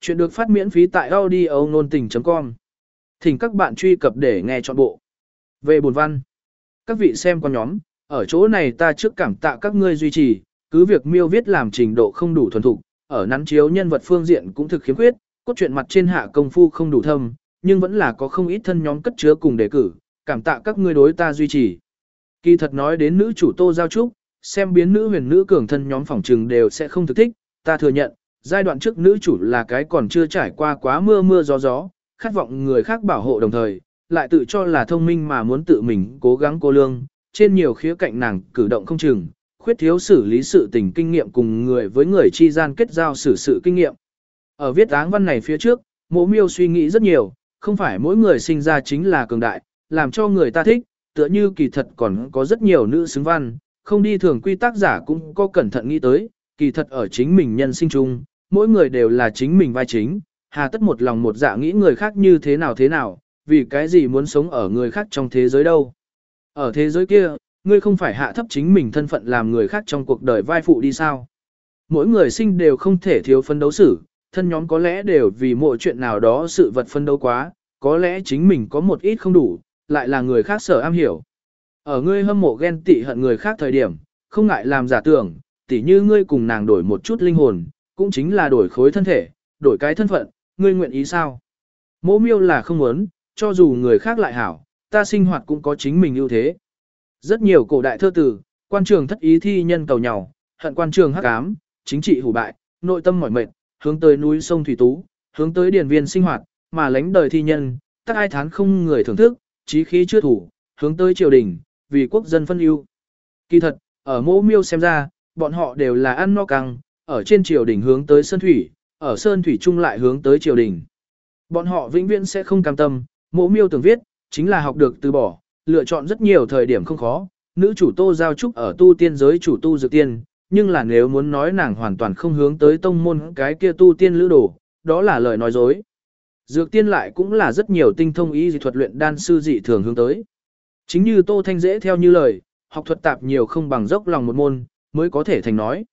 Chuyện được phát miễn phí tại audio nôn tình.com. Thỉnh các bạn truy cập để nghe trọn bộ. Về buồn văn. Các vị xem con nhóm, ở chỗ này ta trước cảm tạ các ngươi duy trì, cứ việc miêu viết làm trình độ không đủ thuần thục, ở nắn chiếu nhân vật phương diện cũng thực khiếm khuyết, cốt truyện mặt trên hạ công phu không đủ thâm, nhưng vẫn là có không ít thân nhóm cất chứa cùng đề cử, cảm tạ các ngươi đối ta duy trì. Kỳ thật nói đến nữ chủ Tô Giao Trúc, xem biến nữ huyền nữ cường thân nhóm phỏng trừng đều sẽ không thực thích, ta thừa nhận, giai đoạn trước nữ chủ là cái còn chưa trải qua quá mưa mưa gió gió, khát vọng người khác bảo hộ đồng thời, lại tự cho là thông minh mà muốn tự mình cố gắng cô lương, trên nhiều khía cạnh nàng cử động không chừng, khuyết thiếu xử lý sự tình kinh nghiệm cùng người với người chi gian kết giao xử sự kinh nghiệm. Ở viết áng văn này phía trước, mộ miêu suy nghĩ rất nhiều, không phải mỗi người sinh ra chính là cường đại, làm cho người ta thích, tựa như kỳ thật còn có rất nhiều nữ xứng văn, không đi thường quy tác giả cũng có cẩn thận nghĩ tới, kỳ thật ở chính mình nhân sinh chung, mỗi người đều là chính mình vai chính, hà tất một lòng một dạ nghĩ người khác như thế nào thế nào, vì cái gì muốn sống ở người khác trong thế giới đâu. Ở thế giới kia, ngươi không phải hạ thấp chính mình thân phận làm người khác trong cuộc đời vai phụ đi sao. Mỗi người sinh đều không thể thiếu phân đấu xử, thân nhóm có lẽ đều vì mỗi chuyện nào đó sự vật phân đấu quá, có lẽ chính mình có một ít không đủ, lại là người khác sở am hiểu. Ở ngươi hâm mộ ghen tị hận người khác thời điểm, không ngại làm giả tưởng, tỉ như ngươi cùng nàng đổi một chút linh hồn, cũng chính là đổi khối thân thể, đổi cái thân phận, ngươi nguyện ý sao? Mỗ miêu là không muốn, cho dù người khác lại hảo, ta sinh hoạt cũng có chính mình ưu thế. Rất nhiều cổ đại thơ tử, quan trường thất ý thi nhân cầu nhau, hận quan trường hắc ám, chính trị hủ bại, nội tâm mỏi mệt, hướng tới núi sông thủy tú, hướng tới điển viên sinh hoạt, mà lánh đời thi nhân, tất ai thán không người thưởng thức, trí khí chưa thủ, hướng tới triều đình, vì quốc dân phân ưu. Kỳ thật, ở mỗ miêu xem ra, bọn họ đều là ăn no căng, ở trên triều đình hướng tới Sơn Thủy, ở Sơn Thủy Trung lại hướng tới triều đình. Bọn họ vĩnh viễn sẽ không cam tâm, mộ miêu từng viết, chính là học được từ bỏ, lựa chọn rất nhiều thời điểm không khó. Nữ chủ tô giao trúc ở tu tiên giới chủ tu dược tiên, nhưng là nếu muốn nói nàng hoàn toàn không hướng tới tông môn cái kia tu tiên lữ đồ, đó là lời nói dối. Dược tiên lại cũng là rất nhiều tinh thông y dị thuật luyện đan sư dị thường hướng tới. Chính như Tô Thanh dễ theo như lời, học thuật tạp nhiều không bằng dốc lòng một môn, mới có thể thành nói.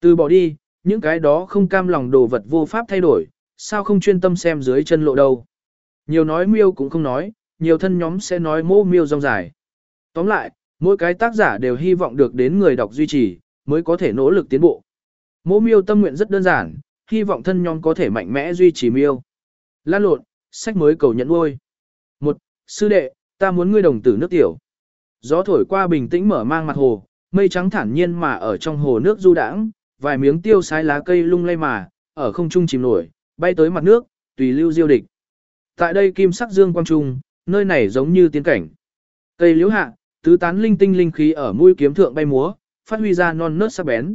Từ bỏ đi, những cái đó không cam lòng đồ vật vô pháp thay đổi, sao không chuyên tâm xem dưới chân lộ đâu. Nhiều nói miêu cũng không nói, nhiều thân nhóm sẽ nói mô miêu rong dài. Tóm lại, mỗi cái tác giả đều hy vọng được đến người đọc duy trì, mới có thể nỗ lực tiến bộ. Mô miêu tâm nguyện rất đơn giản, hy vọng thân nhóm có thể mạnh mẽ duy trì miêu. Lan lộn, sách mới cầu nhận nuôi. Một, sư đệ, ta muốn ngươi đồng tử nước tiểu. Gió thổi qua bình tĩnh mở mang mặt hồ, mây trắng thản nhiên mà ở trong hồ nước du đãng, vài miếng tiêu sái lá cây lung lay mà, ở không trung chìm nổi, bay tới mặt nước, tùy lưu diêu địch. Tại đây kim sắc dương quang trung, nơi này giống như tiên cảnh. Cây liễu hạ, tứ tán linh tinh linh khí ở mũi kiếm thượng bay múa, phát huy ra non nớt sắc bén.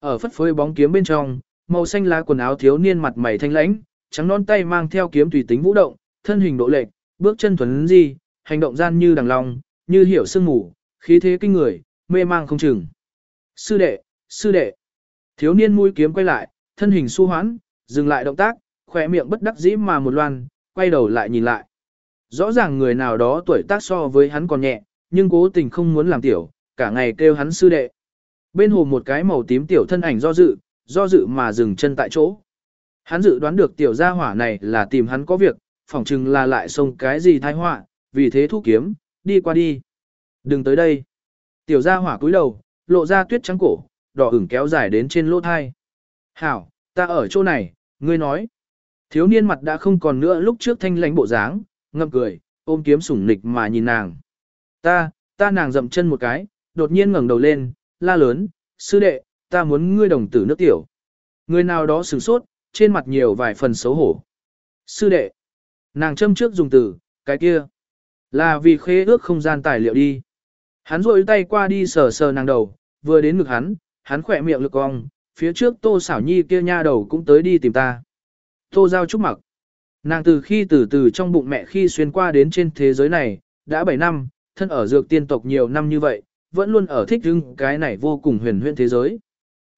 Ở phất phới bóng kiếm bên trong, màu xanh lá quần áo thiếu niên mặt mày thanh lãnh, trắng non tay mang theo kiếm tùy tính vũ động, thân hình độ lệch, bước chân thuần di, hành động gian như đằng long, như hiểu sương ngủ, khí thế kinh người, mê mang không chừng. Sư đệ, sư đệ. Thiếu niên mũi kiếm quay lại, thân hình su hoãn, dừng lại động tác, khỏe miệng bất đắc dĩ mà một loan, quay đầu lại nhìn lại. Rõ ràng người nào đó tuổi tác so với hắn còn nhẹ, nhưng cố tình không muốn làm tiểu, cả ngày kêu hắn sư đệ. Bên hồ một cái màu tím tiểu thân ảnh do dự, do dự mà dừng chân tại chỗ. Hắn dự đoán được tiểu gia hỏa này là tìm hắn có việc, phỏng chừng là lại xông cái gì tai họa, vì thế thu kiếm, đi qua đi. Đừng tới đây. Tiểu gia hỏa cúi đầu, lộ ra tuyết trắng cổ, đỏ ửng kéo dài đến trên lỗ thai. Hảo, ta ở chỗ này, ngươi nói. Thiếu niên mặt đã không còn nữa lúc trước thanh lãnh bộ dáng, ngậm cười, ôm kiếm sủng nịch mà nhìn nàng. Ta, ta nàng dậm chân một cái, đột nhiên ngẩng đầu lên, la lớn, sư đệ, ta muốn ngươi đồng tử nước tiểu. Người nào đó sửng sốt, trên mặt nhiều vài phần xấu hổ. Sư đệ, nàng châm trước dùng từ, cái kia, là vì khế ước không gian tài liệu đi. Hắn rôi tay qua đi sờ sờ nàng đầu, vừa đến ngực hắn, hắn khỏe miệng lực cong, phía trước tô xảo nhi kia nha đầu cũng tới đi tìm ta. Tô giao trúc mặc. Nàng từ khi từ từ trong bụng mẹ khi xuyên qua đến trên thế giới này, đã 7 năm, thân ở dược tiên tộc nhiều năm như vậy, vẫn luôn ở thích hưng cái này vô cùng huyền huyễn thế giới.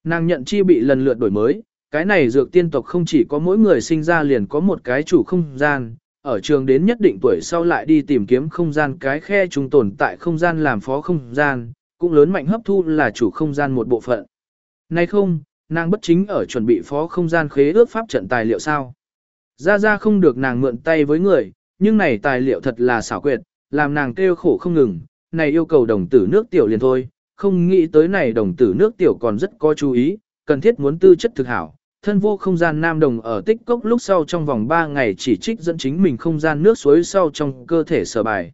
Nàng nhận chi bị lần lượt đổi mới, cái này dược tiên tộc không chỉ có mỗi người sinh ra liền có một cái chủ không gian, ở trường đến nhất định tuổi sau lại đi tìm kiếm không gian cái khe trùng tồn tại không gian làm phó không gian, cũng lớn mạnh hấp thu là chủ không gian một bộ phận. Nay không, nàng bất chính ở chuẩn bị phó không gian khế ước pháp trận tài liệu sao. Ra ra không được nàng mượn tay với người, nhưng này tài liệu thật là xảo quyệt, làm nàng kêu khổ không ngừng, này yêu cầu đồng tử nước tiểu liền thôi, không nghĩ tới này đồng tử nước tiểu còn rất có chú ý, cần thiết muốn tư chất thực hảo. Thân vô không gian nam đồng ở tích cốc lúc sau trong vòng 3 ngày chỉ trích dẫn chính mình không gian nước suối sau trong cơ thể sở bài.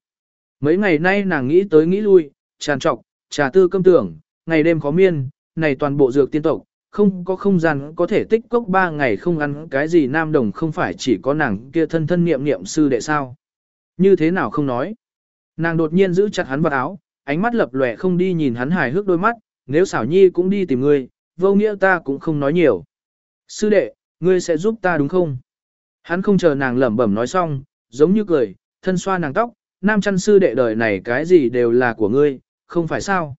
Mấy ngày nay nàng nghĩ tới nghĩ lui, tràn trọc, trà tư cơm tưởng, ngày đêm khó miên, này toàn bộ dược tiên tộc, không có không gian có thể tích cốc 3 ngày không ăn cái gì nam đồng không phải chỉ có nàng kia thân thân niệm niệm sư đệ sao. Như thế nào không nói. Nàng đột nhiên giữ chặt hắn vào áo, ánh mắt lập lòe không đi nhìn hắn hài hước đôi mắt, nếu xảo nhi cũng đi tìm ngươi, vô nghĩa ta cũng không nói nhiều. Sư đệ, ngươi sẽ giúp ta đúng không? Hắn không chờ nàng lẩm bẩm nói xong, giống như cười, thân xoa nàng tóc, nam chăn sư đệ đời này cái gì đều là của ngươi, không phải sao?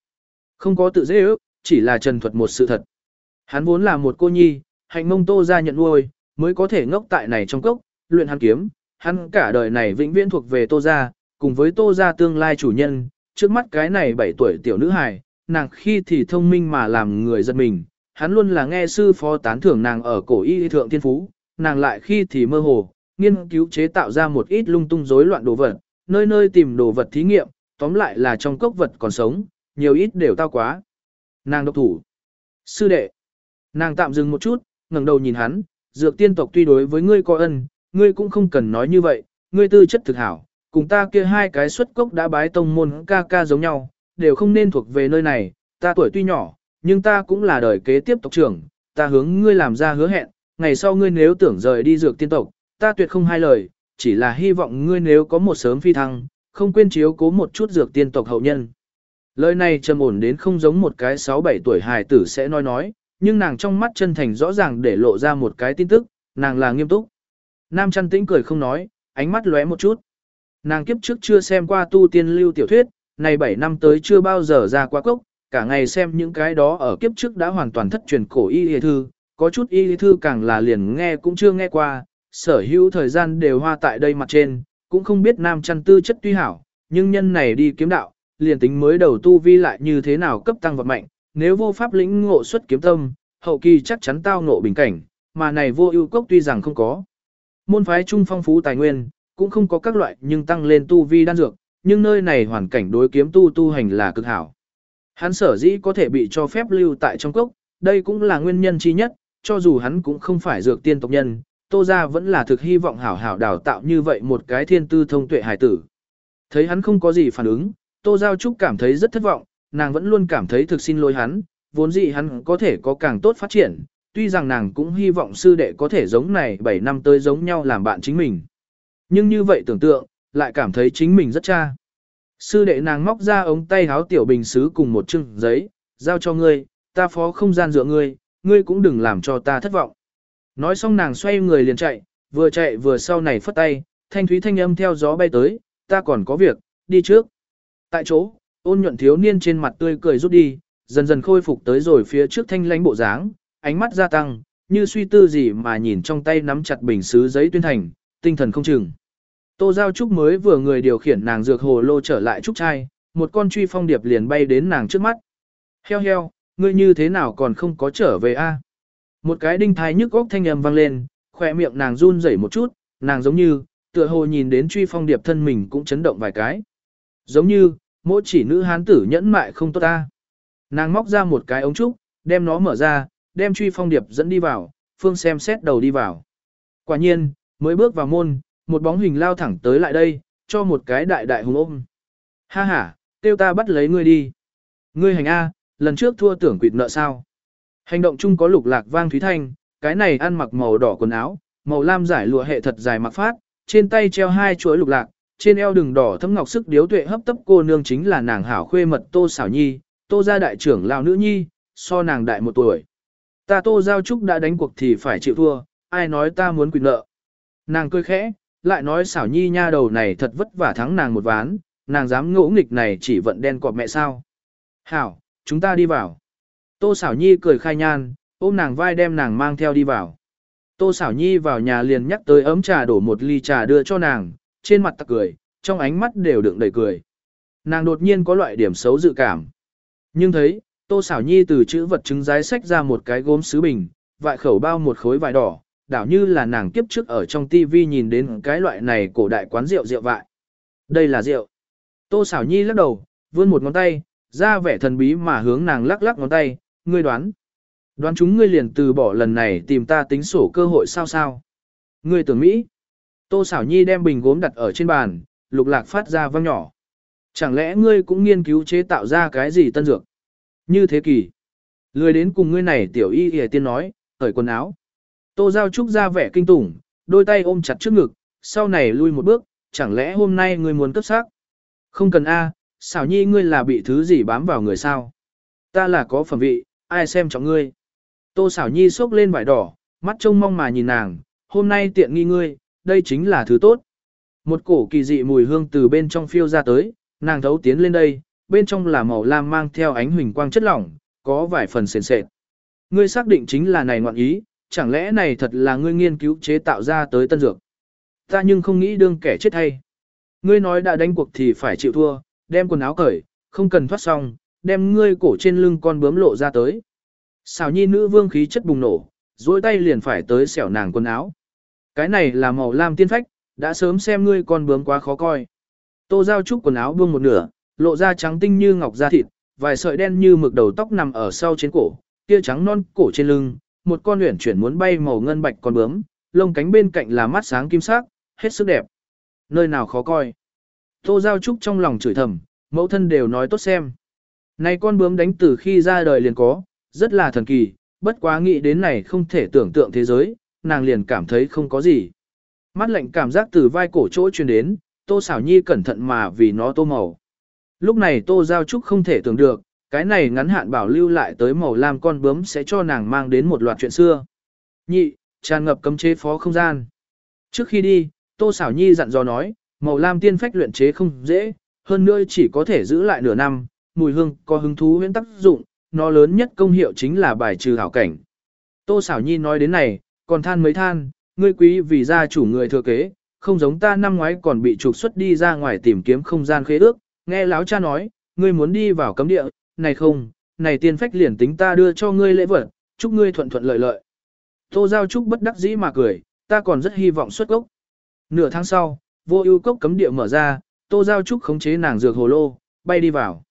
Không có tự dễ ước, chỉ là trần thuật một sự thật. Hắn vốn là một cô nhi, hạnh mông tô ra nhận nuôi, mới có thể ngốc tại này trong cốc, luyện hắn kiếm, hắn cả đời này vĩnh viễn thuộc về tô ra, cùng với tô ra tương lai chủ nhân, trước mắt cái này 7 tuổi tiểu nữ hài, nàng khi thì thông minh mà làm người giật mình, hắn luôn là nghe sư phó tán thưởng nàng ở cổ y thượng thiên phú, nàng lại khi thì mơ hồ, nghiên cứu chế tạo ra một ít lung tung rối loạn đồ vật, nơi nơi tìm đồ vật thí nghiệm, tóm lại là trong cốc vật còn sống, nhiều ít đều tao quá. Nàng độc thủ. Sư đệ. Nàng tạm dừng một chút, ngẩng đầu nhìn hắn, dược tiên tộc tuy đối với ngươi có ân, ngươi cũng không cần nói như vậy, ngươi tư chất thực hảo, cùng ta kia hai cái xuất cốc đã bái tông môn ca ca giống nhau, đều không nên thuộc về nơi này, ta tuổi tuy nhỏ, nhưng ta cũng là đời kế tiếp tộc trưởng, ta hướng ngươi làm ra hứa hẹn, ngày sau ngươi nếu tưởng rời đi dược tiên tộc, ta tuyệt không hai lời, chỉ là hy vọng ngươi nếu có một sớm phi thăng, không quên chiếu cố một chút dược tiên tộc hậu nhân. Lời này trầm ổn đến không giống một cái 6-7 tuổi hài tử sẽ nói nói, nhưng nàng trong mắt chân thành rõ ràng để lộ ra một cái tin tức, nàng là nghiêm túc. Nam chăn tĩnh cười không nói, ánh mắt lóe một chút. Nàng kiếp trước chưa xem qua tu tiên lưu tiểu thuyết, này 7 năm tới chưa bao giờ ra qua cốc, cả ngày xem những cái đó ở kiếp trước đã hoàn toàn thất truyền cổ y y thư, có chút y y thư càng là liền nghe cũng chưa nghe qua, sở hữu thời gian đều hoa tại đây mặt trên, cũng không biết nam chăn tư chất tuy hảo, nhưng nhân này đi kiếm đạo, liền tính mới đầu tu vi lại như thế nào cấp tăng vật mạnh, nếu vô pháp lĩnh ngộ xuất kiếm tâm, hậu kỳ chắc chắn tao ngộ bình cảnh, mà này vô ưu cốc tuy rằng không có. Môn phái trung phong phú tài nguyên, cũng không có các loại nhưng tăng lên tu vi đan dược, nhưng nơi này hoàn cảnh đối kiếm tu tu hành là cực hảo. Hắn sở dĩ có thể bị cho phép lưu tại trong cốc, đây cũng là nguyên nhân chi nhất, cho dù hắn cũng không phải dược tiên tộc nhân, Tô Gia vẫn là thực hy vọng hảo hảo đào tạo như vậy một cái thiên tư thông tuệ hải tử. Thấy hắn không có gì phản ứng, Tô Giao Trúc cảm thấy rất thất vọng, nàng vẫn luôn cảm thấy thực xin lỗi hắn, vốn dĩ hắn có thể có càng tốt phát triển, tuy rằng nàng cũng hy vọng sư đệ có thể giống này 7 năm tới giống nhau làm bạn chính mình. Nhưng như vậy tưởng tượng, lại cảm thấy chính mình rất cha. Sư đệ nàng móc ra ống tay háo tiểu bình xứ cùng một chưng giấy, giao cho ngươi, ta phó không gian dựa ngươi, ngươi cũng đừng làm cho ta thất vọng. Nói xong nàng xoay người liền chạy, vừa chạy vừa sau này phất tay, thanh thúy thanh âm theo gió bay tới, ta còn có việc, đi trước. Tại chỗ, ôn nhuận thiếu niên trên mặt tươi cười rút đi, dần dần khôi phục tới rồi phía trước thanh lãnh bộ dáng, ánh mắt gia tăng, như suy tư gì mà nhìn trong tay nắm chặt bình sứ giấy tuyên thành, tinh thần không chừng. Tô Giao Trúc mới vừa người điều khiển nàng dược hồ lô trở lại trúc trai, một con truy phong điệp liền bay đến nàng trước mắt. Heo heo, ngươi như thế nào còn không có trở về a? Một cái đinh thái nhức góc thanh âm vang lên, khỏe miệng nàng run rẩy một chút, nàng giống như, tựa hồ nhìn đến truy phong điệp thân mình cũng chấn động vài cái. Giống như, mỗi chỉ nữ hán tử nhẫn mại không tốt ta. Nàng móc ra một cái ống trúc, đem nó mở ra, đem truy phong điệp dẫn đi vào, phương xem xét đầu đi vào. Quả nhiên, mới bước vào môn, một bóng hình lao thẳng tới lại đây, cho một cái đại đại hùng ôm. Ha ha, tiêu ta bắt lấy ngươi đi. Ngươi hành A, lần trước thua tưởng quỵt nợ sao. Hành động chung có lục lạc vang thúy thanh, cái này ăn mặc màu đỏ quần áo, màu lam giải lụa hệ thật dài mặc phát, trên tay treo hai chuỗi lục lạc, trên eo đường đỏ thấm ngọc sức điếu tuệ hấp tấp cô nương chính là nàng hảo khuê mật Tô xảo Nhi, Tô gia đại trưởng lão nữ nhi, so nàng đại một tuổi. Ta Tô Giao Trúc đã đánh cuộc thì phải chịu thua, ai nói ta muốn quyền nợ. Nàng cười khẽ, lại nói xảo nhi nha đầu này thật vất vả thắng nàng một ván, nàng dám ngỗ nghịch này chỉ vận đen cọp mẹ sao. Hảo, chúng ta đi vào. Tô xảo nhi cười khai nhan, ôm nàng vai đem nàng mang theo đi vào. Tô xảo nhi vào nhà liền nhắc tới ấm trà đổ một ly trà đưa cho nàng, trên mặt tặc cười, trong ánh mắt đều đựng đầy cười. Nàng đột nhiên có loại điểm xấu dự cảm. Nhưng thấy, Tô xảo nhi từ chữ vật chứng giái sách ra một cái gốm sứ bình, vại khẩu bao một khối vải đỏ, đảo như là nàng kiếp trước ở trong tivi nhìn đến cái loại này cổ đại quán rượu rượu vại. Đây là rượu. Tô xảo nhi lắc đầu, vươn một ngón tay, ra vẻ thần bí mà hướng nàng lắc lắc ngón tay, ngươi đoán. Đoán chúng ngươi liền từ bỏ lần này tìm ta tính sổ cơ hội sao sao. Ngươi tưởng Mỹ. Tô xảo nhi đem bình gốm đặt ở trên bàn, lục lạc phát ra vang nhỏ. Chẳng lẽ ngươi cũng nghiên cứu chế tạo ra cái gì tân dược? Như thế kỷ. Lười đến cùng ngươi này tiểu y hề tiên nói, hởi quần áo. Tô Giao Trúc ra vẻ kinh tủng, đôi tay ôm chặt trước ngực, sau này lui một bước, chẳng lẽ hôm nay ngươi muốn cấp xác? Không cần A, xảo nhi ngươi là bị thứ gì bám vào người sao? Ta là có phẩm vị, ai xem trọng ngươi? Tô xảo nhi sốc lên vải đỏ, mắt trông mong mà nhìn nàng, hôm nay tiện nghi ngươi, đây chính là thứ tốt. Một cổ kỳ dị mùi hương từ bên trong phiêu ra tới, nàng thấu tiến lên đây, bên trong là màu lam mang theo ánh huỳnh quang chất lỏng, có vài phần sền sệt. Ngươi xác định chính là này ngoạn ý, chẳng lẽ này thật là ngươi nghiên cứu chế tạo ra tới tân dược. Ta nhưng không nghĩ đương kẻ chết hay. Ngươi nói đã đánh cuộc thì phải chịu thua, đem quần áo cởi, không cần thoát xong, đem ngươi cổ trên lưng con bướm lộ ra tới. Xào nhi nữ vương khí chất bùng nổ, duỗi tay liền phải tới xẻo nàng quần áo. Cái này là màu lam tiên phách, đã sớm xem ngươi con bướm quá khó coi. Tô giao trúc quần áo buông một nửa, lộ ra trắng tinh như ngọc da thịt, vài sợi đen như mực đầu tóc nằm ở sau trên cổ, kia trắng non cổ trên lưng, một con luyện chuyển muốn bay màu ngân bạch con bướm, lông cánh bên cạnh là mắt sáng kim sắc, hết sức đẹp. Nơi nào khó coi. Tô Giao Trúc trong lòng chửi thầm, mẫu thân đều nói tốt xem. Này con bướm đánh từ khi ra đời liền có, rất là thần kỳ, bất quá nghĩ đến này không thể tưởng tượng thế giới, nàng liền cảm thấy không có gì. Mắt lạnh cảm giác từ vai cổ chỗ truyền đến, Tô Xảo Nhi cẩn thận mà vì nó tô màu. Lúc này Tô Giao Trúc không thể tưởng được, cái này ngắn hạn bảo lưu lại tới màu lam con bướm sẽ cho nàng mang đến một loạt chuyện xưa. Nhị, tràn ngập cấm chế phó không gian. Trước khi đi, Tô Xảo Nhi dặn dò nói, màu lam tiên phách luyện chế không dễ, hơn nữa chỉ có thể giữ lại nửa năm, mùi hương có hứng thú huyễn tác dụng, nó lớn nhất công hiệu chính là bài trừ hảo cảnh. Tô Xảo Nhi nói đến này, còn than mấy than, ngươi quý vì gia chủ người thừa kế, không giống ta năm ngoái còn bị trục xuất đi ra ngoài tìm kiếm không gian khế ước, nghe láo cha nói, ngươi muốn đi vào cấm địa, này không, này tiên phách liền tính ta đưa cho ngươi lễ vật, chúc ngươi thuận thuận lợi lợi. Tô Giao Trúc bất đắc dĩ mà cười, ta còn rất hy vọng xuất gốc. Nửa tháng sau, vô ưu cốc cấm địa mở ra, Tô Giao Trúc khống chế nàng dược hồ lô, bay đi vào.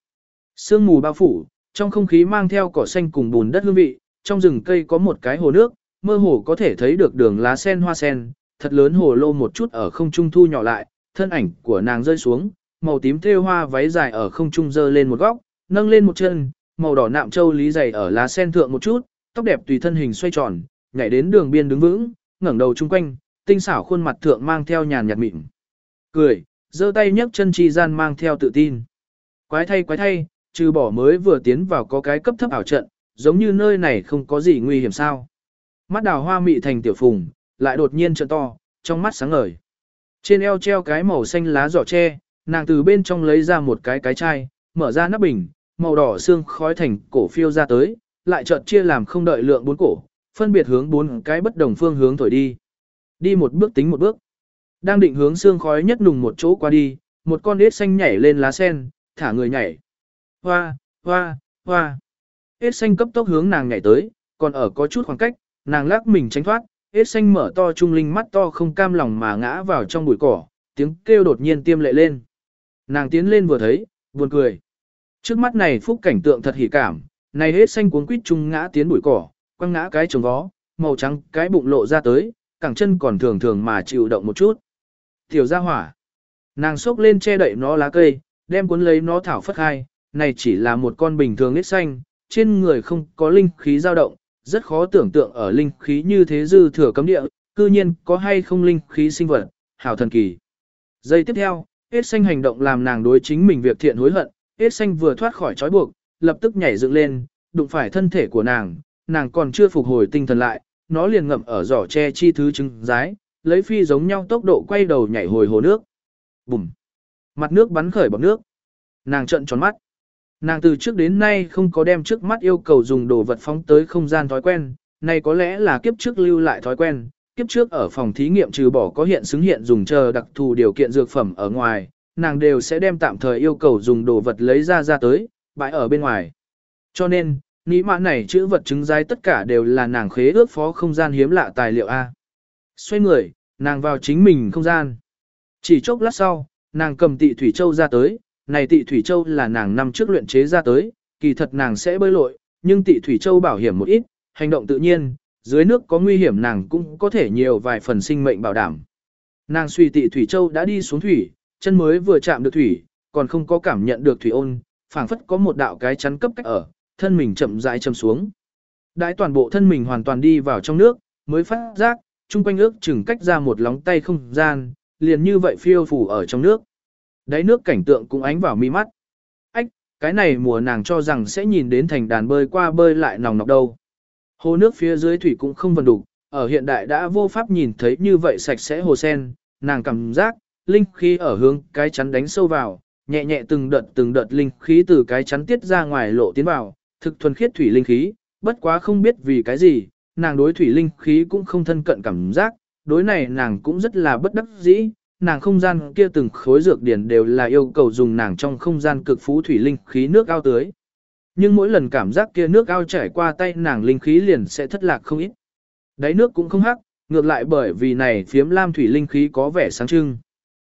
Sương mù bao phủ, trong không khí mang theo cỏ xanh cùng bùn đất hương vị, trong rừng cây có một cái hồ nước, mơ hồ có thể thấy được đường lá sen hoa sen, thật lớn hồ lô một chút ở không trung thu nhỏ lại, thân ảnh của nàng rơi xuống, màu tím thêu hoa váy dài ở không trung dơ lên một góc, nâng lên một chân, màu đỏ nạm châu lý dày ở lá sen thượng một chút, tóc đẹp tùy thân hình xoay tròn, nhảy đến đường biên đứng vững, ngẩng đầu chung quanh, tinh xảo khuôn mặt thượng mang theo nhàn nhạt mịn. Cười, giơ tay nhấc chân chi gian mang theo tự tin. Quái thay quái thay, trừ bỏ mới vừa tiến vào có cái cấp thấp ảo trận, giống như nơi này không có gì nguy hiểm sao. Mắt đào hoa mị thành tiểu phùng, lại đột nhiên trợn to, trong mắt sáng ngời. Trên eo treo cái màu xanh lá giỏ tre, nàng từ bên trong lấy ra một cái cái chai, mở ra nắp bình, màu đỏ xương khói thành cổ phiêu ra tới, lại chợt chia làm không đợi lượng bốn cổ, phân biệt hướng bốn cái bất đồng phương hướng thổi đi. Đi một bước tính một bước. Đang định hướng xương khói nhất nùng một chỗ qua đi, một con ếch xanh nhảy lên lá sen, thả người nhảy. Hoa, hoa, hoa. Ếch xanh cấp tốc hướng nàng nhảy tới, còn ở có chút khoảng cách, nàng lắc mình tránh thoát, ếch xanh mở to trung linh mắt to không cam lòng mà ngã vào trong bụi cỏ, tiếng kêu đột nhiên tiêm lệ lên. Nàng tiến lên vừa thấy, buồn cười. Trước mắt này phúc cảnh tượng thật hỉ cảm, này hết xanh cuốn quýt trung ngã tiến bụi cỏ, quăng ngã cái trồng vó, màu trắng cái bụng lộ ra tới, cẳng chân còn thường thường mà chịu động một chút. Tiểu ra hỏa. Nàng xốc lên che đậy nó lá cây, đem cuốn lấy nó thảo phất hai, này chỉ là một con bình thường hết xanh, trên người không có linh khí dao động, rất khó tưởng tượng ở linh khí như thế dư thừa cấm địa, cư nhiên có hay không linh khí sinh vật, hảo thần kỳ. Giây tiếp theo, hết xanh hành động làm nàng đối chính mình việc thiện hối hận, hết xanh vừa thoát khỏi trói buộc, lập tức nhảy dựng lên, đụng phải thân thể của nàng, nàng còn chưa phục hồi tinh thần lại, nó liền ngậm ở giỏ tre chi thứ trứng rái, lấy phi giống nhau tốc độ quay đầu nhảy hồi hồ nước. Bùm! Mặt nước bắn khởi bọt nước. Nàng trợn tròn mắt. Nàng từ trước đến nay không có đem trước mắt yêu cầu dùng đồ vật phóng tới không gian thói quen, này có lẽ là kiếp trước lưu lại thói quen, kiếp trước ở phòng thí nghiệm trừ bỏ có hiện xứng hiện dùng chờ đặc thù điều kiện dược phẩm ở ngoài, nàng đều sẽ đem tạm thời yêu cầu dùng đồ vật lấy ra ra tới, bãi ở bên ngoài. Cho nên, nghĩ mã này chữ vật chứng giái tất cả đều là nàng khế ước phó không gian hiếm lạ tài liệu A. Xoay người, nàng vào chính mình không gian. Chỉ chốc lát sau, nàng cầm tị Thủy Châu ra tới, này tị Thủy Châu là nàng năm trước luyện chế ra tới, kỳ thật nàng sẽ bơi lội, nhưng tị Thủy Châu bảo hiểm một ít, hành động tự nhiên, dưới nước có nguy hiểm nàng cũng có thể nhiều vài phần sinh mệnh bảo đảm. Nàng suy tị Thủy Châu đã đi xuống thủy, chân mới vừa chạm được thủy, còn không có cảm nhận được thủy ôn, phảng phất có một đạo cái chắn cấp cách ở, thân mình chậm rãi châm xuống. Đãi toàn bộ thân mình hoàn toàn đi vào trong nước, mới phát giác, chung quanh ước chừng cách ra một lóng tay không gian, liền như vậy phiêu phù ở trong nước. Đáy nước cảnh tượng cũng ánh vào mi mắt. Ách, cái này mùa nàng cho rằng sẽ nhìn đến thành đàn bơi qua bơi lại nòng nọc đâu. Hồ nước phía dưới thủy cũng không vần đủ, ở hiện đại đã vô pháp nhìn thấy như vậy sạch sẽ hồ sen, nàng cảm giác, linh khí ở hướng cái chắn đánh sâu vào, nhẹ nhẹ từng đợt từng đợt linh khí từ cái chắn tiết ra ngoài lộ tiến vào, thực thuần khiết thủy linh khí, bất quá không biết vì cái gì, nàng đối thủy linh khí cũng không thân cận cảm giác, đối này nàng cũng rất là bất đắc dĩ, nàng không gian kia từng khối dược điển đều là yêu cầu dùng nàng trong không gian cực phú thủy linh khí nước ao tưới. Nhưng mỗi lần cảm giác kia nước ao chảy qua tay nàng linh khí liền sẽ thất lạc không ít. Đáy nước cũng không hắc, ngược lại bởi vì này phiếm lam thủy linh khí có vẻ sáng trưng.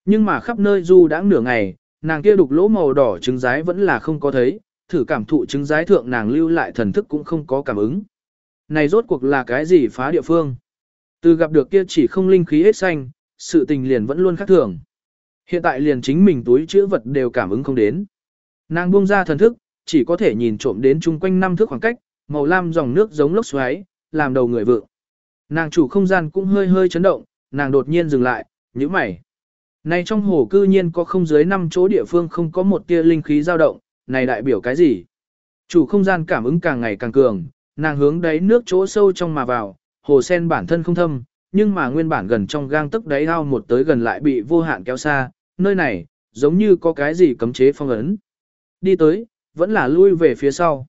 Nhưng mà khắp nơi du đã nửa ngày, nàng kia đục lỗ màu đỏ trứng rái vẫn là không có thấy, thử cảm thụ trứng rái thượng nàng lưu lại thần thức cũng không có cảm ứng. Này rốt cuộc là cái gì phá địa phương? Từ gặp được kia chỉ không linh khí hết xanh, sự tình liền vẫn luôn khác thường. Hiện tại liền chính mình túi chữ vật đều cảm ứng không đến. Nàng buông ra thần thức, chỉ có thể nhìn trộm đến chung quanh năm thước khoảng cách, màu lam dòng nước giống lốc xoáy, làm đầu người vượng. Nàng chủ không gian cũng hơi hơi chấn động, nàng đột nhiên dừng lại, nhíu mày. Này trong hồ cư nhiên có không dưới năm chỗ địa phương không có một tia linh khí dao động, này đại biểu cái gì? Chủ không gian cảm ứng càng ngày càng cường, nàng hướng đáy nước chỗ sâu trong mà vào, hồ sen bản thân không thâm, nhưng mà nguyên bản gần trong gang tức đáy ao một tới gần lại bị vô hạn kéo xa, nơi này, giống như có cái gì cấm chế phong ấn. Đi tới, vẫn là lui về phía sau.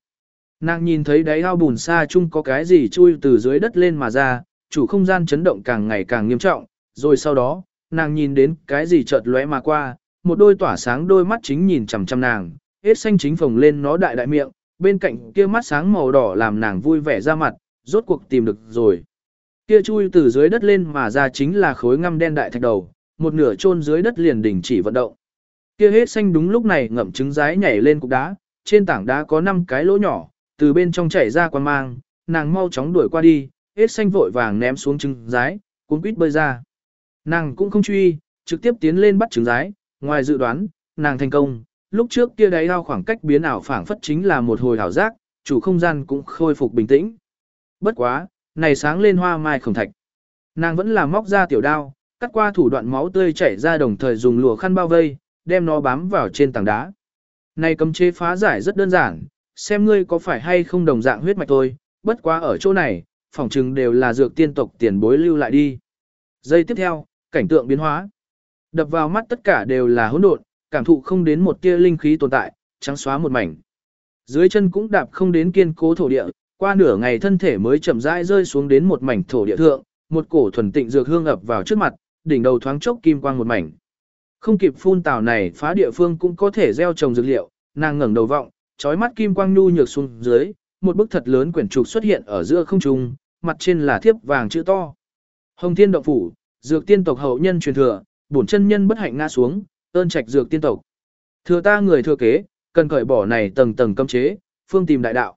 Nàng nhìn thấy đáy ao bùn xa chung có cái gì chui từ dưới đất lên mà ra, chủ không gian chấn động càng ngày càng nghiêm trọng, rồi sau đó, nàng nhìn đến cái gì chợt lóe mà qua, một đôi tỏa sáng đôi mắt chính nhìn chằm chằm nàng, hết xanh chính phồng lên nó đại đại miệng, bên cạnh kia mắt sáng màu đỏ làm nàng vui vẻ ra mặt, rốt cuộc tìm được rồi. Kia chui từ dưới đất lên mà ra chính là khối ngăm đen đại thạch đầu, một nửa chôn dưới đất liền đình chỉ vận động. Kia hết xanh đúng lúc này ngậm trứng rái nhảy lên cục đá, trên tảng đá có 5 cái lỗ nhỏ, từ bên trong chảy ra quan mang, nàng mau chóng đuổi qua đi, hết xanh vội vàng ném xuống trứng rái, cuốn quýt bơi ra. Nàng cũng không truy, trực tiếp tiến lên bắt trứng rái, ngoài dự đoán, nàng thành công, lúc trước kia đáy ao khoảng cách biến ảo phảng phất chính là một hồi hảo giác, chủ không gian cũng khôi phục bình tĩnh. Bất quá, này sáng lên hoa mai khổng thạch. Nàng vẫn là móc ra tiểu đao, cắt qua thủ đoạn máu tươi chảy ra đồng thời dùng lụa khăn bao vây, đem nó bám vào trên tảng đá. Này cấm chế phá giải rất đơn giản, xem ngươi có phải hay không đồng dạng huyết mạch thôi, bất quá ở chỗ này, phỏng chừng đều là dược tiên tộc tiền bối lưu lại đi. Giây tiếp theo, cảnh tượng biến hóa. Đập vào mắt tất cả đều là hỗn độn, cảm thụ không đến một tia linh khí tồn tại, trắng xóa một mảnh. Dưới chân cũng đạp không đến kiên cố thổ địa, qua nửa ngày thân thể mới chậm rãi rơi xuống đến một mảnh thổ địa thượng, một cổ thuần tịnh dược hương ập vào trước mặt, đỉnh đầu thoáng chốc kim quang một mảnh. Không kịp phun tảo này phá địa phương cũng có thể gieo trồng dược liệu, nàng ngẩng đầu vọng, chói mắt kim quang nhu nhược xuống dưới, một bức thật lớn quyển trục xuất hiện ở giữa không trung, mặt trên là thiếp vàng chữ to. Hồng Thiên động phủ, dược tiên tộc hậu nhân truyền thừa, bổn chân nhân bất hạnh ngã xuống, ơn trạch dược tiên tộc. Thừa ta người thừa kế, cần cởi bỏ này tầng tầng cấm chế, phương tìm đại đạo.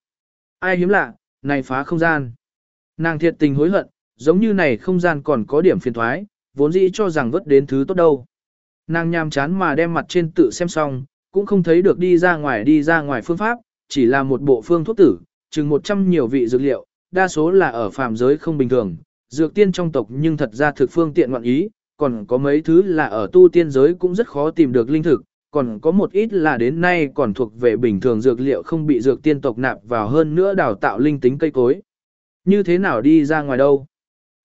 Ai hiếm lạ, này phá không gian. Nàng thiệt tình hối hận, giống như này không gian còn có điểm phiền thoái, vốn dĩ cho rằng vất đến thứ tốt đâu. Nàng nhàm chán mà đem mặt trên tự xem xong, cũng không thấy được đi ra ngoài đi ra ngoài phương pháp, chỉ là một bộ phương thuốc tử, chừng 100 nhiều vị dược liệu, đa số là ở phàm giới không bình thường, dược tiên trong tộc nhưng thật ra thực phương tiện ngoạn ý, còn có mấy thứ là ở tu tiên giới cũng rất khó tìm được linh thực, còn có một ít là đến nay còn thuộc về bình thường dược liệu không bị dược tiên tộc nạp vào hơn nữa đào tạo linh tính cây cối. Như thế nào đi ra ngoài đâu?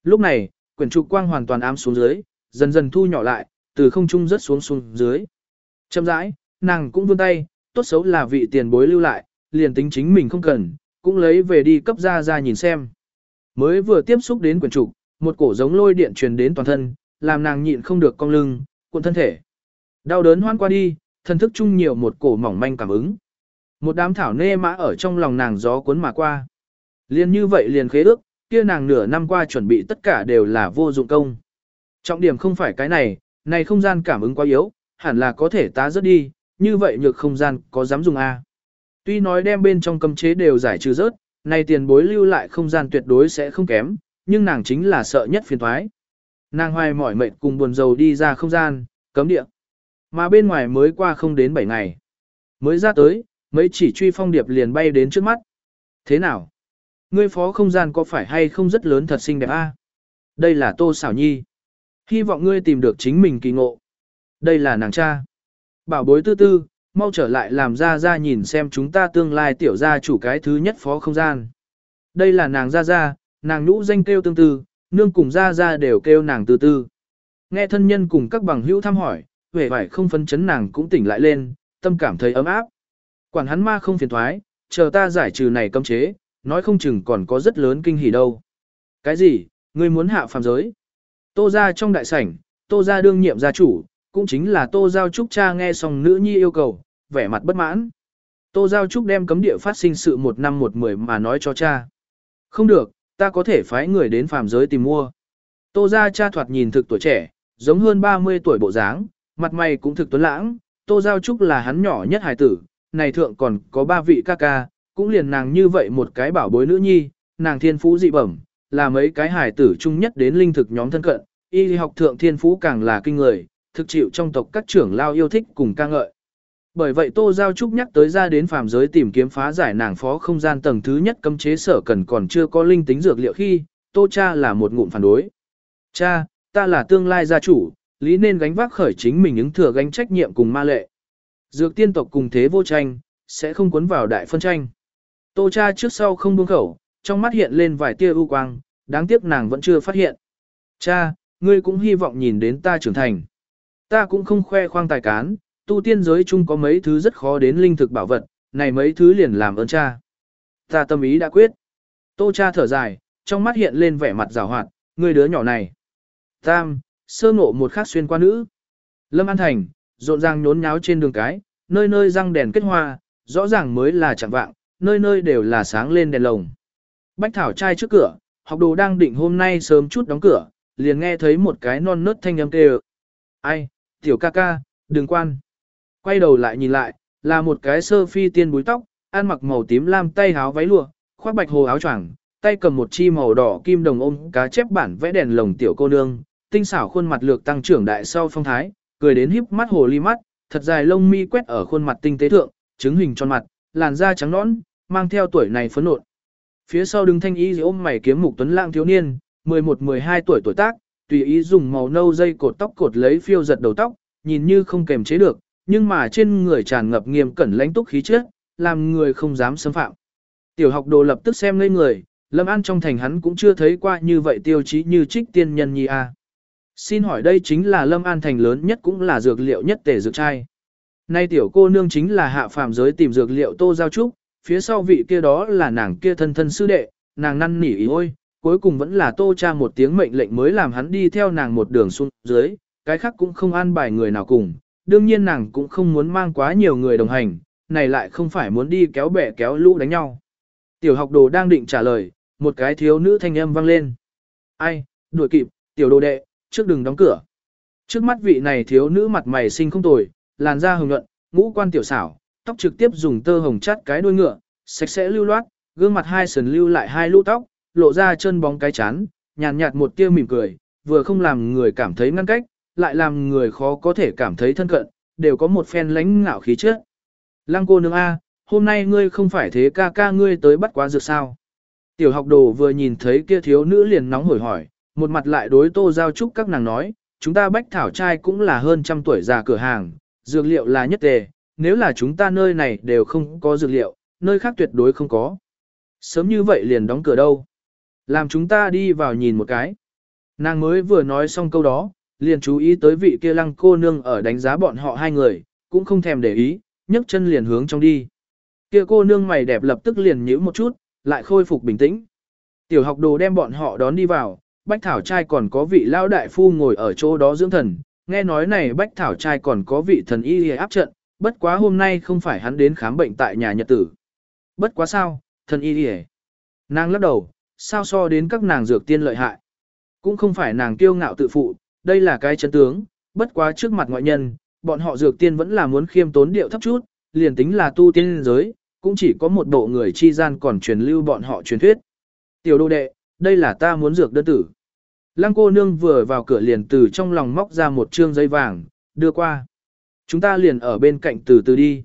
Lúc này, quyển trục quang hoàn toàn ám xuống dưới, dần dần thu nhỏ lại, từ không trung rất xuống xuống dưới. Chậm rãi, nàng cũng vươn tay, tốt xấu là vị tiền bối lưu lại, liền tính chính mình không cần, cũng lấy về đi cấp ra ra nhìn xem. Mới vừa tiếp xúc đến quyển trục, một cổ giống lôi điện truyền đến toàn thân, làm nàng nhịn không được cong lưng, cuộn thân thể. Đau đớn hoan qua đi, thân thức chung nhiều một cổ mỏng manh cảm ứng. Một đám thảo nê mã ở trong lòng nàng gió cuốn mà qua. Liên như vậy liền khế ước, kia nàng nửa năm qua chuẩn bị tất cả đều là vô dụng công. Trọng điểm không phải cái này, này không gian cảm ứng quá yếu, hẳn là có thể tá rớt đi, như vậy nhược không gian có dám dùng A. Tuy nói đem bên trong cấm chế đều giải trừ rớt, này tiền bối lưu lại không gian tuyệt đối sẽ không kém, nhưng nàng chính là sợ nhất phiền thoái. Nàng hoài mỏi mệt cùng buồn rầu đi ra không gian, cấm địa. Mà bên ngoài mới qua không đến 7 ngày. Mới ra tới, mấy chỉ truy phong điệp liền bay đến trước mắt. Thế nào? Ngươi phó không gian có phải hay không rất lớn thật xinh đẹp a? Đây là Tô Xảo Nhi. Hy vọng ngươi tìm được chính mình kỳ ngộ. Đây là nàng cha. Bảo bối tư tư, mau trở lại làm ra ra nhìn xem chúng ta tương lai tiểu gia chủ cái thứ nhất phó không gian. Đây là nàng ra ra, nàng nhũ danh kêu tương tư, nương cùng ra ra đều kêu nàng từ tư. Nghe thân nhân cùng các bằng hữu thăm hỏi, vẻ vải không phân chấn nàng cũng tỉnh lại lên, tâm cảm thấy ấm áp. Quản hắn ma không phiền thoái, chờ ta giải trừ này cấm chế, nói không chừng còn có rất lớn kinh hỉ đâu. Cái gì, ngươi muốn hạ phàm giới? Tô ra trong đại sảnh, tô ra đương nhiệm gia chủ, cũng chính là tô giao trúc cha nghe xong nữ nhi yêu cầu, vẻ mặt bất mãn. Tô giao trúc đem cấm địa phát sinh sự một năm một mười mà nói cho cha. Không được, ta có thể phái người đến phàm giới tìm mua. Tô gia cha thoạt nhìn thực tuổi trẻ, giống hơn 30 tuổi bộ dáng, mặt mày cũng thực tuấn lãng, Tô Giao Trúc là hắn nhỏ nhất hài tử, này thượng còn có ba vị ca ca, cũng liền nàng như vậy một cái bảo bối nữ nhi, nàng thiên phú dị bẩm, là mấy cái hài tử chung nhất đến linh thực nhóm thân cận, y học thượng thiên phú càng là kinh người, thực chịu trong tộc các trưởng lao yêu thích cùng ca ngợi. Bởi vậy Tô Giao Trúc nhắc tới ra đến phàm giới tìm kiếm phá giải nàng phó không gian tầng thứ nhất cấm chế sở cần còn chưa có linh tính dược liệu khi, Tô Cha là một ngụm phản đối. Cha, ta là tương lai gia chủ, lý nên gánh vác khởi chính mình ứng thừa gánh trách nhiệm cùng ma lệ. Dược tiên tộc cùng thế vô tranh, sẽ không cuốn vào đại phân tranh. Tô cha trước sau không buông khẩu, trong mắt hiện lên vài tia ưu quang, đáng tiếc nàng vẫn chưa phát hiện. Cha, ngươi cũng hy vọng nhìn đến ta trưởng thành. Ta cũng không khoe khoang tài cán, tu tiên giới chung có mấy thứ rất khó đến linh thực bảo vật, này mấy thứ liền làm ơn cha. Ta tâm ý đã quyết. Tô cha thở dài, trong mắt hiện lên vẻ mặt rào hoạt, người đứa nhỏ này. Tam, sơ ngộ một khắc xuyên qua nữ. Lâm An Thành, rộn ràng nhốn nháo trên đường cái, nơi nơi răng đèn kết hoa, rõ ràng mới là chẳng vạng, nơi nơi đều là sáng lên đèn lồng. Bách Thảo trai trước cửa, học đồ đang định hôm nay sớm chút đóng cửa, liền nghe thấy một cái non nớt thanh âm kêu. Ai, tiểu ca ca, đừng quan. Quay đầu lại nhìn lại, là một cái sơ phi tiên búi tóc, ăn mặc màu tím lam tay háo váy lụa, khoác bạch hồ áo choàng, tay cầm một chi màu đỏ kim đồng ôm cá chép bản vẽ đèn lồng tiểu cô nương, tinh xảo khuôn mặt lược tăng trưởng đại sau phong thái, cười đến híp mắt hồ ly mắt, thật dài lông mi quét ở khuôn mặt tinh tế thượng, chứng hình tròn mặt, làn da trắng nõn, mang theo tuổi này phấn nộn. Phía sau đứng thanh y ôm mày kiếm mục tuấn lãng thiếu niên, 11-12 tuổi tuổi tác, tùy ý dùng màu nâu dây cột tóc cột lấy phiêu giật đầu tóc, nhìn như không kềm chế được, nhưng mà trên người tràn ngập nghiêm cẩn lãnh túc khí chất, làm người không dám xâm phạm. Tiểu học đồ lập tức xem ngây người, Lâm An trong thành hắn cũng chưa thấy qua như vậy tiêu chí như trích tiên nhân nhi a. Xin hỏi đây chính là Lâm An thành lớn nhất cũng là dược liệu nhất tể dược trai. Nay tiểu cô nương chính là hạ phàm giới tìm dược liệu tô giao trúc, phía sau vị kia đó là nàng kia thân thân sư đệ, nàng năn nỉ ý ôi, cuối cùng vẫn là tô cha một tiếng mệnh lệnh mới làm hắn đi theo nàng một đường xuống dưới, cái khác cũng không an bài người nào cùng, đương nhiên nàng cũng không muốn mang quá nhiều người đồng hành, này lại không phải muốn đi kéo bè kéo lũ đánh nhau. Tiểu học đồ đang định trả lời, một cái thiếu nữ thanh âm vang lên. Ai, đuổi kịp, tiểu đồ đệ, trước đừng đóng cửa. Trước mắt vị này thiếu nữ mặt mày xinh không tồi, làn da hồng nhuận, ngũ quan tiểu xảo, tóc trực tiếp dùng tơ hồng chắt cái đuôi ngựa, sạch sẽ lưu loát, gương mặt hai sườn lưu lại hai lũ tóc, lộ ra chân bóng cái chán, nhàn nhạt một tia mỉm cười, vừa không làm người cảm thấy ngăn cách, lại làm người khó có thể cảm thấy thân cận, đều có một phen lãnh ngạo khí chất. Lăng cô nương A, hôm nay ngươi không phải thế ca ca ngươi tới bắt quá dược sao. Tiểu học đồ vừa nhìn thấy kia thiếu nữ liền nóng hổi hỏi, một mặt lại đối tô giao trúc các nàng nói, chúng ta bách thảo trai cũng là hơn trăm tuổi già cửa hàng, dược liệu là nhất tề, nếu là chúng ta nơi này đều không có dược liệu, nơi khác tuyệt đối không có. Sớm như vậy liền đóng cửa đâu. Làm chúng ta đi vào nhìn một cái. Nàng mới vừa nói xong câu đó, liền chú ý tới vị kia lăng cô nương ở đánh giá bọn họ hai người, cũng không thèm để ý, nhấc chân liền hướng trong đi. Kia cô nương mày đẹp lập tức liền nhíu một chút, lại khôi phục bình tĩnh. Tiểu học đồ đem bọn họ đón đi vào, Bách Thảo trai còn có vị lao đại phu ngồi ở chỗ đó dưỡng thần, nghe nói này Bách Thảo trai còn có vị thần y áp trận, bất quá hôm nay không phải hắn đến khám bệnh tại nhà nhật tử. Bất quá sao, thần y hề. Nàng lắc đầu, sao so đến các nàng dược tiên lợi hại. Cũng không phải nàng kiêu ngạo tự phụ, đây là cái chân tướng, bất quá trước mặt ngoại nhân, bọn họ dược tiên vẫn là muốn khiêm tốn điệu thấp chút, liền tính là tu tiên giới, cũng chỉ có một bộ người chi gian còn truyền lưu bọn họ truyền thuyết. Tiểu đô đệ, đây là ta muốn dược đơn tử. Lăng cô nương vừa vào cửa liền từ trong lòng móc ra một trương giấy vàng, đưa qua. Chúng ta liền ở bên cạnh từ từ đi.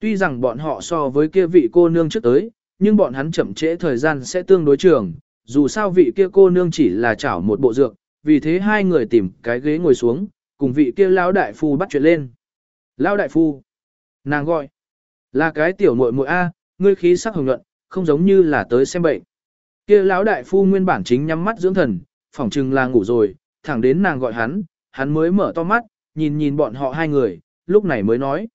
Tuy rằng bọn họ so với kia vị cô nương trước tới, nhưng bọn hắn chậm trễ thời gian sẽ tương đối trường. Dù sao vị kia cô nương chỉ là chảo một bộ dược, vì thế hai người tìm cái ghế ngồi xuống, cùng vị kia lão đại phu bắt chuyện lên. Lão đại phu. Nàng gọi. Là cái tiểu muội muội A, ngươi khí sắc hồng nhuận, không giống như là tới xem bệnh. Kia lão đại phu nguyên bản chính nhắm mắt dưỡng thần, phỏng chừng là ngủ rồi, thẳng đến nàng gọi hắn, hắn mới mở to mắt, nhìn nhìn bọn họ hai người, lúc này mới nói.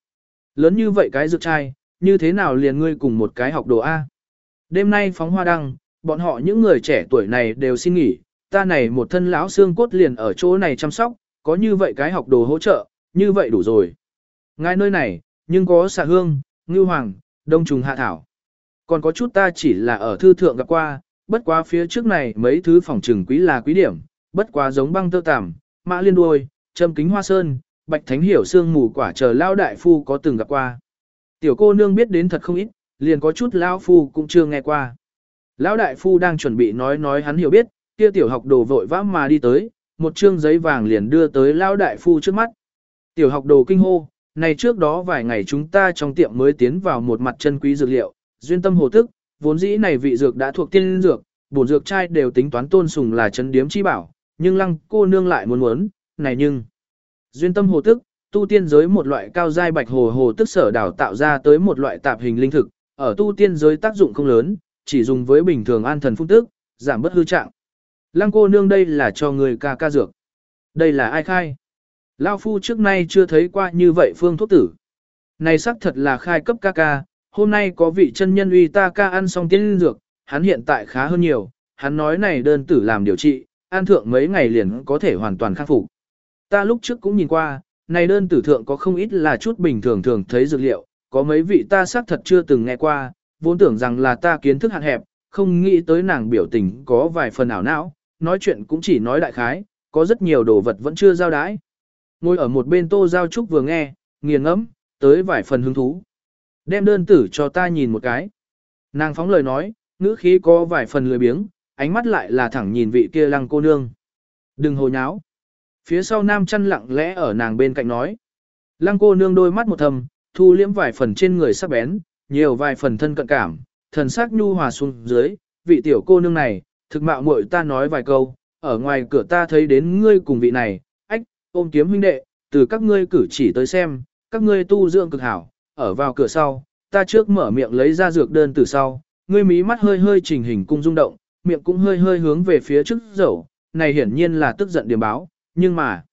Lớn như vậy cái dược trai, như thế nào liền ngươi cùng một cái học đồ A. Đêm nay phóng hoa đăng, bọn họ những người trẻ tuổi này đều xin nghỉ, ta này một thân lão xương cốt liền ở chỗ này chăm sóc, có như vậy cái học đồ hỗ trợ, như vậy đủ rồi. Ngay nơi này, nhưng có xạ hương, ngưu hoàng, đông trùng hạ thảo. Còn có chút ta chỉ là ở thư thượng gặp qua, bất quá phía trước này mấy thứ phòng trừng quý là quý điểm, bất quá giống băng tơ tằm, mã liên đuôi, châm kính hoa sơn, bạch thánh hiểu xương mù quả chờ lao đại phu có từng gặp qua. Tiểu cô nương biết đến thật không ít, liền có chút lão phu cũng chưa nghe qua. Lão đại phu đang chuẩn bị nói nói hắn hiểu biết, kia tiểu học đồ vội vã mà đi tới, một chương giấy vàng liền đưa tới lão đại phu trước mắt. Tiểu học đồ kinh hô, này trước đó vài ngày chúng ta trong tiệm mới tiến vào một mặt chân quý dược liệu, duyên tâm hồ tức, vốn dĩ này vị dược đã thuộc tiên dược, bổn dược trai đều tính toán tôn sùng là chân điếm chi bảo, nhưng lăng cô nương lại muốn muốn, này nhưng. Duyên tâm hồ tức, tu tiên giới một loại cao giai bạch hồ hồ tức sở đào tạo ra tới một loại tạp hình linh thực, ở tu tiên giới tác dụng không lớn, chỉ dùng với bình thường an thần phung tức, giảm bất hư trạng. Lăng cô nương đây là cho người ca ca dược. Đây là ai khai? Lao phu trước nay chưa thấy qua như vậy phương thuốc tử. Này xác thật là khai cấp ca ca, hôm nay có vị chân nhân uy ta ca ăn xong tiên dược, hắn hiện tại khá hơn nhiều, hắn nói này đơn tử làm điều trị, an thượng mấy ngày liền có thể hoàn toàn khắc phục. Ta lúc trước cũng nhìn qua, này đơn tử thượng có không ít là chút bình thường thường thấy dược liệu, có mấy vị ta xác thật chưa từng nghe qua, vốn tưởng rằng là ta kiến thức hạn hẹp, không nghĩ tới nàng biểu tình có vài phần ảo não, nói chuyện cũng chỉ nói đại khái, có rất nhiều đồ vật vẫn chưa giao đái. Ngồi ở một bên tô giao trúc vừa nghe, nghiền ngẫm, tới vài phần hứng thú. Đem đơn tử cho ta nhìn một cái. Nàng phóng lời nói, ngữ khí có vài phần lười biếng, ánh mắt lại là thẳng nhìn vị kia lăng cô nương. Đừng hồ nháo. Phía sau nam chăn lặng lẽ ở nàng bên cạnh nói. Lăng cô nương đôi mắt một thầm, thu liễm vài phần trên người sắc bén, nhiều vài phần thân cận cảm, thần sắc nhu hòa xuống dưới, vị tiểu cô nương này, thực mạo muội ta nói vài câu, ở ngoài cửa ta thấy đến ngươi cùng vị này, ách, ôm kiếm huynh đệ, từ các ngươi cử chỉ tới xem, các ngươi tu dưỡng cực hảo, ở vào cửa sau, ta trước mở miệng lấy ra dược đơn từ sau, ngươi mí mắt hơi hơi trình hình cung rung động, miệng cũng hơi hơi hướng về phía trước dẫu, này hiển nhiên là tức giận điểm báo, nhưng mà,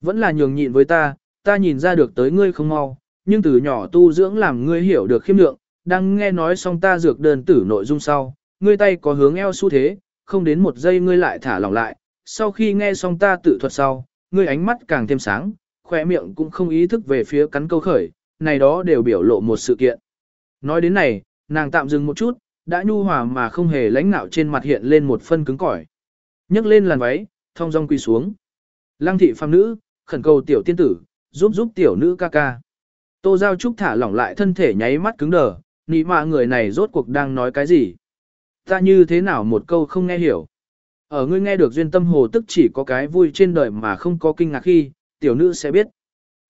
vẫn là nhường nhịn với ta, ta nhìn ra được tới ngươi không mau, nhưng từ nhỏ tu dưỡng làm ngươi hiểu được khiêm lượng, đang nghe nói xong ta dược đơn tử nội dung sau, ngươi tay có hướng eo xu thế, không đến một giây ngươi lại thả lỏng lại, sau khi nghe xong ta tự thuật sau, ngươi ánh mắt càng thêm sáng, khỏe miệng cũng không ý thức về phía cắn câu khởi, này đó đều biểu lộ một sự kiện. Nói đến này, nàng tạm dừng một chút, đã nhu hòa mà không hề lãnh nạo trên mặt hiện lên một phân cứng cỏi. nhấc lên làn váy, thong dong quỳ xuống. Lăng thị phàm nữ, khẩn cầu tiểu tiên tử, giúp giúp tiểu nữ ca ca. Tô Giao Trúc thả lỏng lại thân thể nháy mắt cứng đờ, nị mạ người này rốt cuộc đang nói cái gì. Ta như thế nào một câu không nghe hiểu. Ở ngươi nghe được duyên tâm hồ tức chỉ có cái vui trên đời mà không có kinh ngạc khi, tiểu nữ sẽ biết.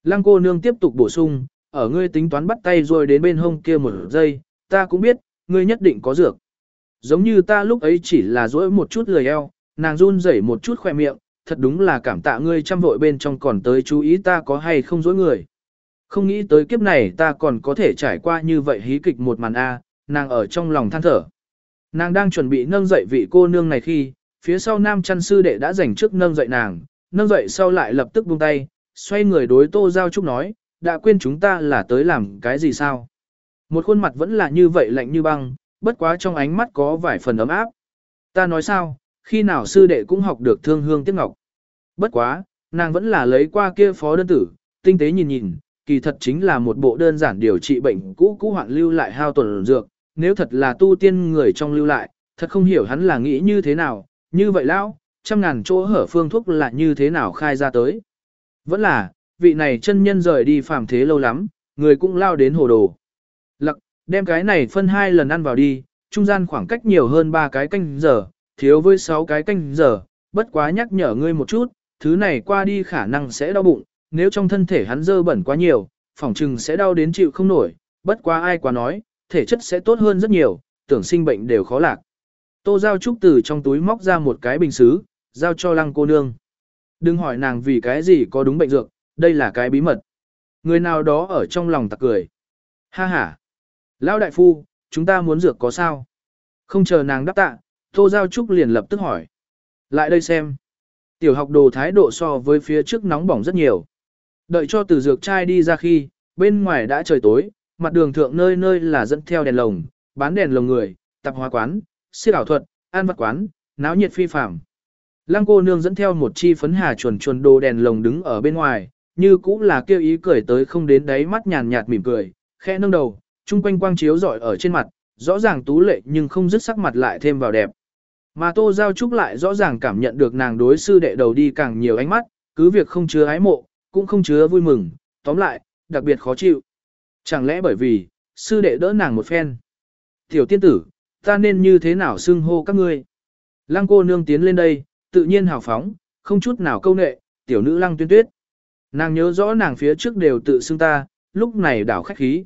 Lăng cô nương tiếp tục bổ sung, ở ngươi tính toán bắt tay rồi đến bên hông kia một giây, ta cũng biết, ngươi nhất định có dược. Giống như ta lúc ấy chỉ là dỗi một chút lười eo, nàng run rẩy một chút khoe miệng, thật đúng là cảm tạ ngươi chăm vội bên trong còn tới chú ý ta có hay không dối người. Không nghĩ tới kiếp này ta còn có thể trải qua như vậy hí kịch một màn A, nàng ở trong lòng than thở. Nàng đang chuẩn bị nâng dậy vị cô nương này khi, phía sau nam chăn sư đệ đã giành trước nâng dậy nàng, nâng dậy sau lại lập tức buông tay, xoay người đối tô giao trúc nói, đã quên chúng ta là tới làm cái gì sao. Một khuôn mặt vẫn là như vậy lạnh như băng, bất quá trong ánh mắt có vài phần ấm áp. Ta nói sao, khi nào sư đệ cũng học được thương hương tiếc ngọc. Bất quá, nàng vẫn là lấy qua kia phó đơn tử, tinh tế nhìn nhìn, kỳ thật chính là một bộ đơn giản điều trị bệnh cũ cũ hoạn lưu lại hao tuần dược, nếu thật là tu tiên người trong lưu lại, thật không hiểu hắn là nghĩ như thế nào, như vậy lão, trăm ngàn chỗ hở phương thuốc là như thế nào khai ra tới. Vẫn là, vị này chân nhân rời đi phàm thế lâu lắm, người cũng lao đến hồ đồ. Lặc, đem cái này phân hai lần ăn vào đi, trung gian khoảng cách nhiều hơn ba cái canh giờ, thiếu với sáu cái canh giờ, bất quá nhắc nhở ngươi một chút, thứ này qua đi khả năng sẽ đau bụng, nếu trong thân thể hắn dơ bẩn quá nhiều, phỏng chừng sẽ đau đến chịu không nổi, bất quá ai quá nói, thể chất sẽ tốt hơn rất nhiều, tưởng sinh bệnh đều khó lạc. Tô Giao Trúc từ trong túi móc ra một cái bình xứ, giao cho lăng cô nương. Đừng hỏi nàng vì cái gì có đúng bệnh dược, đây là cái bí mật. Người nào đó ở trong lòng tặc cười. Ha ha. Lão đại phu, chúng ta muốn dược có sao? Không chờ nàng đáp tạ, Tô Giao Trúc liền lập tức hỏi. Lại đây xem. Tiểu học đồ thái độ so với phía trước nóng bỏng rất nhiều. Đợi cho từ dược trai đi ra khi, bên ngoài đã trời tối, mặt đường thượng nơi nơi là dẫn theo đèn lồng, bán đèn lồng người, tạp hóa quán, siêu ảo thuật, an vật quán, náo nhiệt phi phạm. Lăng cô nương dẫn theo một chi phấn hà chuồn chuồn đồ đèn lồng đứng ở bên ngoài, như cũng là kêu ý cười tới không đến đáy mắt nhàn nhạt mỉm cười, khẽ nâng đầu, chung quanh quang chiếu rọi ở trên mặt, rõ ràng tú lệ nhưng không dứt sắc mặt lại thêm vào đẹp. Mà Tô Giao Trúc lại rõ ràng cảm nhận được nàng đối sư đệ đầu đi càng nhiều ánh mắt, cứ việc không chứa ái mộ, cũng không chứa vui mừng, tóm lại, đặc biệt khó chịu. Chẳng lẽ bởi vì, sư đệ đỡ nàng một phen. Tiểu tiên tử, ta nên như thế nào xưng hô các ngươi? Lăng cô nương tiến lên đây, tự nhiên hào phóng, không chút nào câu nệ, tiểu nữ lăng tuyên tuyết. Nàng nhớ rõ nàng phía trước đều tự xưng ta, lúc này đảo khách khí.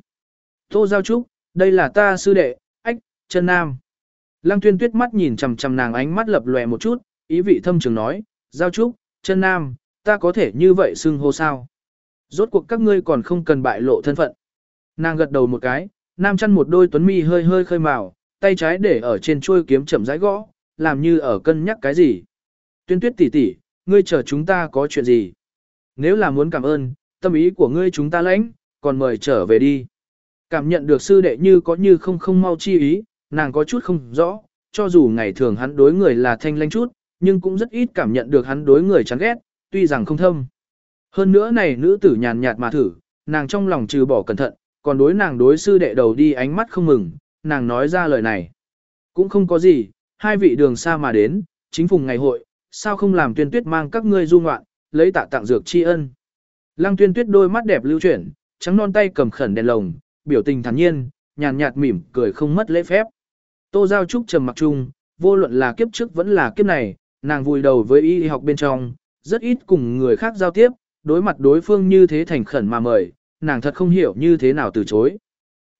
Tô Giao Trúc, đây là ta sư đệ, ách, chân nam. Lăng tuyên tuyết mắt nhìn chằm chằm nàng ánh mắt lập lòe một chút, ý vị thâm trường nói, Giao Trúc, chân nam, ta có thể như vậy xưng hô sao? Rốt cuộc các ngươi còn không cần bại lộ thân phận. Nàng gật đầu một cái, nam chăn một đôi tuấn mi hơi hơi khơi màu, tay trái để ở trên chuôi kiếm chậm rãi gõ, làm như ở cân nhắc cái gì. Tuyên tuyết tỷ tỷ, ngươi chờ chúng ta có chuyện gì? Nếu là muốn cảm ơn, tâm ý của ngươi chúng ta lãnh, còn mời trở về đi. Cảm nhận được sư đệ như có như không không mau chi ý, nàng có chút không rõ, cho dù ngày thường hắn đối người là thanh lãnh chút, nhưng cũng rất ít cảm nhận được hắn đối người chán ghét, tuy rằng không thâm. Hơn nữa này nữ tử nhàn nhạt mà thử, nàng trong lòng trừ bỏ cẩn thận, còn đối nàng đối sư đệ đầu đi ánh mắt không mừng, nàng nói ra lời này. Cũng không có gì, hai vị đường xa mà đến, chính phùng ngày hội, sao không làm tuyên tuyết mang các ngươi du ngoạn, lấy tạ tặng dược tri ân. Lăng tuyên tuyết đôi mắt đẹp lưu chuyển, trắng non tay cầm khẩn đèn lồng, biểu tình thản nhiên, nhàn nhạt mỉm cười không mất lễ phép. Tô Giao Trúc trầm mặc chung, vô luận là kiếp trước vẫn là kiếp này, nàng vùi đầu với y học bên trong, rất ít cùng người khác giao tiếp, đối mặt đối phương như thế thành khẩn mà mời, nàng thật không hiểu như thế nào từ chối.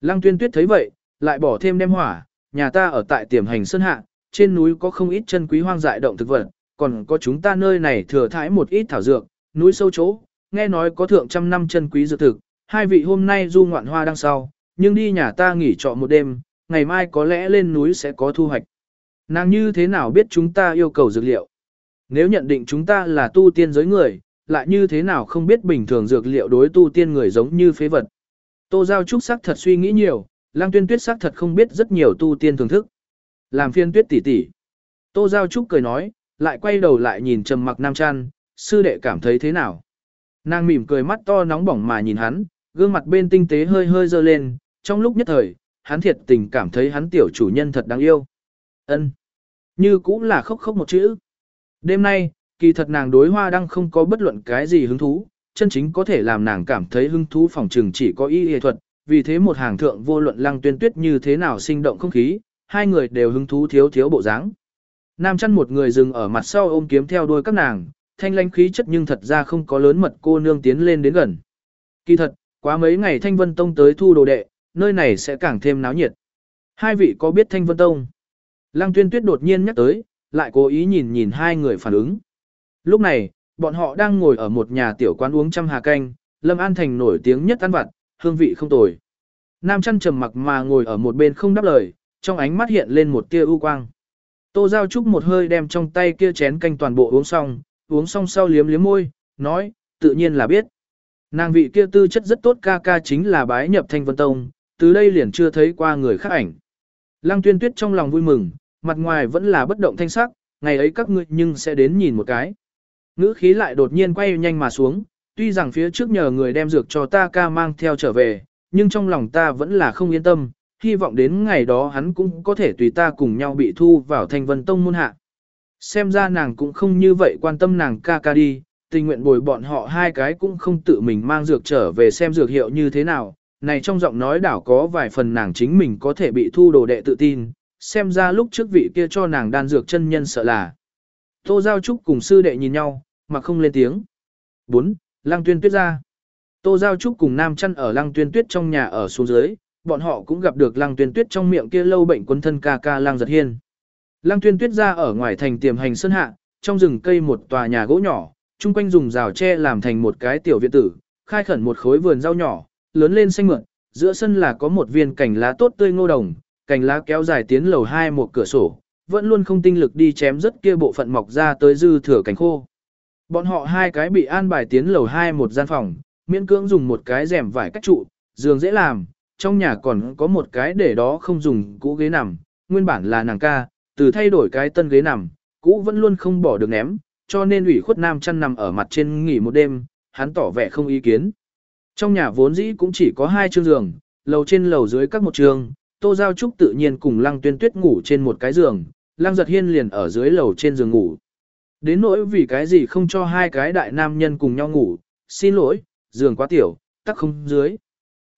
Lăng tuyên tuyết thấy vậy, lại bỏ thêm đem hỏa, nhà ta ở tại tiềm hành sơn hạ, trên núi có không ít chân quý hoang dại động thực vật, còn có chúng ta nơi này thừa thái một ít thảo dược, núi sâu chỗ, nghe nói có thượng trăm năm chân quý dược thực, hai vị hôm nay du ngoạn hoa đang sau, nhưng đi nhà ta nghỉ trọ một đêm, ngày mai có lẽ lên núi sẽ có thu hoạch. Nàng như thế nào biết chúng ta yêu cầu dược liệu? Nếu nhận định chúng ta là tu tiên giới người, lại như thế nào không biết bình thường dược liệu đối tu tiên người giống như phế vật. Tô Giao Trúc sắc thật suy nghĩ nhiều, Lang Tuyên Tuyết sắc thật không biết rất nhiều tu tiên thưởng thức. Làm phiên tuyết tỷ tỷ. Tô Giao Trúc cười nói, lại quay đầu lại nhìn trầm mặc nam chăn, sư đệ cảm thấy thế nào. Nàng mỉm cười mắt to nóng bỏng mà nhìn hắn, gương mặt bên tinh tế hơi hơi dơ lên, trong lúc nhất thời, hắn thiệt tình cảm thấy hắn tiểu chủ nhân thật đáng yêu. ân Như cũng là khóc khóc một chữ. Đêm nay, kỳ thật nàng đối hoa đăng không có bất luận cái gì hứng thú, chân chính có thể làm nàng cảm thấy hứng thú phòng trừng chỉ có y y thuật, vì thế một hàng thượng vô luận lăng tuyên tuyết như thế nào sinh động không khí, hai người đều hứng thú thiếu thiếu bộ dáng. Nam chăn một người dừng ở mặt sau ôm kiếm theo đuôi các nàng, thanh lãnh khí chất nhưng thật ra không có lớn mật cô nương tiến lên đến gần. Kỳ thật, quá mấy ngày Thanh Vân Tông tới thu đồ đệ, nơi này sẽ càng thêm náo nhiệt. Hai vị có biết Thanh Vân Tông? Lăng tuyên tuyết đột nhiên nhắc tới, lại cố ý nhìn nhìn hai người phản ứng. Lúc này, bọn họ đang ngồi ở một nhà tiểu quán uống trăm hà canh, Lâm An Thành nổi tiếng nhất ăn vặt, hương vị không tồi. Nam chăn trầm mặc mà ngồi ở một bên không đáp lời, trong ánh mắt hiện lên một tia ưu quang. Tô Giao Trúc một hơi đem trong tay kia chén canh toàn bộ uống xong, uống xong sau liếm liếm môi, nói, tự nhiên là biết. Nàng vị kia tư chất rất tốt ca ca chính là bái nhập thanh vân tông, từ đây liền chưa thấy qua người khác ảnh. Lăng tuyên tuyết trong lòng vui mừng, mặt ngoài vẫn là bất động thanh sắc, ngày ấy các ngươi nhưng sẽ đến nhìn một cái. Ngữ khí lại đột nhiên quay nhanh mà xuống, Tuy rằng phía trước nhờ người đem dược cho ta ca mang theo trở về, nhưng trong lòng ta vẫn là không yên tâm, hy vọng đến ngày đó hắn cũng có thể tùy ta cùng nhau bị thu vào thanh vân tông môn hạ. Xem ra nàng cũng không như vậy quan tâm nàng ca ca đi, tình nguyện bồi bọn họ hai cái cũng không tự mình mang dược trở về xem dược hiệu như thế nào. Này trong giọng nói đảo có vài phần nàng chính mình có thể bị thu đồ đệ tự tin, xem ra lúc trước vị kia cho nàng đan dược chân nhân sợ là. Tô Giao Trúc cùng sư đệ nhìn nhau, mà không lên tiếng. 4. Lăng tuyên tuyết ra. Tô Giao Trúc cùng Nam Chăn ở Lăng tuyên tuyết trong nhà ở xuống dưới, bọn họ cũng gặp được Lăng tuyên tuyết trong miệng kia lâu bệnh quân thân ca ca Lăng giật hiên. Lăng tuyên tuyết ra ở ngoài thành tiềm hành sơn hạ, trong rừng cây một tòa nhà gỗ nhỏ, chung quanh dùng rào tre làm thành một cái tiểu viện tử, khai khẩn một khối vườn rau nhỏ, lớn lên xanh mượn, giữa sân là có một viên cảnh lá tốt tươi ngô đồng, cành lá kéo dài tiến lầu hai một cửa sổ, vẫn luôn không tinh lực đi chém rất kia bộ phận mọc ra tới dư thừa cành khô. Bọn họ hai cái bị an bài tiến lầu hai một gian phòng, miễn cưỡng dùng một cái rèm vải cách trụ, giường dễ làm, trong nhà còn có một cái để đó không dùng cũ ghế nằm, nguyên bản là nàng ca, từ thay đổi cái tân ghế nằm, cũ vẫn luôn không bỏ được ném, cho nên ủy khuất nam chăn nằm ở mặt trên nghỉ một đêm, hắn tỏ vẻ không ý kiến. Trong nhà vốn dĩ cũng chỉ có hai chương giường, lầu trên lầu dưới các một trường, Tô Giao Trúc tự nhiên cùng Lăng Tuyên Tuyết ngủ trên một cái giường, Lăng Giật Hiên liền ở dưới lầu trên giường ngủ. Đến nỗi vì cái gì không cho hai cái đại nam nhân cùng nhau ngủ, xin lỗi, giường quá tiểu, tắc không dưới.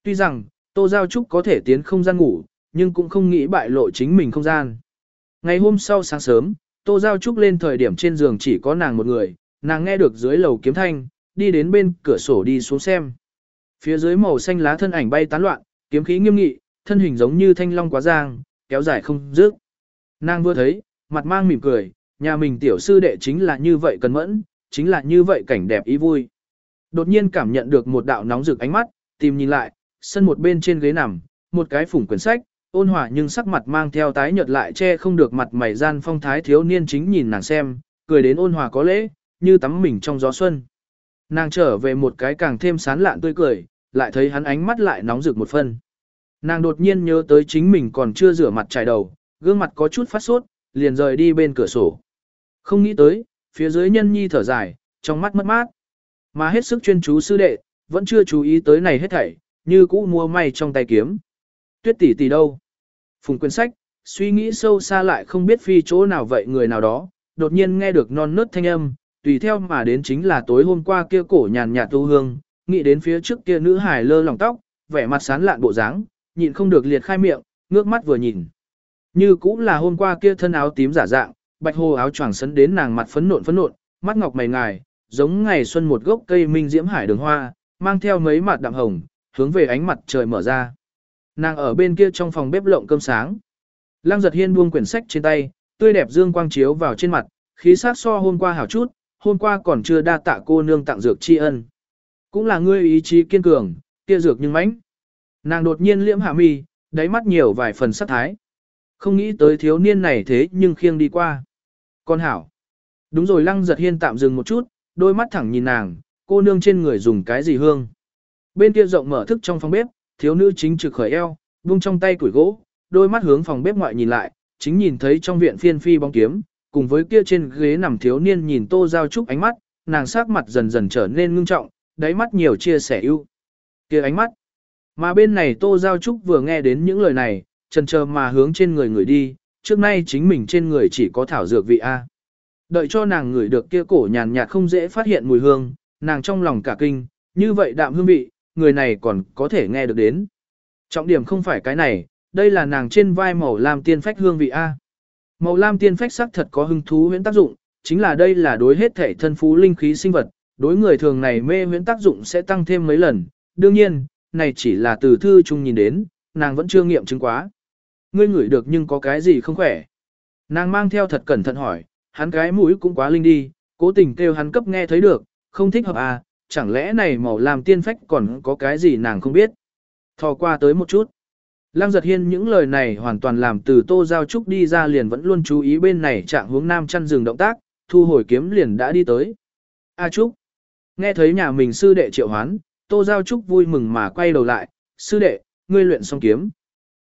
Tuy rằng, Tô Giao Trúc có thể tiến không gian ngủ, nhưng cũng không nghĩ bại lộ chính mình không gian. Ngày hôm sau sáng sớm, Tô Giao Trúc lên thời điểm trên giường chỉ có nàng một người, nàng nghe được dưới lầu kiếm thanh, đi đến bên cửa sổ đi xuống xem. Phía dưới màu xanh lá thân ảnh bay tán loạn, kiếm khí nghiêm nghị, thân hình giống như thanh long quá giang, kéo dài không dứt. Nàng vừa thấy, mặt mang mỉm cười, nhà mình tiểu sư đệ chính là như vậy cần mẫn, chính là như vậy cảnh đẹp ý vui. Đột nhiên cảm nhận được một đạo nóng rực ánh mắt, tìm nhìn lại, sân một bên trên ghế nằm, một cái phủng quyển sách, ôn hòa nhưng sắc mặt mang theo tái nhợt lại che không được mặt mày gian phong thái thiếu niên chính nhìn nàng xem, cười đến ôn hòa có lễ, như tắm mình trong gió xuân. Nàng trở về một cái càng thêm sán lạn tươi cười, lại thấy hắn ánh mắt lại nóng rực một phần. Nàng đột nhiên nhớ tới chính mình còn chưa rửa mặt trải đầu, gương mặt có chút phát sốt, liền rời đi bên cửa sổ. Không nghĩ tới, phía dưới nhân nhi thở dài, trong mắt mất mát. Mà hết sức chuyên chú sư đệ, vẫn chưa chú ý tới này hết thảy, như cũ mua may trong tay kiếm. Tuyết tỷ tỷ đâu? Phùng quyển sách, suy nghĩ sâu xa lại không biết phi chỗ nào vậy người nào đó, đột nhiên nghe được non nớt thanh âm, tùy theo mà đến chính là tối hôm qua kia cổ nhàn nhạt tu hương, nghĩ đến phía trước kia nữ hài lơ lòng tóc, vẻ mặt sán lạn bộ dáng, nhịn không được liệt khai miệng, ngước mắt vừa nhìn. Như cũng là hôm qua kia thân áo tím giả dạng, bạch hồ áo choàng sấn đến nàng mặt phấn nộn phấn nộn, mắt ngọc mày ngài, giống ngày xuân một gốc cây minh diễm hải đường hoa, mang theo mấy mặt đạm hồng, hướng về ánh mặt trời mở ra. Nàng ở bên kia trong phòng bếp lộng cơm sáng. Lăng giật hiên buông quyển sách trên tay, tươi đẹp dương quang chiếu vào trên mặt, khí sát so hôm qua hảo chút, hôm qua còn chưa đa tạ cô nương tặng dược tri ân. Cũng là ngươi ý chí kiên cường, kia dược nhưng mãnh. Nàng đột nhiên liễm hạ mi, đáy mắt nhiều vài phần sắc thái. Không nghĩ tới thiếu niên này thế nhưng khiêng đi qua. Con hảo. Đúng rồi lăng giật hiên tạm dừng một chút, đôi mắt thẳng nhìn nàng, cô nương trên người dùng cái gì hương. Bên kia rộng mở thức trong phòng bếp, thiếu nữ chính trực khởi eo, vung trong tay củi gỗ, đôi mắt hướng phòng bếp ngoại nhìn lại, chính nhìn thấy trong viện phiên phi bóng kiếm, cùng với kia trên ghế nằm thiếu niên nhìn tô giao trúc ánh mắt, nàng sắc mặt dần dần trở nên ngưng trọng, đáy mắt nhiều chia sẻ ưu. kia ánh mắt. Mà bên này tô giao trúc vừa nghe đến những lời này, trần chờ mà hướng trên người người đi, trước nay chính mình trên người chỉ có thảo dược vị A. Đợi cho nàng ngửi được kia cổ nhàn nhạt không dễ phát hiện mùi hương, nàng trong lòng cả kinh, như vậy đạm hương vị, người này còn có thể nghe được đến. Trọng điểm không phải cái này, đây là nàng trên vai màu lam tiên phách hương vị A. Màu lam tiên phách sắc thật có hứng thú huyễn tác dụng, chính là đây là đối hết thể thân phú linh khí sinh vật, đối người thường này mê huyễn tác dụng sẽ tăng thêm mấy lần. Đương nhiên, này chỉ là từ thư chung nhìn đến, nàng vẫn chưa nghiệm chứng quá. Ngươi ngửi được nhưng có cái gì không khỏe. Nàng mang theo thật cẩn thận hỏi, hắn cái mũi cũng quá linh đi, cố tình kêu hắn cấp nghe thấy được, không thích hợp à, chẳng lẽ này màu làm tiên phách còn có cái gì nàng không biết. Thò qua tới một chút. Lăng giật hiên những lời này hoàn toàn làm từ tô giao trúc đi ra liền vẫn luôn chú ý bên này trạng hướng nam chăn rừng động tác, thu hồi kiếm liền đã đi tới. A trúc. Nghe thấy nhà mình sư đệ triệu hoán, tô giao trúc vui mừng mà quay đầu lại, sư đệ, ngươi luyện xong kiếm.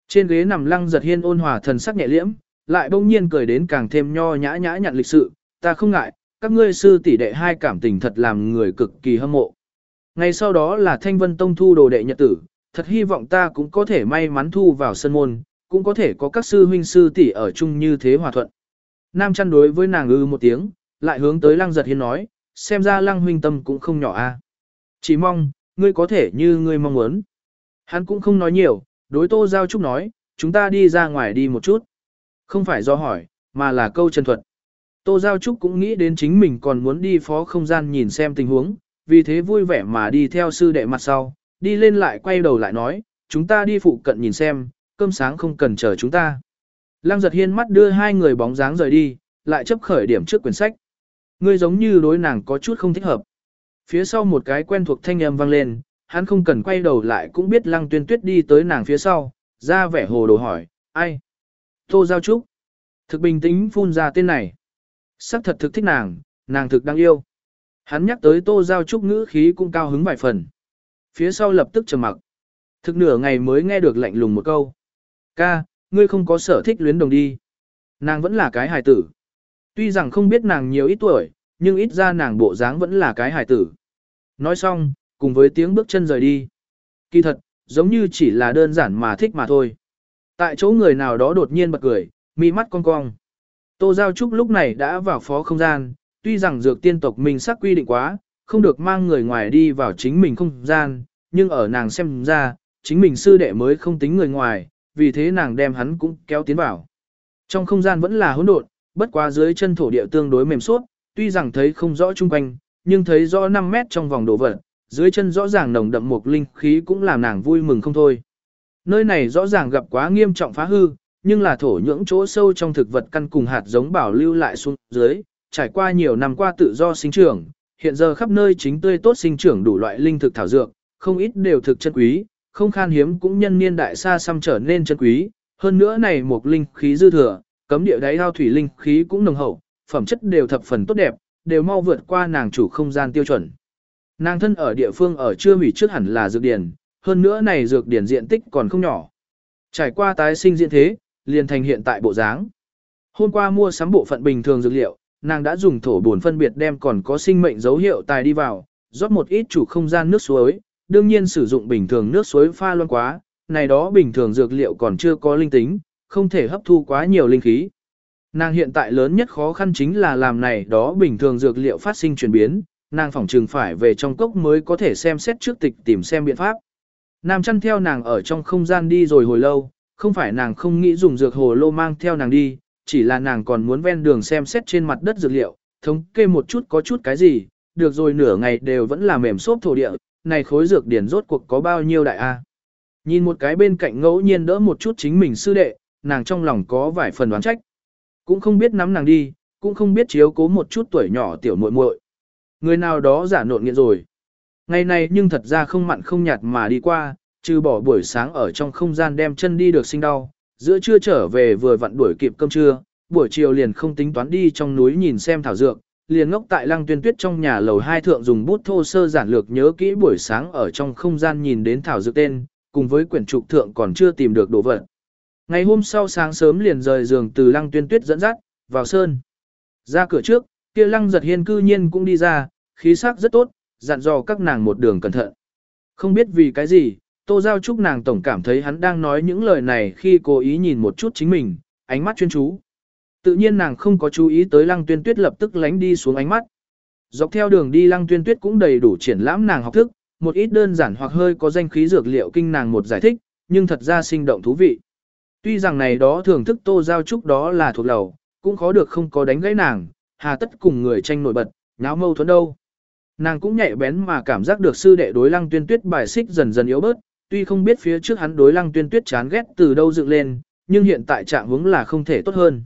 Trên ghế nằm lăng giật hiên ôn hòa thần sắc nhẹ liễm, lại bỗng nhiên cười đến càng thêm nho nhã nhã nhặn lịch sự, ta không ngại, các ngươi sư tỷ đệ hai cảm tình thật làm người cực kỳ hâm mộ. Ngày sau đó là Thanh Vân Tông thu đồ đệ nhật tử, thật hy vọng ta cũng có thể may mắn thu vào sân môn, cũng có thể có các sư huynh sư tỷ ở chung như thế hòa thuận. Nam chăn đối với nàng ư một tiếng, lại hướng tới lăng giật hiên nói, xem ra lăng huynh tâm cũng không nhỏ a. Chỉ mong, ngươi có thể như ngươi mong muốn. Hắn cũng không nói nhiều, đối tô giao trúc nói, chúng ta đi ra ngoài đi một chút. Không phải do hỏi, mà là câu chân thuật. Tô Giao Trúc cũng nghĩ đến chính mình còn muốn đi phó không gian nhìn xem tình huống, vì thế vui vẻ mà đi theo sư đệ mặt sau, đi lên lại quay đầu lại nói, chúng ta đi phụ cận nhìn xem, cơm sáng không cần chờ chúng ta. Lăng giật hiên mắt đưa hai người bóng dáng rời đi, lại chấp khởi điểm trước quyển sách. Ngươi giống như đối nàng có chút không thích hợp. Phía sau một cái quen thuộc thanh âm vang lên, hắn không cần quay đầu lại cũng biết lăng tuyên tuyết đi tới nàng phía sau, ra vẻ hồ đồ hỏi, ai? Tô Giao Trúc. Thực bình tĩnh phun ra tên này. Sắc thật thực thích nàng, nàng thực đáng yêu. Hắn nhắc tới Tô Giao Trúc ngữ khí cũng cao hứng vài phần. Phía sau lập tức trầm mặc. Thực nửa ngày mới nghe được lạnh lùng một câu. Ca, ngươi không có sở thích luyến đồng đi. Nàng vẫn là cái hài tử. Tuy rằng không biết nàng nhiều ít tuổi, nhưng ít ra nàng bộ dáng vẫn là cái hài tử. Nói xong, cùng với tiếng bước chân rời đi. Kỳ thật, giống như chỉ là đơn giản mà thích mà thôi. Tại chỗ người nào đó đột nhiên bật cười, mi mắt cong cong. Tô Giao Trúc lúc này đã vào phó không gian, tuy rằng dược tiên tộc mình sắc quy định quá, không được mang người ngoài đi vào chính mình không gian, nhưng ở nàng xem ra, chính mình sư đệ mới không tính người ngoài, vì thế nàng đem hắn cũng kéo tiến vào. Trong không gian vẫn là hỗn độn, bất quá dưới chân thổ địa tương đối mềm suốt, tuy rằng thấy không rõ chung quanh, nhưng thấy rõ 5 mét trong vòng đồ vật, dưới chân rõ ràng nồng đậm một linh khí cũng làm nàng vui mừng không thôi. Nơi này rõ ràng gặp quá nghiêm trọng phá hư, nhưng là thổ nhưỡng chỗ sâu trong thực vật căn cùng hạt giống bảo lưu lại xuống dưới, trải qua nhiều năm qua tự do sinh trưởng, hiện giờ khắp nơi chính tươi tốt sinh trưởng đủ loại linh thực thảo dược, không ít đều thực chân quý, không khan hiếm cũng nhân niên đại xa xăm trở nên chân quý, hơn nữa này một linh khí dư thừa, cấm địa đáy ao thủy linh khí cũng nồng hậu, phẩm chất đều thập phần tốt đẹp, đều mau vượt qua nàng chủ không gian tiêu chuẩn. Nàng thân ở địa phương ở chưa hủy trước hẳn là dược điển, hơn nữa này dược điển diện tích còn không nhỏ. Trải qua tái sinh diện thế, liền thành hiện tại bộ dáng. Hôm qua mua sắm bộ phận bình thường dược liệu, nàng đã dùng thổ buồn phân biệt đem còn có sinh mệnh dấu hiệu tài đi vào, rót một ít chủ không gian nước suối, đương nhiên sử dụng bình thường nước suối pha loãng quá, này đó bình thường dược liệu còn chưa có linh tính, không thể hấp thu quá nhiều linh khí. Nàng hiện tại lớn nhất khó khăn chính là làm này đó bình thường dược liệu phát sinh chuyển biến, nàng phỏng trừng phải về trong cốc mới có thể xem xét trước tịch tìm xem biện pháp. Nam chăn theo nàng ở trong không gian đi rồi hồi lâu, không phải nàng không nghĩ dùng dược hồ lô mang theo nàng đi, chỉ là nàng còn muốn ven đường xem xét trên mặt đất dược liệu, thống kê một chút có chút cái gì, được rồi nửa ngày đều vẫn là mềm xốp thổ địa, này khối dược điển rốt cuộc có bao nhiêu đại a? Nhìn một cái bên cạnh ngẫu nhiên đỡ một chút chính mình sư đệ, nàng trong lòng có vài phần đoán trách. Cũng không biết nắm nàng đi, cũng không biết chiếu cố một chút tuổi nhỏ tiểu muội muội. Người nào đó giả nộn nghiện rồi. Ngày này nhưng thật ra không mặn không nhạt mà đi qua, trừ bỏ buổi sáng ở trong không gian đem chân đi được sinh đau, giữa trưa trở về vừa vặn đuổi kịp cơm trưa, buổi chiều liền không tính toán đi trong núi nhìn xem thảo dược, liền ngốc tại lăng tuyên tuyết trong nhà lầu hai thượng dùng bút thô sơ giản lược nhớ kỹ buổi sáng ở trong không gian nhìn đến thảo dược tên, cùng với quyển trục thượng còn chưa tìm được đồ vật. Ngày hôm sau sáng sớm liền rời giường từ lăng tuyên tuyết dẫn dắt, vào sơn. Ra cửa trước, kia lăng giật hiên cư nhiên cũng đi ra, khí sắc rất tốt, dặn dò các nàng một đường cẩn thận. Không biết vì cái gì, Tô Giao Trúc nàng tổng cảm thấy hắn đang nói những lời này khi cố ý nhìn một chút chính mình, ánh mắt chuyên chú. Tự nhiên nàng không có chú ý tới lăng tuyên tuyết lập tức lánh đi xuống ánh mắt. Dọc theo đường đi lăng tuyên tuyết cũng đầy đủ triển lãm nàng học thức, một ít đơn giản hoặc hơi có danh khí dược liệu kinh nàng một giải thích, nhưng thật ra sinh động thú vị. Tuy rằng này đó thưởng thức Tô Giao Trúc đó là thuộc lầu, cũng khó được không có đánh gãy nàng, hà tất cùng người tranh nổi bật, nháo mâu thuẫn đâu. Nàng cũng nhạy bén mà cảm giác được sư đệ đối lăng tuyên tuyết bài xích dần dần yếu bớt, tuy không biết phía trước hắn đối lăng tuyên tuyết chán ghét từ đâu dựng lên, nhưng hiện tại trạng hướng là không thể tốt hơn.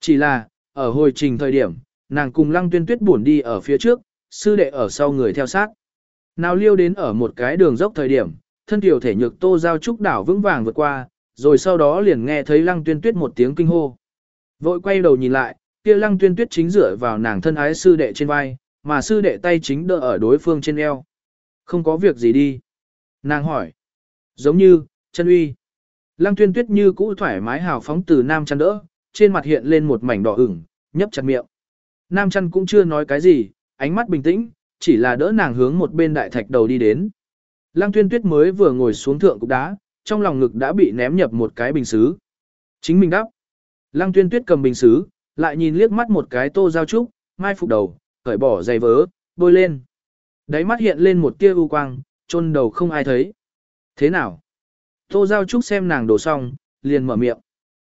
Chỉ là, ở hồi trình thời điểm, nàng cùng lăng tuyên tuyết buồn đi ở phía trước, sư đệ ở sau người theo sát. Nào liêu đến ở một cái đường dốc thời điểm, thân tiểu thể nhược tô giao trúc đảo vững vàng vượt qua, rồi sau đó liền nghe thấy lăng tuyên tuyết một tiếng kinh hô. Vội quay đầu nhìn lại, kia lăng tuyên tuyết chính dựa vào nàng thân ái sư đệ trên vai, mà sư đệ tay chính đỡ ở đối phương trên eo. Không có việc gì đi. Nàng hỏi. Giống như, chân uy. Lăng tuyên tuyết như cũ thoải mái hào phóng từ nam chăn đỡ, trên mặt hiện lên một mảnh đỏ ửng, nhấp chặt miệng. Nam chăn cũng chưa nói cái gì, ánh mắt bình tĩnh, chỉ là đỡ nàng hướng một bên đại thạch đầu đi đến. Lăng tuyên tuyết mới vừa ngồi xuống thượng cục đá, trong lòng ngực đã bị ném nhập một cái bình xứ. Chính mình đắp. Lăng tuyên tuyết cầm bình xứ, lại nhìn liếc mắt một cái tô giao trúc, mai phục đầu, cởi bỏ giày vớ, bôi lên. Đáy mắt hiện lên một tia u quang, chôn đầu không ai thấy. Thế nào? Tô giao trúc xem nàng đổ xong, liền mở miệng.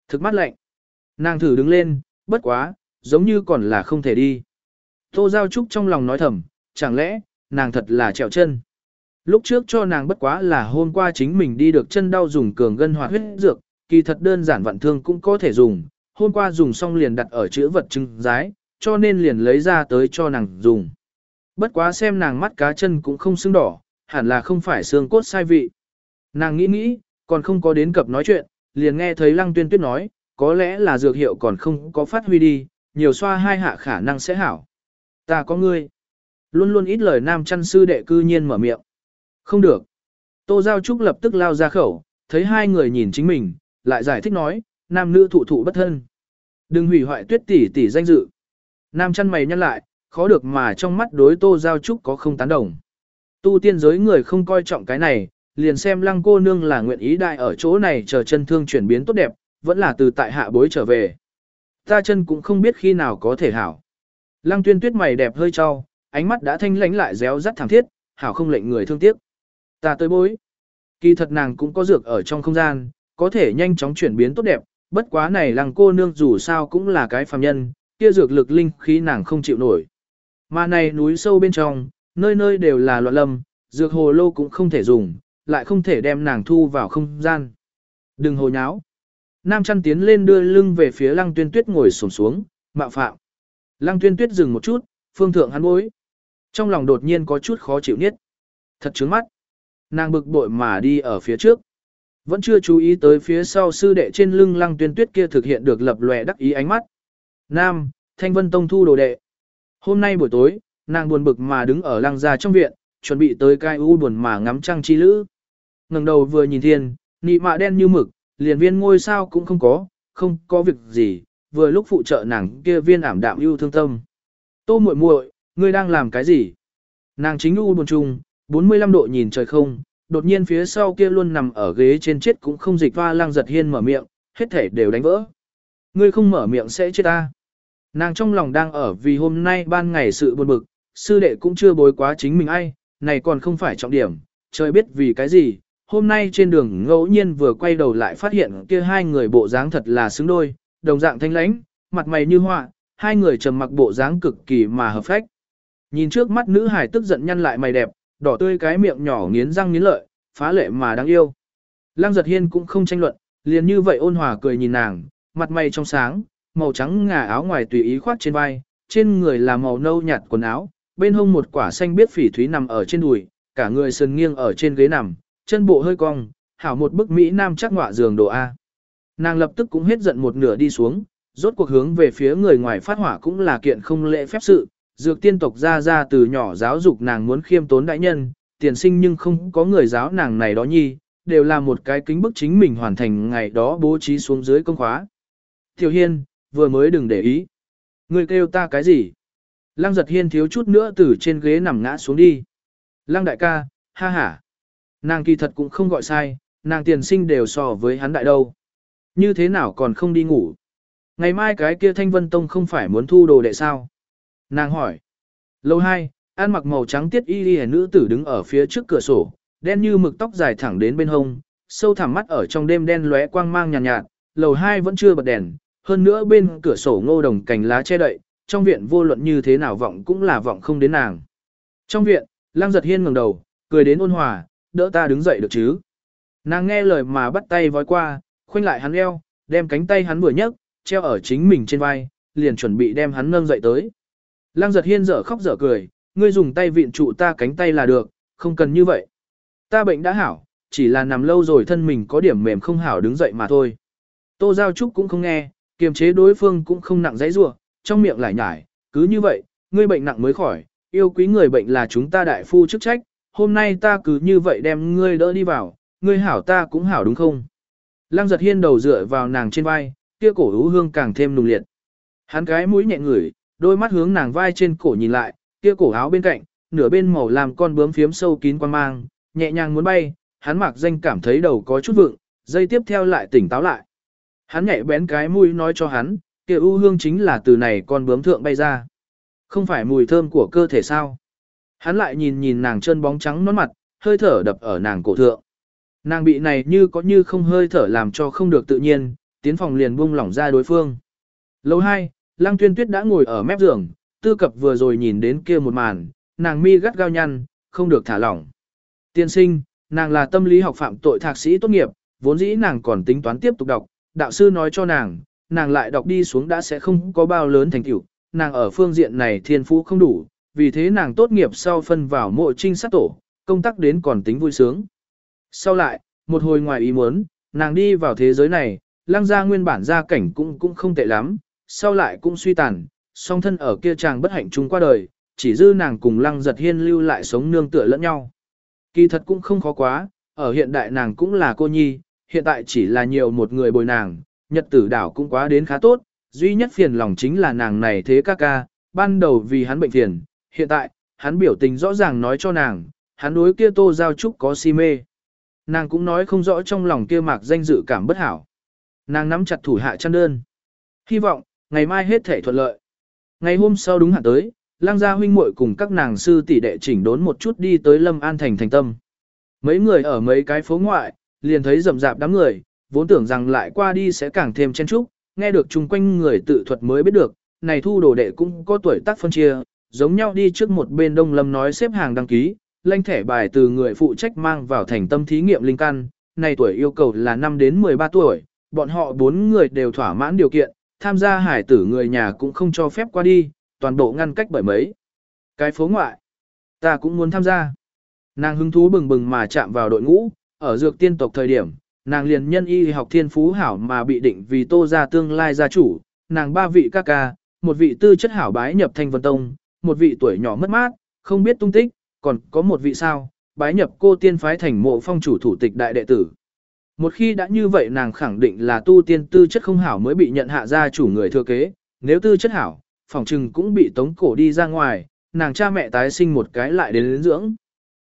Thực mắt lạnh. Nàng thử đứng lên, bất quá, giống như còn là không thể đi. Tô giao trúc trong lòng nói thầm, chẳng lẽ, nàng thật là trèo chân. Lúc trước cho nàng bất quá là hôm qua chính mình đi được chân đau dùng cường gân hoạt huyết dược, kỳ thật đơn giản vạn thương cũng có thể dùng, hôm qua dùng xong liền đặt ở chữ vật trưng giái, cho nên liền lấy ra tới cho nàng dùng. Bất quá xem nàng mắt cá chân cũng không sưng đỏ, hẳn là không phải xương cốt sai vị. Nàng nghĩ nghĩ, còn không có đến cập nói chuyện, liền nghe thấy lăng tuyên tuyết nói, có lẽ là dược hiệu còn không có phát huy đi, nhiều xoa hai hạ khả năng sẽ hảo. Ta có ngươi. Luôn luôn ít lời nam chăn sư đệ cư nhiên mở miệng. Không được. Tô Giao Trúc lập tức lao ra khẩu, thấy hai người nhìn chính mình, lại giải thích nói, nam nữ thụ thụ bất thân. Đừng hủy hoại tuyết tỷ tỷ danh dự. Nam chăn mày nhăn lại, khó được mà trong mắt đối Tô Giao Trúc có không tán đồng. Tu tiên giới người không coi trọng cái này, liền xem lăng cô nương là nguyện ý đại ở chỗ này chờ chân thương chuyển biến tốt đẹp, vẫn là từ tại hạ bối trở về. Ta chân cũng không biết khi nào có thể hảo. Lăng tuyên tuyết mày đẹp hơi cho, ánh mắt đã thanh lánh lại réo rắt thẳng thiết, hảo không lệnh người thương tiếc. Ta tới bối. Kỳ thật nàng cũng có dược ở trong không gian, có thể nhanh chóng chuyển biến tốt đẹp, bất quá này lăng cô nương dù sao cũng là cái phàm nhân, kia dược lực linh khí nàng không chịu nổi. Mà này núi sâu bên trong, nơi nơi đều là loạn lâm, dược hồ lô cũng không thể dùng, lại không thể đem nàng thu vào không gian. Đừng hồ nháo. Nam chăn tiến lên đưa lưng về phía lăng tuyên tuyết ngồi sổm xuống, mạo phạm. Lăng tuyên tuyết dừng một chút, phương thượng hắn bối. Trong lòng đột nhiên có chút khó chịu nhất. Thật trướng mắt. Nàng bực bội mà đi ở phía trước. Vẫn chưa chú ý tới phía sau sư đệ trên lưng lăng tuyên tuyết kia thực hiện được lập lòe đắc ý ánh mắt. Nam, Thanh Vân Tông thu đồ đệ. Hôm nay buổi tối, nàng buồn bực mà đứng ở lăng gia trong viện, chuẩn bị tới cai u buồn mà ngắm trăng chi lữ. ngẩng đầu vừa nhìn thiên, nị mạ đen như mực, liền viên ngôi sao cũng không có, không có việc gì, vừa lúc phụ trợ nàng kia viên ảm đạm yêu thương tâm. Tô muội muội, ngươi đang làm cái gì? Nàng chính u buồn chung, 45 độ nhìn trời không, đột nhiên phía sau kia luôn nằm ở ghế trên chết cũng không dịch va lang giật hiên mở miệng, hết thể đều đánh vỡ. Ngươi không mở miệng sẽ chết ta. Nàng trong lòng đang ở vì hôm nay ban ngày sự buồn bực, sư đệ cũng chưa bối quá chính mình ai, này còn không phải trọng điểm, trời biết vì cái gì, hôm nay trên đường ngẫu nhiên vừa quay đầu lại phát hiện kia hai người bộ dáng thật là xứng đôi, đồng dạng thanh lãnh, mặt mày như họa, hai người trầm mặc bộ dáng cực kỳ mà hợp phách. Nhìn trước mắt nữ hải tức giận nhăn lại mày đẹp, đỏ tươi cái miệng nhỏ nghiến răng nghiến lợi, phá lệ mà đáng yêu. Lăng giật hiên cũng không tranh luận, liền như vậy ôn hòa cười nhìn nàng, mặt mày trong sáng, màu trắng ngà áo ngoài tùy ý khoác trên vai, trên người là màu nâu nhạt quần áo, bên hông một quả xanh biết phỉ thúy nằm ở trên đùi, cả người sườn nghiêng ở trên ghế nằm, chân bộ hơi cong, hảo một bức Mỹ Nam chắc ngọa giường đồ A. Nàng lập tức cũng hết giận một nửa đi xuống, rốt cuộc hướng về phía người ngoài phát hỏa cũng là kiện không lễ phép sự, dược tiên tộc ra ra từ nhỏ giáo dục nàng muốn khiêm tốn đại nhân, tiền sinh nhưng không có người giáo nàng này đó nhi, đều là một cái kính bức chính mình hoàn thành ngày đó bố trí xuống dưới công khóa. Tiểu Hiên, vừa mới đừng để ý. Người kêu ta cái gì? Lăng giật hiên thiếu chút nữa từ trên ghế nằm ngã xuống đi. Lăng đại ca, ha ha. Nàng kỳ thật cũng không gọi sai, nàng tiền sinh đều so với hắn đại đâu. Như thế nào còn không đi ngủ? Ngày mai cái kia thanh vân tông không phải muốn thu đồ đệ sao? Nàng hỏi. Lâu hai, ăn mặc màu trắng tiết y y nữ tử đứng ở phía trước cửa sổ, đen như mực tóc dài thẳng đến bên hông, sâu thẳm mắt ở trong đêm đen lóe quang mang nhàn nhạt, nhạt, lầu hai vẫn chưa bật đèn, hơn nữa bên cửa sổ ngô đồng cành lá che đậy, trong viện vô luận như thế nào vọng cũng là vọng không đến nàng. Trong viện, Lăng giật hiên ngẩng đầu, cười đến ôn hòa, đỡ ta đứng dậy được chứ. Nàng nghe lời mà bắt tay vói qua, khoanh lại hắn eo, đem cánh tay hắn vừa nhấc, treo ở chính mình trên vai, liền chuẩn bị đem hắn nâng dậy tới. Lăng giật hiên dở khóc dở cười, ngươi dùng tay vịn trụ ta cánh tay là được, không cần như vậy. Ta bệnh đã hảo, chỉ là nằm lâu rồi thân mình có điểm mềm không hảo đứng dậy mà thôi. Tô Giao Trúc cũng không nghe, kiềm chế đối phương cũng không nặng dãy rủa trong miệng lại nhải, cứ như vậy, ngươi bệnh nặng mới khỏi, yêu quý người bệnh là chúng ta đại phu chức trách, hôm nay ta cứ như vậy đem ngươi đỡ đi vào, ngươi hảo ta cũng hảo đúng không? Lăng giật hiên đầu dựa vào nàng trên vai, kia cổ hữu hương càng thêm nùng liệt. Hắn cái mũi nhẹ ngửi, đôi mắt hướng nàng vai trên cổ nhìn lại, kia cổ áo bên cạnh, nửa bên màu làm con bướm phiếm sâu kín quan mang, nhẹ nhàng muốn bay, hắn mặc danh cảm thấy đầu có chút vượng, dây tiếp theo lại tỉnh táo lại. Hắn nhẹ bén cái mũi nói cho hắn, kia ưu hương chính là từ này con bướm thượng bay ra. Không phải mùi thơm của cơ thể sao? Hắn lại nhìn nhìn nàng chân bóng trắng nón mặt, hơi thở đập ở nàng cổ thượng. Nàng bị này như có như không hơi thở làm cho không được tự nhiên, tiến phòng liền buông lỏng ra đối phương. Lâu hai, Lăng Tuyên Tuyết đã ngồi ở mép giường, tư cập vừa rồi nhìn đến kia một màn, nàng mi gắt gao nhăn, không được thả lỏng. Tiên sinh, nàng là tâm lý học phạm tội thạc sĩ tốt nghiệp, vốn dĩ nàng còn tính toán tiếp tục đọc, đạo sư nói cho nàng, nàng lại đọc đi xuống đã sẽ không có bao lớn thành tựu, nàng ở phương diện này thiên phú không đủ, vì thế nàng tốt nghiệp sau phân vào mộ trinh sát tổ, công tác đến còn tính vui sướng. Sau lại, một hồi ngoài ý muốn, nàng đi vào thế giới này, lăng gia nguyên bản gia cảnh cũng cũng không tệ lắm, sau lại cũng suy tàn, song thân ở kia chàng bất hạnh chung qua đời, chỉ dư nàng cùng lăng giật hiên lưu lại sống nương tựa lẫn nhau. Kỳ thật cũng không khó quá, ở hiện đại nàng cũng là cô nhi, hiện tại chỉ là nhiều một người bồi nàng, nhật tử đảo cũng quá đến khá tốt, duy nhất phiền lòng chính là nàng này thế ca ca, ban đầu vì hắn bệnh phiền, hiện tại, hắn biểu tình rõ ràng nói cho nàng, hắn đối kia tô giao trúc có si mê. Nàng cũng nói không rõ trong lòng kia mạc danh dự cảm bất hảo. Nàng nắm chặt thủ hạ chăn đơn. Hy vọng, ngày mai hết thể thuận lợi. Ngày hôm sau đúng hạn tới, lang gia huynh muội cùng các nàng sư tỷ đệ chỉnh đốn một chút đi tới Lâm An thành thành tâm. Mấy người ở mấy cái phố ngoại, liền thấy rầm rạp đám người, vốn tưởng rằng lại qua đi sẽ càng thêm chen chúc, nghe được chung quanh người tự thuật mới biết được, này thu đồ đệ cũng có tuổi tác phân chia, giống nhau đi trước một bên Đông Lâm nói xếp hàng đăng ký, lanh thẻ bài từ người phụ trách mang vào thành tâm thí nghiệm linh căn, này tuổi yêu cầu là 5 đến 13 tuổi, bọn họ bốn người đều thỏa mãn điều kiện, tham gia hải tử người nhà cũng không cho phép qua đi, toàn bộ ngăn cách bởi mấy. Cái phố ngoại, ta cũng muốn tham gia. Nàng hứng thú bừng bừng mà chạm vào đội ngũ, ở dược tiên tộc thời điểm, nàng liền nhân y học thiên phú hảo mà bị định vì tô ra tương lai gia chủ, nàng ba vị ca ca, một vị tư chất hảo bái nhập thanh vân tông, một vị tuổi nhỏ mất mát, không biết tung tích, còn có một vị sao, bái nhập cô tiên phái thành mộ phong chủ thủ tịch đại đệ tử. Một khi đã như vậy nàng khẳng định là tu tiên tư chất không hảo mới bị nhận hạ gia chủ người thừa kế, nếu tư chất hảo, phòng trừng cũng bị tống cổ đi ra ngoài, nàng cha mẹ tái sinh một cái lại đến lĩnh dưỡng.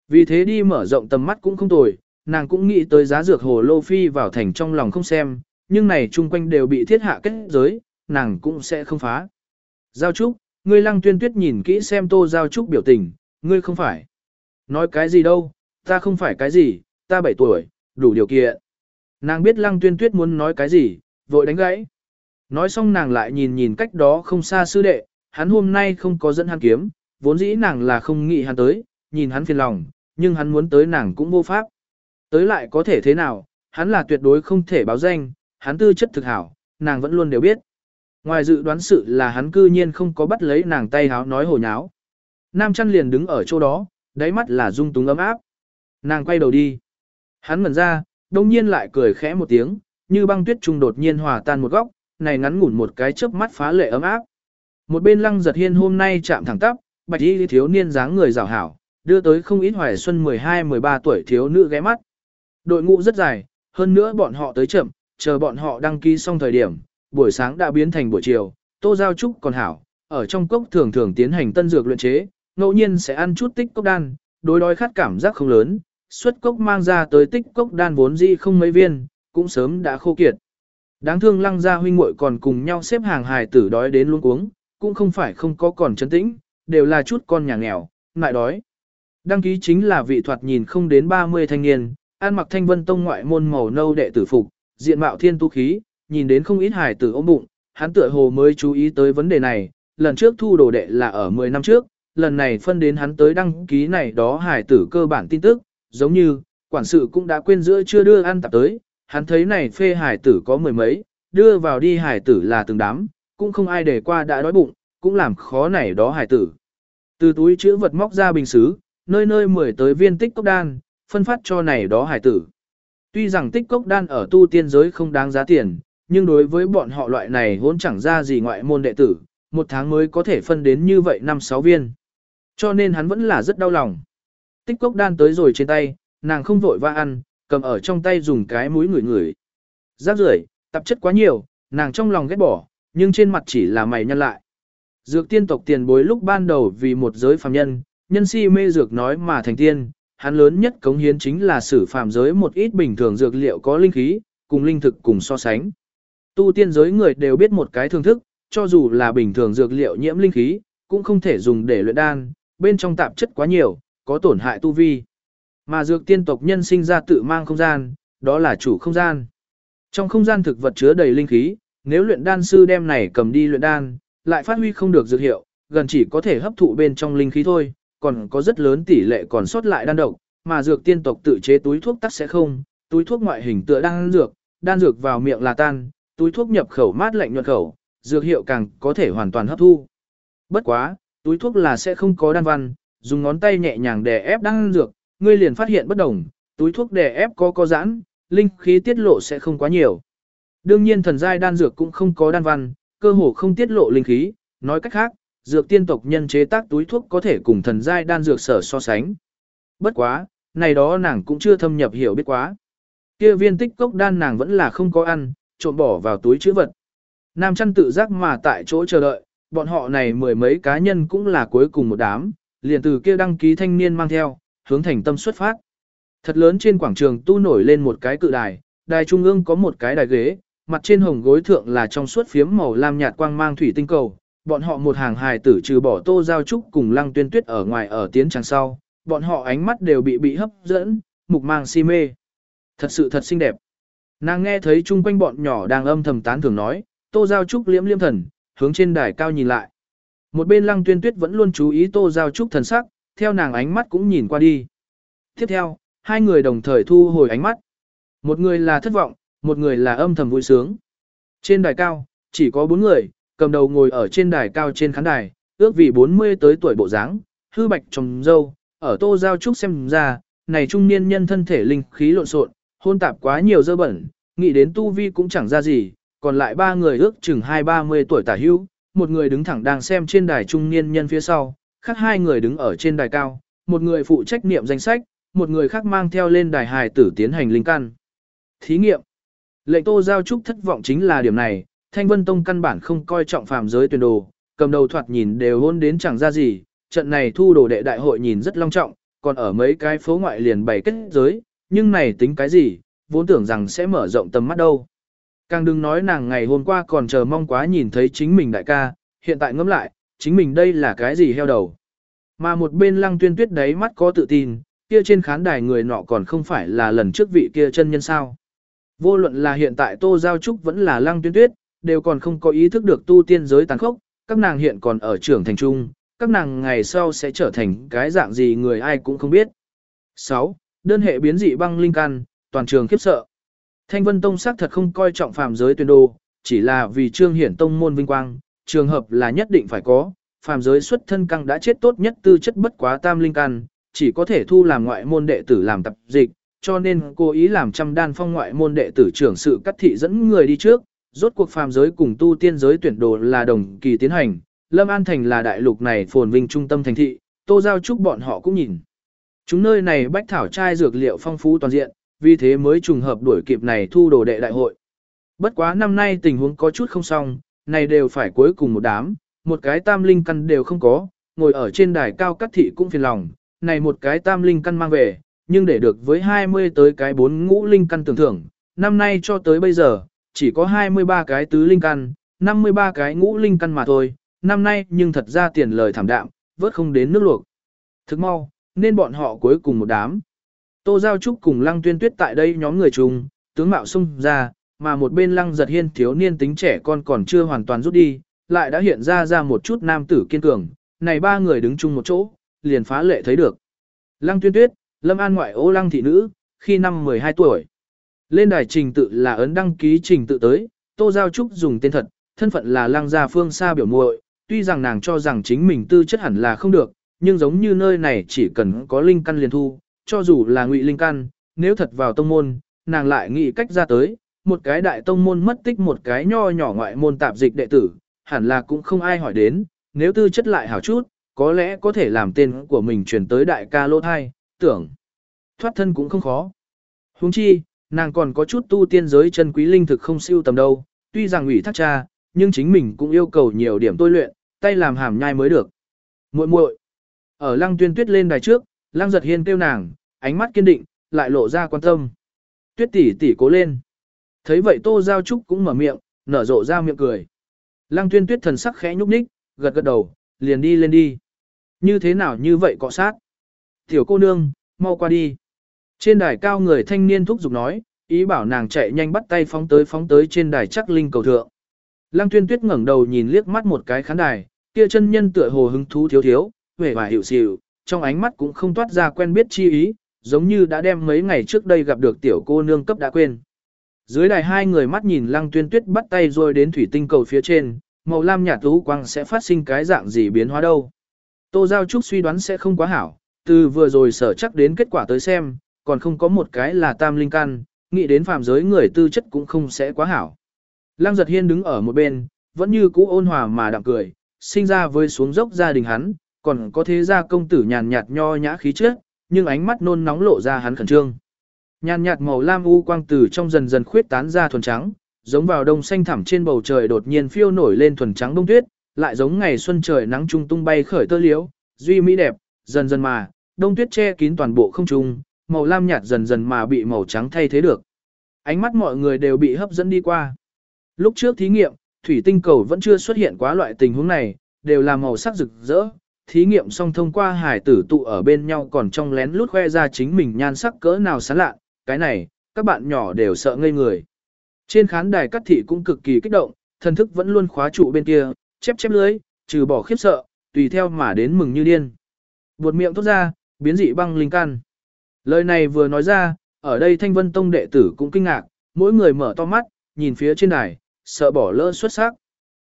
Vì thế đi mở rộng tầm mắt cũng không tồi, nàng cũng nghĩ tới giá dược hồ lô phi vào thành trong lòng không xem, nhưng này chung quanh đều bị thiết hạ kết giới, nàng cũng sẽ không phá. Giao Trúc, ngươi lăng tuyên tuyết nhìn kỹ xem tô Giao Trúc biểu tình, ngươi không phải. Nói cái gì đâu, ta không phải cái gì, ta 7 tuổi, đủ điều kiện. Nàng biết lăng tuyên tuyết muốn nói cái gì, vội đánh gãy. Nói xong nàng lại nhìn nhìn cách đó không xa sư đệ, hắn hôm nay không có dẫn hắn kiếm, vốn dĩ nàng là không nghĩ hắn tới, nhìn hắn phiền lòng, nhưng hắn muốn tới nàng cũng vô pháp. Tới lại có thể thế nào, hắn là tuyệt đối không thể báo danh, hắn tư chất thực hảo, nàng vẫn luôn đều biết. Ngoài dự đoán sự là hắn cư nhiên không có bắt lấy nàng tay háo nói hồ nháo. Nam chăn liền đứng ở chỗ đó, đáy mắt là dung túng ấm áp. Nàng quay đầu đi. Hắn ngẩn ra, đông nhiên lại cười khẽ một tiếng, như băng tuyết trung đột nhiên hòa tan một góc, này ngắn ngủn một cái chớp mắt phá lệ ấm áp. Một bên lăng giật hiên hôm nay chạm thẳng tắp, bạch y thiếu niên dáng người rào hảo, đưa tới không ít hoài xuân 12-13 tuổi thiếu nữ ghé mắt. Đội ngũ rất dài, hơn nữa bọn họ tới chậm, chờ bọn họ đăng ký xong thời điểm, buổi sáng đã biến thành buổi chiều, tô giao trúc còn hảo, ở trong cốc thường thường tiến hành tân dược luyện chế, ngẫu nhiên sẽ ăn chút tích cốc đan, đối đói khát cảm giác không lớn, xuất cốc mang ra tới tích cốc đan vốn dĩ không mấy viên, cũng sớm đã khô kiệt. Đáng thương lăng gia huynh muội còn cùng nhau xếp hàng hài tử đói đến luôn uống, cũng không phải không có còn chấn tĩnh, đều là chút con nhà nghèo, ngại đói. Đăng ký chính là vị thoạt nhìn không đến 30 thanh niên, an mặc thanh vân tông ngoại môn màu nâu đệ tử phục, diện mạo thiên tu khí, nhìn đến không ít hài tử ôm bụng, hắn tựa hồ mới chú ý tới vấn đề này, lần trước thu đồ đệ là ở 10 năm trước, lần này phân đến hắn tới đăng ký này đó hài tử cơ bản tin tức, giống như, quản sự cũng đã quên giữa chưa đưa ăn tạp tới, hắn thấy này phê hải tử có mười mấy, đưa vào đi hải tử là từng đám, cũng không ai để qua đã đói bụng, cũng làm khó này đó hải tử. Từ túi chữ vật móc ra bình xứ, nơi nơi mười tới viên tích cốc đan, phân phát cho này đó hải tử. Tuy rằng tích cốc đan ở tu tiên giới không đáng giá tiền, nhưng đối với bọn họ loại này hốn chẳng ra gì ngoại môn đệ tử, một tháng mới có thể phân đến như vậy năm sáu viên. Cho nên hắn vẫn là rất đau lòng. Tích cốc đan tới rồi trên tay, nàng không vội va ăn, cầm ở trong tay dùng cái mũi ngửi ngửi. Rác rưởi, tạp chất quá nhiều, nàng trong lòng ghét bỏ, nhưng trên mặt chỉ là mày nhăn lại. Dược tiên tộc tiền bối lúc ban đầu vì một giới phàm nhân, nhân si mê dược nói mà thành tiên, hắn lớn nhất cống hiến chính là sử phạm giới một ít bình thường dược liệu có linh khí, cùng linh thực cùng so sánh. Tu tiên giới người đều biết một cái thưởng thức, cho dù là bình thường dược liệu nhiễm linh khí, cũng không thể dùng để luyện đan, bên trong tạp chất quá nhiều, có tổn hại tu vi. Mà dược tiên tộc nhân sinh ra tự mang không gian, đó là chủ không gian. Trong không gian thực vật chứa đầy linh khí, nếu luyện đan sư đem này cầm đi luyện đan, lại phát huy không được dược hiệu, gần chỉ có thể hấp thụ bên trong linh khí thôi, còn có rất lớn tỷ lệ còn sót lại đan độc, mà dược tiên tộc tự chế túi thuốc tắc sẽ không, túi thuốc ngoại hình tựa đan dược, đan dược vào miệng là tan, túi thuốc nhập khẩu mát lạnh nhuận khẩu, dược hiệu càng có thể hoàn toàn hấp thu. Bất quá, túi thuốc là sẽ không có đan văn, dùng ngón tay nhẹ nhàng đè ép đan dược, ngươi liền phát hiện bất đồng, túi thuốc đè ép có có giãn, linh khí tiết lộ sẽ không quá nhiều. Đương nhiên thần giai đan dược cũng không có đan văn, cơ hồ không tiết lộ linh khí, nói cách khác, dược tiên tộc nhân chế tác túi thuốc có thể cùng thần giai đan dược sở so sánh. Bất quá, này đó nàng cũng chưa thâm nhập hiểu biết quá. Kia viên tích cốc đan nàng vẫn là không có ăn, trộn bỏ vào túi chữ vật. Nam chăn tự giác mà tại chỗ chờ đợi, bọn họ này mười mấy cá nhân cũng là cuối cùng một đám, liền từ kia đăng ký thanh niên mang theo, hướng thành tâm xuất phát. Thật lớn trên quảng trường tu nổi lên một cái cự đài, đài trung ương có một cái đài ghế, mặt trên hồng gối thượng là trong suốt phiếm màu lam nhạt quang mang thủy tinh cầu. Bọn họ một hàng hài tử trừ bỏ tô giao trúc cùng lăng tuyên tuyết ở ngoài ở tiến tràng sau, bọn họ ánh mắt đều bị bị hấp dẫn, mục mang si mê. Thật sự thật xinh đẹp. Nàng nghe thấy chung quanh bọn nhỏ đang âm thầm tán thường nói, tô giao trúc liễm liêm thần, hướng trên đài cao nhìn lại. Một bên lăng tuyên tuyết vẫn luôn chú ý tô giao trúc thần sắc, theo nàng ánh mắt cũng nhìn qua đi. Tiếp theo, hai người đồng thời thu hồi ánh mắt. Một người là thất vọng, một người là âm thầm vui sướng. Trên đài cao, chỉ có bốn người, cầm đầu ngồi ở trên đài cao trên khán đài, ước vì 40 tới tuổi bộ dáng, hư bạch trồng dâu, ở tô giao trúc xem ra, này trung niên nhân thân thể linh khí lộn xộn, hôn tạp quá nhiều dơ bẩn, nghĩ đến tu vi cũng chẳng ra gì, còn lại ba người ước chừng hai ba mươi tuổi tả hữu, một người đứng thẳng đang xem trên đài trung niên nhân phía sau, khác hai người đứng ở trên đài cao, một người phụ trách niệm danh sách, một người khác mang theo lên đài hài tử tiến hành linh căn. Thí nghiệm. Lệnh Tô Giao Trúc thất vọng chính là điểm này, Thanh Vân Tông căn bản không coi trọng phàm giới tuyển đồ, cầm đầu thoạt nhìn đều hôn đến chẳng ra gì, trận này thu đồ đệ đại hội nhìn rất long trọng, còn ở mấy cái phố ngoại liền bày kết giới, nhưng này tính cái gì, vốn tưởng rằng sẽ mở rộng tầm mắt đâu. Càng đừng nói nàng ngày hôm qua còn chờ mong quá nhìn thấy chính mình đại ca, hiện tại ngẫm lại, chính mình đây là cái gì heo đầu. Mà một bên lăng tuyên tuyết đấy mắt có tự tin, kia trên khán đài người nọ còn không phải là lần trước vị kia chân nhân sao. Vô luận là hiện tại Tô Giao Trúc vẫn là lăng tuyên tuyết, đều còn không có ý thức được tu tiên giới tàn khốc, các nàng hiện còn ở trưởng thành trung, các nàng ngày sau sẽ trở thành cái dạng gì người ai cũng không biết. 6. Đơn hệ biến dị băng linh căn, toàn trường khiếp sợ. Thanh Vân Tông xác thật không coi trọng phàm giới tuyên đồ, chỉ là vì trương hiển tông môn vinh quang, trường hợp là nhất định phải có, phàm giới xuất thân căng đã chết tốt nhất tư chất bất quá tam linh căn, chỉ có thể thu làm ngoại môn đệ tử làm tập dịch, cho nên cố ý làm trăm đan phong ngoại môn đệ tử trưởng sự cắt thị dẫn người đi trước, rốt cuộc phàm giới cùng tu tiên giới tuyển đồ là đồng kỳ tiến hành, Lâm An Thành là đại lục này phồn vinh trung tâm thành thị, Tô Giao Trúc bọn họ cũng nhìn. Chúng nơi này bách thảo trai dược liệu phong phú toàn diện, vì thế mới trùng hợp đuổi kịp này thu đồ đệ đại hội. Bất quá năm nay tình huống có chút không xong, này đều phải cuối cùng một đám, một cái tam linh căn đều không có, ngồi ở trên đài cao cắt thị cũng phiền lòng, này một cái tam linh căn mang về, nhưng để được với 20 tới cái bốn ngũ linh căn tưởng thưởng, năm nay cho tới bây giờ, chỉ có 23 cái tứ linh căn, 53 cái ngũ linh căn mà thôi, năm nay nhưng thật ra tiền lời thảm đạm, vớt không đến nước luộc. Thức mau, nên bọn họ cuối cùng một đám. Tô Giao Trúc cùng Lăng Tuyên Tuyết tại đây nhóm người chung, tướng mạo xung ra, mà một bên Lăng giật hiên thiếu niên tính trẻ con còn chưa hoàn toàn rút đi, lại đã hiện ra ra một chút nam tử kiên cường, này ba người đứng chung một chỗ, liền phá lệ thấy được. Lăng Tuyên Tuyết, Lâm An ngoại ô Lăng thị nữ, khi năm 12 tuổi. Lên đài trình tự là ấn đăng ký trình tự tới, Tô Giao Trúc dùng tên thật, thân phận là Lăng gia phương xa biểu muội, tuy rằng nàng cho rằng chính mình tư chất hẳn là không được, nhưng giống như nơi này chỉ cần có linh căn liền thu, cho dù là ngụy linh căn, nếu thật vào tông môn, nàng lại nghĩ cách ra tới, một cái đại tông môn mất tích một cái nho nhỏ ngoại môn tạp dịch đệ tử, hẳn là cũng không ai hỏi đến, nếu tư chất lại hảo chút, có lẽ có thể làm tên của mình truyền tới đại ca lô thai, tưởng. Thoát thân cũng không khó. Huống chi, nàng còn có chút tu tiên giới chân quý linh thực không siêu tầm đâu, tuy rằng ủy thác cha, nhưng chính mình cũng yêu cầu nhiều điểm tôi luyện, tay làm hàm nhai mới được. Muội muội. Ở lăng tuyên tuyết lên đài trước, lăng giật hiên kêu nàng, ánh mắt kiên định, lại lộ ra quan tâm. Tuyết tỷ tỷ cố lên. Thấy vậy tô giao trúc cũng mở miệng, nở rộ ra miệng cười. Lăng tuyên tuyết thần sắc khẽ nhúc nhích, gật gật đầu, liền đi lên đi. Như thế nào như vậy cọ sát? Tiểu cô nương, mau qua đi. Trên đài cao người thanh niên thúc giục nói, ý bảo nàng chạy nhanh bắt tay phóng tới phóng tới trên đài chắc linh cầu thượng. Lăng tuyên tuyết ngẩng đầu nhìn liếc mắt một cái khán đài, kia chân nhân tựa hồ hứng thú thiếu thiếu, vẻ vải hiệu xỉu, trong ánh mắt cũng không toát ra quen biết chi ý, giống như đã đem mấy ngày trước đây gặp được tiểu cô nương cấp đã quên. Dưới đài hai người mắt nhìn lăng tuyên tuyết bắt tay rồi đến thủy tinh cầu phía trên, màu lam nhạt tú quang sẽ phát sinh cái dạng gì biến hóa đâu. Tô Giao Trúc suy đoán sẽ không quá hảo, từ vừa rồi sở chắc đến kết quả tới xem, còn không có một cái là tam linh căn, nghĩ đến phàm giới người tư chất cũng không sẽ quá hảo. Lăng giật hiên đứng ở một bên, vẫn như cũ ôn hòa mà đạm cười, sinh ra với xuống dốc gia đình hắn, còn có thế gia công tử nhàn nhạt nho nhã khí chất, nhưng ánh mắt nôn nóng lộ ra hắn khẩn trương. Nhàn nhạt màu lam u quang từ trong dần dần khuyết tán ra thuần trắng, giống vào đông xanh thẳm trên bầu trời đột nhiên phiêu nổi lên thuần trắng đông tuyết, lại giống ngày xuân trời nắng trung tung bay khởi tơ liễu, duy mỹ đẹp, dần dần mà, đông tuyết che kín toàn bộ không trung, màu lam nhạt dần dần mà bị màu trắng thay thế được. Ánh mắt mọi người đều bị hấp dẫn đi qua. Lúc trước thí nghiệm, thủy tinh cầu vẫn chưa xuất hiện quá loại tình huống này, đều là màu sắc rực rỡ. Thí nghiệm xong thông qua hải tử tụ ở bên nhau còn trong lén lút khoe ra chính mình nhan sắc cỡ nào sáng lạ, cái này, các bạn nhỏ đều sợ ngây người. Trên khán đài cắt thị cũng cực kỳ kích động, thần thức vẫn luôn khóa trụ bên kia, chép chép lưới, trừ bỏ khiếp sợ, tùy theo mà đến mừng như điên. Buột miệng thốt ra, biến dị băng linh can. Lời này vừa nói ra, ở đây thanh vân tông đệ tử cũng kinh ngạc, mỗi người mở to mắt, nhìn phía trên đài, sợ bỏ lỡ xuất sắc.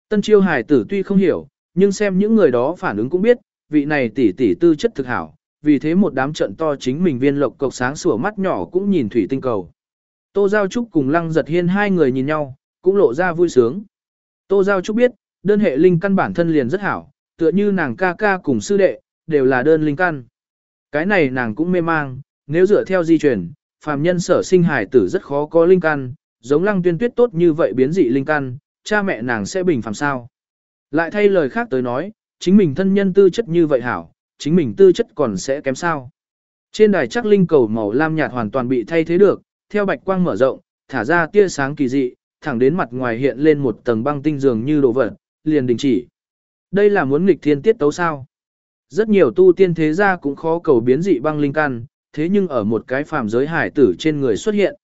Tân chiêu hải tử tuy không hiểu, nhưng xem những người đó phản ứng cũng biết, vị này tỷ tỷ tư chất thực hảo, vì thế một đám trận to chính mình viên lộc cộc sáng sủa mắt nhỏ cũng nhìn thủy tinh cầu. Tô Giao Trúc cùng Lăng Giật Hiên hai người nhìn nhau, cũng lộ ra vui sướng. Tô Giao Trúc biết, đơn hệ linh căn bản thân liền rất hảo, tựa như nàng ca ca cùng sư đệ, đều là đơn linh căn. Cái này nàng cũng mê mang, nếu dựa theo di truyền, phàm nhân sở sinh hải tử rất khó có linh căn, giống lăng tuyên tuyết tốt như vậy biến dị linh căn, cha mẹ nàng sẽ bình phàm sao. Lại thay lời khác tới nói, chính mình thân nhân tư chất như vậy hảo, chính mình tư chất còn sẽ kém sao. Trên đài chắc linh cầu màu lam nhạt hoàn toàn bị thay thế được, theo bạch quang mở rộng, thả ra tia sáng kỳ dị, thẳng đến mặt ngoài hiện lên một tầng băng tinh dường như đồ vật, liền đình chỉ. Đây là muốn nghịch thiên tiết tấu sao? Rất nhiều tu tiên thế gia cũng khó cầu biến dị băng linh căn, thế nhưng ở một cái phàm giới hải tử trên người xuất hiện.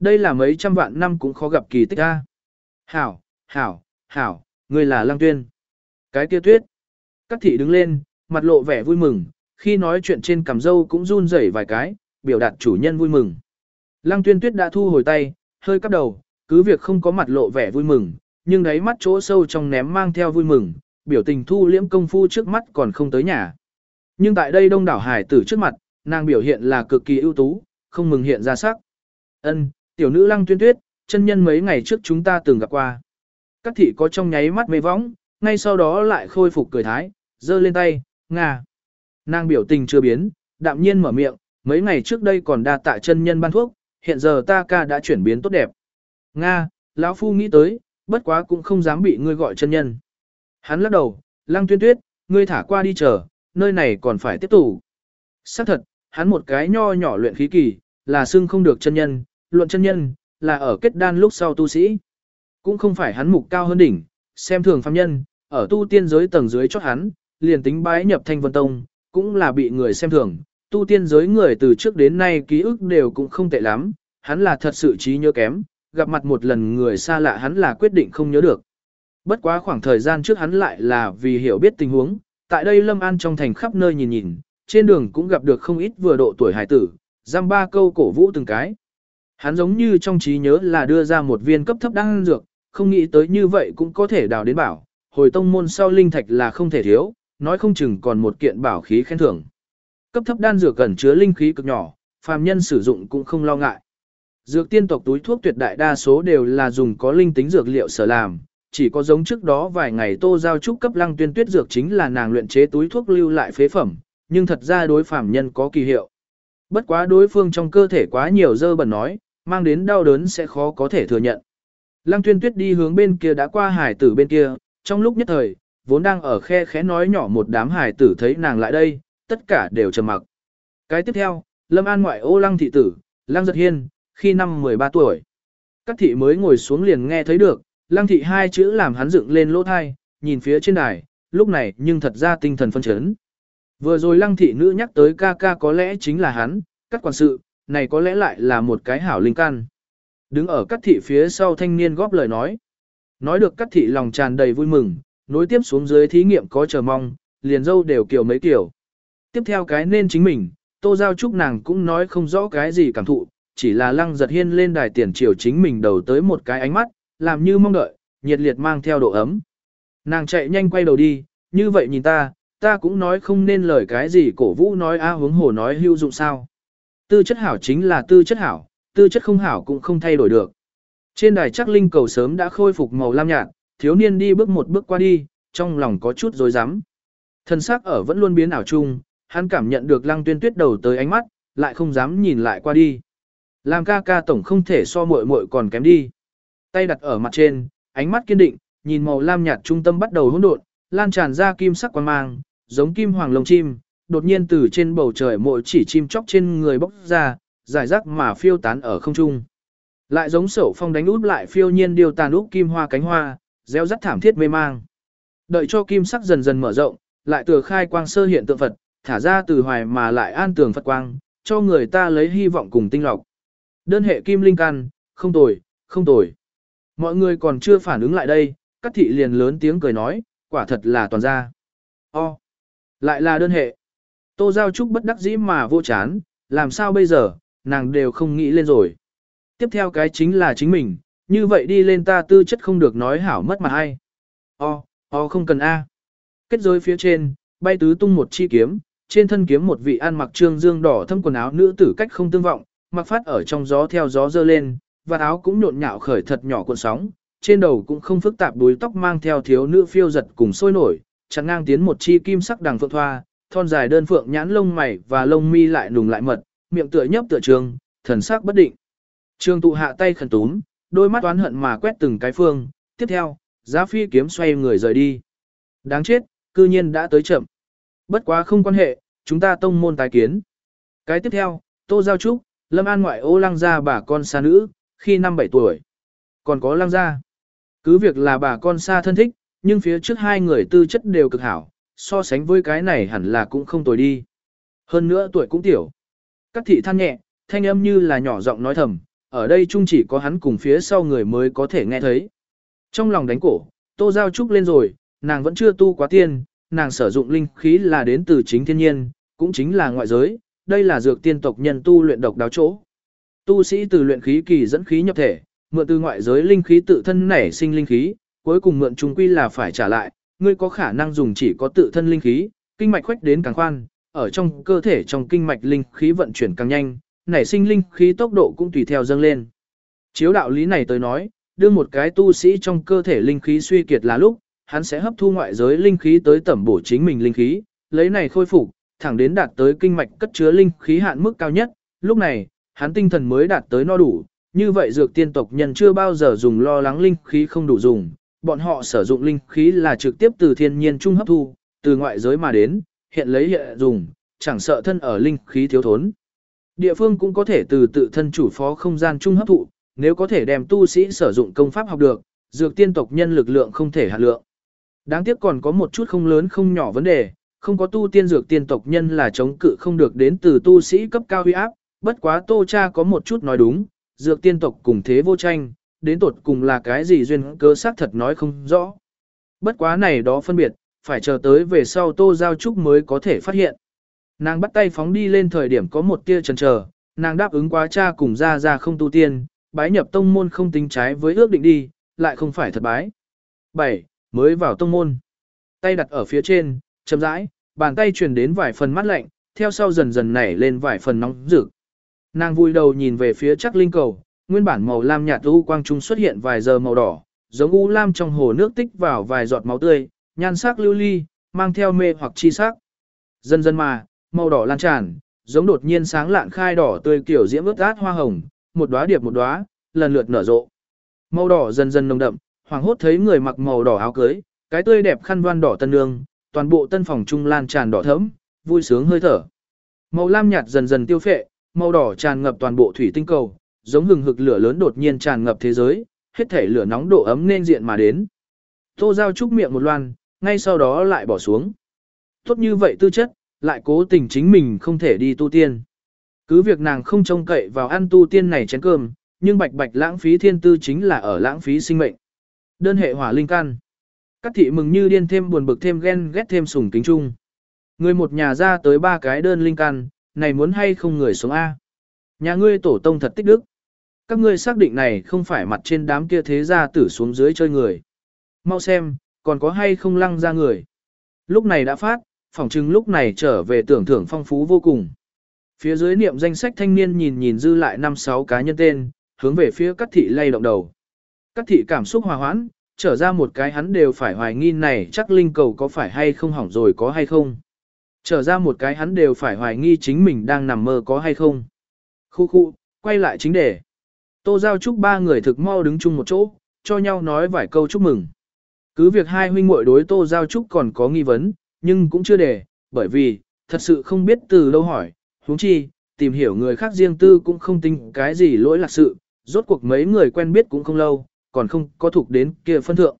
Đây là mấy trăm vạn năm cũng khó gặp kỳ tích a. Hảo, hảo, hảo, ngươi là lăng tuyên. Cái kia tuyết. Các thị đứng lên, mặt lộ vẻ vui mừng, khi nói chuyện trên cằm dâu cũng run rẩy vài cái, biểu đạt chủ nhân vui mừng. Lăng tuyên tuyết đã thu hồi tay, hơi cắp đầu, cứ việc không có mặt lộ vẻ vui mừng, nhưng đáy mắt chỗ sâu trong ném mang theo vui mừng, biểu tình thu liễm công phu trước mắt còn không tới nhà. Nhưng tại đây đông đảo hải tử trước mặt, nàng biểu hiện là cực kỳ ưu tú, không mừng hiện ra sắc. Ân, tiểu nữ lăng tuyên tuyết, chân nhân mấy ngày trước chúng ta từng gặp qua. Các thị có trong nháy mắt mê võng, ngay sau đó lại khôi phục cười thái, giơ lên tay, ngà. Nàng biểu tình chưa biến, đạm nhiên mở miệng, mấy ngày trước đây còn đa tạ chân nhân ban thuốc, hiện giờ ta ca đã chuyển biến tốt đẹp. Nga, lão phu nghĩ tới, bất quá cũng không dám bị ngươi gọi chân nhân. Hắn lắc đầu, lăng tuyên tuyết, ngươi thả qua đi chờ, nơi này còn phải tiếp tục. Xác thật, hắn một cái nho nhỏ luyện khí kỳ, là xưng không được chân nhân, luận chân nhân, là ở kết đan lúc sau tu sĩ. Cũng không phải hắn mục cao hơn đỉnh, xem thường phàm nhân, ở tu tiên giới tầng dưới chót hắn, liền tính bái nhập thanh vân tông, cũng là bị người xem thường. Tu tiên giới người từ trước đến nay ký ức đều cũng không tệ lắm, hắn là thật sự trí nhớ kém, gặp mặt một lần người xa lạ hắn là quyết định không nhớ được. Bất quá khoảng thời gian trước hắn lại là vì hiểu biết tình huống, tại đây Lâm An trong thành khắp nơi nhìn nhìn, trên đường cũng gặp được không ít vừa độ tuổi hải tử, giam ba câu cổ vũ từng cái. Hắn giống như trong trí nhớ là đưa ra một viên cấp thấp đan dược, không nghĩ tới như vậy cũng có thể đào đến bảo, hồi tông môn sau linh thạch là không thể thiếu, nói không chừng còn một kiện bảo khí khen thưởng. Cấp thấp đan dược cần chứa linh khí cực nhỏ, phàm nhân sử dụng cũng không lo ngại. Dược tiên tộc túi thuốc tuyệt đại đa số đều là dùng có linh tính dược liệu sở làm, chỉ có giống trước đó vài ngày tô giao trúc cấp lăng tuyên tuyết dược chính là nàng luyện chế túi thuốc lưu lại phế phẩm, nhưng thật ra đối phàm nhân có kỳ hiệu. Bất quá đối phương trong cơ thể quá nhiều dơ bẩn nói, mang đến đau đớn sẽ khó có thể thừa nhận. Lăng tuyên tuyết đi hướng bên kia đã qua hải tử bên kia, trong lúc nhất thời, vốn đang ở khe khẽ nói nhỏ một đám hải tử thấy nàng lại đây, tất cả đều trầm mặc. Cái tiếp theo, Lâm An ngoại ô lăng thị tử, lăng giật hiên, khi năm 13 tuổi. Các thị mới ngồi xuống liền nghe thấy được, lăng thị hai chữ làm hắn dựng lên lỗ thai, nhìn phía trên đài, lúc này nhưng thật ra tinh thần phân chấn. Vừa rồi lăng thị nữ nhắc tới ca ca có lẽ chính là hắn, các quản sự, này có lẽ lại là một cái hảo linh căn. Đứng ở các thị phía sau thanh niên góp lời nói. Nói được các thị lòng tràn đầy vui mừng, nối tiếp xuống dưới thí nghiệm có chờ mong, liền dâu đều kiểu mấy kiểu. Tiếp theo cái nên chính mình, tô giao trúc nàng cũng nói không rõ cái gì cảm thụ, chỉ là lăng giật hiên lên đài tiền triều chính mình đầu tới một cái ánh mắt, làm như mong đợi, nhiệt liệt mang theo độ ấm. Nàng chạy nhanh quay đầu đi, như vậy nhìn ta, ta cũng nói không nên lời cái gì cổ vũ nói a à, hướng hồ nói hưu dụng sao. Tư chất hảo chính là tư chất hảo, tư chất không hảo cũng không thay đổi được. Trên đài chắc linh cầu sớm đã khôi phục màu lam nhạt, thiếu niên đi bước một bước qua đi, trong lòng có chút rối rắm. Thân xác ở vẫn luôn biến ảo chung, hắn cảm nhận được lăng tuyên tuyết đầu tới ánh mắt, lại không dám nhìn lại qua đi. Làm ca ca tổng không thể so muội muội còn kém đi. Tay đặt ở mặt trên, ánh mắt kiên định, nhìn màu lam nhạt trung tâm bắt đầu hỗn độn, lan tràn ra kim sắc quang mang, giống kim hoàng lông chim, đột nhiên từ trên bầu trời mỗi chỉ chim chóc trên người bốc ra, giải rác mà phiêu tán ở không trung. Lại giống sổ phong đánh út lại phiêu nhiên điều tàn úp kim hoa cánh hoa, gieo rắc thảm thiết mê mang. Đợi cho kim sắc dần dần mở rộng, lại tựa khai quang sơ hiện tượng Phật, thả ra từ hoài mà lại an tường Phật quang, cho người ta lấy hy vọng cùng tinh lọc. Đơn hệ kim linh căn, không tồi, không tồi. Mọi người còn chưa phản ứng lại đây, các thị liền lớn tiếng cười nói, quả thật là toàn gia. O, lại là đơn hệ. Tô Giao Trúc bất đắc dĩ mà vô chán, làm sao bây giờ, nàng đều không nghĩ lên rồi. Tiếp theo cái chính là chính mình, như vậy đi lên ta tư chất không được nói hảo mất mà hay. O, o không cần A. Kết giới phía trên, bay tứ tung một chi kiếm, trên thân kiếm một vị ăn mặc trương dương đỏ thâm quần áo nữ tử cách không tương vọng, mặc phát ở trong gió theo gió dơ lên, và áo cũng nhộn nhạo khởi thật nhỏ cuộn sóng, trên đầu cũng không phức tạp đuôi tóc mang theo thiếu nữ phiêu giật cùng sôi nổi, chặn ngang tiến một chi kim sắc đằng phượng thoa, thon dài đơn phượng nhãn lông mày và lông mi lại nùng lại mật, miệng tựa nhấp tựa trường, thần sắc bất định. Trương tụ hạ tay khẩn túm, đôi mắt oán hận mà quét từng cái phương, tiếp theo, giá phi kiếm xoay người rời đi. Đáng chết, cư nhiên đã tới chậm. Bất quá không quan hệ, chúng ta tông môn tái kiến. Cái tiếp theo, Tô Giao Trúc, Lâm An ngoại ô lăng gia bà con xa nữ, khi năm 7 tuổi. Còn có lăng gia. Cứ việc là bà con xa thân thích, nhưng phía trước hai người tư chất đều cực hảo, so sánh với cái này hẳn là cũng không tồi đi. Hơn nữa tuổi cũng tiểu. Các thị than nhẹ, thanh âm như là nhỏ giọng nói thầm, ở đây chung chỉ có hắn cùng phía sau người mới có thể nghe thấy. Trong lòng đánh cổ, tô giao trúc lên rồi, nàng vẫn chưa tu quá tiên, nàng sử dụng linh khí là đến từ chính thiên nhiên, cũng chính là ngoại giới, đây là dược tiên tộc nhân tu luyện độc đáo chỗ. Tu sĩ từ luyện khí kỳ dẫn khí nhập thể, mượn từ ngoại giới linh khí tự thân nảy sinh linh khí, cuối cùng mượn chúng quy là phải trả lại, ngươi có khả năng dùng chỉ có tự thân linh khí, kinh mạch khuếch đến càng khoan, ở trong cơ thể trong kinh mạch linh khí vận chuyển càng nhanh, nảy sinh linh khí tốc độ cũng tùy theo dâng lên. Chiếu đạo lý này tới nói, đưa một cái tu sĩ trong cơ thể linh khí suy kiệt là lúc, hắn sẽ hấp thu ngoại giới linh khí tới tẩm bổ chính mình linh khí, lấy này khôi phục, thẳng đến đạt tới kinh mạch cất chứa linh khí hạn mức cao nhất, lúc này, hắn tinh thần mới đạt tới no đủ, như vậy dược tiên tộc nhân chưa bao giờ dùng lo lắng linh khí không đủ dùng, bọn họ sử dụng linh khí là trực tiếp từ thiên nhiên trung hấp thu, từ ngoại giới mà đến, hiện lấy hiện dùng, chẳng sợ thân ở linh khí thiếu thốn. Địa phương cũng có thể từ tự thân chủ phó không gian chung hấp thụ, nếu có thể đem tu sĩ sử dụng công pháp học được, dược tiên tộc nhân lực lượng không thể hạ lượng. Đáng tiếc còn có một chút không lớn không nhỏ vấn đề, không có tu tiên dược tiên tộc nhân là chống cự không được đến từ tu sĩ cấp cao huy áp, bất quá tô cha có một chút nói đúng, dược tiên tộc cùng thế vô tranh, đến tột cùng là cái gì duyên cơ xác thật nói không rõ. Bất quá này đó phân biệt, phải chờ tới về sau tô giao trúc mới có thể phát hiện. Nàng bắt tay phóng đi lên thời điểm có một tia chần chờ, nàng đáp ứng quá cha cùng ra ra không tu tiên, bái nhập tông môn không tính trái với ước định đi, lại không phải thật bái. 7. Mới vào tông môn. Tay đặt ở phía trên, chậm rãi, bàn tay truyền đến vài phần mát lạnh, theo sau dần dần nảy lên vài phần nóng rực. Nàng vui đầu nhìn về phía chắc linh cầu, nguyên bản màu lam nhạt u quang trung xuất hiện vài giờ màu đỏ, giống u lam trong hồ nước tích vào vài giọt máu tươi, nhan sắc lưu ly, mang theo mê hoặc chi sắc. Dần dần mà, màu đỏ lan tràn, giống đột nhiên sáng lạn khai đỏ tươi kiểu diễm ướt át hoa hồng, một đóa điệp một đóa, lần lượt nở rộ. Màu đỏ dần dần nồng đậm, hoàng hốt thấy người mặc màu đỏ áo cưới, cái tươi đẹp khăn voan đỏ tân nương, toàn bộ tân phòng trung lan tràn đỏ thẫm, vui sướng hơi thở. Màu lam nhạt dần dần tiêu phệ, màu đỏ tràn ngập toàn bộ thủy tinh cầu, giống hừng hực lửa lớn đột nhiên tràn ngập thế giới, hết thể lửa nóng độ ấm nên diện mà đến. Tô Giao trúc miệng một loan, ngay sau đó lại bỏ xuống. Tốt như vậy tư chất, lại cố tình chính mình không thể đi tu tiên. Cứ việc nàng không trông cậy vào ăn tu tiên này chén cơm, nhưng bạch bạch lãng phí thiên tư chính là ở lãng phí sinh mệnh. Đơn hệ hỏa linh căn. Các thị mừng như điên thêm buồn bực thêm ghen ghét thêm sùng kính chung. Người một nhà ra tới ba cái đơn linh căn, này muốn hay không người sống A. Nhà ngươi tổ tông thật tích đức. Các ngươi xác định này không phải mặt trên đám kia thế gia tử xuống dưới chơi người. Mau xem, còn có hay không lăng ra người. Lúc này đã phát, phỏng chừng lúc này trở về tưởng thưởng phong phú vô cùng. Phía dưới niệm danh sách thanh niên nhìn nhìn dư lại năm sáu cá nhân tên, hướng về phía các thị lay động đầu. Các thị cảm xúc hòa hoãn, trở ra một cái hắn đều phải hoài nghi này chắc linh cầu có phải hay không hỏng rồi có hay không. Trở ra một cái hắn đều phải hoài nghi chính mình đang nằm mơ có hay không. Khu khu, quay lại chính đề. Tô Giao chúc ba người thực mau đứng chung một chỗ, cho nhau nói vài câu chúc mừng. Cứ việc hai huynh muội đối Tô Giao Trúc còn có nghi vấn, nhưng cũng chưa để, bởi vì, thật sự không biết từ lâu hỏi, huống chi, tìm hiểu người khác riêng tư cũng không tính cái gì lỗi lạc sự, rốt cuộc mấy người quen biết cũng không lâu, còn không có thuộc đến kia phân thượng.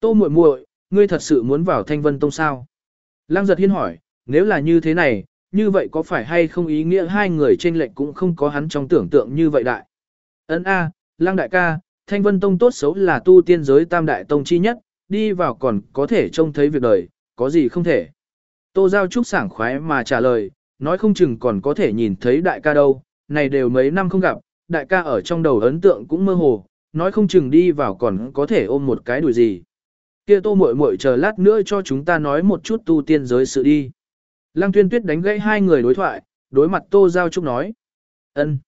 Tô muội muội, ngươi thật sự muốn vào Thanh Vân Tông sao? Lăng giật hiên hỏi, nếu là như thế này, như vậy có phải hay không ý nghĩa hai người trên lệnh cũng không có hắn trong tưởng tượng như vậy đại? Ấn A, à, Lăng đại ca, Thanh Vân Tông tốt xấu là tu tiên giới tam đại tông chi nhất, đi vào còn có thể trông thấy việc đời, có gì không thể. Tô Giao Trúc sảng khoái mà trả lời, nói không chừng còn có thể nhìn thấy đại ca đâu, này đều mấy năm không gặp, đại ca ở trong đầu ấn tượng cũng mơ hồ, nói không chừng đi vào còn có thể ôm một cái đùi gì. Kia tô muội muội chờ lát nữa cho chúng ta nói một chút tu tiên giới sự đi. Lăng tuyên tuyết đánh gãy hai người đối thoại, đối mặt tô giao trúc nói. ân.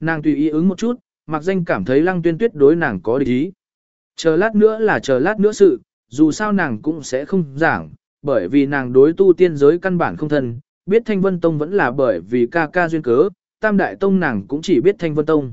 Nàng tùy ý ứng một chút, mặc danh cảm thấy lăng tuyên tuyết đối nàng có địch ý. Chờ lát nữa là chờ lát nữa sự, dù sao nàng cũng sẽ không giảng, bởi vì nàng đối tu tiên giới căn bản không thân, biết Thanh Vân Tông vẫn là bởi vì ca ca duyên cớ, Tam Đại Tông nàng cũng chỉ biết Thanh Vân Tông.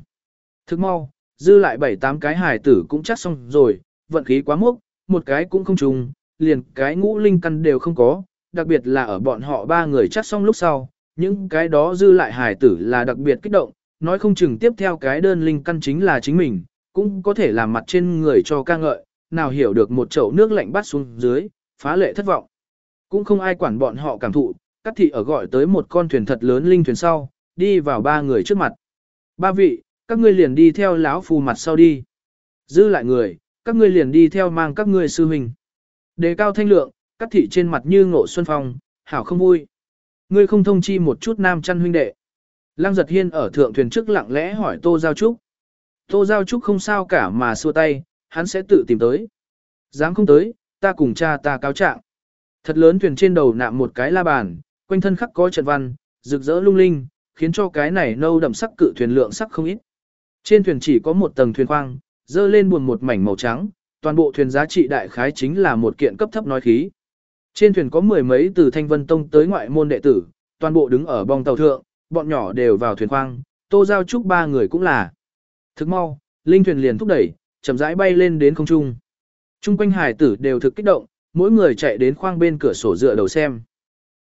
Thức mau, dư lại bảy tám cái hài tử cũng chắc xong rồi, vận khí quá mốc, một cái cũng không trùng, liền cái ngũ linh căn đều không có, đặc biệt là ở bọn họ ba người chắc xong lúc sau, những cái đó dư lại hài tử là đặc biệt kích động, nói không chừng tiếp theo cái đơn linh căn chính là chính mình, cũng có thể làm mặt trên người cho ca ngợi, nào hiểu được một chậu nước lạnh bắt xuống dưới, phá lệ thất vọng. Cũng không ai quản bọn họ cảm thụ, các thị ở gọi tới một con thuyền thật lớn linh thuyền sau, đi vào ba người trước mặt. Ba vị, các ngươi liền đi theo lão phù mặt sau đi. Giữ lại người, các ngươi liền đi theo mang các ngươi sư huynh. Đề cao thanh lượng, các thị trên mặt như ngộ xuân phong, hảo không vui. Ngươi không thông chi một chút nam chăn huynh đệ. Lăng giật hiên ở thượng thuyền trước lặng lẽ hỏi Tô Giao Trúc. Tô Giao Trúc không sao cả mà xua tay, hắn sẽ tự tìm tới. Dám không tới, ta cùng cha ta cáo trạng. Thật lớn thuyền trên đầu nạm một cái la bàn, quanh thân khắc có trận văn, rực rỡ lung linh, khiến cho cái này nâu đậm sắc cự thuyền lượng sắc không ít. Trên thuyền chỉ có một tầng thuyền khoang, dơ lên buồn một mảnh màu trắng, toàn bộ thuyền giá trị đại khái chính là một kiện cấp thấp nói khí. Trên thuyền có mười mấy từ Thanh Vân Tông tới ngoại môn đệ tử, toàn bộ đứng ở bong tàu thượng, bọn nhỏ đều vào thuyền khoang, Tô Giao Trúc ba người cũng là. Thức mau, linh thuyền liền thúc đẩy, chậm rãi bay lên đến không trung. Trung quanh hải tử đều thực kích động, mỗi người chạy đến khoang bên cửa sổ dựa đầu xem.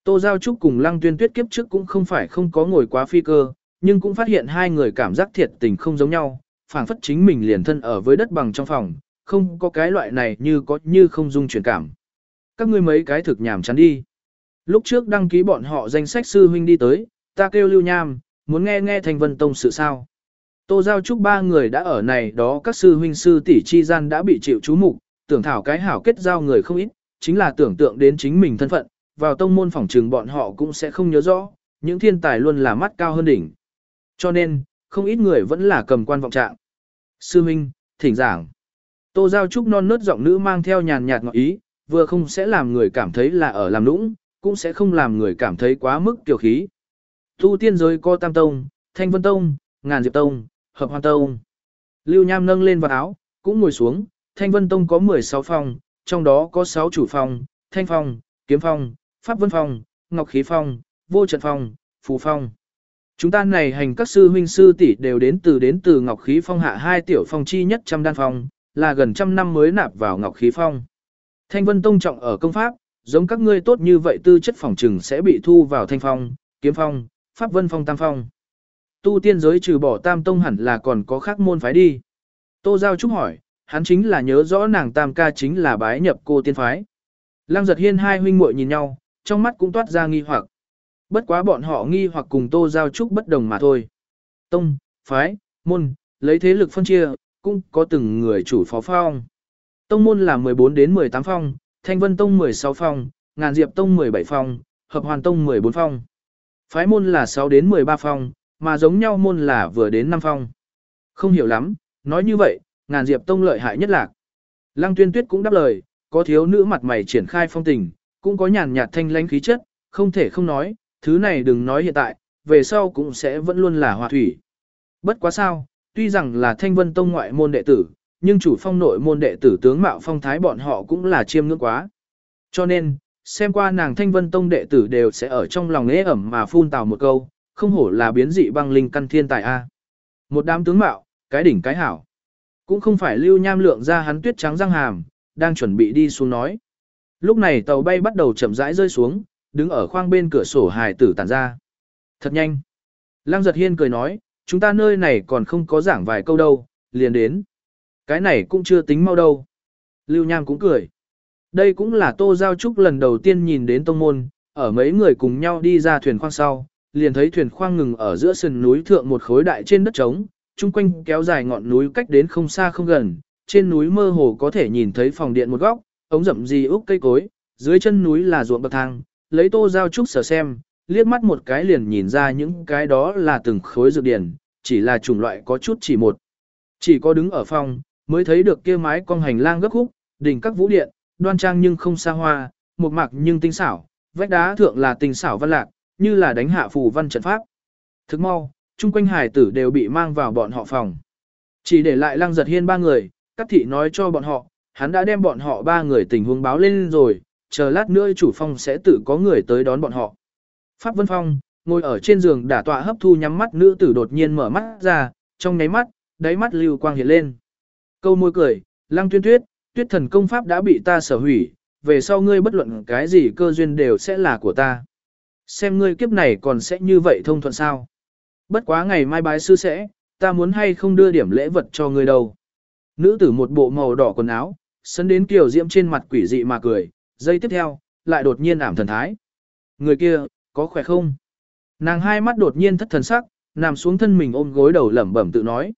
Tô Giao Trúc cùng Lăng Tuyên Tuyết kiếp trước cũng không phải không có ngồi quá phi cơ, nhưng cũng phát hiện hai người cảm giác thiệt tình không giống nhau, phảng phất chính mình liền thân ở với đất bằng trong phòng, không có cái loại này như có như không dung chuyển cảm. Các ngươi mấy cái thực nhảm chán đi. Lúc trước đăng ký bọn họ danh sách sư huynh đi tới, ta kêu Lưu Nham, muốn nghe nghe Thành Vân Tông sự sao. Tô Giao Trúc ba người đã ở này đó các sư huynh sư tỷ chi gian đã bị chịu chú mục, tưởng thảo cái hảo kết giao người không ít, chính là tưởng tượng đến chính mình thân phận, vào tông môn phỏng trừng bọn họ cũng sẽ không nhớ rõ, những thiên tài luôn là mắt cao hơn đỉnh. Cho nên, không ít người vẫn là cầm quan vọng trạng. Sư huynh, thỉnh giảng. Tô Giao Trúc non nớt giọng nữ mang theo nhàn nhạt ngọt ý, vừa không sẽ làm người cảm thấy là ở làm nũng, cũng sẽ không làm người cảm thấy quá mức kiều khí. Tu tiên giới có Tam Tông, Thanh Vân Tông, Ngàn Diệp Tông, Hợp Hoan Tông. Lưu Nham nâng lên vào áo, cũng ngồi xuống, Thanh Vân Tông có 16 phòng, trong đó có 6 chủ phòng, Thanh Phong, Kiếm Phong, Pháp Vân Phong, Ngọc Khí Phong, Vô Trận Phong, Phù Phong. Chúng ta này hành các sư huynh sư tỷ đều đến từ đến từ Ngọc Khí Phong hạ hai tiểu phong chi nhất trăm đan phong, là gần trăm năm mới nạp vào Ngọc Khí Phong. Thanh Vân Tông trọng ở công pháp, giống các ngươi tốt như vậy tư chất phòng trừng sẽ bị thu vào thanh phong, kiếm phong, pháp vân phong tam phong. Tu tiên giới trừ bỏ tam tông hẳn là còn có khác môn phái đi. Tô Giao Trúc hỏi, hắn chính là nhớ rõ nàng tam ca chính là bái nhập cô tiên phái. Lăng giật hiên hai huynh muội nhìn nhau, trong mắt cũng toát ra nghi hoặc. Bất quá bọn họ nghi hoặc cùng Tô Giao Trúc bất đồng mà thôi. Tông, phái, môn, lấy thế lực phân chia, cũng có từng người chủ phó phong. Tông môn là 14 đến 18 phong, Thanh Vân Tông 16 phong, Ngàn Diệp Tông 17 phong, Hợp Hoàn Tông 14 phong. Phái môn là 6 đến 13 phong, mà giống nhau môn là vừa đến năm phong. Không hiểu lắm, nói như vậy, Ngàn Diệp Tông lợi hại nhất lạc. Lăng Tuyên Tuyết cũng đáp lời, có thiếu nữ mặt mày triển khai phong tình, cũng có nhàn nhạt thanh lãnh khí chất, không thể không nói, thứ này đừng nói hiện tại, về sau cũng sẽ vẫn luôn là hòa thủy. Bất quá sao, tuy rằng là Thanh Vân Tông ngoại môn đệ tử, nhưng chủ phong nội môn đệ tử tướng mạo phong thái bọn họ cũng là chiêm ngưỡng quá. Cho nên, xem qua nàng thanh vân tông đệ tử đều sẽ ở trong lòng ế ẩm mà phun tào một câu, không hổ là biến dị băng linh căn thiên tài A. Một đám tướng mạo, cái đỉnh cái hảo. Cũng không phải lưu nham lượng ra hắn tuyết trắng răng hàm, đang chuẩn bị đi xuống nói. Lúc này tàu bay bắt đầu chậm rãi rơi xuống, đứng ở khoang bên cửa sổ hài tử tản ra. Thật nhanh. Lăng giật hiên cười nói, chúng ta nơi này còn không có giảng vài câu đâu, liền đến. Cái này cũng chưa tính mau đâu. Lưu Nham cũng cười. Đây cũng là Tô Giao Trúc lần đầu tiên nhìn đến tông môn, ở mấy người cùng nhau đi ra thuyền khoang sau, liền thấy thuyền khoang ngừng ở giữa sườn núi thượng một khối đại trên đất trống, chung quanh kéo dài ngọn núi cách đến không xa không gần, trên núi mơ hồ có thể nhìn thấy phòng điện một góc, ống rậm gì úc cây cối, dưới chân núi là ruộng bậc thang, lấy Tô Giao Trúc sở xem, liếc mắt một cái liền nhìn ra những cái đó là từng khối dược điển, chỉ là chủng loại có chút chỉ một. Chỉ có đứng ở phòng, mới thấy được kia mái cong hành lang gấp khúc, đỉnh các vũ điện, đoan trang nhưng không xa hoa, một mạc nhưng tinh xảo, vách đá thượng là tinh xảo văn lạc, như là đánh hạ phù văn trận pháp. Thức mau, chung quanh hải tử đều bị mang vào bọn họ phòng. Chỉ để lại lăng giật hiên ba người, các thị nói cho bọn họ, hắn đã đem bọn họ ba người tình huống báo lên rồi, chờ lát nữa chủ phong sẽ tự có người tới đón bọn họ. Pháp Vân Phong, ngồi ở trên giường đả tọa hấp thu nhắm mắt nữ tử đột nhiên mở mắt ra, trong nháy mắt, đáy mắt lưu quang hiện lên. Câu môi cười, lăng tuyên tuyết, tuyết thần công pháp đã bị ta sở hủy, về sau ngươi bất luận cái gì cơ duyên đều sẽ là của ta. Xem ngươi kiếp này còn sẽ như vậy thông thuận sao. Bất quá ngày mai bái sư sẽ, ta muốn hay không đưa điểm lễ vật cho ngươi đâu. Nữ tử một bộ màu đỏ quần áo, sân đến kiều diễm trên mặt quỷ dị mà cười, giây tiếp theo, lại đột nhiên ảm thần thái. Người kia, có khỏe không? Nàng hai mắt đột nhiên thất thần sắc, nằm xuống thân mình ôm gối đầu lẩm bẩm tự nói.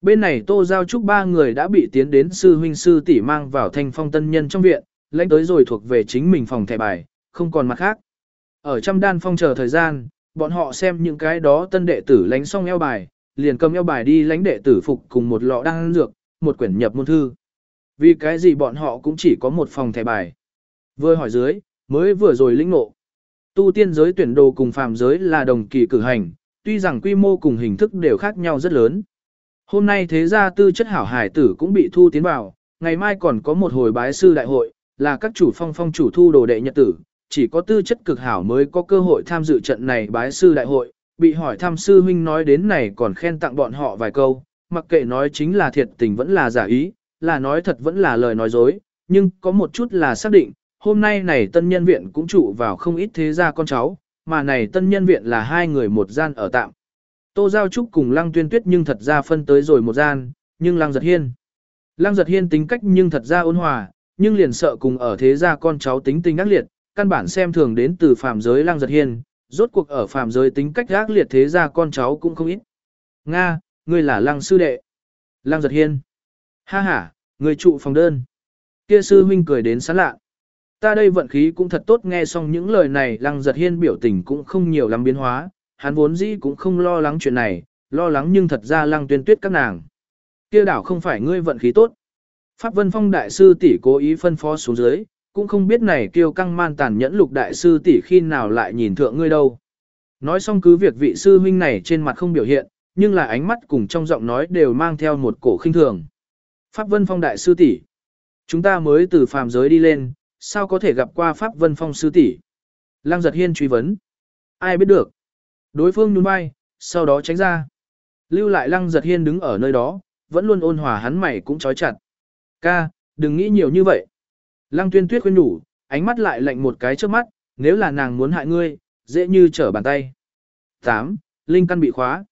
Bên này Tô Giao Trúc ba người đã bị tiến đến sư huynh sư tỷ mang vào thanh phong tân nhân trong viện, lãnh tới rồi thuộc về chính mình phòng thẻ bài, không còn mặt khác. Ở trăm đan phong chờ thời gian, bọn họ xem những cái đó tân đệ tử lánh xong eo bài, liền cầm eo bài đi lánh đệ tử phục cùng một lọ đan dược, một quyển nhập môn thư. Vì cái gì bọn họ cũng chỉ có một phòng thẻ bài. Vừa hỏi dưới, mới vừa rồi lĩnh ngộ. Tu tiên giới tuyển đồ cùng phàm giới là đồng kỳ cử hành, tuy rằng quy mô cùng hình thức đều khác nhau rất lớn. Hôm nay thế gia tư chất hảo hải tử cũng bị thu tiến vào, ngày mai còn có một hồi bái sư đại hội, là các chủ phong phong chủ thu đồ đệ nhật tử, chỉ có tư chất cực hảo mới có cơ hội tham dự trận này bái sư đại hội, bị hỏi thăm sư huynh nói đến này còn khen tặng bọn họ vài câu, mặc kệ nói chính là thiệt tình vẫn là giả ý, là nói thật vẫn là lời nói dối, nhưng có một chút là xác định, hôm nay này tân nhân viện cũng trụ vào không ít thế gia con cháu, mà này tân nhân viện là hai người một gian ở tạm. Tô Giao Trúc cùng Lăng Tuyên Tuyết nhưng thật ra phân tới rồi một gian, nhưng Lăng Giật Hiên. Lăng Giật Hiên tính cách nhưng thật ra ôn hòa, nhưng liền sợ cùng ở thế gia con cháu tính tình ác liệt, căn bản xem thường đến từ phàm giới lang Giật Hiên, rốt cuộc ở phàm giới tính cách gác liệt thế gia con cháu cũng không ít. Nga, ngươi là lang sư đệ. lang Giật Hiên. Ha ha, người trụ phòng đơn. Kia sư huynh cười đến sán lạ. Ta đây vận khí cũng thật tốt nghe xong những lời này Lăng Giật Hiên biểu tình cũng không nhiều lắm biến hóa, hắn vốn dĩ cũng không lo lắng chuyện này, lo lắng nhưng thật ra lăng tuyên tuyết các nàng. Kia đảo không phải ngươi vận khí tốt. Pháp Vân Phong đại sư tỷ cố ý phân phó xuống dưới, cũng không biết này kêu căng man tàn nhẫn lục đại sư tỷ khi nào lại nhìn thượng ngươi đâu. Nói xong cứ việc vị sư huynh này trên mặt không biểu hiện, nhưng là ánh mắt cùng trong giọng nói đều mang theo một cổ khinh thường. Pháp Vân Phong đại sư tỷ, chúng ta mới từ phàm giới đi lên, sao có thể gặp qua Pháp Vân Phong sư tỷ? Lăng giật hiên truy vấn. Ai biết được? Đối phương nhún vai, sau đó tránh ra. Lưu lại lăng giật hiên đứng ở nơi đó, vẫn luôn ôn hòa hắn mày cũng trói chặt. Ca, đừng nghĩ nhiều như vậy. Lăng tuyên tuyết khuyên nhủ, ánh mắt lại lạnh một cái trước mắt, nếu là nàng muốn hại ngươi, dễ như trở bàn tay. 8. Linh căn bị khóa.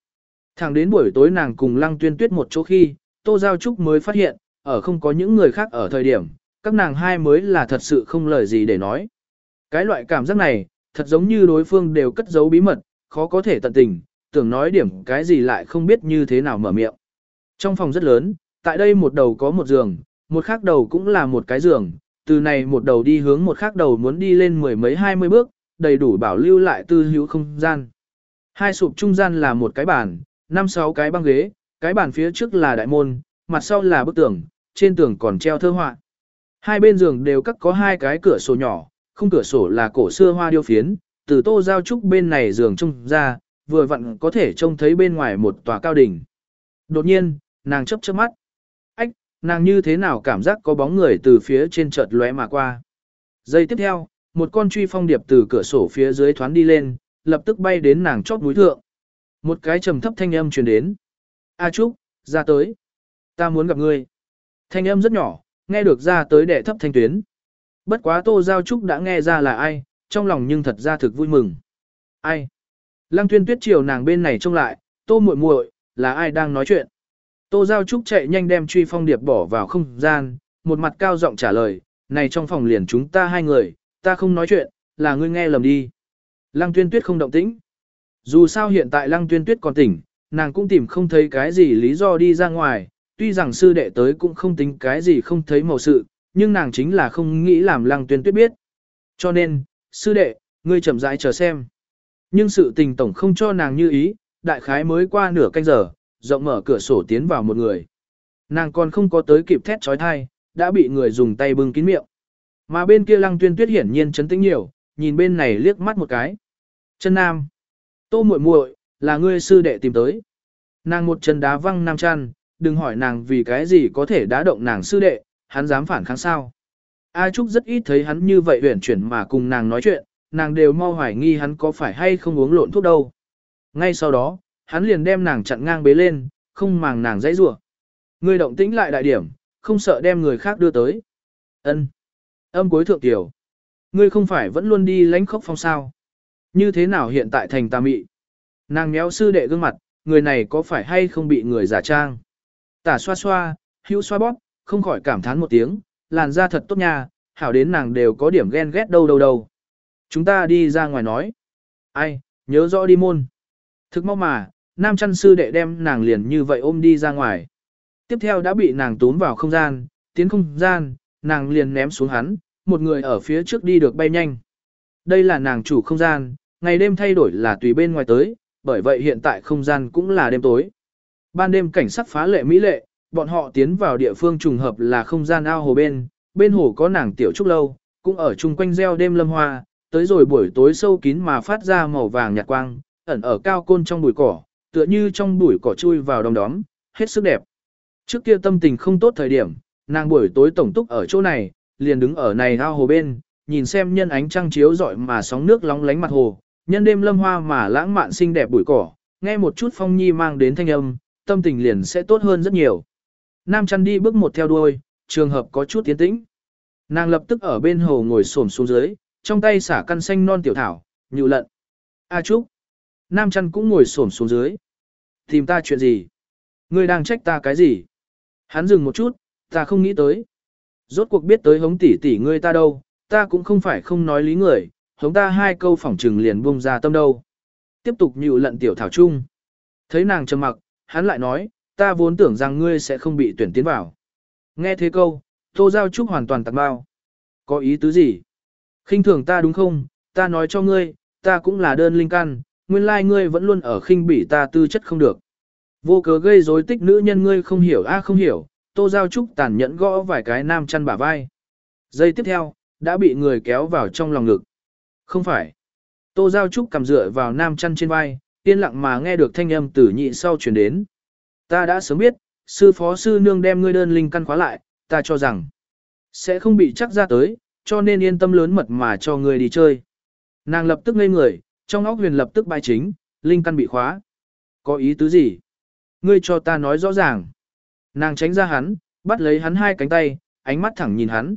Thẳng đến buổi tối nàng cùng Lăng Tuyên Tuyết một chỗ khi, Tô Giao Trúc mới phát hiện, ở không có những người khác ở thời điểm, các nàng hai mới là thật sự không lời gì để nói. Cái loại cảm giác này, thật giống như đối phương đều cất giấu bí mật, khó có thể tận tình, tưởng nói điểm cái gì lại không biết như thế nào mở miệng. Trong phòng rất lớn, tại đây một đầu có một giường, một khác đầu cũng là một cái giường, từ này một đầu đi hướng một khác đầu muốn đi lên mười mấy hai mươi bước, đầy đủ bảo lưu lại tư hữu không gian. Hai sụp trung gian là một cái bàn, năm sáu cái băng ghế, cái bàn phía trước là đại môn, mặt sau là bức tường, trên tường còn treo thơ họa. Hai bên giường đều cắt có hai cái cửa sổ nhỏ, không cửa sổ là cổ xưa hoa điêu phiến, từ tô giao trúc bên này giường trông ra, vừa vặn có thể trông thấy bên ngoài một tòa cao đỉnh. Đột nhiên, nàng chấp chớp mắt. Nàng như thế nào cảm giác có bóng người từ phía trên chợt lóe mà qua. Giây tiếp theo, một con truy phong điệp từ cửa sổ phía dưới thoáng đi lên, lập tức bay đến nàng chót núi thượng. Một cái trầm thấp thanh âm truyền đến. A Trúc, ra tới. Ta muốn gặp ngươi. Thanh âm rất nhỏ, nghe được ra tới đệ thấp thanh tuyến. Bất quá Tô Giao Trúc đã nghe ra là ai, trong lòng nhưng thật ra thực vui mừng. Ai? Lăng Tuyên Tuyết chiều nàng bên này trông lại, Tô muội muội, là ai đang nói chuyện? Tô Giao Trúc chạy nhanh đem truy phong điệp bỏ vào không gian, một mặt cao giọng trả lời, này trong phòng liền chúng ta hai người, ta không nói chuyện, là ngươi nghe lầm đi. Lăng Tuyên Tuyết không động tĩnh. Dù sao hiện tại Lăng Tuyên Tuyết còn tỉnh, nàng cũng tìm không thấy cái gì lý do đi ra ngoài, tuy rằng sư đệ tới cũng không tính cái gì không thấy màu sự, nhưng nàng chính là không nghĩ làm Lăng Tuyên Tuyết biết. Cho nên, sư đệ, ngươi chậm rãi chờ xem. Nhưng sự tình tổng không cho nàng như ý, đại khái mới qua nửa canh giờ, rộng mở cửa sổ tiến vào một người. Nàng còn không có tới kịp thét trói thai, đã bị người dùng tay bưng kín miệng. Mà bên kia lăng tuyên tuyết hiển nhiên chấn tĩnh nhiều, nhìn bên này liếc mắt một cái. Chân nam. Tô muội muội, là ngươi sư đệ tìm tới. Nàng một chân đá văng nam chăn, đừng hỏi nàng vì cái gì có thể đá động nàng sư đệ, hắn dám phản kháng sao. A Trúc rất ít thấy hắn như vậy huyển chuyển mà cùng nàng nói chuyện, nàng đều mau hoài nghi hắn có phải hay không uống lộn thuốc đâu. Ngay sau đó, hắn liền đem nàng chặn ngang bế lên, không màng nàng dãy rủa. Ngươi động tĩnh lại đại điểm, không sợ đem người khác đưa tới. Ân. Âm cuối thượng tiểu. Ngươi không phải vẫn luôn đi lánh khốc phong sao? Như thế nào hiện tại thành tà mị? Nàng méo sư đệ gương mặt, người này có phải hay không bị người giả trang? Tả xoa xoa, hữu xoa bóp, không khỏi cảm thán một tiếng, làn da thật tốt nha, hảo đến nàng đều có điểm ghen ghét đâu đâu đâu. Chúng ta đi ra ngoài nói. Ai, nhớ rõ đi môn. Thực mau mà, nam chăn sư đệ đem nàng liền như vậy ôm đi ra ngoài. Tiếp theo đã bị nàng tốn vào không gian, tiến không gian, nàng liền ném xuống hắn, một người ở phía trước đi được bay nhanh. Đây là nàng chủ không gian, ngày đêm thay đổi là tùy bên ngoài tới, bởi vậy hiện tại không gian cũng là đêm tối. Ban đêm cảnh sắc phá lệ mỹ lệ, bọn họ tiến vào địa phương trùng hợp là không gian ao hồ bên, bên hồ có nàng tiểu trúc lâu, cũng ở chung quanh gieo đêm lâm hoa, tới rồi buổi tối sâu kín mà phát ra màu vàng nhạt quang, ẩn ở cao côn trong bụi cỏ, tựa như trong bụi cỏ chui vào đom đóm, hết sức đẹp. Trước kia tâm tình không tốt thời điểm, nàng buổi tối tổng túc ở chỗ này, liền đứng ở này ao hồ bên, nhìn xem nhân ánh trăng chiếu rọi mà sóng nước lóng lánh mặt hồ, nhân đêm lâm hoa mà lãng mạn xinh đẹp bụi cỏ, nghe một chút phong nhi mang đến thanh âm, tâm tình liền sẽ tốt hơn rất nhiều. Nam chăn đi bước một theo đuôi, trường hợp có chút tiến tĩnh. Nàng lập tức ở bên hồ ngồi xổm xuống dưới, trong tay xả căn xanh non tiểu thảo, nhự lận. A Trúc. Nam chăn cũng ngồi xổm xuống dưới. Tìm ta chuyện gì? Ngươi đang trách ta cái gì? Hắn dừng một chút, ta không nghĩ tới. Rốt cuộc biết tới hống tỷ tỷ ngươi ta đâu, ta cũng không phải không nói lý người, hống ta hai câu phỏng trừng liền buông ra tâm đâu. Tiếp tục nhịu lận tiểu thảo chung. Thấy nàng trầm mặc, hắn lại nói, ta vốn tưởng rằng ngươi sẽ không bị tuyển tiến vào. Nghe thế câu, Tô Giao Trúc hoàn toàn tạc bao. Có ý tứ gì? khinh thường ta đúng không? Ta nói cho ngươi, ta cũng là đơn linh căn, nguyên lai ngươi vẫn luôn ở khinh bỉ ta tư chất không được. Vô cớ gây rối tích nữ nhân ngươi không hiểu a à không hiểu, Tô Giao Trúc tàn nhẫn gõ vài cái nam chăn bả vai. Giây tiếp theo, đã bị người kéo vào trong lòng ngực. Không phải. Tô Giao Trúc cầm dựa vào nam chăn trên vai, yên lặng mà nghe được thanh âm tử nhị sau chuyển đến. Ta đã sớm biết, sư phó sư nương đem ngươi đơn linh căn khóa lại, ta cho rằng sẽ không bị chắc ra tới, cho nên yên tâm lớn mật mà cho ngươi đi chơi. Nàng lập tức ngây người, trong óc huyền lập tức bài chính, linh căn bị khóa. Có ý tứ gì? Ngươi cho ta nói rõ ràng. Nàng tránh ra hắn, bắt lấy hắn hai cánh tay, ánh mắt thẳng nhìn hắn.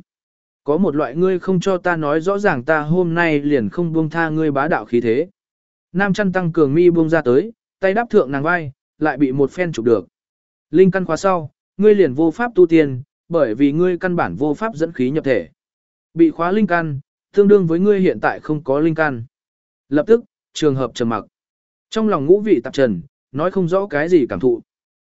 Có một loại ngươi không cho ta nói rõ ràng ta hôm nay liền không buông tha ngươi bá đạo khí thế. Nam chăn tăng cường mi buông ra tới, tay đáp thượng nàng vai, lại bị một phen chụp được. Linh căn khóa sau, ngươi liền vô pháp tu tiên, bởi vì ngươi căn bản vô pháp dẫn khí nhập thể. Bị khóa linh căn, tương đương với ngươi hiện tại không có linh căn. Lập tức, trường hợp trầm mặc. Trong lòng ngũ vị tạp trần, nói không rõ cái gì cảm thụ.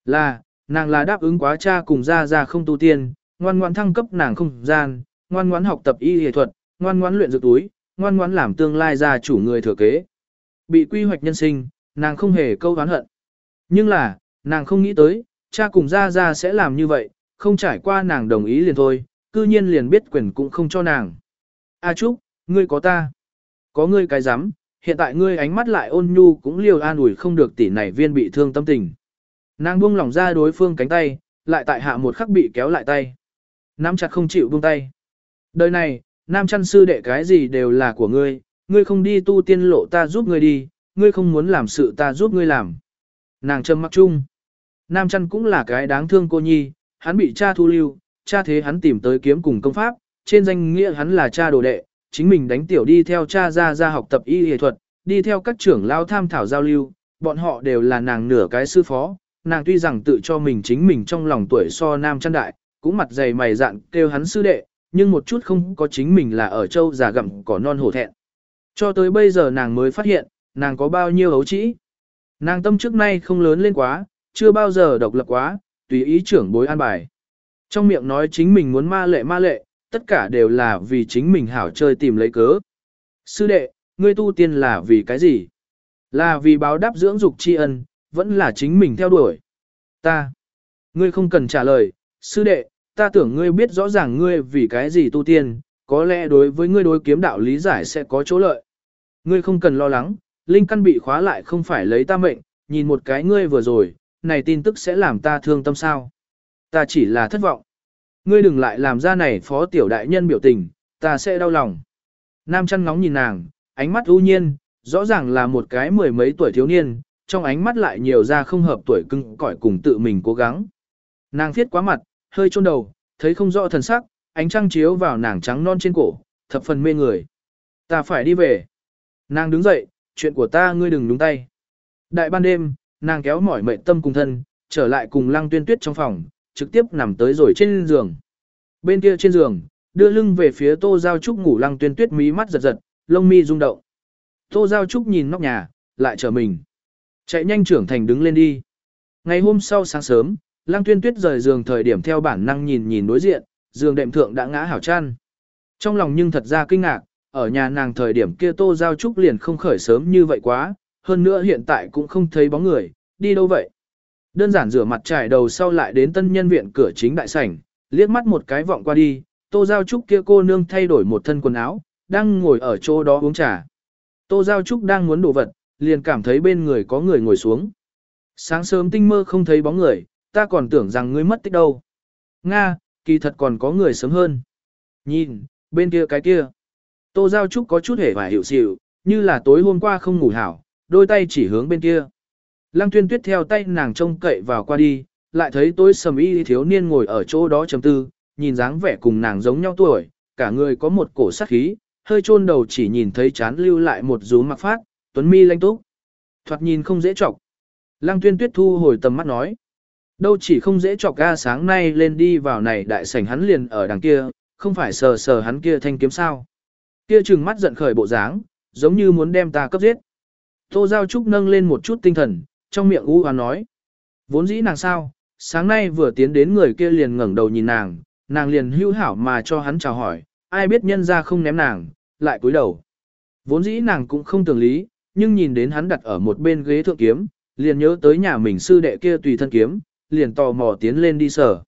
Là, nàng là đáp ứng quá cha cùng ra ra không tu tiên, ngoan ngoãn thăng cấp nàng không gian, ngoan ngoãn học tập y y thuật, ngoan ngoãn luyện dược túi, ngoan ngoãn làm tương lai gia chủ người thừa kế. Bị quy hoạch nhân sinh, nàng không hề câu oán hận. Nhưng là, nàng không nghĩ tới, cha cùng ra ra sẽ làm như vậy, không trải qua nàng đồng ý liền thôi, cư nhiên liền biết quyền cũng không cho nàng. A Trúc, ngươi có ta. Có ngươi cái dám, hiện tại ngươi ánh mắt lại ôn nhu cũng liều an ủi không được tỷ này viên bị thương tâm tình. Nàng buông lỏng ra đối phương cánh tay, lại tại hạ một khắc bị kéo lại tay. Nắm chặt không chịu buông tay. Đời này, nam chăn sư đệ cái gì đều là của ngươi, ngươi không đi tu tiên lộ ta giúp ngươi đi, ngươi không muốn làm sự ta giúp ngươi làm. Nàng trầm mặc chung. Nam chăn cũng là cái đáng thương cô nhi, hắn bị cha thu lưu, cha thế hắn tìm tới kiếm cùng công pháp, trên danh nghĩa hắn là cha đồ đệ, chính mình đánh tiểu đi theo cha ra ra học tập y y thuật, đi theo các trưởng lao tham thảo giao lưu, bọn họ đều là nàng nửa cái sư phó, nàng tuy rằng tự cho mình chính mình trong lòng tuổi so nam chăn đại, cũng mặt dày mày dạn kêu hắn sư đệ, nhưng một chút không có chính mình là ở châu già gặm cỏ non hổ thẹn. Cho tới bây giờ nàng mới phát hiện, nàng có bao nhiêu ấu trĩ. Nàng tâm trước nay không lớn lên quá, chưa bao giờ độc lập quá, tùy ý trưởng bối an bài. Trong miệng nói chính mình muốn ma lệ ma lệ, tất cả đều là vì chính mình hảo chơi tìm lấy cớ. Sư đệ, ngươi tu tiên là vì cái gì? Là vì báo đáp dưỡng dục tri ân, vẫn là chính mình theo đuổi. Ta. Ngươi không cần trả lời, sư đệ, ta tưởng ngươi biết rõ ràng ngươi vì cái gì tu tiên, có lẽ đối với ngươi đối kiếm đạo lý giải sẽ có chỗ lợi. Ngươi không cần lo lắng, linh căn bị khóa lại không phải lấy ta mệnh, nhìn một cái ngươi vừa rồi, này tin tức sẽ làm ta thương tâm sao. Ta chỉ là thất vọng. Ngươi đừng lại làm ra này phó tiểu đại nhân biểu tình, ta sẽ đau lòng. Nam chăn ngóng nhìn nàng, ánh mắt ưu nhiên, rõ ràng là một cái mười mấy tuổi thiếu niên, trong ánh mắt lại nhiều ra không hợp tuổi cưng cõi cùng tự mình cố gắng. Nàng thiết quá mặt, hơi chôn đầu, thấy không rõ thần sắc, ánh trăng chiếu vào nàng trắng non trên cổ, thập phần mê người. Ta phải đi về. Nàng đứng dậy, chuyện của ta ngươi đừng đúng tay. Đại ban đêm, nàng kéo mỏi mệt tâm cùng thân, trở lại cùng lăng tuyên tuyết trong phòng, trực tiếp nằm tới rồi trên giường. Bên kia trên giường, đưa lưng về phía tô giao trúc ngủ lăng tuyên tuyết mí mắt giật giật, lông mi rung động. Tô giao trúc nhìn nóc nhà, lại trở mình. Chạy nhanh trưởng thành đứng lên đi. Ngày hôm sau sáng sớm, lăng tuyên tuyết rời giường thời điểm theo bản năng nhìn nhìn đối diện, giường đệm thượng đã ngã hảo chăn. Trong lòng nhưng thật ra kinh ngạc, ở nhà nàng thời điểm kia tô giao trúc liền không khởi sớm như vậy quá, hơn nữa hiện tại cũng không thấy bóng người, đi đâu vậy. Đơn giản rửa mặt trải đầu sau lại đến tân nhân viện cửa chính đại sảnh, liếc mắt một cái vọng qua đi, tô giao trúc kia cô nương thay đổi một thân quần áo, đang ngồi ở chỗ đó uống trà. Tô giao trúc đang muốn đổ vật, liền cảm thấy bên người có người ngồi xuống. Sáng sớm tinh mơ không thấy bóng người, ta còn tưởng rằng ngươi mất tích đâu. Nga, kỳ thật còn có người sớm hơn. Nhìn, bên kia cái kia. Tô Giao Trúc có chút hề và hiểu xịu, như là tối hôm qua không ngủ hảo, đôi tay chỉ hướng bên kia. Lăng tuyên tuyết theo tay nàng trông cậy vào qua đi, lại thấy tôi sầm y thiếu niên ngồi ở chỗ đó chấm tư, nhìn dáng vẻ cùng nàng giống nhau tuổi, cả người có một cổ sát khí, hơi chôn đầu chỉ nhìn thấy chán lưu lại một rú mặc phát, tuấn mi lanh túc. Thoạt nhìn không dễ chọc. Lăng tuyên tuyết thu hồi tầm mắt nói. Đâu chỉ không dễ chọc ga sáng nay lên đi vào này đại sảnh hắn liền ở đằng kia, không phải sờ sờ hắn kia thanh kiếm sao. Kia trừng mắt giận khởi bộ dáng, giống như muốn đem ta cấp giết. Tô Giao Trúc nâng lên một chút tinh thần, trong miệng u hoán nói. Vốn dĩ nàng sao, sáng nay vừa tiến đến người kia liền ngẩng đầu nhìn nàng, nàng liền hữu hảo mà cho hắn chào hỏi, ai biết nhân ra không ném nàng, lại cúi đầu. Vốn dĩ nàng cũng không tưởng lý, nhưng nhìn đến hắn đặt ở một bên ghế thượng kiếm, liền nhớ tới nhà mình sư đệ kia tùy thân kiếm, liền tò mò tiến lên đi sở.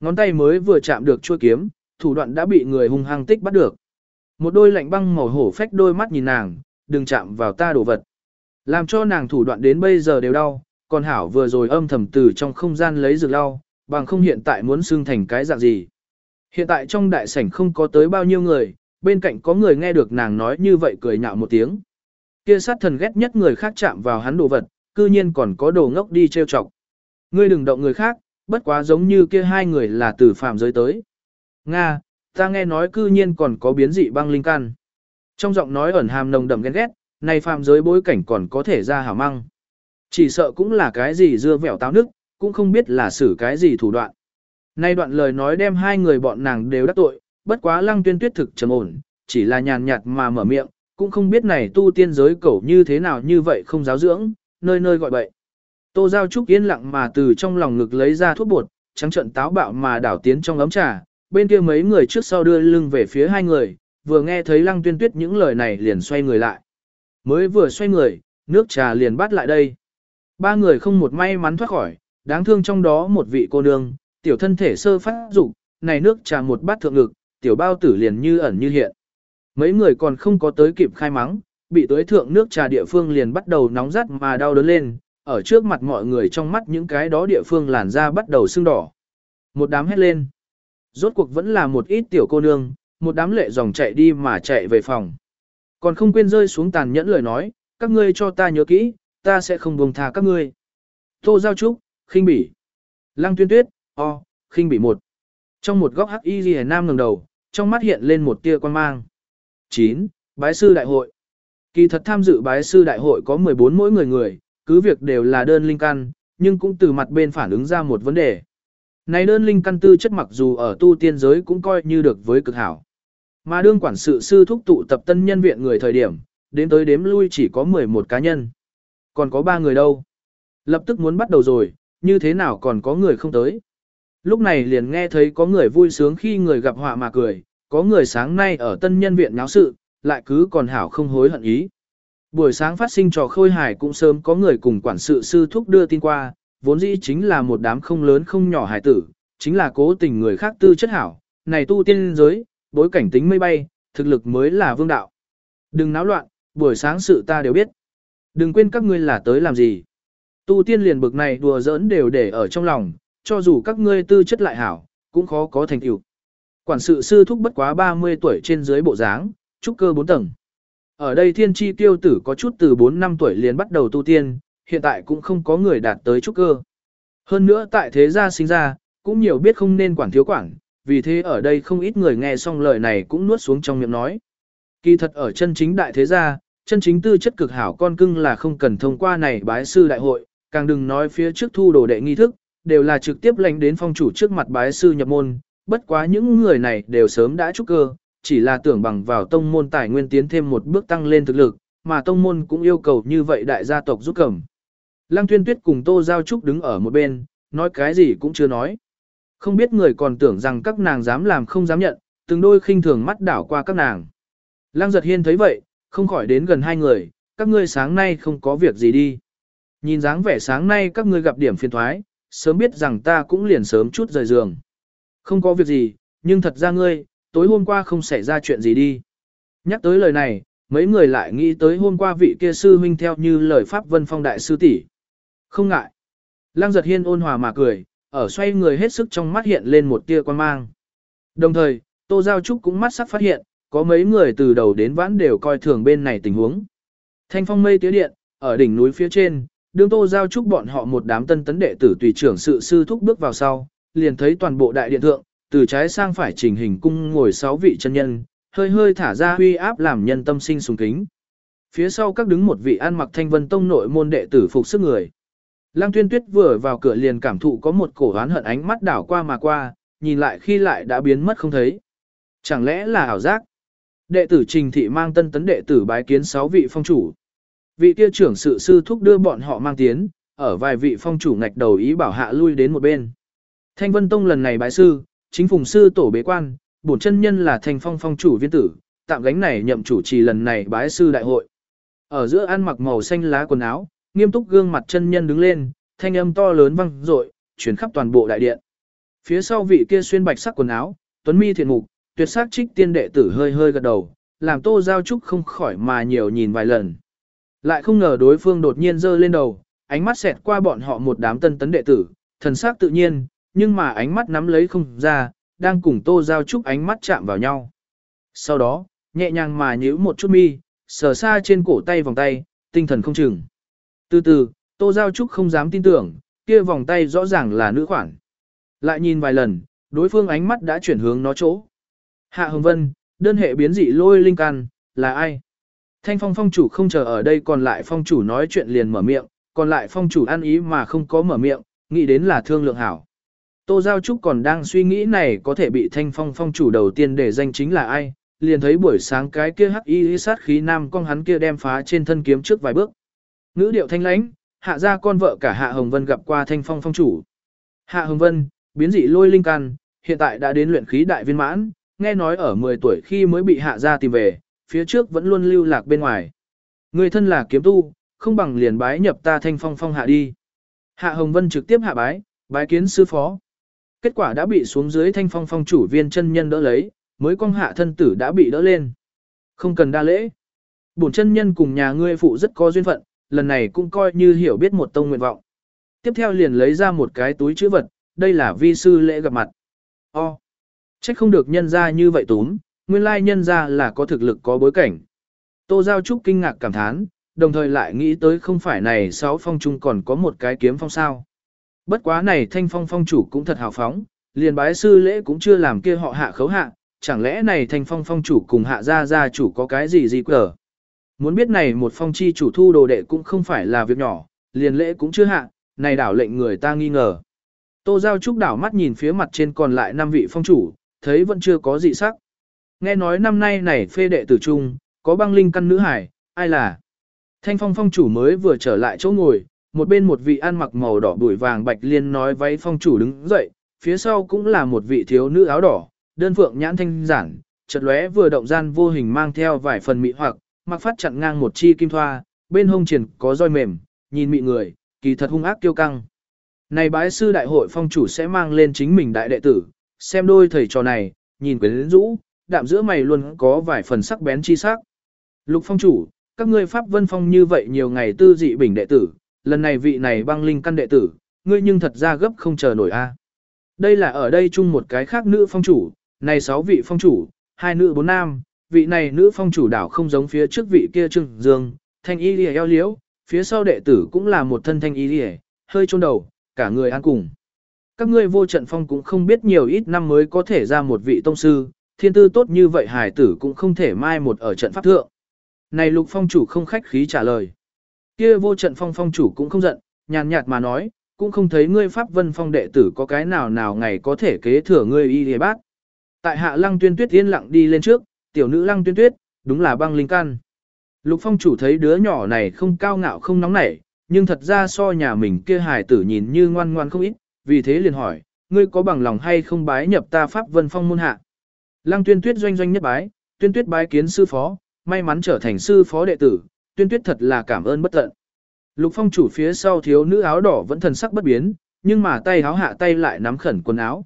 Ngón tay mới vừa chạm được chuôi kiếm, thủ đoạn đã bị người hung hăng tích bắt được. Một đôi lạnh băng màu hổ phách đôi mắt nhìn nàng, đừng chạm vào ta đồ vật. Làm cho nàng thủ đoạn đến bây giờ đều đau, còn hảo vừa rồi âm thầm từ trong không gian lấy dược lau, bằng không hiện tại muốn xương thành cái dạng gì. Hiện tại trong đại sảnh không có tới bao nhiêu người, bên cạnh có người nghe được nàng nói như vậy cười nhạo một tiếng. Kia sát thần ghét nhất người khác chạm vào hắn đồ vật, cư nhiên còn có đồ ngốc đi trêu chọc. Ngươi đừng động người khác, bất quá giống như kia hai người là từ phàm giới tới. Nga, Ta nghe nói cư nhiên còn có biến dị băng linh căn. Trong giọng nói ẩn hàm nồng đậm ghen ghét, này phàm giới bối cảnh còn có thể ra hảo măng. Chỉ sợ cũng là cái gì dưa vẻo táo nước, cũng không biết là xử cái gì thủ đoạn. Nay đoạn lời nói đem hai người bọn nàng đều đắc tội, bất quá lăng tuyên tuyết thực trầm ổn, chỉ là nhàn nhạt mà mở miệng, cũng không biết này tu tiên giới cẩu như thế nào như vậy không giáo dưỡng, nơi nơi gọi bậy. Tô Giao Trúc yên lặng mà từ trong lòng ngực lấy ra thuốc bột, trắng trận táo bạo mà đảo tiến trong ấm trà, bên kia mấy người trước sau đưa lưng về phía hai người, vừa nghe thấy lăng tuyên tuyết những lời này liền xoay người lại. Mới vừa xoay người, nước trà liền bắt lại đây. Ba người không một may mắn thoát khỏi, đáng thương trong đó một vị cô nương, tiểu thân thể sơ phát dục này nước trà một bát thượng ngực, tiểu bao tử liền như ẩn như hiện. Mấy người còn không có tới kịp khai mắng, bị tới thượng nước trà địa phương liền bắt đầu nóng rát mà đau đớn lên, ở trước mặt mọi người trong mắt những cái đó địa phương làn da bắt đầu sưng đỏ. Một đám hét lên. Rốt cuộc vẫn là một ít tiểu cô nương, một đám lệ dòng chạy đi mà chạy về phòng. Còn không quên rơi xuống tàn nhẫn lời nói, các ngươi cho ta nhớ kỹ, ta sẽ không buông tha các ngươi. Tô Giao Trúc, khinh bỉ. Lăng tuyên tuyết, o, khinh bỉ một. Trong một góc hắc y ghi nam ngẩng đầu, trong mắt hiện lên một tia quan mang. 9. Bái sư đại hội. Kỳ thật tham dự bái sư đại hội có 14 mỗi người người, cứ việc đều là đơn linh căn, nhưng cũng từ mặt bên phản ứng ra một vấn đề. Này đơn linh căn tư chất mặc dù ở tu tiên giới cũng coi như được với cực hảo. Mà đương quản sự sư thúc tụ tập tân nhân viện người thời điểm, đến tới đếm lui chỉ có 11 cá nhân. Còn có 3 người đâu. Lập tức muốn bắt đầu rồi, như thế nào còn có người không tới. Lúc này liền nghe thấy có người vui sướng khi người gặp họa mà cười, có người sáng nay ở tân nhân viện nháo sự, lại cứ còn hảo không hối hận ý. Buổi sáng phát sinh trò khôi hài cũng sớm có người cùng quản sự sư thúc đưa tin qua, vốn dĩ chính là một đám không lớn không nhỏ hài tử, chính là cố tình người khác tư chất hảo, này tu tiên giới, bối cảnh tính mây bay, thực lực mới là vương đạo. Đừng náo loạn, buổi sáng sự ta đều biết. Đừng quên các ngươi là tới làm gì. Tu tiên liền bực này đùa giỡn đều để ở trong lòng, cho dù các ngươi tư chất lại hảo, cũng khó có thành tựu. Quản sự sư thúc bất quá 30 tuổi trên dưới bộ dáng, trúc cơ 4 tầng. Ở đây thiên tri tiêu tử có chút từ 4 năm tuổi liền bắt đầu tu tiên, hiện tại cũng không có người đạt tới trúc cơ. Hơn nữa tại thế gia sinh ra, cũng nhiều biết không nên quản thiếu quản, vì thế ở đây không ít người nghe xong lời này cũng nuốt xuống trong miệng nói. Kỳ thật ở chân chính đại thế gia, chân chính tư chất cực hảo con cưng là không cần thông qua này bái sư đại hội, càng đừng nói phía trước thu đồ đệ nghi thức, đều là trực tiếp lãnh đến phong chủ trước mặt bái sư nhập môn, bất quá những người này đều sớm đã trúc cơ, chỉ là tưởng bằng vào tông môn tài nguyên tiến thêm một bước tăng lên thực lực, mà tông môn cũng yêu cầu như vậy đại gia tộc giúp cầm. Lăng Tuyên Tuyết cùng Tô Giao Trúc đứng ở một bên, nói cái gì cũng chưa nói. Không biết người còn tưởng rằng các nàng dám làm không dám nhận, từng đôi khinh thường mắt đảo qua các nàng. Lăng Giật Hiên thấy vậy, không khỏi đến gần hai người, các ngươi sáng nay không có việc gì đi. Nhìn dáng vẻ sáng nay các ngươi gặp điểm phiền thoái, sớm biết rằng ta cũng liền sớm chút rời giường. Không có việc gì, nhưng thật ra ngươi, tối hôm qua không xảy ra chuyện gì đi. Nhắc tới lời này, mấy người lại nghĩ tới hôm qua vị kia sư huynh theo như lời Pháp Vân Phong Đại Sư tỷ Không ngại. Lăng giật hiên ôn hòa mà cười, ở xoay người hết sức trong mắt hiện lên một tia quan mang. Đồng thời, Tô Giao Trúc cũng mắt sắc phát hiện, có mấy người từ đầu đến vãn đều coi thường bên này tình huống. Thanh phong mây tía điện, ở đỉnh núi phía trên, đương Tô Giao Trúc bọn họ một đám tân tấn đệ tử tùy trưởng sự sư thúc bước vào sau, liền thấy toàn bộ đại điện thượng, từ trái sang phải trình hình cung ngồi sáu vị chân nhân, hơi hơi thả ra huy áp làm nhân tâm sinh sùng kính. Phía sau các đứng một vị ăn mặc thanh vân tông nội môn đệ tử phục sức người. Lăng tuyên tuyết vừa vào cửa liền cảm thụ có một cổ oán hận ánh mắt đảo qua mà qua, nhìn lại khi lại đã biến mất không thấy. Chẳng lẽ là ảo giác? Đệ tử trình thị mang tân tấn đệ tử bái kiến sáu vị phong chủ. Vị kia trưởng sự sư thúc đưa bọn họ mang tiến, ở vài vị phong chủ ngạch đầu ý bảo hạ lui đến một bên. Thanh Vân Tông lần này bái sư, chính phùng sư tổ bế quan, bổn chân nhân là thành phong phong chủ viên tử, tạm gánh này nhậm chủ trì lần này bái sư đại hội. Ở giữa ăn mặc màu xanh lá quần áo, nghiêm túc gương mặt chân nhân đứng lên, thanh âm to lớn vang dội, chuyển khắp toàn bộ đại điện. Phía sau vị kia xuyên bạch sắc quần áo, tuấn mi thiện mục, tuyệt sắc trích tiên đệ tử hơi hơi gật đầu, làm Tô Giao Trúc không khỏi mà nhiều nhìn vài lần. Lại không ngờ đối phương đột nhiên giơ lên đầu, ánh mắt xẹt qua bọn họ một đám tân tấn đệ tử, thần sắc tự nhiên, nhưng mà ánh mắt nắm lấy không ra, đang cùng Tô Giao Trúc ánh mắt chạm vào nhau. Sau đó, nhẹ nhàng mà nhíu một chút mi, sờ xa trên cổ tay vòng tay, tinh thần không chừng. Từ từ, Tô Giao Trúc không dám tin tưởng, kia vòng tay rõ ràng là nữ khoản. Lại nhìn vài lần, đối phương ánh mắt đã chuyển hướng nó chỗ. Hạ Hồng Vân, đơn hệ biến dị lôi linh căn, là ai? Thanh phong phong chủ không chờ ở đây còn lại phong chủ nói chuyện liền mở miệng, còn lại phong chủ ăn ý mà không có mở miệng, nghĩ đến là thương lượng hảo. Tô Giao Trúc còn đang suy nghĩ này có thể bị thanh phong phong chủ đầu tiên để danh chính là ai, liền thấy buổi sáng cái kia hắc y sát khí nam con hắn kia đem phá trên thân kiếm trước vài bước. Ngữ điệu thanh lãnh, hạ ra con vợ cả Hạ Hồng Vân gặp qua thanh phong phong chủ. Hạ Hồng Vân, biến dị lôi linh căn, hiện tại đã đến luyện khí đại viên mãn, nghe nói ở 10 tuổi khi mới bị hạ ra tìm về, phía trước vẫn luôn lưu lạc bên ngoài. Người thân là kiếm tu, không bằng liền bái nhập ta thanh phong phong hạ đi. Hạ Hồng Vân trực tiếp hạ bái, bái kiến sư phó. Kết quả đã bị xuống dưới thanh phong phong chủ viên chân nhân đỡ lấy, mới con hạ thân tử đã bị đỡ lên. Không cần đa lễ. Bổn chân nhân cùng nhà ngươi phụ rất có duyên phận, lần này cũng coi như hiểu biết một tông nguyện vọng. Tiếp theo liền lấy ra một cái túi chữ vật, đây là vi sư lễ gặp mặt. O. Trách không được nhân ra như vậy túm, nguyên lai nhân ra là có thực lực có bối cảnh. Tô Giao Trúc kinh ngạc cảm thán, đồng thời lại nghĩ tới không phải này sáu phong trung còn có một cái kiếm phong sao. Bất quá này thanh phong phong chủ cũng thật hào phóng, liền bái sư lễ cũng chưa làm kia họ hạ khấu hạ, chẳng lẽ này thanh phong phong chủ cùng hạ gia gia chủ có cái gì gì cờ. Muốn biết này một phong chi chủ thu đồ đệ cũng không phải là việc nhỏ, liền lễ cũng chưa hạ, này đảo lệnh người ta nghi ngờ. Tô Giao Trúc đảo mắt nhìn phía mặt trên còn lại năm vị phong chủ, thấy vẫn chưa có gì sắc. Nghe nói năm nay này phê đệ tử trung, có băng linh căn nữ hải, ai là? Thanh phong phong chủ mới vừa trở lại chỗ ngồi, một bên một vị ăn mặc màu đỏ bùi vàng bạch liên nói váy phong chủ đứng dậy, phía sau cũng là một vị thiếu nữ áo đỏ, đơn phượng nhãn thanh giản, chợt lóe vừa động gian vô hình mang theo vài phần mị hoặc, mặc phát chặn ngang một chi kim thoa, bên hông triển có roi mềm, nhìn mị người, kỳ thật hung ác kiêu căng. Này bái sư đại hội phong chủ sẽ mang lên chính mình đại đệ tử, xem đôi thầy trò này, nhìn quyến rũ, đạm giữa mày luôn có vài phần sắc bén chi sắc. Lục phong chủ, các ngươi pháp vân phong như vậy nhiều ngày tư dị bình đệ tử, lần này vị này băng linh căn đệ tử, ngươi nhưng thật ra gấp không chờ nổi a. Đây là ở đây chung một cái khác nữ phong chủ, này sáu vị phong chủ, hai nữ bốn nam, vị này nữ phong chủ đảo không giống phía trước vị kia trưng dương, thanh y lìa eo liễu, phía sau đệ tử cũng là một thân thanh y lìa, hơi chôn đầu, cả người ăn cùng. Các ngươi vô trận phong cũng không biết nhiều ít năm mới có thể ra một vị tông sư, thiên tư tốt như vậy hải tử cũng không thể mai một ở trận pháp thượng. Này lục phong chủ không khách khí trả lời. Kia vô trận phong phong chủ cũng không giận, nhàn nhạt mà nói, cũng không thấy ngươi pháp vân phong đệ tử có cái nào nào ngày có thể kế thừa ngươi y lìa bác. Tại hạ lăng tuyên tuyết yên lặng đi lên trước, tiểu nữ lăng tuyên tuyết, đúng là băng linh căn. Lục phong chủ thấy đứa nhỏ này không cao ngạo không nóng nảy, nhưng thật ra so nhà mình kia hài tử nhìn như ngoan ngoan không ít, vì thế liền hỏi, ngươi có bằng lòng hay không bái nhập ta pháp vân phong môn hạ. Lăng tuyên tuyết doanh doanh nhất bái, tuyên tuyết bái kiến sư phó, may mắn trở thành sư phó đệ tử, tuyên tuyết thật là cảm ơn bất tận. Lục phong chủ phía sau thiếu nữ áo đỏ vẫn thần sắc bất biến, nhưng mà tay áo hạ tay lại nắm khẩn quần áo.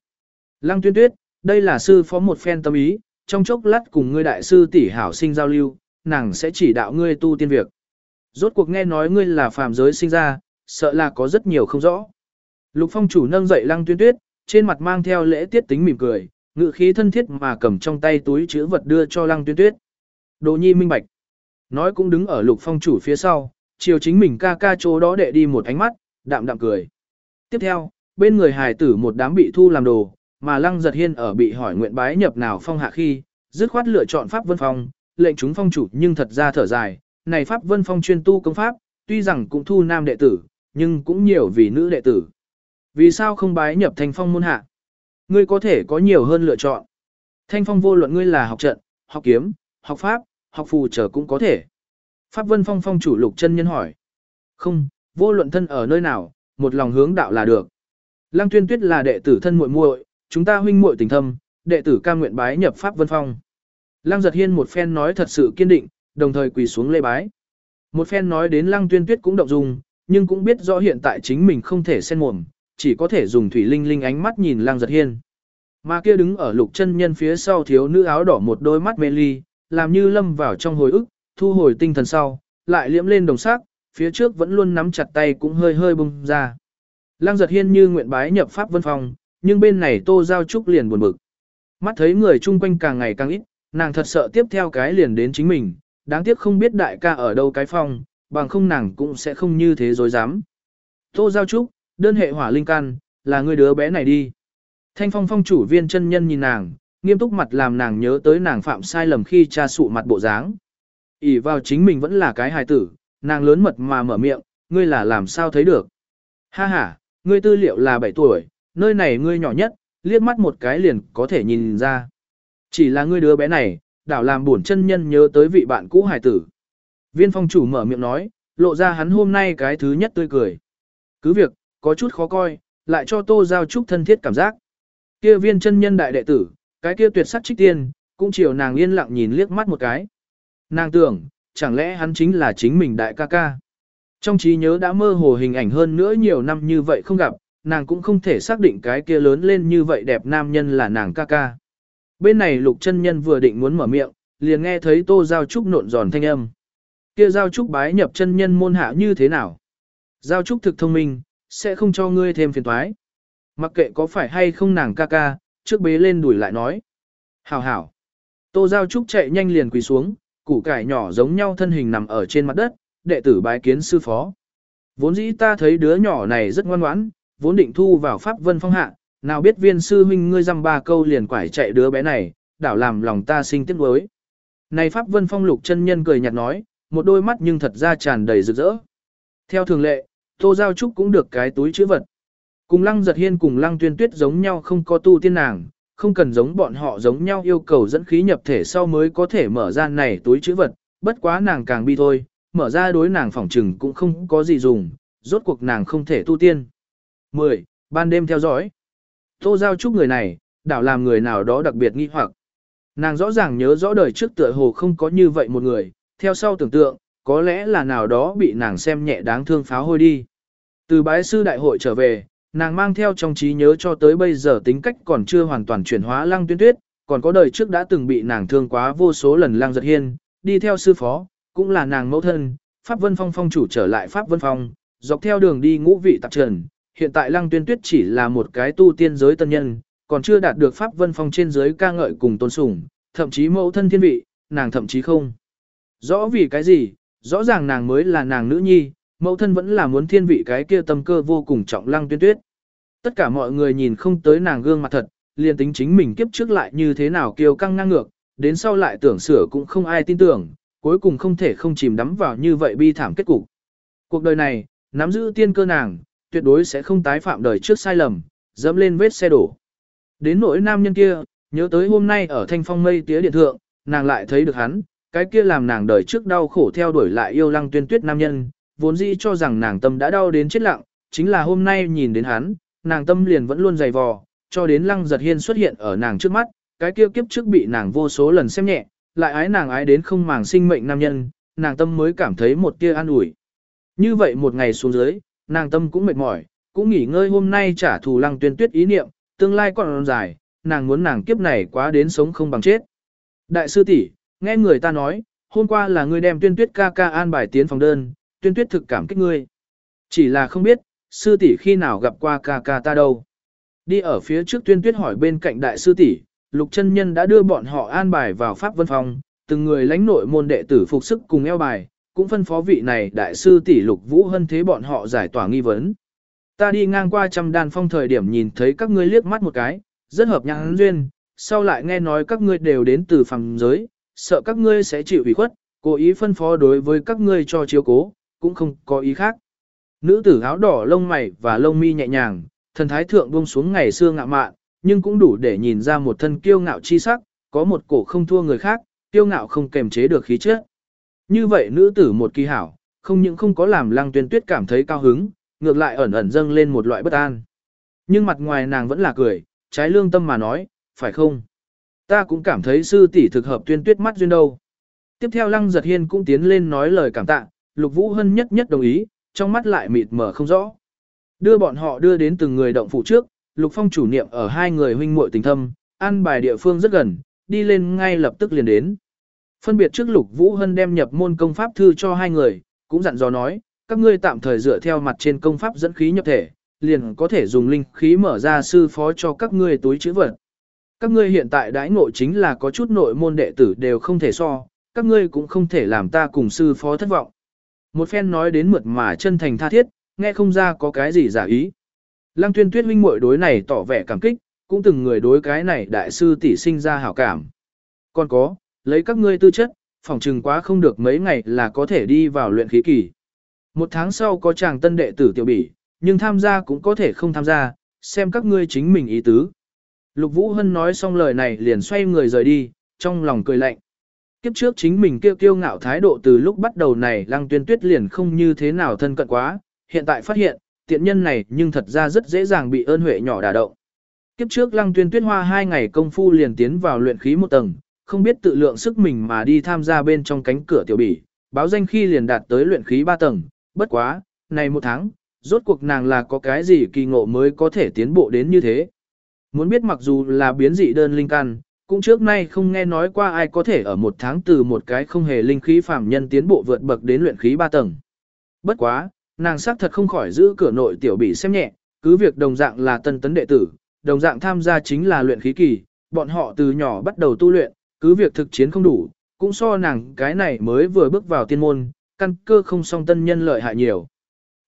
Lăng tuyên tuyết, đây là sư phó một phen tâm ý, trong chốc lát cùng ngươi đại sư tỷ hảo sinh giao lưu, nàng sẽ chỉ đạo ngươi tu tiên việc. Rốt cuộc nghe nói ngươi là phàm giới sinh ra, sợ là có rất nhiều không rõ. Lục phong chủ nâng dậy lăng tuyên tuyết, trên mặt mang theo lễ tiết tính mỉm cười, ngự khí thân thiết mà cầm trong tay túi chữ vật đưa cho lăng tuyên tuyết. Đồ nhi minh bạch. Nói cũng đứng ở lục phong chủ phía sau, chiều chính mình ca ca chỗ đó đệ đi một ánh mắt, đạm đạm cười. Tiếp theo, bên người hài tử một đám bị thu làm đồ, mà lăng giật hiên ở bị hỏi nguyện bái nhập nào phong hạ khi, dứt khoát lựa chọn pháp vân phong, lệnh chúng phong chủ nhưng thật ra thở dài, này pháp vân phong chuyên tu công pháp, tuy rằng cũng thu nam đệ tử, nhưng cũng nhiều vì nữ đệ tử. Vì sao không bái nhập thanh phong môn hạ? Ngươi có thể có nhiều hơn lựa chọn. Thanh phong vô luận ngươi là học trận, học kiếm, học pháp, học phù trở cũng có thể. Pháp vân phong phong chủ lục chân nhân hỏi. Không, vô luận thân ở nơi nào, một lòng hướng đạo là được. Lăng tuyên tuyết là đệ tử thân muội muội, chúng ta huynh muội tình thâm, đệ tử cam nguyện bái nhập Pháp vân phong. Lăng giật hiên một phen nói thật sự kiên định, đồng thời quỳ xuống lê bái. Một phen nói đến lăng tuyên tuyết cũng động dung, nhưng cũng biết rõ hiện tại chính mình không thể xen mồm, chỉ có thể dùng thủy linh linh ánh mắt nhìn lăng giật hiên. Mà kia đứng ở lục chân nhân phía sau thiếu nữ áo đỏ một đôi mắt mê ly, làm như lâm vào trong hồi ức, thu hồi tinh thần sau, lại liễm lên đồng sắc, phía trước vẫn luôn nắm chặt tay cũng hơi hơi bung ra. Lăng giật hiên như nguyện bái nhập pháp vân phòng, nhưng bên này tô giao trúc liền buồn bực. Mắt thấy người chung quanh càng ngày càng ít, nàng thật sợ tiếp theo cái liền đến chính mình, đáng tiếc không biết đại ca ở đâu cái phòng, bằng không nàng cũng sẽ không như thế dối dám. Tô giao trúc, đơn hệ hỏa linh căn, là người đứa bé này đi. Thanh phong phong chủ viên chân nhân nhìn nàng, Nghiêm túc mặt làm nàng nhớ tới nàng phạm sai lầm khi cha sụ mặt bộ dáng. ỉ vào chính mình vẫn là cái hài tử, nàng lớn mật mà mở miệng, ngươi là làm sao thấy được. Ha ha, ngươi tư liệu là 7 tuổi, nơi này ngươi nhỏ nhất, liếc mắt một cái liền có thể nhìn ra. Chỉ là ngươi đứa bé này, đảo làm buồn chân nhân nhớ tới vị bạn cũ hải tử. Viên phong chủ mở miệng nói, lộ ra hắn hôm nay cái thứ nhất tươi cười. Cứ việc, có chút khó coi, lại cho tô giao trúc thân thiết cảm giác. Kia viên chân nhân đại đệ tử, cái kia tuyệt sắc trích tiên, cũng chiều nàng yên lặng nhìn liếc mắt một cái. Nàng tưởng, chẳng lẽ hắn chính là chính mình đại ca ca. Trong trí nhớ đã mơ hồ hình ảnh hơn nữa nhiều năm như vậy không gặp, nàng cũng không thể xác định cái kia lớn lên như vậy đẹp nam nhân là nàng ca ca. Bên này lục chân nhân vừa định muốn mở miệng, liền nghe thấy tô giao trúc nộn giòn thanh âm. Kia giao trúc bái nhập chân nhân môn hạ như thế nào? Giao trúc thực thông minh, sẽ không cho ngươi thêm phiền toái. Mặc kệ có phải hay không nàng ca ca, trước bế lên đuổi lại nói. Hảo hảo. Tô giao trúc chạy nhanh liền quỳ xuống, củ cải nhỏ giống nhau thân hình nằm ở trên mặt đất, đệ tử bái kiến sư phó. Vốn dĩ ta thấy đứa nhỏ này rất ngoan ngoãn, vốn định thu vào pháp vân phong hạ, nào biết viên sư huynh ngươi dăm ba câu liền quải chạy đứa bé này, đảo làm lòng ta sinh tiếc nuối. Này pháp vân phong lục chân nhân cười nhạt nói, một đôi mắt nhưng thật ra tràn đầy rực rỡ. Theo thường lệ, Tô Giao Trúc cũng được cái túi chữ vật. Cùng Lăng Giật Hiên cùng Lăng Tuyên Tuyết giống nhau không có tu tiên nàng, không cần giống bọn họ giống nhau yêu cầu dẫn khí nhập thể sau mới có thể mở ra này túi chữ vật, bất quá nàng càng bi thôi, mở ra đối nàng phỏng trừng cũng không có gì dùng, rốt cuộc nàng không thể tu tiên. 10. Ban đêm theo dõi. Tô Giao Trúc người này, đảo làm người nào đó đặc biệt nghi hoặc. Nàng rõ ràng nhớ rõ đời trước tựa hồ không có như vậy một người, theo sau tưởng tượng, có lẽ là nào đó bị nàng xem nhẹ đáng thương pháo hôi đi. Từ bái sư đại hội trở về, nàng mang theo trong trí nhớ cho tới bây giờ tính cách còn chưa hoàn toàn chuyển hóa lăng tuyên tuyết, còn có đời trước đã từng bị nàng thương quá vô số lần lăng giật hiên, đi theo sư phó, cũng là nàng mẫu thân, Pháp Vân Phong phong chủ trở lại Pháp Vân Phong, dọc theo đường đi ngũ vị tạp trần, hiện tại lăng tuyên tuyết chỉ là một cái tu tiên giới tân nhân, còn chưa đạt được Pháp Vân Phong trên giới ca ngợi cùng tôn sủng, thậm chí mẫu thân thiên vị, nàng thậm chí không. Rõ vì cái gì, rõ ràng nàng mới là nàng nữ nhi, mẫu thân vẫn là muốn thiên vị cái kia tâm cơ vô cùng trọng lăng tuyên tuyết. Tất cả mọi người nhìn không tới nàng gương mặt thật, liền tính chính mình kiếp trước lại như thế nào kiêu căng ngang ngược, đến sau lại tưởng sửa cũng không ai tin tưởng, cuối cùng không thể không chìm đắm vào như vậy bi thảm kết cục. Cuộc đời này, nắm giữ tiên cơ nàng, tuyệt đối sẽ không tái phạm đời trước sai lầm, dẫm lên vết xe đổ. Đến nỗi nam nhân kia, nhớ tới hôm nay ở thanh phong mây tía điện thượng, nàng lại thấy được hắn, cái kia làm nàng đời trước đau khổ theo đuổi lại yêu lăng tuyên tuyết nam nhân, vốn dĩ cho rằng nàng tâm đã đau đến chết lặng, chính là hôm nay nhìn đến hắn, nàng tâm liền vẫn luôn dày vò, cho đến lăng giật hiên xuất hiện ở nàng trước mắt, cái kia kiếp trước bị nàng vô số lần xem nhẹ, lại ái nàng ái đến không màng sinh mệnh nam nhân, nàng tâm mới cảm thấy một tia an ủi. Như vậy một ngày xuống dưới, nàng tâm cũng mệt mỏi, cũng nghỉ ngơi hôm nay trả thù lăng tuyên tuyết ý niệm, tương lai còn dài, nàng muốn nàng kiếp này quá đến sống không bằng chết. Đại sư tỷ, nghe người ta nói, hôm qua là ngươi đem tuyên tuyết ca ca an bài tiến phòng đơn, tuyên tuyết thực cảm kích ngươi. Chỉ là không biết, sư tỷ khi nào gặp qua ca ca ta đâu. Đi ở phía trước tuyên tuyết hỏi bên cạnh đại sư tỷ, lục chân nhân đã đưa bọn họ an bài vào pháp vân phòng, từng người lãnh nội môn đệ tử phục sức cùng eo bài, cũng phân phó vị này đại sư tỷ lục vũ hân thế bọn họ giải tỏa nghi vấn. Ta đi ngang qua trăm đàn phong thời điểm nhìn thấy các ngươi liếc mắt một cái, rất hợp nhãn duyên, sau lại nghe nói các ngươi đều đến từ phàm giới, sợ các ngươi sẽ chịu ủy khuất, cố ý phân phó đối với các ngươi cho chiếu cố, cũng không có ý khác. Nữ tử áo đỏ lông mày và lông mi nhẹ nhàng, thần thái thượng buông xuống ngày xưa ngạo mạn, nhưng cũng đủ để nhìn ra một thân kiêu ngạo chi sắc, có một cổ không thua người khác, kiêu ngạo không kềm chế được khí chất. Như vậy nữ tử một kỳ hảo, không những không có làm lăng tuyên tuyết cảm thấy cao hứng, ngược lại ẩn ẩn dâng lên một loại bất an. Nhưng mặt ngoài nàng vẫn là cười, trái lương tâm mà nói, phải không? Ta cũng cảm thấy sư tỷ thực hợp tuyên tuyết mắt duyên đâu. Tiếp theo lăng giật hiên cũng tiến lên nói lời cảm tạ, lục vũ hân nhất nhất đồng ý, trong mắt lại mịt mờ không rõ. Đưa bọn họ đưa đến từng người động phủ trước, lục phong chủ niệm ở hai người huynh muội tình thâm, ăn bài địa phương rất gần, đi lên ngay lập tức liền đến. Phân biệt trước lục vũ hân đem nhập môn công pháp thư cho hai người, cũng dặn dò nói, các ngươi tạm thời dựa theo mặt trên công pháp dẫn khí nhập thể, liền có thể dùng linh khí mở ra sư phó cho các ngươi túi chữ vật. Các ngươi hiện tại đãi ngộ chính là có chút nội môn đệ tử đều không thể so, các ngươi cũng không thể làm ta cùng sư phó thất vọng. Một phen nói đến mượt mà chân thành tha thiết, nghe không ra có cái gì giả ý. Lăng tuyên tuyết huynh muội đối này tỏ vẻ cảm kích, cũng từng người đối cái này đại sư tỷ sinh ra hảo cảm. Còn có, lấy các ngươi tư chất, phòng trừng quá không được mấy ngày là có thể đi vào luyện khí kỳ. Một tháng sau có chàng tân đệ tử tiểu bỉ, nhưng tham gia cũng có thể không tham gia, xem các ngươi chính mình ý tứ. Lục Vũ Hân nói xong lời này liền xoay người rời đi, trong lòng cười lạnh. Kiếp trước chính mình kêu kiêu ngạo thái độ từ lúc bắt đầu này lăng tuyên tuyết liền không như thế nào thân cận quá, hiện tại phát hiện, tiện nhân này nhưng thật ra rất dễ dàng bị ơn huệ nhỏ đả động. Kiếp trước lăng tuyên tuyết hoa hai ngày công phu liền tiến vào luyện khí một tầng, không biết tự lượng sức mình mà đi tham gia bên trong cánh cửa tiểu bỉ, báo danh khi liền đạt tới luyện khí ba tầng, bất quá, này một tháng, rốt cuộc nàng là có cái gì kỳ ngộ mới có thể tiến bộ đến như thế. Muốn biết mặc dù là biến dị đơn linh căn, cũng trước nay không nghe nói qua ai có thể ở một tháng từ một cái không hề linh khí phàm nhân tiến bộ vượt bậc đến luyện khí ba tầng. Bất quá, nàng xác thật không khỏi giữ cửa nội tiểu bị xem nhẹ, cứ việc đồng dạng là tân tấn đệ tử, đồng dạng tham gia chính là luyện khí kỳ, bọn họ từ nhỏ bắt đầu tu luyện, cứ việc thực chiến không đủ, cũng so nàng cái này mới vừa bước vào tiên môn, căn cơ không song tân nhân lợi hại nhiều.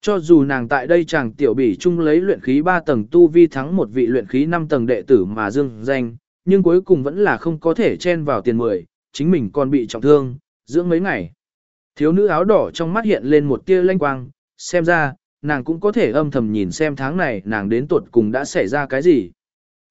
Cho dù nàng tại đây chàng tiểu bỉ chung lấy luyện khí 3 tầng tu vi thắng một vị luyện khí 5 tầng đệ tử mà dương danh, nhưng cuối cùng vẫn là không có thể chen vào tiền 10, chính mình còn bị trọng thương, dưỡng mấy ngày. Thiếu nữ áo đỏ trong mắt hiện lên một tia lanh quang, xem ra, nàng cũng có thể âm thầm nhìn xem tháng này nàng đến tuột cùng đã xảy ra cái gì.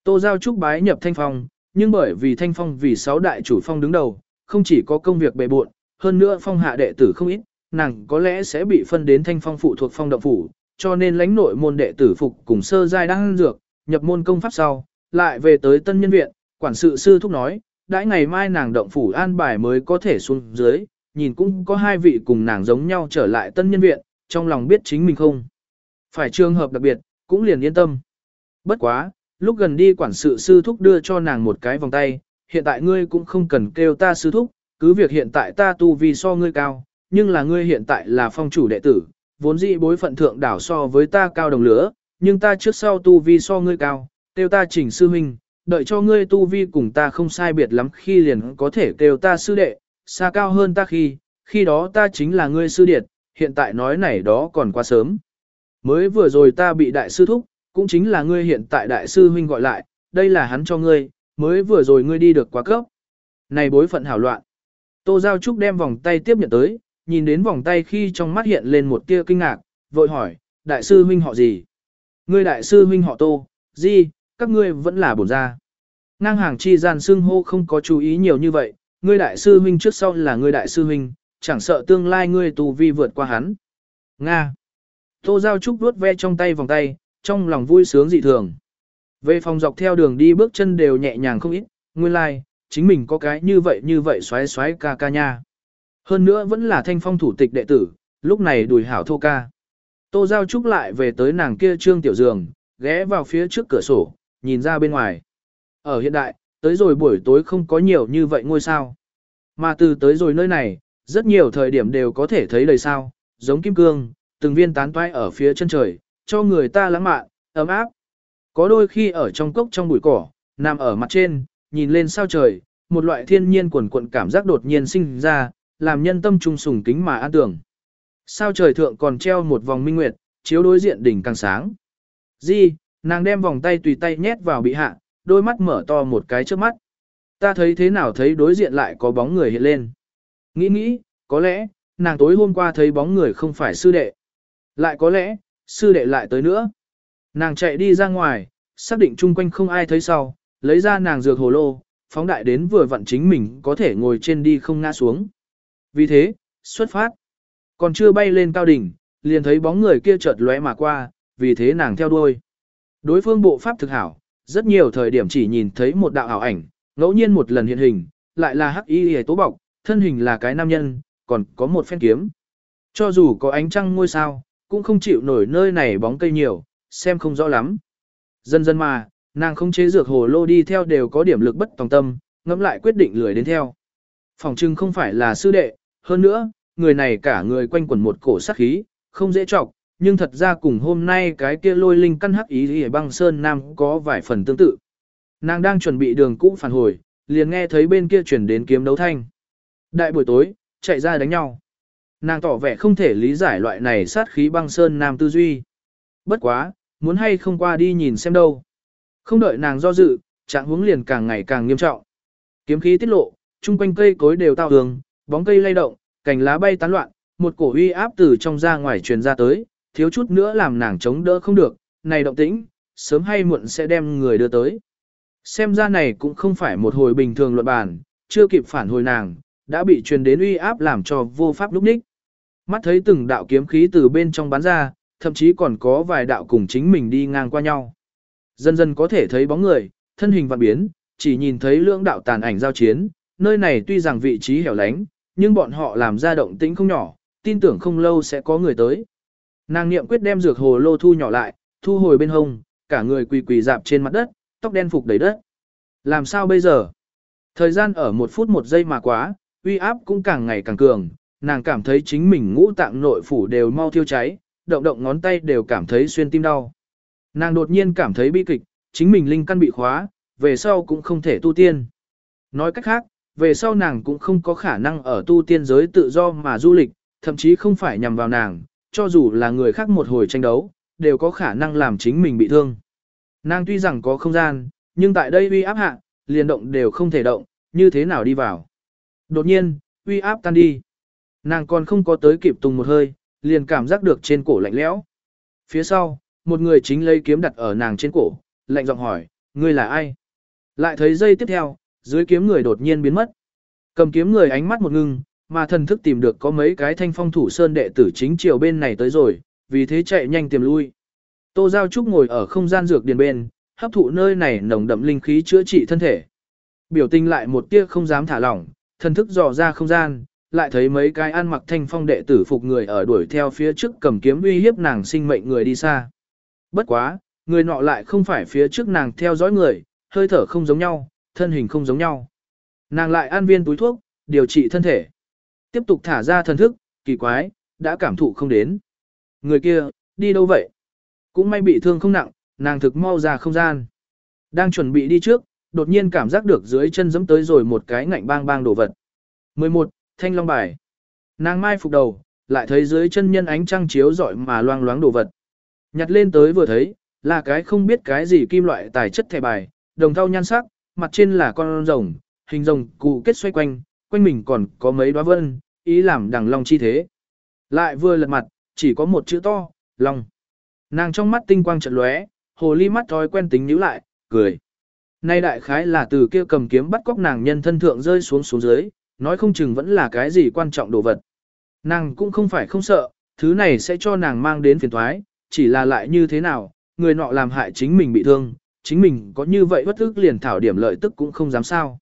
Tô Giao Trúc bái nhập thanh phong, nhưng bởi vì thanh phong vì sáu đại chủ phong đứng đầu, không chỉ có công việc bề bộn, hơn nữa phong hạ đệ tử không ít, nàng có lẽ sẽ bị phân đến thanh phong phụ thuộc phong động phủ, cho nên lãnh nội môn đệ tử phục cùng sơ giai đang dược, nhập môn công pháp sau, lại về tới tân nhân viện, quản sự sư thúc nói, đãi ngày mai nàng động phủ an bài mới có thể xuống dưới, nhìn cũng có hai vị cùng nàng giống nhau trở lại tân nhân viện, trong lòng biết chính mình không. Phải trường hợp đặc biệt, cũng liền yên tâm. Bất quá, lúc gần đi quản sự sư thúc đưa cho nàng một cái vòng tay, hiện tại ngươi cũng không cần kêu ta sư thúc, cứ việc hiện tại ta tu vi so ngươi cao, nhưng là ngươi hiện tại là phong chủ đệ tử, vốn dĩ bối phận thượng đảo so với ta cao đồng lửa, nhưng ta trước sau tu vi so ngươi cao, kêu ta chỉnh sư huynh, đợi cho ngươi tu vi cùng ta không sai biệt lắm khi liền có thể kêu ta sư đệ, xa cao hơn ta khi, khi đó ta chính là ngươi sư điệt, hiện tại nói này đó còn quá sớm. Mới vừa rồi ta bị đại sư thúc, cũng chính là ngươi hiện tại đại sư huynh gọi lại, đây là hắn cho ngươi, mới vừa rồi ngươi đi được quá cấp. Này bối phận hảo loạn. Tô Giao Trúc đem vòng tay tiếp nhận tới, nhìn đến vòng tay khi trong mắt hiện lên một tia kinh ngạc, vội hỏi, đại sư huynh họ gì? Ngươi đại sư huynh họ Tô, gì, các ngươi vẫn là bổn gia. Ngang hàng chi gian xưng hô không có chú ý nhiều như vậy, ngươi đại sư huynh trước sau là ngươi đại sư huynh, chẳng sợ tương lai ngươi tù vi vượt qua hắn. Nga. Tô Giao Trúc vuốt ve trong tay vòng tay, trong lòng vui sướng dị thường. Về phòng dọc theo đường đi bước chân đều nhẹ nhàng không ít, nguyên lai, like, chính mình có cái như vậy như vậy xoáy xoáy ca ca nha. Hơn nữa vẫn là thanh phong thủ tịch đệ tử, lúc này đùi hảo thô ca. Tô Giao Trúc lại về tới nàng kia trương tiểu giường, ghé vào phía trước cửa sổ, nhìn ra bên ngoài. Ở hiện đại, tới rồi buổi tối không có nhiều như vậy ngôi sao. Mà từ tới rồi nơi này, rất nhiều thời điểm đều có thể thấy đầy sao, giống kim cương, từng viên tán toai ở phía chân trời, cho người ta lãng mạn, ấm áp. Có đôi khi ở trong cốc trong bụi cỏ, nằm ở mặt trên, nhìn lên sao trời, một loại thiên nhiên quần quận cảm giác đột nhiên sinh ra, làm nhân tâm trung sùng kính mà an tưởng. Sao trời thượng còn treo một vòng minh nguyệt, chiếu đối diện đỉnh càng sáng. Di, nàng đem vòng tay tùy tay nhét vào bị hạ, đôi mắt mở to một cái trước mắt. Ta thấy thế nào thấy đối diện lại có bóng người hiện lên. Nghĩ nghĩ, có lẽ, nàng tối hôm qua thấy bóng người không phải sư đệ. Lại có lẽ, sư đệ lại tới nữa. Nàng chạy đi ra ngoài, xác định chung quanh không ai thấy sau, lấy ra nàng dược hồ lô, phóng đại đến vừa vặn chính mình có thể ngồi trên đi không ngã xuống. Vì thế, xuất phát. Còn chưa bay lên cao đỉnh, liền thấy bóng người kia chợt lóe mà qua, vì thế nàng theo đuôi. Đối phương bộ pháp thực hảo, rất nhiều thời điểm chỉ nhìn thấy một đạo ảo ảnh, ngẫu nhiên một lần hiện hình, lại là hắc y hề tố bọc, thân hình là cái nam nhân, còn có một phen kiếm. Cho dù có ánh trăng ngôi sao, cũng không chịu nổi nơi này bóng cây nhiều, xem không rõ lắm. Dần dần mà, nàng không chế dược hồ lô đi theo đều có điểm lực bất tòng tâm, ngẫm lại quyết định lười đến theo. Phòng trưng không phải là sư đệ, hơn nữa, người này cả người quanh quẩn một cổ sắc khí, không dễ trọc, nhưng thật ra cùng hôm nay cái kia lôi linh căn hắc ý ở băng sơn nam có vài phần tương tự. Nàng đang chuẩn bị đường cũ phản hồi, liền nghe thấy bên kia chuyển đến kiếm đấu thanh. Đại buổi tối, chạy ra đánh nhau. Nàng tỏ vẻ không thể lý giải loại này sát khí băng sơn nam tư duy. Bất quá, muốn hay không qua đi nhìn xem đâu. Không đợi nàng do dự, trạng huống liền càng ngày càng nghiêm trọng. Kiếm khí tiết lộ, chung quanh cây cối đều tao hương, bóng cây lay động, cành lá bay tán loạn, một cổ uy áp từ trong ra ngoài truyền ra tới, thiếu chút nữa làm nàng chống đỡ không được, này động tĩnh, sớm hay muộn sẽ đem người đưa tới. Xem ra này cũng không phải một hồi bình thường luận bàn, chưa kịp phản hồi nàng, đã bị truyền đến uy áp làm cho vô pháp lúc ních. Mắt thấy từng đạo kiếm khí từ bên trong bắn ra, thậm chí còn có vài đạo cùng chính mình đi ngang qua nhau. Dần dần có thể thấy bóng người, thân hình vạn biến, chỉ nhìn thấy lưỡng đạo tàn ảnh giao chiến, nơi này tuy rằng vị trí hẻo lánh, nhưng bọn họ làm ra động tĩnh không nhỏ, tin tưởng không lâu sẽ có người tới. Nàng niệm quyết đem dược hồ lô thu nhỏ lại, thu hồi bên hông, cả người quỳ quỳ dạp trên mặt đất, tóc đen phục đầy đất. Làm sao bây giờ? Thời gian ở một phút một giây mà quá, uy áp cũng càng ngày càng cường, nàng cảm thấy chính mình ngũ tạng nội phủ đều mau thiêu cháy, động động ngón tay đều cảm thấy xuyên tim đau. Nàng đột nhiên cảm thấy bi kịch, chính mình linh căn bị khóa, về sau cũng không thể tu tiên. Nói cách khác, về sau nàng cũng không có khả năng ở tu tiên giới tự do mà du lịch, thậm chí không phải nhằm vào nàng, cho dù là người khác một hồi tranh đấu, đều có khả năng làm chính mình bị thương. Nàng tuy rằng có không gian, nhưng tại đây uy áp hạ, liền động đều không thể động, như thế nào đi vào. Đột nhiên, uy áp tan đi. Nàng còn không có tới kịp tung một hơi, liền cảm giác được trên cổ lạnh lẽo. Phía sau, một người chính lấy kiếm đặt ở nàng trên cổ, lạnh giọng hỏi, ngươi là ai? Lại thấy dây tiếp theo, dưới kiếm người đột nhiên biến mất. Cầm kiếm người ánh mắt một ngưng, mà thần thức tìm được có mấy cái thanh phong thủ sơn đệ tử chính chiều bên này tới rồi, vì thế chạy nhanh tìm lui. Tô Giao Trúc ngồi ở không gian dược điền bên, hấp thụ nơi này nồng đậm linh khí chữa trị thân thể. Biểu tình lại một tia không dám thả lỏng, thần thức dò ra không gian, lại thấy mấy cái ăn mặc thanh phong đệ tử phục người ở đuổi theo phía trước cầm kiếm uy hiếp nàng sinh mệnh người đi xa. Bất quá, người nọ lại không phải phía trước nàng theo dõi người, hơi thở không giống nhau, thân hình không giống nhau. Nàng lại ăn viên túi thuốc, điều trị thân thể. Tiếp tục thả ra thần thức, kỳ quái, đã cảm thụ không đến. Người kia, đi đâu vậy? Cũng may bị thương không nặng, nàng thực mau ra không gian. Đang chuẩn bị đi trước, đột nhiên cảm giác được dưới chân giẫm tới rồi một cái ngạnh bang bang đồ vật. 11. Thanh Long Bài Nàng mai phục đầu, lại thấy dưới chân nhân ánh trăng chiếu rọi mà loang loáng đồ vật. Nhặt lên tới vừa thấy, là cái không biết cái gì kim loại tài chất thẻ bài, đồng thau nhan sắc, mặt trên là con rồng, hình rồng cụ kết xoay quanh, quanh mình còn có mấy đóa vân, ý làm đằng long chi thế. Lại vừa lật mặt, chỉ có một chữ to, long. Nàng trong mắt tinh quang chợt lóe, hồ ly mắt thói quen tính nhíu lại, cười. Nay đại khái là từ kia cầm kiếm bắt cóc nàng nhân thân thượng rơi xuống xuống dưới, nói không chừng vẫn là cái gì quan trọng đồ vật. Nàng cũng không phải không sợ, thứ này sẽ cho nàng mang đến phiền thoái, chỉ là lại như thế nào, người nọ làm hại chính mình bị thương, chính mình có như vậy bất ức liền thảo điểm lợi tức cũng không dám sao.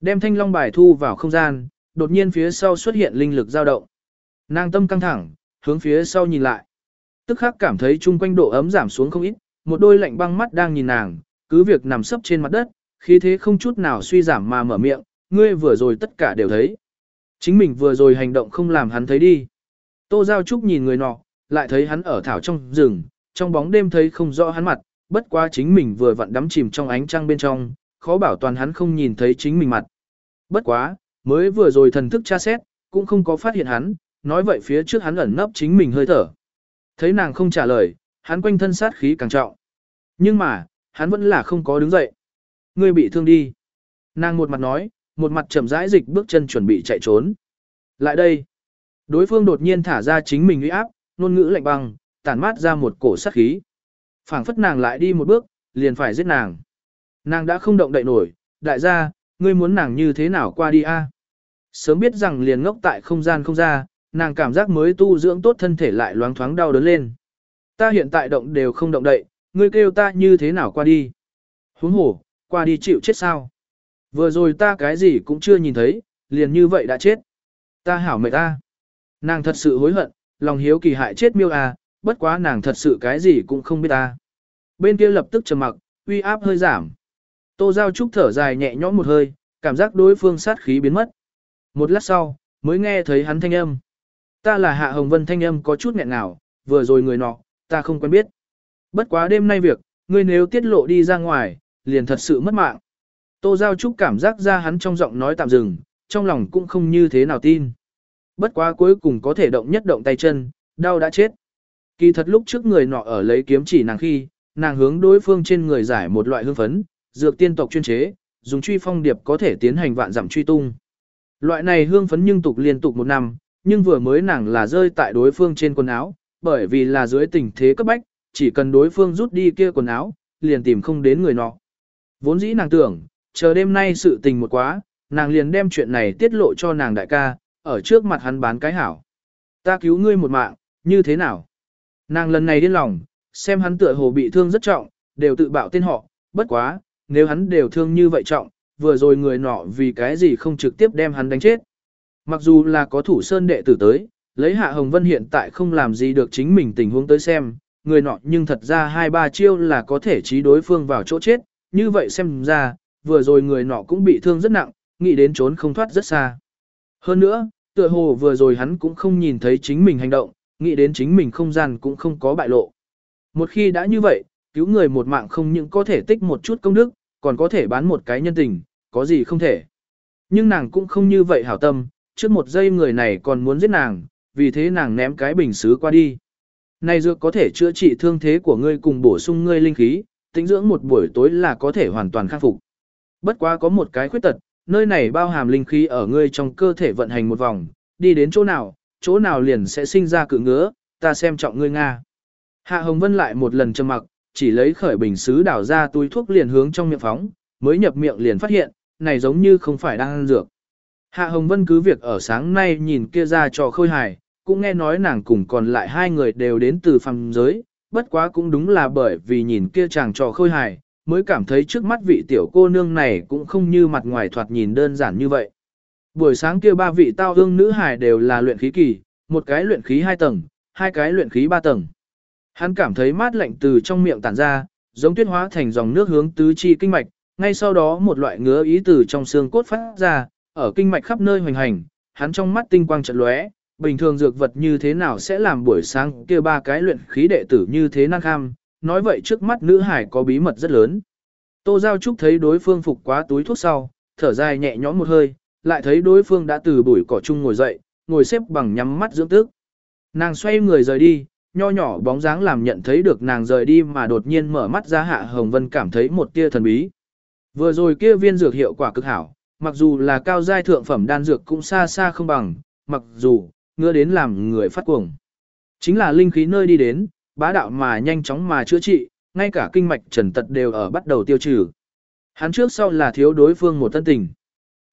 Đem thanh long bài thu vào không gian, đột nhiên phía sau xuất hiện linh lực dao động. Nàng tâm căng thẳng, hướng phía sau nhìn lại. Tức khắc cảm thấy chung quanh độ ấm giảm xuống không ít, một đôi lạnh băng mắt đang nhìn nàng, cứ việc nằm sấp trên mặt đất, khí thế không chút nào suy giảm mà mở miệng, ngươi vừa rồi tất cả đều thấy. Chính mình vừa rồi hành động không làm hắn thấy đi. Tô Giao Trúc nhìn người nọ, lại thấy hắn ở thảo trong rừng, trong bóng đêm thấy không rõ hắn mặt, bất quá chính mình vừa vặn đắm chìm trong ánh trăng bên trong, khó bảo toàn hắn không nhìn thấy chính mình mặt. Bất quá, mới vừa rồi thần thức tra xét, cũng không có phát hiện hắn, nói vậy phía trước hắn ẩn nấp chính mình hơi thở. Thấy nàng không trả lời, hắn quanh thân sát khí càng trọng. Nhưng mà, hắn vẫn là không có đứng dậy. Ngươi bị thương đi. Nàng một mặt nói, một mặt chậm rãi dịch bước chân chuẩn bị chạy trốn. Lại đây. Đối phương đột nhiên thả ra chính mình uy áp, ngôn ngữ lạnh băng, tản mát ra một cổ sát khí. phảng phất nàng lại đi một bước, liền phải giết nàng. Nàng đã không động đậy nổi, đại gia, ngươi muốn nàng như thế nào qua đi a? Sớm biết rằng liền ngốc tại không gian không ra, nàng cảm giác mới tu dưỡng tốt thân thể lại loáng thoáng đau đớn lên. Ta hiện tại động đều không động đậy, ngươi kêu ta như thế nào qua đi? Huống hổ, qua đi chịu chết sao? Vừa rồi ta cái gì cũng chưa nhìn thấy, liền như vậy đã chết. Ta hảo mệt ta. Nàng thật sự hối hận, lòng hiếu kỳ hại chết miêu à, bất quá nàng thật sự cái gì cũng không biết ta. Bên kia lập tức trầm mặc, uy áp hơi giảm. Tô Giao Trúc thở dài nhẹ nhõm một hơi, cảm giác đối phương sát khí biến mất. Một lát sau, mới nghe thấy hắn thanh âm. Ta là Hạ Hồng Vân thanh âm có chút nghẹn nào, vừa rồi người nọ, ta không quen biết. Bất quá đêm nay việc, ngươi nếu tiết lộ đi ra ngoài, liền thật sự mất mạng. Tô Giao Trúc cảm giác ra hắn trong giọng nói tạm dừng, trong lòng cũng không như thế nào tin. Bất quá cuối cùng có thể động nhất động tay chân, đau đã chết. Kỳ thật lúc trước người nọ ở lấy kiếm chỉ nàng khi, nàng hướng đối phương trên người giải một loại hương phấn, dược tiên tộc chuyên chế, dùng truy phong điệp có thể tiến hành vạn giảm truy tung. Loại này hương phấn nhưng tục liên tục một năm, nhưng vừa mới nàng là rơi tại đối phương trên quần áo, bởi vì là dưới tình thế cấp bách, chỉ cần đối phương rút đi kia quần áo, liền tìm không đến người nọ. Vốn dĩ nàng tưởng, chờ đêm nay sự tình một quá, nàng liền đem chuyện này tiết lộ cho nàng đại ca, ở trước mặt hắn bán cái hảo. Ta cứu ngươi một mạng, như thế nào? Nàng lần này điên lòng, xem hắn tựa hồ bị thương rất trọng, đều tự bạo tên họ, bất quá, nếu hắn đều thương như vậy trọng, vừa rồi người nọ vì cái gì không trực tiếp đem hắn đánh chết. Mặc dù là có thủ sơn đệ tử tới, lấy Hạ Hồng Vân hiện tại không làm gì được chính mình tình huống tới xem, người nọ nhưng thật ra hai ba chiêu là có thể trí đối phương vào chỗ chết, như vậy xem ra, vừa rồi người nọ cũng bị thương rất nặng, nghĩ đến trốn không thoát rất xa. Hơn nữa, tựa hồ vừa rồi hắn cũng không nhìn thấy chính mình hành động, nghĩ đến chính mình không gian cũng không có bại lộ. Một khi đã như vậy, cứu người một mạng không những có thể tích một chút công đức, còn có thể bán một cái nhân tình, có gì không thể. Nhưng nàng cũng không như vậy hảo tâm, trước một giây người này còn muốn giết nàng, vì thế nàng ném cái bình xứ qua đi. Này dược có thể chữa trị thương thế của ngươi cùng bổ sung ngươi linh khí, tĩnh dưỡng một buổi tối là có thể hoàn toàn khắc phục. Bất quá có một cái khuyết tật, nơi này bao hàm linh khí ở ngươi trong cơ thể vận hành một vòng, đi đến chỗ nào, chỗ nào liền sẽ sinh ra cự ngứa, ta xem trọng ngươi Nga. Hạ Hồng Vân lại một lần trầm mặc, chỉ lấy khởi bình xứ đảo ra túi thuốc liền hướng trong miệng phóng, mới nhập miệng liền phát hiện, này giống như không phải đang ăn dược. Hạ Hồng Vân cứ việc ở sáng nay nhìn kia ra trò khôi hài, cũng nghe nói nàng cùng còn lại hai người đều đến từ phàm giới, bất quá cũng đúng là bởi vì nhìn kia chàng trò khôi hài, mới cảm thấy trước mắt vị tiểu cô nương này cũng không như mặt ngoài thoạt nhìn đơn giản như vậy. Buổi sáng kia ba vị tao hương nữ hài đều là luyện khí kỳ, một cái luyện khí hai tầng, hai cái luyện khí ba tầng. Hắn cảm thấy mát lạnh từ trong miệng tản ra, giống tuyết hóa thành dòng nước hướng tứ chi kinh mạch, ngay sau đó một loại ngứa ý từ trong xương cốt phát ra, ở kinh mạch khắp nơi hoành hành, hắn trong mắt tinh quang chợt lóe, bình thường dược vật như thế nào sẽ làm buổi sáng kia ba cái luyện khí đệ tử như thế năng kham, nói vậy trước mắt nữ hải có bí mật rất lớn. Tô Giao Trúc thấy đối phương phục quá túi thuốc sau, thở dài nhẹ nhõm một hơi, lại thấy đối phương đã từ bụi cỏ chung ngồi dậy, ngồi xếp bằng nhắm mắt dưỡng tức. Nàng xoay người rời đi, nho nhỏ bóng dáng làm nhận thấy được nàng rời đi mà đột nhiên mở mắt ra hạ Hồng Vân cảm thấy một tia thần bí. Vừa rồi kia viên dược hiệu quả cực hảo, mặc dù là cao giai thượng phẩm đan dược cũng xa xa không bằng, mặc dù, ngứa đến làm người phát cuồng. Chính là linh khí nơi đi đến, bá đạo mà nhanh chóng mà chữa trị, ngay cả kinh mạch trần tật đều ở bắt đầu tiêu trừ. Hắn trước sau là thiếu đối phương một tân tình.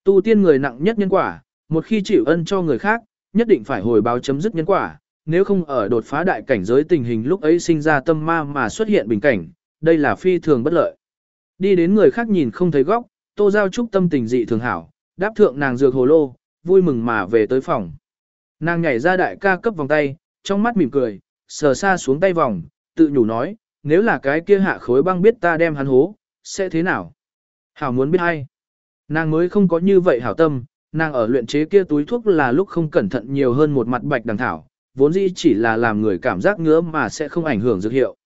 Tu tiên người nặng nhất nhân quả, một khi chịu ân cho người khác, nhất định phải hồi báo chấm dứt nhân quả, nếu không ở đột phá đại cảnh giới tình hình lúc ấy sinh ra tâm ma mà xuất hiện bình cảnh, đây là phi thường bất lợi. Đi đến người khác nhìn không thấy góc, Tô Giao Trúc tâm tình dị thường hảo, đáp thượng nàng dược hồ lô, vui mừng mà về tới phòng. Nàng nhảy ra đại ca cấp vòng tay, trong mắt mỉm cười, sờ xa xuống tay vòng, tự nhủ nói, nếu là cái kia hạ khối băng biết ta đem hắn hố, sẽ thế nào? Hảo muốn biết hay. Nàng mới không có như vậy hảo tâm, nàng ở luyện chế kia túi thuốc là lúc không cẩn thận nhiều hơn một mặt bạch đằng thảo, vốn dĩ chỉ là làm người cảm giác ngứa mà sẽ không ảnh hưởng dược hiệu.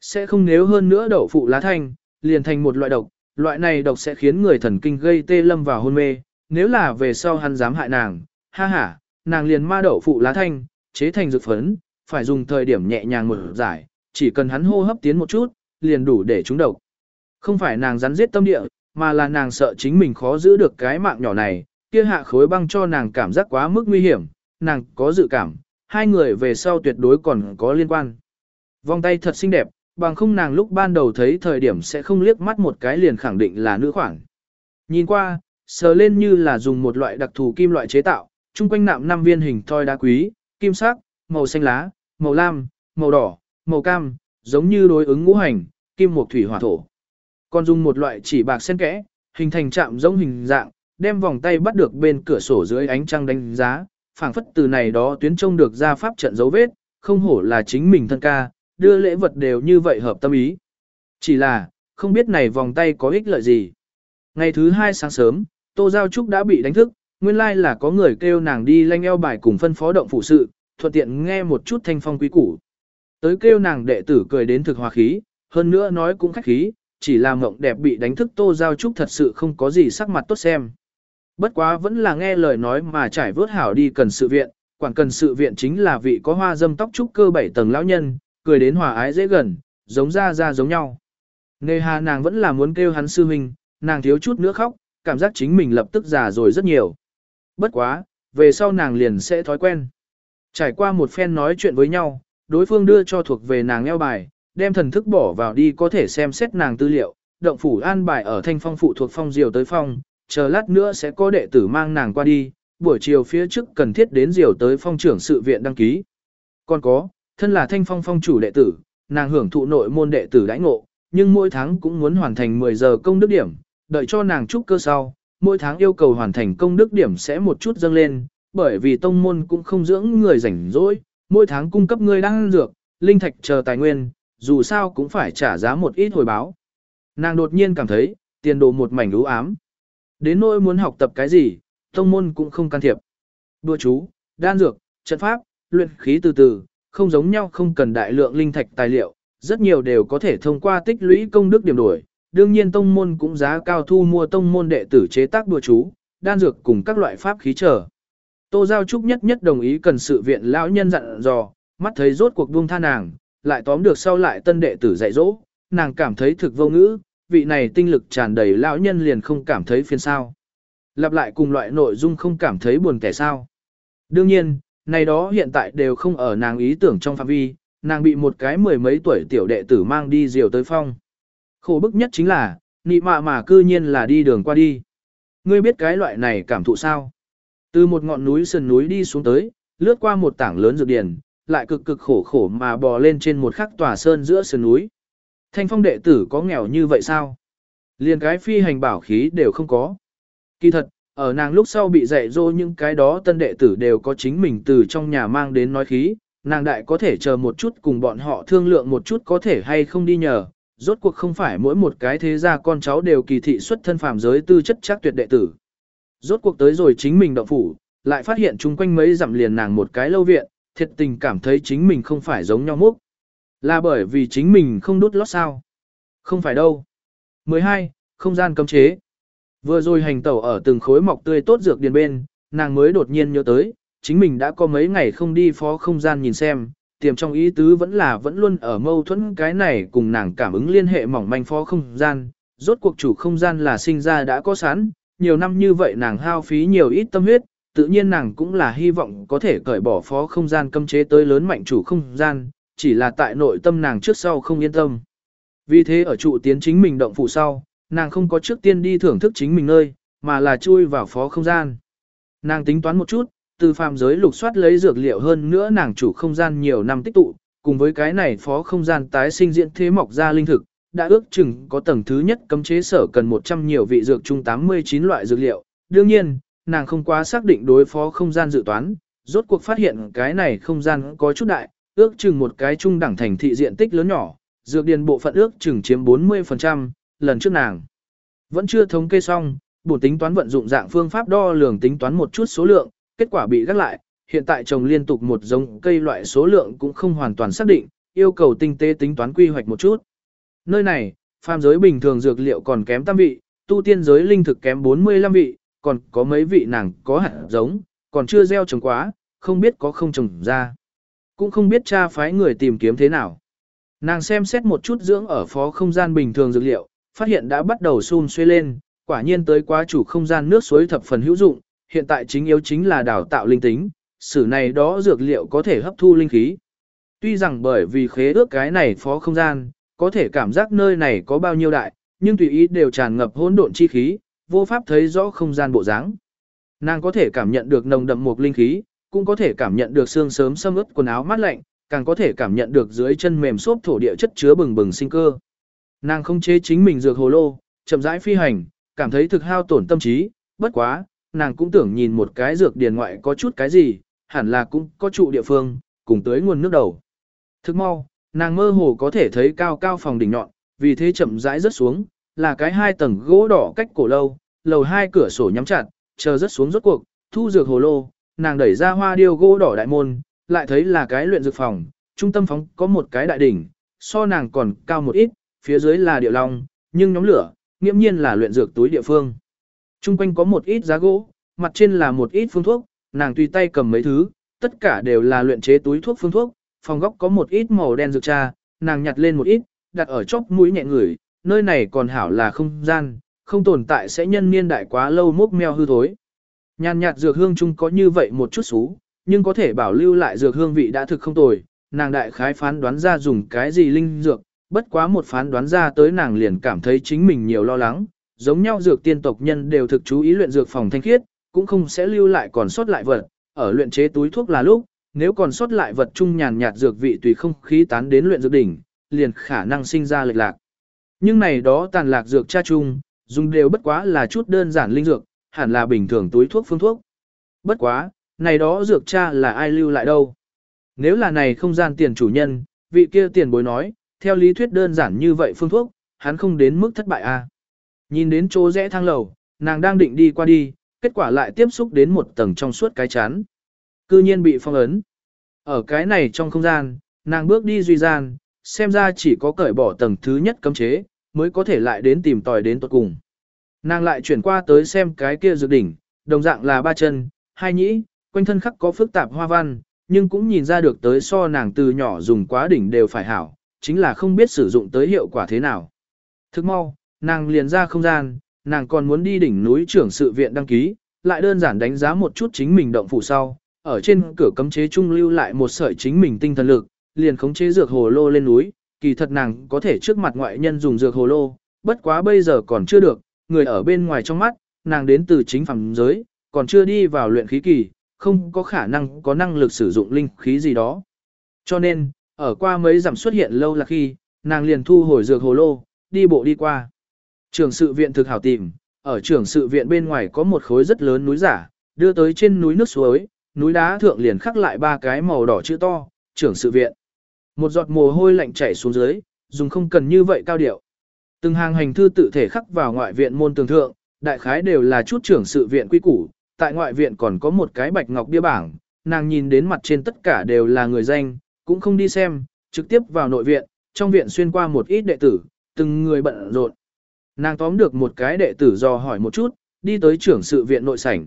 Sẽ không nếu hơn nữa đậu phụ lá thanh, liền thành một loại độc, loại này độc sẽ khiến người thần kinh gây tê lâm vào hôn mê, nếu là về sau hắn dám hại nàng, ha ha, nàng liền ma đậu phụ lá thanh, chế thành dược phấn, phải dùng thời điểm nhẹ nhàng mở giải, chỉ cần hắn hô hấp tiến một chút, liền đủ để trúng độc. Không phải nàng rắn giết tâm địa, mà là nàng sợ chính mình khó giữ được cái mạng nhỏ này, kia hạ khối băng cho nàng cảm giác quá mức nguy hiểm, nàng có dự cảm, hai người về sau tuyệt đối còn có liên quan. Vòng tay thật xinh đẹp, bằng không nàng lúc ban đầu thấy thời điểm sẽ không liếc mắt một cái liền khẳng định là nữ khoảng. Nhìn qua, sờ lên như là dùng một loại đặc thù kim loại chế tạo, chung quanh nạm năm viên hình thoi đá quý, kim sắc, màu xanh lá, màu lam, màu đỏ, màu cam, giống như đối ứng ngũ hành, kim mộc thủy hỏa thổ. Còn dùng một loại chỉ bạc xen kẽ, hình thành chạm giống hình dạng, đem vòng tay bắt được bên cửa sổ dưới ánh trăng đánh giá, phảng phất từ này đó tuyến trông được ra pháp trận dấu vết, không hổ là chính mình thân ca, đưa lễ vật đều như vậy hợp tâm ý. Chỉ là, không biết này vòng tay có ích lợi gì. Ngày thứ hai sáng sớm, Tô Giao Trúc đã bị đánh thức, nguyên lai là có người kêu nàng đi lanh eo bài cùng phân phó động phụ sự, thuận tiện nghe một chút thanh phong quý củ. Tới kêu nàng đệ tử cười đến thực hòa khí, hơn nữa nói cũng khách khí, chỉ là mộng đẹp bị đánh thức Tô Giao Trúc thật sự không có gì sắc mặt tốt xem. Bất quá vẫn là nghe lời nói mà trải vớt hảo đi cần sự viện, quản cần sự viện chính là vị có hoa dâm tóc trúc cơ bảy tầng lão nhân, cười đến hòa ái dễ gần, giống ra ra giống nhau. Nề hà nàng vẫn là muốn kêu hắn sư huynh, nàng thiếu chút nữa khóc, cảm giác chính mình lập tức già rồi rất nhiều. Bất quá, về sau nàng liền sẽ thói quen. Trải qua một phen nói chuyện với nhau, đối phương đưa cho thuộc về nàng eo bài, đem thần thức bỏ vào đi có thể xem xét nàng tư liệu, động phủ an bài ở thanh phong phụ thuộc phong diều tới phong, chờ lát nữa sẽ có đệ tử mang nàng qua đi, buổi chiều phía trước cần thiết đến diều tới phong trưởng sự viện đăng ký. Còn có, thân là thanh phong phong chủ đệ tử, nàng hưởng thụ nội môn đệ tử đãi ngộ, nhưng mỗi tháng cũng muốn hoàn thành 10 giờ công đức điểm, đợi cho nàng trúc cơ sau, mỗi tháng yêu cầu hoàn thành công đức điểm sẽ một chút dâng lên, bởi vì tông môn cũng không dưỡng người rảnh rỗi, mỗi tháng cung cấp người đang dược, linh thạch chờ tài nguyên, dù sao cũng phải trả giá một ít hồi báo. Nàng đột nhiên cảm thấy, tiền đồ một mảnh u ám. Đến nỗi muốn học tập cái gì, tông môn cũng không can thiệp. Đùa chú, đan dược, trận pháp, luyện khí từ từ, không giống nhau không cần đại lượng linh thạch tài liệu, rất nhiều đều có thể thông qua tích lũy công đức điểm đổi. Đương nhiên tông môn cũng giá cao thu mua tông môn đệ tử chế tác đùa chú, đan dược cùng các loại pháp khí trở. Tô Giao Trúc nhất nhất đồng ý cần sự viện lão nhân dặn dò, mắt thấy rốt cuộc buông tha nàng, lại tóm được sau lại tân đệ tử dạy dỗ, nàng cảm thấy thực vô ngữ, vị này tinh lực tràn đầy lão nhân liền không cảm thấy phiền sao. Lặp lại cùng loại nội dung không cảm thấy buồn kẻ sao. Đương nhiên, này đó hiện tại đều không ở nàng ý tưởng trong phạm vi, nàng bị một cái mười mấy tuổi tiểu đệ tử mang đi diều tới phong. Khổ bức nhất chính là, nị mạ mà cư nhiên là đi đường qua đi. Ngươi biết cái loại này cảm thụ sao? Từ một ngọn núi sườn núi đi xuống tới, lướt qua một tảng lớn dược điển, lại cực cực khổ khổ mà bò lên trên một khắc tòa sơn giữa sườn núi. Thanh phong đệ tử có nghèo như vậy sao? Liền cái phi hành bảo khí đều không có. Kỳ thật, ở nàng lúc sau bị dạy dỗ những cái đó tân đệ tử đều có chính mình từ trong nhà mang đến nói khí, nàng đại có thể chờ một chút cùng bọn họ thương lượng một chút có thể hay không đi nhờ, rốt cuộc không phải mỗi một cái thế gia con cháu đều kỳ thị xuất thân phàm giới tư chất chắc tuyệt đệ tử. Rốt cuộc tới rồi chính mình động phủ, lại phát hiện chung quanh mấy dặm liền nàng một cái lâu viện, thiệt tình cảm thấy chính mình không phải giống nhau múc. Là bởi vì chính mình không đút lót sao? Không phải đâu. 12. Không gian cấm chế. Vừa rồi hành tẩu ở từng khối mọc tươi tốt dược điền bên, nàng mới đột nhiên nhớ tới, chính mình đã có mấy ngày không đi phó không gian nhìn xem, tiềm trong ý tứ vẫn là vẫn luôn ở mâu thuẫn cái này cùng nàng cảm ứng liên hệ mỏng manh phó không gian, rốt cuộc chủ không gian là sinh ra đã có sẵn, nhiều năm như vậy nàng hao phí nhiều ít tâm huyết, tự nhiên nàng cũng là hy vọng có thể cởi bỏ phó không gian cấm chế tới lớn mạnh chủ không gian, chỉ là tại nội tâm nàng trước sau không yên tâm. Vì thế ở trụ tiến chính mình động phủ sau, nàng không có trước tiên đi thưởng thức chính mình nơi, mà là chui vào phó không gian. Nàng tính toán một chút, từ phàm giới lục soát lấy dược liệu hơn nữa nàng chủ không gian nhiều năm tích tụ, cùng với cái này phó không gian tái sinh diễn thế mọc ra linh thực, đã ước chừng có tầng thứ nhất cấm chế sở cần 100 nhiều vị dược chung 89 loại dược liệu. Đương nhiên, nàng không quá xác định đối phó không gian dự toán, rốt cuộc phát hiện cái này không gian có chút đại, ước chừng một cái trung đẳng thành thị diện tích lớn nhỏ, dược điền bộ phận ước chừng chiếm 40%, lần trước nàng vẫn chưa thống kê xong, bổ tính toán vận dụng dạng phương pháp đo lường tính toán một chút số lượng, kết quả bị gác lại, hiện tại trồng liên tục một giống cây loại số lượng cũng không hoàn toàn xác định, yêu cầu tinh tế tính toán quy hoạch một chút. Nơi này, phàm giới bình thường dược liệu còn kém tam vị, tu tiên giới linh thực kém 45 vị, còn có mấy vị nàng có hạt giống, còn chưa gieo trồng quá, không biết có không trồng ra. Cũng không biết cha phái người tìm kiếm thế nào. Nàng xem xét một chút dưỡng ở phó không gian bình thường dược liệu, phát hiện đã bắt đầu xun xuê lên, quả nhiên tới quá chủ không gian nước suối thập phần hữu dụng, hiện tại chính yếu chính là đào tạo linh tính, sử này đó dược liệu có thể hấp thu linh khí. Tuy rằng bởi vì khế ước cái này phó không gian, có thể cảm giác nơi này có bao nhiêu đại, nhưng tùy ý đều tràn ngập hỗn độn chi khí, vô pháp thấy rõ không gian bộ dáng. Nàng có thể cảm nhận được nồng đậm một linh khí, cũng có thể cảm nhận được xương sớm xâm ướt quần áo mát lạnh, càng có thể cảm nhận được dưới chân mềm xốp thổ địa chất chứa bừng bừng sinh cơ. Nàng không chế chính mình dược hồ lô, chậm rãi phi hành, cảm thấy thực hao tổn tâm trí, bất quá, nàng cũng tưởng nhìn một cái dược điền ngoại có chút cái gì, hẳn là cũng có trụ địa phương, cùng tới nguồn nước đầu. Thức mau, nàng mơ hồ có thể thấy cao cao phòng đỉnh nhọn, vì thế chậm rãi rớt xuống, là cái hai tầng gỗ đỏ cách cổ lâu, lầu hai cửa sổ nhắm chặt, chờ rớt xuống rốt cuộc, thu dược hồ lô, nàng đẩy ra hoa điêu gỗ đỏ đại môn, lại thấy là cái luyện dược phòng, trung tâm phóng có một cái đại đỉnh, so nàng còn cao một ít, phía dưới là địa long, nhưng nhóm lửa, nghiễm nhiên là luyện dược túi địa phương. Trung quanh có một ít giá gỗ, mặt trên là một ít phương thuốc, nàng tùy tay cầm mấy thứ, tất cả đều là luyện chế túi thuốc phương thuốc, phòng góc có một ít màu đen dược trà, nàng nhặt lên một ít, đặt ở chóp mũi nhẹ ngửi, nơi này còn hảo là không gian, không tồn tại sẽ nhân niên đại quá lâu mốc meo hư thối. Nhàn nhạt dược hương chung có như vậy một chút xú, nhưng có thể bảo lưu lại dược hương vị đã thực không tồi, nàng đại khái phán đoán ra dùng cái gì linh dược, bất quá một phán đoán ra tới nàng liền cảm thấy chính mình nhiều lo lắng, giống nhau dược tiên tộc nhân đều thực chú ý luyện dược phòng thanh khiết, cũng không sẽ lưu lại còn sót lại vật, ở luyện chế túi thuốc là lúc, nếu còn sót lại vật trung nhàn nhạt dược vị tùy không khí tán đến luyện dược đỉnh, liền khả năng sinh ra lệch lạc. Nhưng này đó tàn lạc dược cha chung, dùng đều bất quá là chút đơn giản linh dược, hẳn là bình thường túi thuốc phương thuốc. Bất quá, này đó dược cha là ai lưu lại đâu? Nếu là này không gian tiền chủ nhân, vị kia tiền bối nói, theo lý thuyết đơn giản như vậy phương thuốc, hắn không đến mức thất bại a. À? Nhìn đến chỗ rẽ thang lầu, nàng đang định đi qua đi, kết quả lại tiếp xúc đến một tầng trong suốt cái chán. Cư nhiên bị phong ấn. Ở cái này trong không gian, nàng bước đi duy gian, xem ra chỉ có cởi bỏ tầng thứ nhất cấm chế, mới có thể lại đến tìm tòi đến tuật cùng. Nàng lại chuyển qua tới xem cái kia dược đỉnh, đồng dạng là ba chân, hai nhĩ, quanh thân khắc có phức tạp hoa văn, nhưng cũng nhìn ra được tới so nàng từ nhỏ dùng quá đỉnh đều phải hảo, chính là không biết sử dụng tới hiệu quả thế nào. Thức mau, nàng liền ra không gian, nàng còn muốn đi đỉnh núi trưởng sự viện đăng ký, lại đơn giản đánh giá một chút chính mình động phủ sau, ở trên cửa cấm chế trung lưu lại một sợi chính mình tinh thần lực, liền khống chế dược hồ lô lên núi, kỳ thật nàng có thể trước mặt ngoại nhân dùng dược hồ lô, bất quá bây giờ còn chưa được, người ở bên ngoài trong mắt, nàng đến từ chính phẳng giới, còn chưa đi vào luyện khí kỳ, không có khả năng có năng lực sử dụng linh khí gì đó. Cho nên, ở qua mấy giảm xuất hiện lâu là khi, nàng liền thu hồi dược hồ lô, đi bộ đi qua. Trường sự viện thực hảo tìm, ở trường sự viện bên ngoài có một khối rất lớn núi giả, đưa tới trên núi nước suối, núi đá thượng liền khắc lại ba cái màu đỏ chữ to, trưởng sự viện. Một giọt mồ hôi lạnh chảy xuống dưới, dùng không cần như vậy cao điệu. Từng hàng hành thư tự thể khắc vào ngoại viện môn tường thượng, đại khái đều là chút trưởng sự viện quy củ, tại ngoại viện còn có một cái bạch ngọc bia bảng, nàng nhìn đến mặt trên tất cả đều là người danh, cũng không đi xem, trực tiếp vào nội viện, trong viện xuyên qua một ít đệ tử, từng người bận rộn. Nàng tóm được một cái đệ tử dò hỏi một chút, đi tới trưởng sự viện nội sảnh.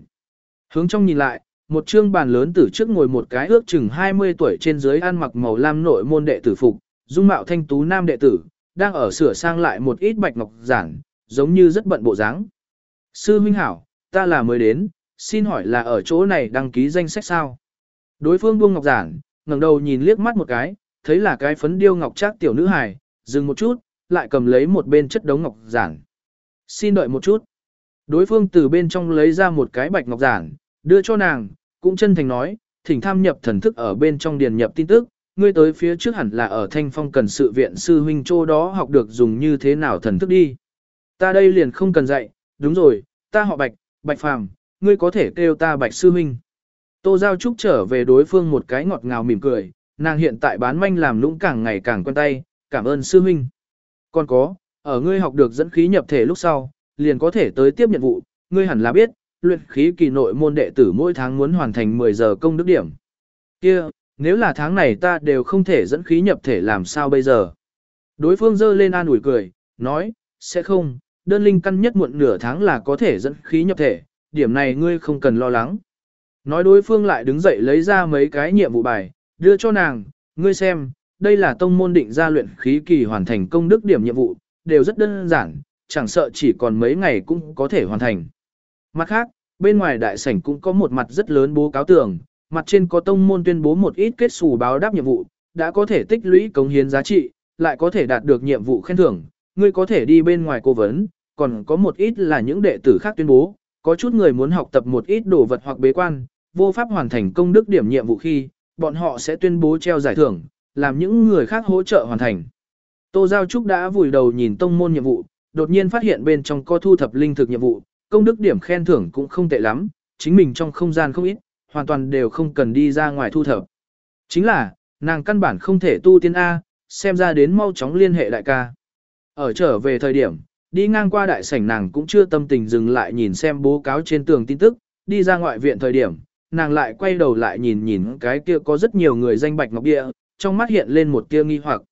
Hướng trong nhìn lại, một trương bàn lớn từ trước ngồi một cái ước chừng 20 tuổi trên dưới ăn mặc màu lam nội môn đệ tử phục, dung mạo thanh tú nam đệ tử, đang ở sửa sang lại một ít bạch ngọc giản, giống như rất bận bộ dáng. Sư huynh hảo, ta là mới đến, xin hỏi là ở chỗ này đăng ký danh sách sao? Đối phương buông ngọc giản, ngẩng đầu nhìn liếc mắt một cái, thấy là cái phấn điêu ngọc trác tiểu nữ hài, dừng một chút, lại cầm lấy một bên chất đống ngọc giản. Xin đợi một chút. Đối phương từ bên trong lấy ra một cái bạch ngọc giản, đưa cho nàng, cũng chân thành nói, thỉnh tham nhập thần thức ở bên trong điền nhập tin tức, ngươi tới phía trước hẳn là ở thanh phong cần sự viện sư huynh chỗ đó học được dùng như thế nào thần thức đi. Ta đây liền không cần dạy, đúng rồi, ta họ bạch, bạch phàm, ngươi có thể kêu ta bạch sư huynh. Tô Giao Trúc trở về đối phương một cái ngọt ngào mỉm cười, nàng hiện tại bán manh làm lũng càng ngày càng quen tay, cảm ơn sư huynh. Còn có, ở ngươi học được dẫn khí nhập thể lúc sau, liền có thể tới tiếp nhận vụ, ngươi hẳn là biết, luyện khí kỳ nội môn đệ tử mỗi tháng muốn hoàn thành 10 giờ công đức điểm. Kia, nếu là tháng này ta đều không thể dẫn khí nhập thể làm sao bây giờ? Đối phương giơ lên an ủi cười, nói, sẽ không, đơn linh căn nhất muộn nửa tháng là có thể dẫn khí nhập thể, điểm này ngươi không cần lo lắng. Nói đối phương lại đứng dậy lấy ra mấy cái nhiệm vụ bài, đưa cho nàng, ngươi xem, đây là tông môn định ra luyện khí kỳ hoàn thành công đức điểm nhiệm vụ, đều rất đơn giản, chẳng sợ chỉ còn mấy ngày cũng có thể hoàn thành. Mặt khác, bên ngoài đại sảnh cũng có một mặt rất lớn bố cáo tường, mặt trên có tông môn tuyên bố một ít kết xù báo đáp nhiệm vụ, đã có thể tích lũy cống hiến giá trị, lại có thể đạt được nhiệm vụ khen thưởng, ngươi có thể đi bên ngoài cố vấn, còn có một ít là những đệ tử khác tuyên bố, có chút người muốn học tập một ít đồ vật hoặc bế quan, vô pháp hoàn thành công đức điểm nhiệm vụ khi, bọn họ sẽ tuyên bố treo giải thưởng, làm những người khác hỗ trợ hoàn thành. Tô Giao Trúc đã vùi đầu nhìn tông môn nhiệm vụ, đột nhiên phát hiện bên trong có thu thập linh thực nhiệm vụ, công đức điểm khen thưởng cũng không tệ lắm, chính mình trong không gian không ít, hoàn toàn đều không cần đi ra ngoài thu thập. Chính là, nàng căn bản không thể tu tiên A, xem ra đến mau chóng liên hệ đại ca. Ở trở về thời điểm, đi ngang qua đại sảnh nàng cũng chưa tâm tình dừng lại nhìn xem bố cáo trên tường tin tức, đi ra ngoại viện thời điểm, nàng lại quay đầu lại nhìn nhìn cái kia có rất nhiều người danh bạch ngọc địa, trong mắt hiện lên một tia nghi hoặc.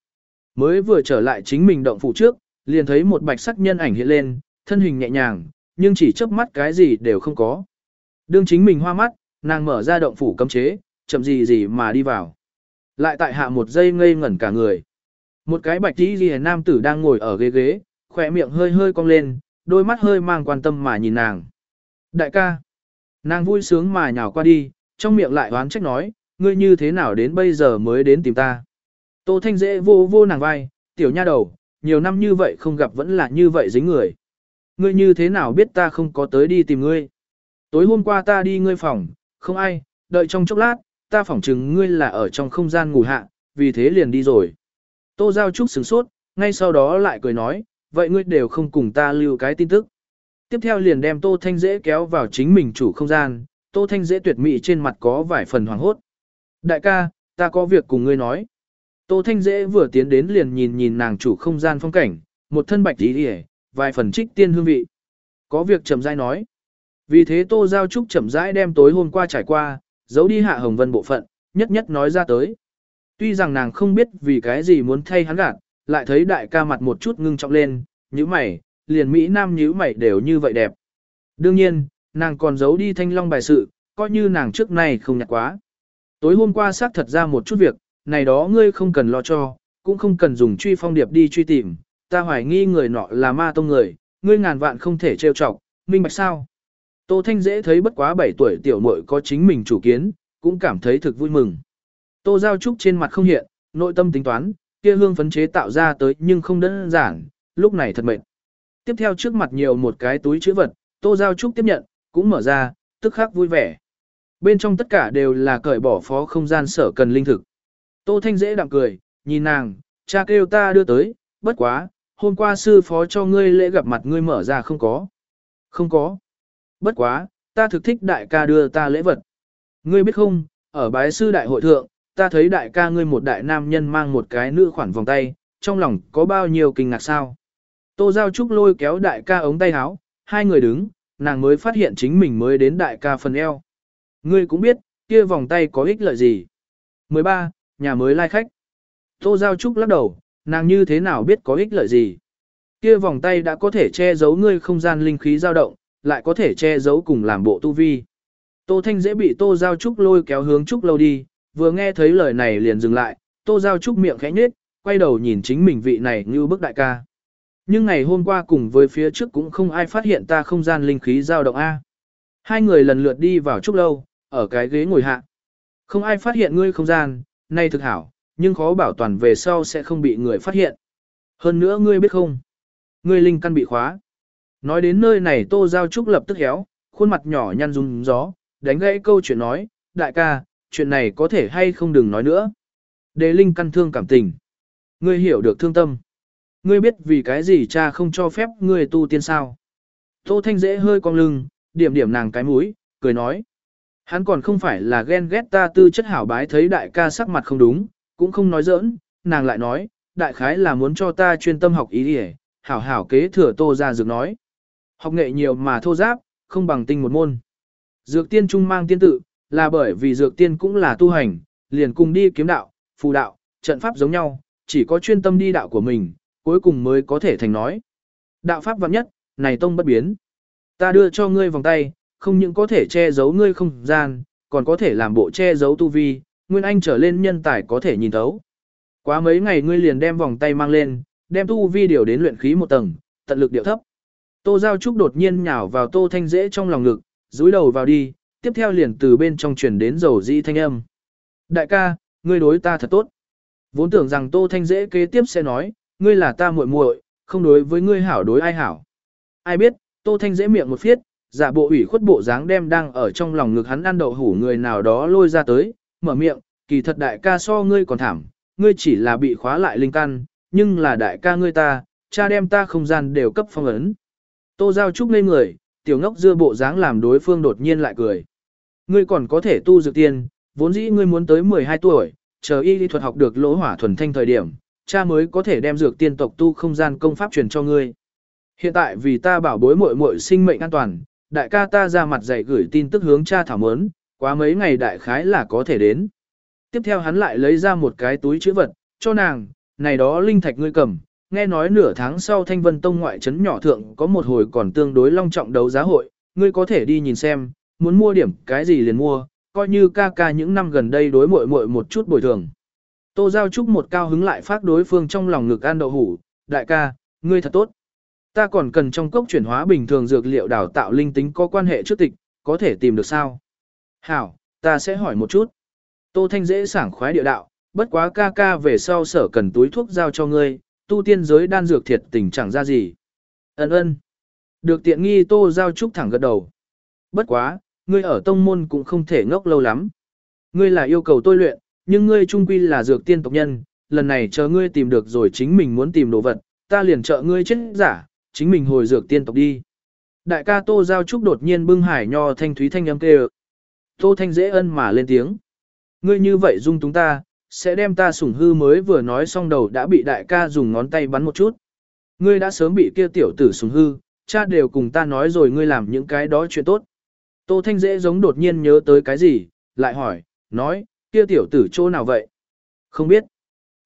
Mới vừa trở lại chính mình động phủ trước, liền thấy một bạch sắc nhân ảnh hiện lên, thân hình nhẹ nhàng, nhưng chỉ chớp mắt cái gì đều không có. Đương chính mình hoa mắt, nàng mở ra động phủ cấm chế, chậm gì gì mà đi vào. Lại tại hạ một giây ngây ngẩn cả người. Một cái bạch tí ghi nam tử đang ngồi ở ghế ghế, khỏe miệng hơi hơi cong lên, đôi mắt hơi mang quan tâm mà nhìn nàng. Đại ca, nàng vui sướng mà nhào qua đi, trong miệng lại oán trách nói, ngươi như thế nào đến bây giờ mới đến tìm ta. Tô Thanh dễ vô vô nàng vai, tiểu nha đầu, nhiều năm như vậy không gặp vẫn là như vậy dính người. Ngươi như thế nào biết ta không có tới đi tìm ngươi. Tối hôm qua ta đi ngươi phòng, không ai, đợi trong chốc lát, ta phỏng chừng ngươi là ở trong không gian ngủ hạ, vì thế liền đi rồi. Tô Giao Trúc sửng sốt, ngay sau đó lại cười nói, vậy ngươi đều không cùng ta lưu cái tin tức. Tiếp theo liền đem Tô Thanh Dễ kéo vào chính mình chủ không gian, Tô Thanh Dễ tuyệt mỹ trên mặt có vài phần hoàng hốt. Đại ca, ta có việc cùng ngươi nói. Tô Thanh Dễ vừa tiến đến liền nhìn nhìn nàng chủ không gian phong cảnh, một thân bạch tí hề, vài phần trích tiên hương vị. Có việc chậm rãi nói. Vì thế Tô Giao Trúc chậm rãi đem tối hôm qua trải qua, giấu đi hạ hồng vân bộ phận, nhất nhất nói ra tới. Tuy rằng nàng không biết vì cái gì muốn thay hắn gạt, lại thấy đại ca mặt một chút ngưng trọng lên, như mày, liền Mỹ Nam như mày đều như vậy đẹp. Đương nhiên, nàng còn giấu đi thanh long bài sự, coi như nàng trước nay không nhặt quá. Tối hôm qua xác thật ra một chút việc, này đó ngươi không cần lo cho, cũng không cần dùng truy phong điệp đi truy tìm, ta hoài nghi người nọ là ma tông người, ngươi ngàn vạn không thể trêu chọc, minh bạch sao. Tô Thanh dễ thấy bất quá 7 tuổi tiểu muội có chính mình chủ kiến, cũng cảm thấy thực vui mừng. Tô Giao Trúc trên mặt không hiện, nội tâm tính toán, kia hương phấn chế tạo ra tới nhưng không đơn giản, lúc này thật mệt. Tiếp theo trước mặt nhiều một cái túi chữ vật, Tô Giao Trúc tiếp nhận, cũng mở ra, tức khắc vui vẻ. Bên trong tất cả đều là cởi bỏ phó không gian sở cần linh thực. Tô Thanh dễ đặng cười, nhìn nàng, cha kêu ta đưa tới, bất quá, hôm qua sư phó cho ngươi lễ gặp mặt ngươi mở ra không có. Không có. Bất quá, ta thực thích đại ca đưa ta lễ vật. Ngươi biết không, ở bái sư đại hội thượng, ta thấy đại ca ngươi một đại nam nhân mang một cái nữ khoản vòng tay, trong lòng có bao nhiêu kinh ngạc sao. Tô Giao Trúc lôi kéo đại ca ống tay áo, hai người đứng, nàng mới phát hiện chính mình mới đến đại ca phần eo. Ngươi cũng biết, kia vòng tay có ích lợi gì. 13. Nhà mới lai khách. Tô Giao Trúc lắc đầu, nàng như thế nào biết có ích lợi gì. Kia vòng tay đã có thể che giấu ngươi không gian linh khí dao động, lại có thể che giấu cùng làm bộ tu vi. Tô Thanh dễ bị Tô Giao Trúc lôi kéo hướng Trúc lâu đi, vừa nghe thấy lời này liền dừng lại, Tô Giao Trúc miệng khẽ nhếch, quay đầu nhìn chính mình vị này như bức đại ca. Nhưng ngày hôm qua cùng với phía trước cũng không ai phát hiện ta không gian linh khí dao động A. Hai người lần lượt đi vào Trúc lâu, ở cái ghế ngồi hạ. Không ai phát hiện ngươi không gian, nay thực hảo, nhưng khó bảo toàn về sau sẽ không bị người phát hiện. Hơn nữa ngươi biết không? Ngươi linh căn bị khóa. Nói đến nơi này Tô Giao Trúc lập tức héo, khuôn mặt nhỏ nhăn rung gió, đánh gãy câu chuyện nói, đại ca, chuyện này có thể hay không đừng nói nữa. Đế linh căn thương cảm tình. Ngươi hiểu được thương tâm. Ngươi biết vì cái gì cha không cho phép ngươi tu tiên sao. Tô Thanh dễ hơi cong lưng, điểm điểm nàng cái mũi, cười nói. Hắn còn không phải là ghen ghét ta tư chất hảo bái thấy đại ca sắc mặt không đúng, cũng không nói giỡn, nàng lại nói, đại khái là muốn cho ta chuyên tâm học ý đi hảo hảo kế thừa tô ra dược nói. Học nghệ nhiều mà thô giáp, không bằng tinh một môn. Dược tiên trung mang tiên tự, là bởi vì dược tiên cũng là tu hành, liền cùng đi kiếm đạo, phù đạo, trận pháp giống nhau, chỉ có chuyên tâm đi đạo của mình, cuối cùng mới có thể thành nói. Đạo pháp vạn nhất, này tông bất biến. Ta đưa cho ngươi vòng tay, không những có thể che giấu ngươi không gian, còn có thể làm bộ che giấu tu vi, Nguyên Anh trở lên nhân tài có thể nhìn thấu. Quá mấy ngày ngươi liền đem vòng tay mang lên, đem tu vi điều đến luyện khí một tầng, tận lực điệu thấp. Tô Giao Trúc đột nhiên nhào vào Tô Thanh Dễ trong lòng ngực, dúi đầu vào đi, tiếp theo liền từ bên trong truyền đến dầu di thanh âm. Đại ca, ngươi đối ta thật tốt. Vốn tưởng rằng Tô Thanh Dễ kế tiếp sẽ nói, ngươi là ta muội muội, không đối với ngươi hảo đối ai hảo. Ai biết, Tô Thanh Dễ miệng một phiết, giả bộ ủy khuất bộ dáng đem đang ở trong lòng ngực hắn ăn đậu hủ người nào đó lôi ra tới, mở miệng, kỳ thật đại ca so ngươi còn thảm, ngươi chỉ là bị khóa lại linh căn, nhưng là đại ca ngươi ta, cha đem ta không gian đều cấp phong ấn. Tô Giao Trúc lên người, tiểu ngốc dưa bộ dáng làm đối phương đột nhiên lại cười. Ngươi còn có thể tu dược tiên, vốn dĩ ngươi muốn tới 12 tuổi, chờ y lý thuật học được lỗ hỏa thuần thanh thời điểm, cha mới có thể đem dược tiên tộc tu không gian công pháp truyền cho ngươi. Hiện tại vì ta bảo bối muội muội sinh mệnh an toàn, đại ca ta ra mặt dạy gửi tin tức hướng cha thảo mớn, quá mấy ngày đại khái là có thể đến. Tiếp theo hắn lại lấy ra một cái túi chữ vật, cho nàng, này đó linh thạch ngươi cầm, nghe nói nửa tháng sau Thanh Vân Tông ngoại trấn nhỏ thượng có một hồi còn tương đối long trọng đấu giá hội, ngươi có thể đi nhìn xem, muốn mua điểm cái gì liền mua, coi như ca ca những năm gần đây đối muội muội một chút bồi thường. Tô Giao Trúc một cao hứng lại phát đối phương trong lòng ngực an đậu hủ, đại ca, ngươi thật tốt. Ta còn cần trong cốc chuyển hóa bình thường dược liệu đào tạo linh tính có quan hệ trước tịch, có thể tìm được sao? Hảo, ta sẽ hỏi một chút. Tô Thanh dễ sảng khoái địa đạo, bất quá ca ca về sau sở cần túi thuốc giao cho ngươi, tu tiên giới đan dược thiệt tình chẳng ra gì. Ấn ơn. Được tiện nghi Tô Giao Trúc thẳng gật đầu. Bất quá, ngươi ở tông môn cũng không thể ngốc lâu lắm. Ngươi là yêu cầu tôi luyện, nhưng ngươi trung quy là dược tiên tộc nhân, lần này chờ ngươi tìm được rồi chính mình muốn tìm đồ vật, ta liền trợ ngươi chết giả, chính mình hồi dược tiên tộc đi. Đại ca Tô Giao Trúc đột nhiên bưng hải nho thanh thúy thanh âm kêu. Tô Thanh dễ ân mà lên tiếng. Ngươi như vậy dung túng ta, sẽ đem ta sủng hư mới vừa nói xong đầu đã bị đại ca dùng ngón tay bắn một chút. Ngươi đã sớm bị kia tiểu tử sủng hư, cha đều cùng ta nói rồi ngươi làm những cái đó chuyện tốt. Tô Thanh dễ giống đột nhiên nhớ tới cái gì, lại hỏi, nói, kia tiểu tử chỗ nào vậy? Không biết.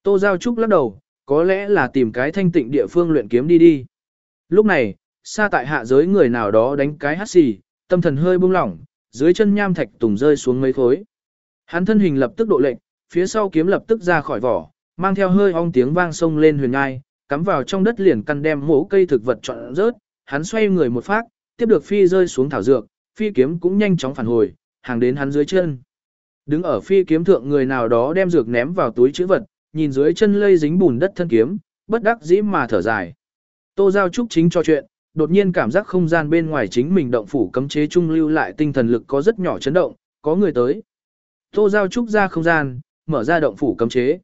Tô Giao Trúc lắc đầu, có lẽ là tìm cái thanh tịnh địa phương luyện kiếm đi đi. Lúc này, xa tại hạ giới người nào đó đánh cái hát xì, tâm thần hơi buông lỏng, dưới chân nham thạch tùng rơi xuống mấy khối. Hắn thân hình lập tức độ lệnh, phía sau kiếm lập tức ra khỏi vỏ, mang theo hơi ong tiếng vang sông lên huyền ngai, cắm vào trong đất liền căn đem mổ cây thực vật trọn rớt, hắn xoay người một phát, tiếp được phi rơi xuống thảo dược, phi kiếm cũng nhanh chóng phản hồi, hàng đến hắn dưới chân. Đứng ở phi kiếm thượng người nào đó đem dược ném vào túi chữ vật, nhìn dưới chân lây dính bùn đất thân kiếm, bất đắc dĩ mà thở dài. Tô Giao Trúc chính cho chuyện, đột nhiên cảm giác không gian bên ngoài chính mình động phủ cấm chế trung lưu lại tinh thần lực có rất nhỏ chấn động, có người tới. Tô Giao Trúc ra không gian, mở ra động phủ cấm chế.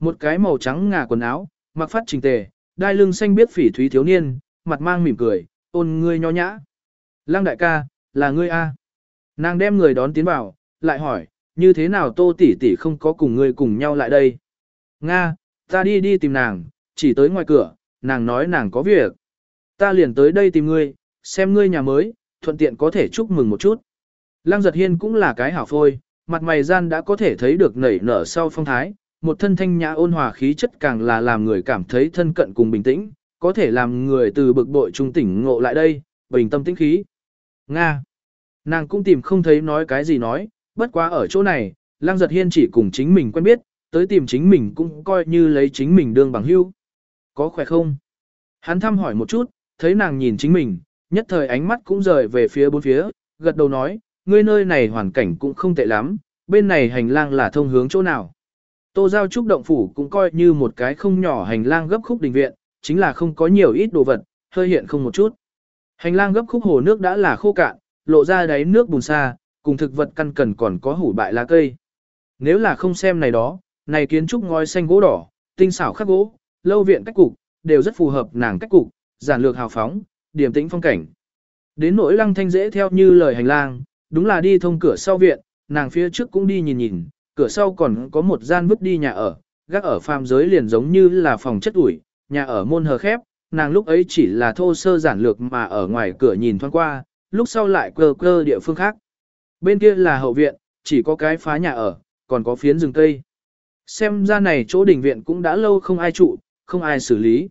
Một cái màu trắng ngà quần áo, mặc phát trình tề, đai lưng xanh biết phỉ thúy thiếu niên, mặt mang mỉm cười, ôn ngươi nho nhã. Lăng đại ca, là ngươi a? Nàng đem người đón tiến vào, lại hỏi, như thế nào tô tỷ tỷ không có cùng ngươi cùng nhau lại đây? Nga, ta đi đi tìm nàng, chỉ tới ngoài cửa, nàng nói nàng có việc. Ta liền tới đây tìm ngươi, xem ngươi nhà mới, thuận tiện có thể chúc mừng một chút. Lăng giật hiên cũng là cái hảo phôi, mặt mày gian đã có thể thấy được nảy nở sau phong thái, một thân thanh nhã ôn hòa khí chất càng là làm người cảm thấy thân cận cùng bình tĩnh, có thể làm người từ bực bội trung tỉnh ngộ lại đây, bình tâm tĩnh khí. Nga. Nàng cũng tìm không thấy nói cái gì nói, bất quá ở chỗ này, Lăng Giật Hiên chỉ cùng chính mình quen biết, tới tìm chính mình cũng coi như lấy chính mình đương bằng hữu. Có khỏe không? Hắn thăm hỏi một chút, thấy nàng nhìn chính mình, nhất thời ánh mắt cũng rời về phía bốn phía, gật đầu nói, ngươi nơi này hoàn cảnh cũng không tệ lắm, bên này hành lang là thông hướng chỗ nào. Tô Giao Trúc Động Phủ cũng coi như một cái không nhỏ hành lang gấp khúc đình viện, chính là không có nhiều ít đồ vật, hơi hiện không một chút. Hành lang gấp khúc hồ nước đã là khô cạn, lộ ra đáy nước bùn xa, cùng thực vật căn cần còn có hủ bại lá cây. Nếu là không xem này đó, này kiến trúc ngói xanh gỗ đỏ, tinh xảo khắc gỗ, lâu viện cách cục, đều rất phù hợp nàng cách cục, giản lược hào phóng, điểm tĩnh phong cảnh. Đến nỗi lăng thanh dễ theo như lời hành lang, đúng là đi thông cửa sau viện, nàng phía trước cũng đi nhìn nhìn, cửa sau còn có một gian vứt đi nhà ở, gác ở phàm giới liền giống như là phòng chất ủi, nhà ở môn hờ khép, nàng lúc ấy chỉ là thô sơ giản lược mà ở ngoài cửa nhìn thoáng qua, lúc sau lại cơ cơ địa phương khác. Bên kia là hậu viện, chỉ có cái phá nhà ở, còn có phiến rừng cây. Xem ra này chỗ đỉnh viện cũng đã lâu không ai trụ, không ai xử lý.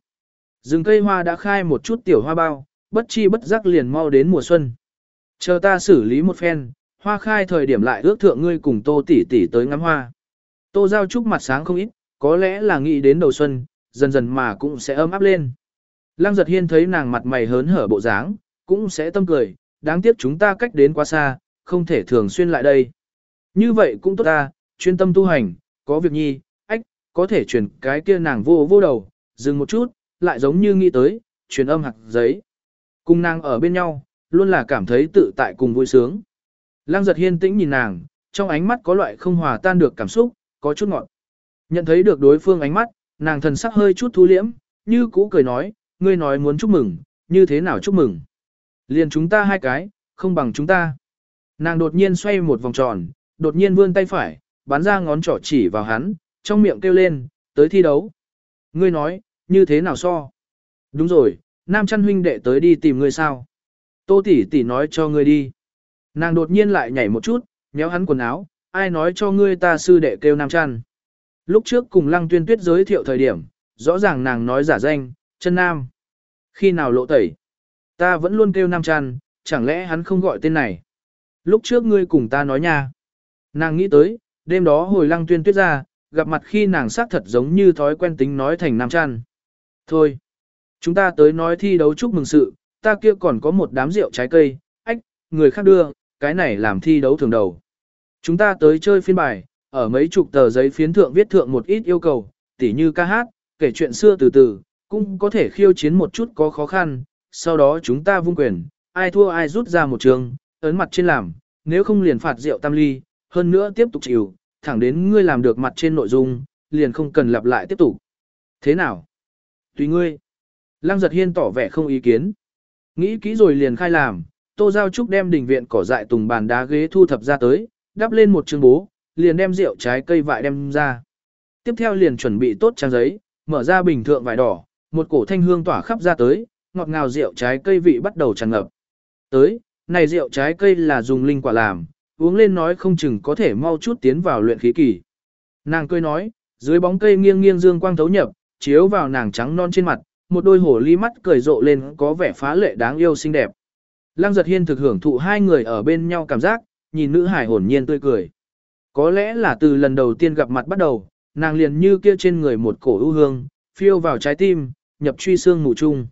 Rừng cây hoa đã khai một chút tiểu hoa bao, bất chi bất giác liền mau đến mùa xuân. Chờ ta xử lý một phen, hoa khai thời điểm lại ước thượng ngươi cùng tô tỷ tỷ tới ngắm hoa. Tô giao trúc mặt sáng không ít, có lẽ là nghĩ đến đầu xuân, dần dần mà cũng sẽ ấm áp lên. Lăng giật hiên thấy nàng mặt mày hớn hở bộ dáng, cũng sẽ tâm cười, đáng tiếc chúng ta cách đến quá xa, không thể thường xuyên lại đây. Như vậy cũng tốt ta, chuyên tâm tu hành, có việc nhi, có thể truyền cái kia nàng vô vô đầu, dừng một chút, lại giống như nghĩ tới, truyền âm hạt giấy. Cùng nàng ở bên nhau, luôn là cảm thấy tự tại cùng vui sướng. Lăng giật hiên tĩnh nhìn nàng, trong ánh mắt có loại không hòa tan được cảm xúc, có chút ngọt. Nhận thấy được đối phương ánh mắt, nàng thần sắc hơi chút thu liễm, như cũ cười nói, ngươi nói muốn chúc mừng, như thế nào chúc mừng. Liền chúng ta hai cái, không bằng chúng ta. Nàng đột nhiên xoay một vòng tròn, đột nhiên vươn tay phải, bắn ra ngón trỏ chỉ vào hắn, trong miệng kêu lên, tới thi đấu. Ngươi nói, như thế nào so? Đúng rồi, Nam chăn huynh đệ tới đi tìm ngươi sao? Tô tỷ tỷ nói cho ngươi đi. Nàng đột nhiên lại nhảy một chút, nhéo hắn quần áo, ai nói cho ngươi ta sư đệ kêu Nam chăn. Lúc trước cùng Lăng Tuyên Tuyết giới thiệu thời điểm, rõ ràng nàng nói giả danh, chân Nam. Khi nào lộ tẩy? Ta vẫn luôn kêu Nam chăn, chẳng lẽ hắn không gọi tên này? Lúc trước ngươi cùng ta nói nha. Nàng nghĩ tới, đêm đó hồi Lăng Tuyên Tuyết ra, gặp mặt khi nàng xác thật giống như thói quen tính nói thành nam chăn. Thôi, chúng ta tới nói thi đấu chúc mừng sự, ta kia còn có một đám rượu trái cây, ách, người khác đưa, cái này làm thi đấu thường đầu. Chúng ta tới chơi phiên bài, ở mấy chục tờ giấy phiến thượng viết thượng một ít yêu cầu, tỉ như ca hát, kể chuyện xưa từ từ, cũng có thể khiêu chiến một chút có khó khăn, sau đó chúng ta vung quyền, ai thua ai rút ra một trường, ấn mặt trên làm, nếu không liền phạt rượu tam ly, hơn nữa tiếp tục chịu, thẳng đến ngươi làm được mặt trên nội dung, liền không cần lặp lại tiếp tục. Thế nào? Tùy ngươi. Lăng giật hiên tỏ vẻ không ý kiến. Nghĩ kỹ rồi liền khai làm, Tô Giao Trúc đem đình viện cỏ dại tùng bàn đá ghế thu thập ra tới, đắp lên một chương bố, liền đem rượu trái cây vại đem ra. Tiếp theo liền chuẩn bị tốt trang giấy, mở ra bình thượng vải đỏ, một cổ thanh hương tỏa khắp ra tới, ngọt ngào rượu trái cây vị bắt đầu tràn ngập. Tới, này rượu trái cây là dùng linh quả làm, uống lên nói không chừng có thể mau chút tiến vào luyện khí kỳ. Nàng cười nói, dưới bóng cây nghiêng nghiêng dương quang thấu nhập, chiếu vào nàng trắng non trên mặt, một đôi hổ ly mắt cười rộ lên có vẻ phá lệ đáng yêu xinh đẹp. Lăng giật hiên thực hưởng thụ hai người ở bên nhau cảm giác, nhìn nữ hải hồn nhiên tươi cười. Có lẽ là từ lần đầu tiên gặp mặt bắt đầu, nàng liền như kia trên người một cổ ưu hương, phiêu vào trái tim, nhập truy xương ngủ chung.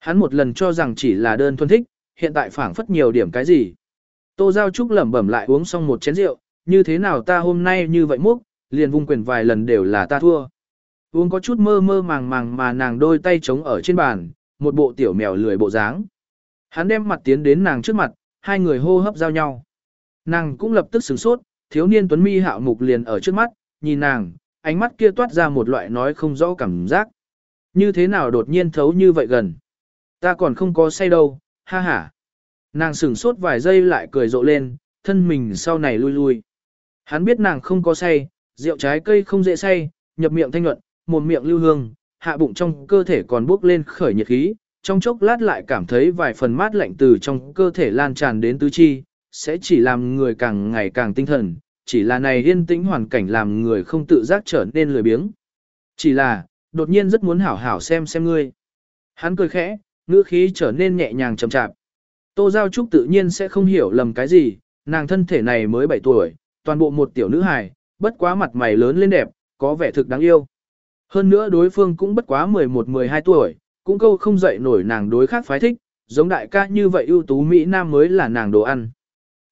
Hắn một lần cho rằng chỉ là đơn thuần thích, hiện tại phảng phất nhiều điểm cái gì. Tô Giao Trúc lẩm bẩm lại uống xong một chén rượu, như thế nào ta hôm nay như vậy múc, liền vung quyền vài lần đều là ta thua. Uống có chút mơ mơ màng màng mà nàng đôi tay trống ở trên bàn, một bộ tiểu mèo lười bộ dáng. Hắn đem mặt tiến đến nàng trước mặt, hai người hô hấp giao nhau. Nàng cũng lập tức sửng sốt, thiếu niên tuấn mi hạo mục liền ở trước mắt, nhìn nàng, ánh mắt kia toát ra một loại nói không rõ cảm giác. Như thế nào đột nhiên thấu như vậy gần. Ta còn không có say đâu, ha ha. Nàng sửng sốt vài giây lại cười rộ lên, thân mình sau này lui lui. Hắn biết nàng không có say, rượu trái cây không dễ say, nhập miệng thanh nhuận, một miệng lưu hương, hạ bụng trong cơ thể còn bốc lên khởi nhiệt khí, trong chốc lát lại cảm thấy vài phần mát lạnh từ trong cơ thể lan tràn đến tứ chi, sẽ chỉ làm người càng ngày càng tinh thần, chỉ là này yên tĩnh hoàn cảnh làm người không tự giác trở nên lười biếng. Chỉ là, đột nhiên rất muốn hảo hảo xem xem ngươi. Hắn cười khẽ, ngữ khí trở nên nhẹ nhàng chậm chạp. Tô Giao Trúc tự nhiên sẽ không hiểu lầm cái gì, nàng thân thể này mới 7 tuổi, toàn bộ một tiểu nữ hài, bất quá mặt mày lớn lên đẹp, có vẻ thực đáng yêu. Hơn nữa đối phương cũng bất quá 11-12 tuổi, cũng câu không dậy nổi nàng đối khác phái thích, giống đại ca như vậy ưu tú Mỹ Nam mới là nàng đồ ăn.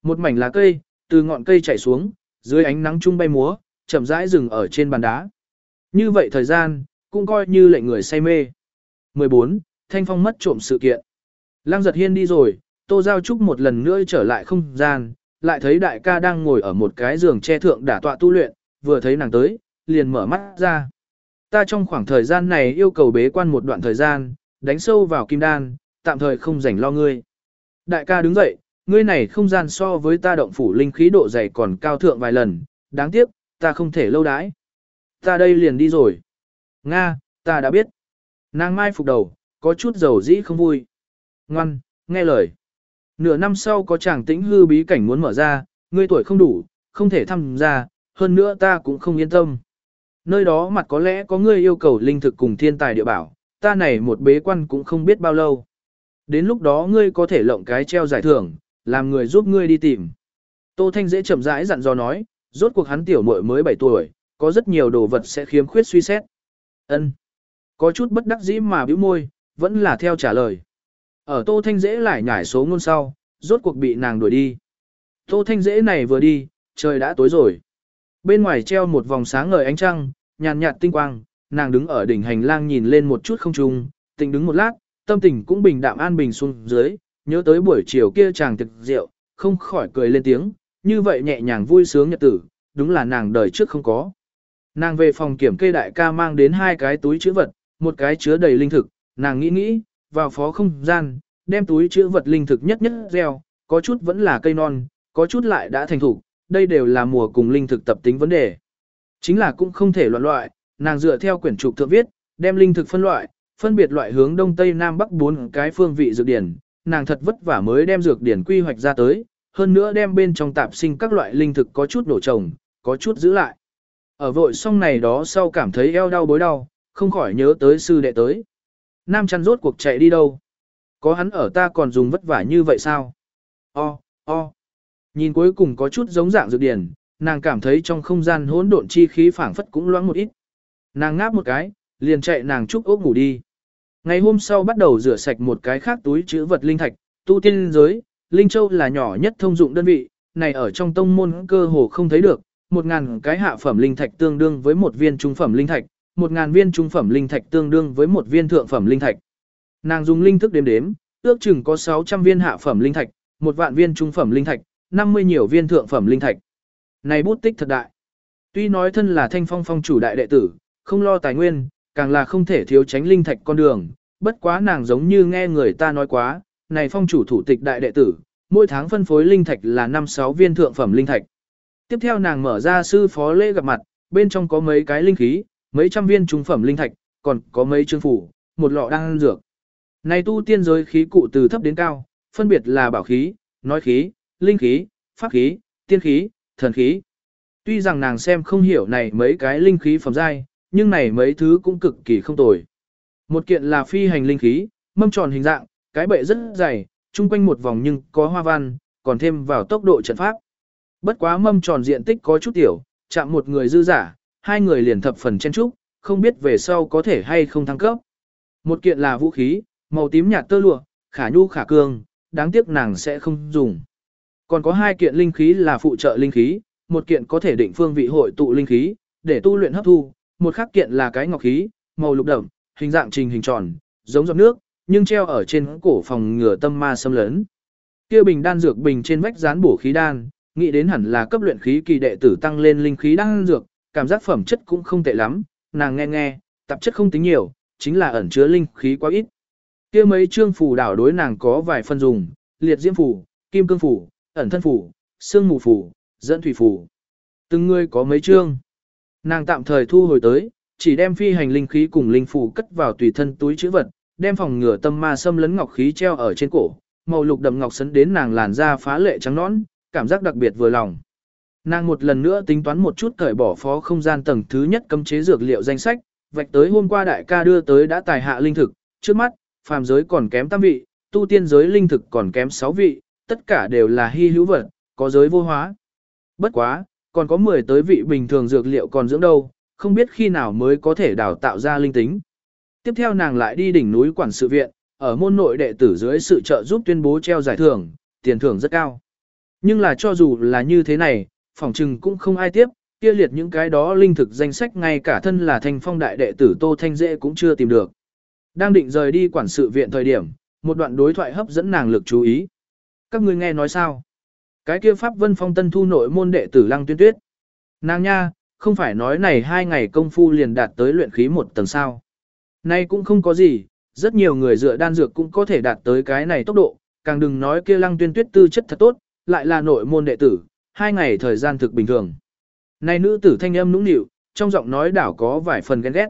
Một mảnh lá cây, từ ngọn cây chảy xuống, dưới ánh nắng trung bay múa, chậm rãi dừng ở trên bàn đá. Như vậy thời gian, cũng coi như lệnh người say mê. 14. Thanh Phong mất trộm sự kiện. Lăng giật hiên đi rồi, Tô Giao Trúc một lần nữa trở lại không gian, lại thấy đại ca đang ngồi ở một cái giường che thượng đả tọa tu luyện, vừa thấy nàng tới, liền mở mắt ra. Ta trong khoảng thời gian này yêu cầu bế quan một đoạn thời gian, đánh sâu vào kim đan, tạm thời không rảnh lo ngươi. Đại ca đứng dậy, ngươi này không gian so với ta động phủ linh khí độ dày còn cao thượng vài lần, đáng tiếc, ta không thể lâu đãi. Ta đây liền đi rồi. Nga, ta đã biết. Nàng mai phục đầu, có chút dầu dĩ không vui. Ngoan, nghe lời. Nửa năm sau có chàng tĩnh hư bí cảnh muốn mở ra, ngươi tuổi không đủ, không thể tham gia, hơn nữa ta cũng không yên tâm. Nơi đó mặt có lẽ có ngươi yêu cầu linh thực cùng thiên tài địa bảo, ta này một bế quan cũng không biết bao lâu. Đến lúc đó ngươi có thể lộng cái treo giải thưởng, làm người giúp ngươi đi tìm. Tô Thanh dễ chậm rãi dặn dò nói, rốt cuộc hắn tiểu muội mới 7 tuổi, có rất nhiều đồ vật sẽ khiếm khuyết suy xét. Ân, Có chút bất đắc dĩ mà bĩu môi, vẫn là theo trả lời. Ở Tô Thanh dễ lại nhảy số ngôn sau, rốt cuộc bị nàng đuổi đi. Tô Thanh dễ này vừa đi, trời đã tối rồi. Bên ngoài treo một vòng sáng ngời ánh trăng, nhàn nhạt tinh quang, nàng đứng ở đỉnh hành lang nhìn lên một chút không trung, tình đứng một lát, tâm tình cũng bình đạm an bình xuống dưới, nhớ tới buổi chiều kia chàng thực rượu, không khỏi cười lên tiếng, như vậy nhẹ nhàng vui sướng nhật tử, đúng là nàng đời trước không có. Nàng về phòng kiểm kê đại ca mang đến hai cái túi chữ vật, một cái chứa đầy linh thực, nàng nghĩ nghĩ, vào phó không gian, đem túi chữ vật linh thực nhất nhất gieo, có chút vẫn là cây non, có chút lại đã thành thủ, đây đều là mùa cùng linh thực tập tính vấn đề. Chính là cũng không thể loạn loại, nàng dựa theo quyển trục thượng viết, đem linh thực phân loại, phân biệt loại hướng đông tây nam bắc bốn cái phương vị dược điển, nàng thật vất vả mới đem dược điển quy hoạch ra tới, hơn nữa đem bên trong tạp sinh các loại linh thực có chút nổ trồng, có chút giữ lại. Ở vội xong này đó sau cảm thấy eo đau bối đau, không khỏi nhớ tới sư đệ tới. Nam chăn rốt cuộc chạy đi đâu? Có hắn ở ta còn dùng vất vả như vậy sao? O, o. Nhìn cuối cùng có chút giống dạng dược điển, Nàng cảm thấy trong không gian hỗn độn chi khí phảng phất cũng loãng một ít. Nàng ngáp một cái, liền chạy nàng chúc ốc ngủ đi. Ngày hôm sau bắt đầu rửa sạch một cái khác túi chữ vật linh thạch, tu tiên giới, Linh Châu là nhỏ nhất thông dụng đơn vị, này ở trong tông môn cơ hồ không thấy được, một ngàn cái hạ phẩm linh thạch tương đương với một viên trung phẩm linh thạch, một ngàn viên trung phẩm linh thạch tương đương với một viên thượng phẩm linh thạch. Nàng dùng linh thức đếm đếm, ước chừng có 600 viên hạ phẩm linh thạch, một vạn viên trung phẩm linh thạch, 50 nhiều viên thượng phẩm linh thạch. Này bút tích thật đại. Tuy nói thân là thanh phong phong chủ đại đệ tử, không lo tài nguyên, càng là không thể thiếu tránh linh thạch con đường, bất quá nàng giống như nghe người ta nói quá, này phong chủ thủ tịch đại đệ tử, mỗi tháng phân phối linh thạch là 5-6 viên thượng phẩm linh thạch. Tiếp theo nàng mở ra sư phó lễ gặp mặt, bên trong có mấy cái linh khí, mấy trăm viên trung phẩm linh thạch, còn có mấy chương phủ, một lọ đang dược. Này tu tiên giới khí cụ từ thấp đến cao, phân biệt là bảo khí, nói khí, linh khí, pháp khí, tiên khí, thần khí. Tuy rằng nàng xem không hiểu này mấy cái linh khí phẩm giai, nhưng này mấy thứ cũng cực kỳ không tồi. Một kiện là phi hành linh khí, mâm tròn hình dạng, cái bệ rất dày, chung quanh một vòng nhưng có hoa văn, còn thêm vào tốc độ trận pháp. Bất quá mâm tròn diện tích có chút tiểu, chạm một người dư giả, hai người liền thập phần chen trúc, không biết về sau có thể hay không thăng cấp. Một kiện là vũ khí, màu tím nhạt tơ lụa, khả nhu khả cương, đáng tiếc nàng sẽ không dùng. Còn có hai kiện linh khí là phụ trợ linh khí, một kiện có thể định phương vị hội tụ linh khí, để tu luyện hấp thu, một khác kiện là cái ngọc khí, màu lục đậm, hình dạng trình hình tròn, giống giọt nước, nhưng treo ở trên cổ phòng ngừa tâm ma xâm lấn. Kia bình đan dược bình trên vách dán bổ khí đan, nghĩ đến hẳn là cấp luyện khí kỳ đệ tử tăng lên linh khí đan dược, cảm giác phẩm chất cũng không tệ lắm, nàng nghe nghe, tạp chất không tính nhiều, chính là ẩn chứa linh khí quá ít. Kia mấy chương phù đảo đối nàng có vài phân dùng, liệt diễm phù, kim cương phù, ẩn thân phù, xương mù phù, dẫn thủy phù. Từng người có mấy chương. Nàng tạm thời thu hồi tới, chỉ đem phi hành linh khí cùng linh phù cất vào tùy thân túi chữ vật, đem phòng ngừa tâm ma xâm lấn ngọc khí treo ở trên cổ, màu lục đậm ngọc sấn đến nàng làn da phá lệ trắng nõn, cảm giác đặc biệt vừa lòng. Nàng một lần nữa tính toán một chút cởi bỏ phó không gian tầng thứ nhất cấm chế dược liệu danh sách, vạch tới hôm qua đại ca đưa tới đã tài hạ linh thực, trước mắt, phàm giới còn kém tam vị, tu tiên giới linh thực còn kém 6 vị, tất cả đều là hy hữu vật, có giới vô hóa. Bất quá, còn có 10 tới vị bình thường dược liệu còn dưỡng đâu, không biết khi nào mới có thể đào tạo ra linh tính. Tiếp theo nàng lại đi đỉnh núi quản sự viện, ở môn nội đệ tử dưới sự trợ giúp tuyên bố treo giải thưởng, tiền thưởng rất cao. Nhưng là cho dù là như thế này, phòng trừng cũng không ai tiếp, kia liệt những cái đó linh thực danh sách ngay cả thân là thanh phong đại đệ tử Tô Thanh Dễ cũng chưa tìm được. Đang định rời đi quản sự viện thời điểm, một đoạn đối thoại hấp dẫn nàng lực chú ý. Các ngươi nghe nói sao? Cái kia Pháp Vân Phong Tân thu nội môn đệ tử Lăng Tuyên Tuyết. Nàng nha, không phải nói này hai ngày công phu liền đạt tới luyện khí một tầng sao. Nay cũng không có gì, rất nhiều người dựa đan dược cũng có thể đạt tới cái này tốc độ, càng đừng nói kia Lăng Tuyên Tuyết tư chất thật tốt, lại là nội môn đệ tử, hai ngày thời gian thực bình thường. Này nữ tử thanh âm nũng nịu, trong giọng nói đảo có vài phần ghen ghét.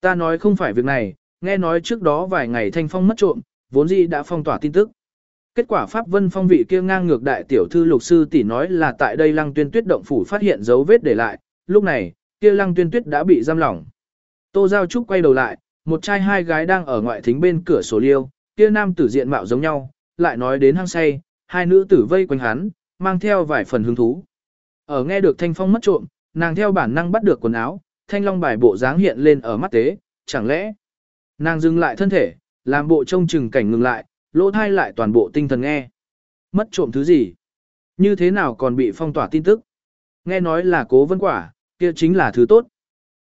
Ta nói không phải việc này, nghe nói trước đó vài ngày thanh phong mất trộm, vốn dĩ đã phong tỏa tin tức. Kết quả Pháp Vân Phong vị kia ngang ngược đại tiểu thư lục sư tỷ nói là tại đây Lăng Tuyên Tuyết động phủ phát hiện dấu vết để lại, lúc này, kia Lăng Tuyên Tuyết đã bị giam lỏng. Tô Giao Trúc quay đầu lại, một trai hai gái đang ở ngoại thính bên cửa sổ liêu, kia nam tử diện mạo giống nhau, lại nói đến hang say, hai nữ tử vây quanh hắn, mang theo vài phần hứng thú. Ở nghe được thanh phong mất trộm, nàng theo bản năng bắt được quần áo, thanh long bài bộ dáng hiện lên ở mắt tế, chẳng lẽ nàng dừng lại thân thể, làm bộ trông chừng cảnh ngừng lại, lỗ thai lại toàn bộ tinh thần nghe. Mất trộm thứ gì? Như thế nào còn bị phong tỏa tin tức? Nghe nói là cố vân quả, kia chính là thứ tốt.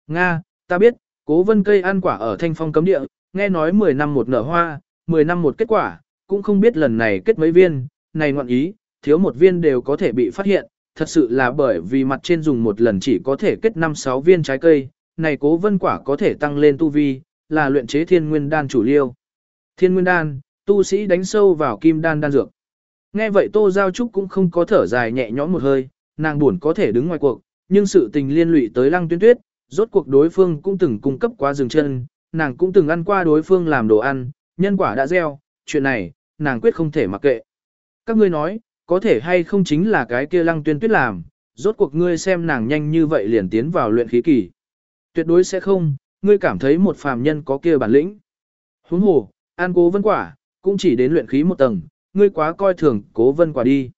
Nga, ta biết, cố vân cây ăn quả ở thanh phong cấm địa, nghe nói 10 năm một nở hoa, 10 năm một kết quả, cũng không biết lần này kết mấy viên, này ngoạn ý, thiếu một viên đều có thể bị phát hiện, thật sự là bởi vì mặt trên dùng một lần chỉ có thể kết 5-6 viên trái cây, này cố vân quả có thể tăng lên tu vi, là luyện chế thiên nguyên đan chủ liêu. Thiên nguyên đan, tu sĩ đánh sâu vào kim đan đan dược. Nghe vậy Tô Giao Trúc cũng không có thở dài nhẹ nhõm một hơi, nàng buồn có thể đứng ngoài cuộc, nhưng sự tình liên lụy tới lăng tuyên tuyết, rốt cuộc đối phương cũng từng cung cấp quá rừng chân, nàng cũng từng ăn qua đối phương làm đồ ăn, nhân quả đã gieo, chuyện này, nàng quyết không thể mặc kệ. Các ngươi nói, có thể hay không chính là cái kia lăng tuyên tuyết làm, rốt cuộc ngươi xem nàng nhanh như vậy liền tiến vào luyện khí kỳ. Tuyệt đối sẽ không, ngươi cảm thấy một phàm nhân có kia bản lĩnh. Huống hồ, an cố vân quả, cũng chỉ đến luyện khí một tầng, ngươi quá coi thường cố vân quả đi.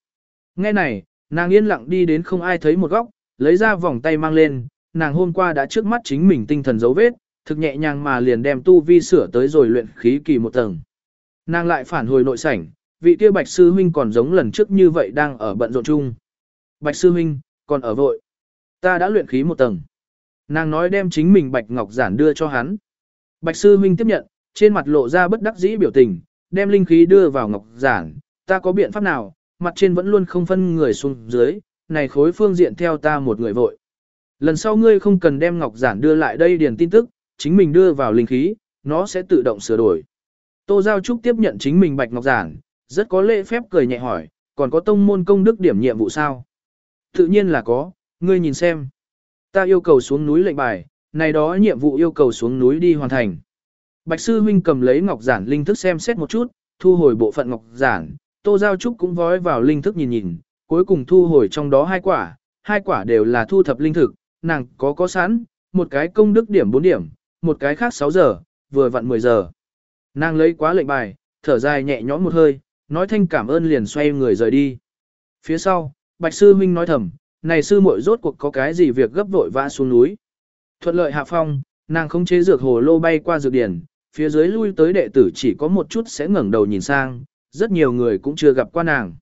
Nghe này, nàng yên lặng đi đến không ai thấy một góc, lấy ra vòng tay mang lên, nàng hôm qua đã trước mắt chính mình tinh thần dấu vết, thực nhẹ nhàng mà liền đem tu vi sửa tới rồi luyện khí kỳ một tầng. Nàng lại phản hồi nội sảnh, vị kia bạch sư huynh còn giống lần trước như vậy đang ở bận rộn chung. Bạch sư huynh, còn ở vội. Ta đã luyện khí một tầng. Nàng nói đem chính mình bạch ngọc giản đưa cho hắn. Bạch sư huynh tiếp nhận, trên mặt lộ ra bất đắc dĩ biểu tình, đem linh khí đưa vào ngọc giản. Ta có biện pháp nào, mặt trên vẫn luôn không phân người xuống dưới, này khối phương diện theo ta một người vội. Lần sau ngươi không cần đem ngọc giản đưa lại đây điền tin tức, chính mình đưa vào linh khí, nó sẽ tự động sửa đổi. Tô Giao Trúc tiếp nhận chính mình bạch ngọc giản, rất có lễ phép cười nhẹ hỏi, còn có tông môn công đức điểm nhiệm vụ sao? Tự nhiên là có, ngươi nhìn xem. Ta yêu cầu xuống núi lệnh bài, này đó nhiệm vụ yêu cầu xuống núi đi hoàn thành. Bạch sư huynh cầm lấy ngọc giản linh thức xem xét một chút, thu hồi bộ phận ngọc giản, Tô Giao Trúc cũng vói vào linh thức nhìn nhìn, cuối cùng thu hồi trong đó hai quả, hai quả đều là thu thập linh thực, nàng có có sẵn, một cái công đức điểm 4 điểm, một cái khác 6 giờ, vừa vặn 10 giờ. Nàng lấy quá lệnh bài, thở dài nhẹ nhõm một hơi, nói thanh cảm ơn liền xoay người rời đi. Phía sau, Bạch Sư minh nói thầm, này sư muội rốt cuộc có cái gì việc gấp vội vã xuống núi. Thuận lợi hạ phong, nàng không chế dược hồ lô bay qua dược điển, phía dưới lui tới đệ tử chỉ có một chút sẽ ngẩng đầu nhìn sang, rất nhiều người cũng chưa gặp qua nàng.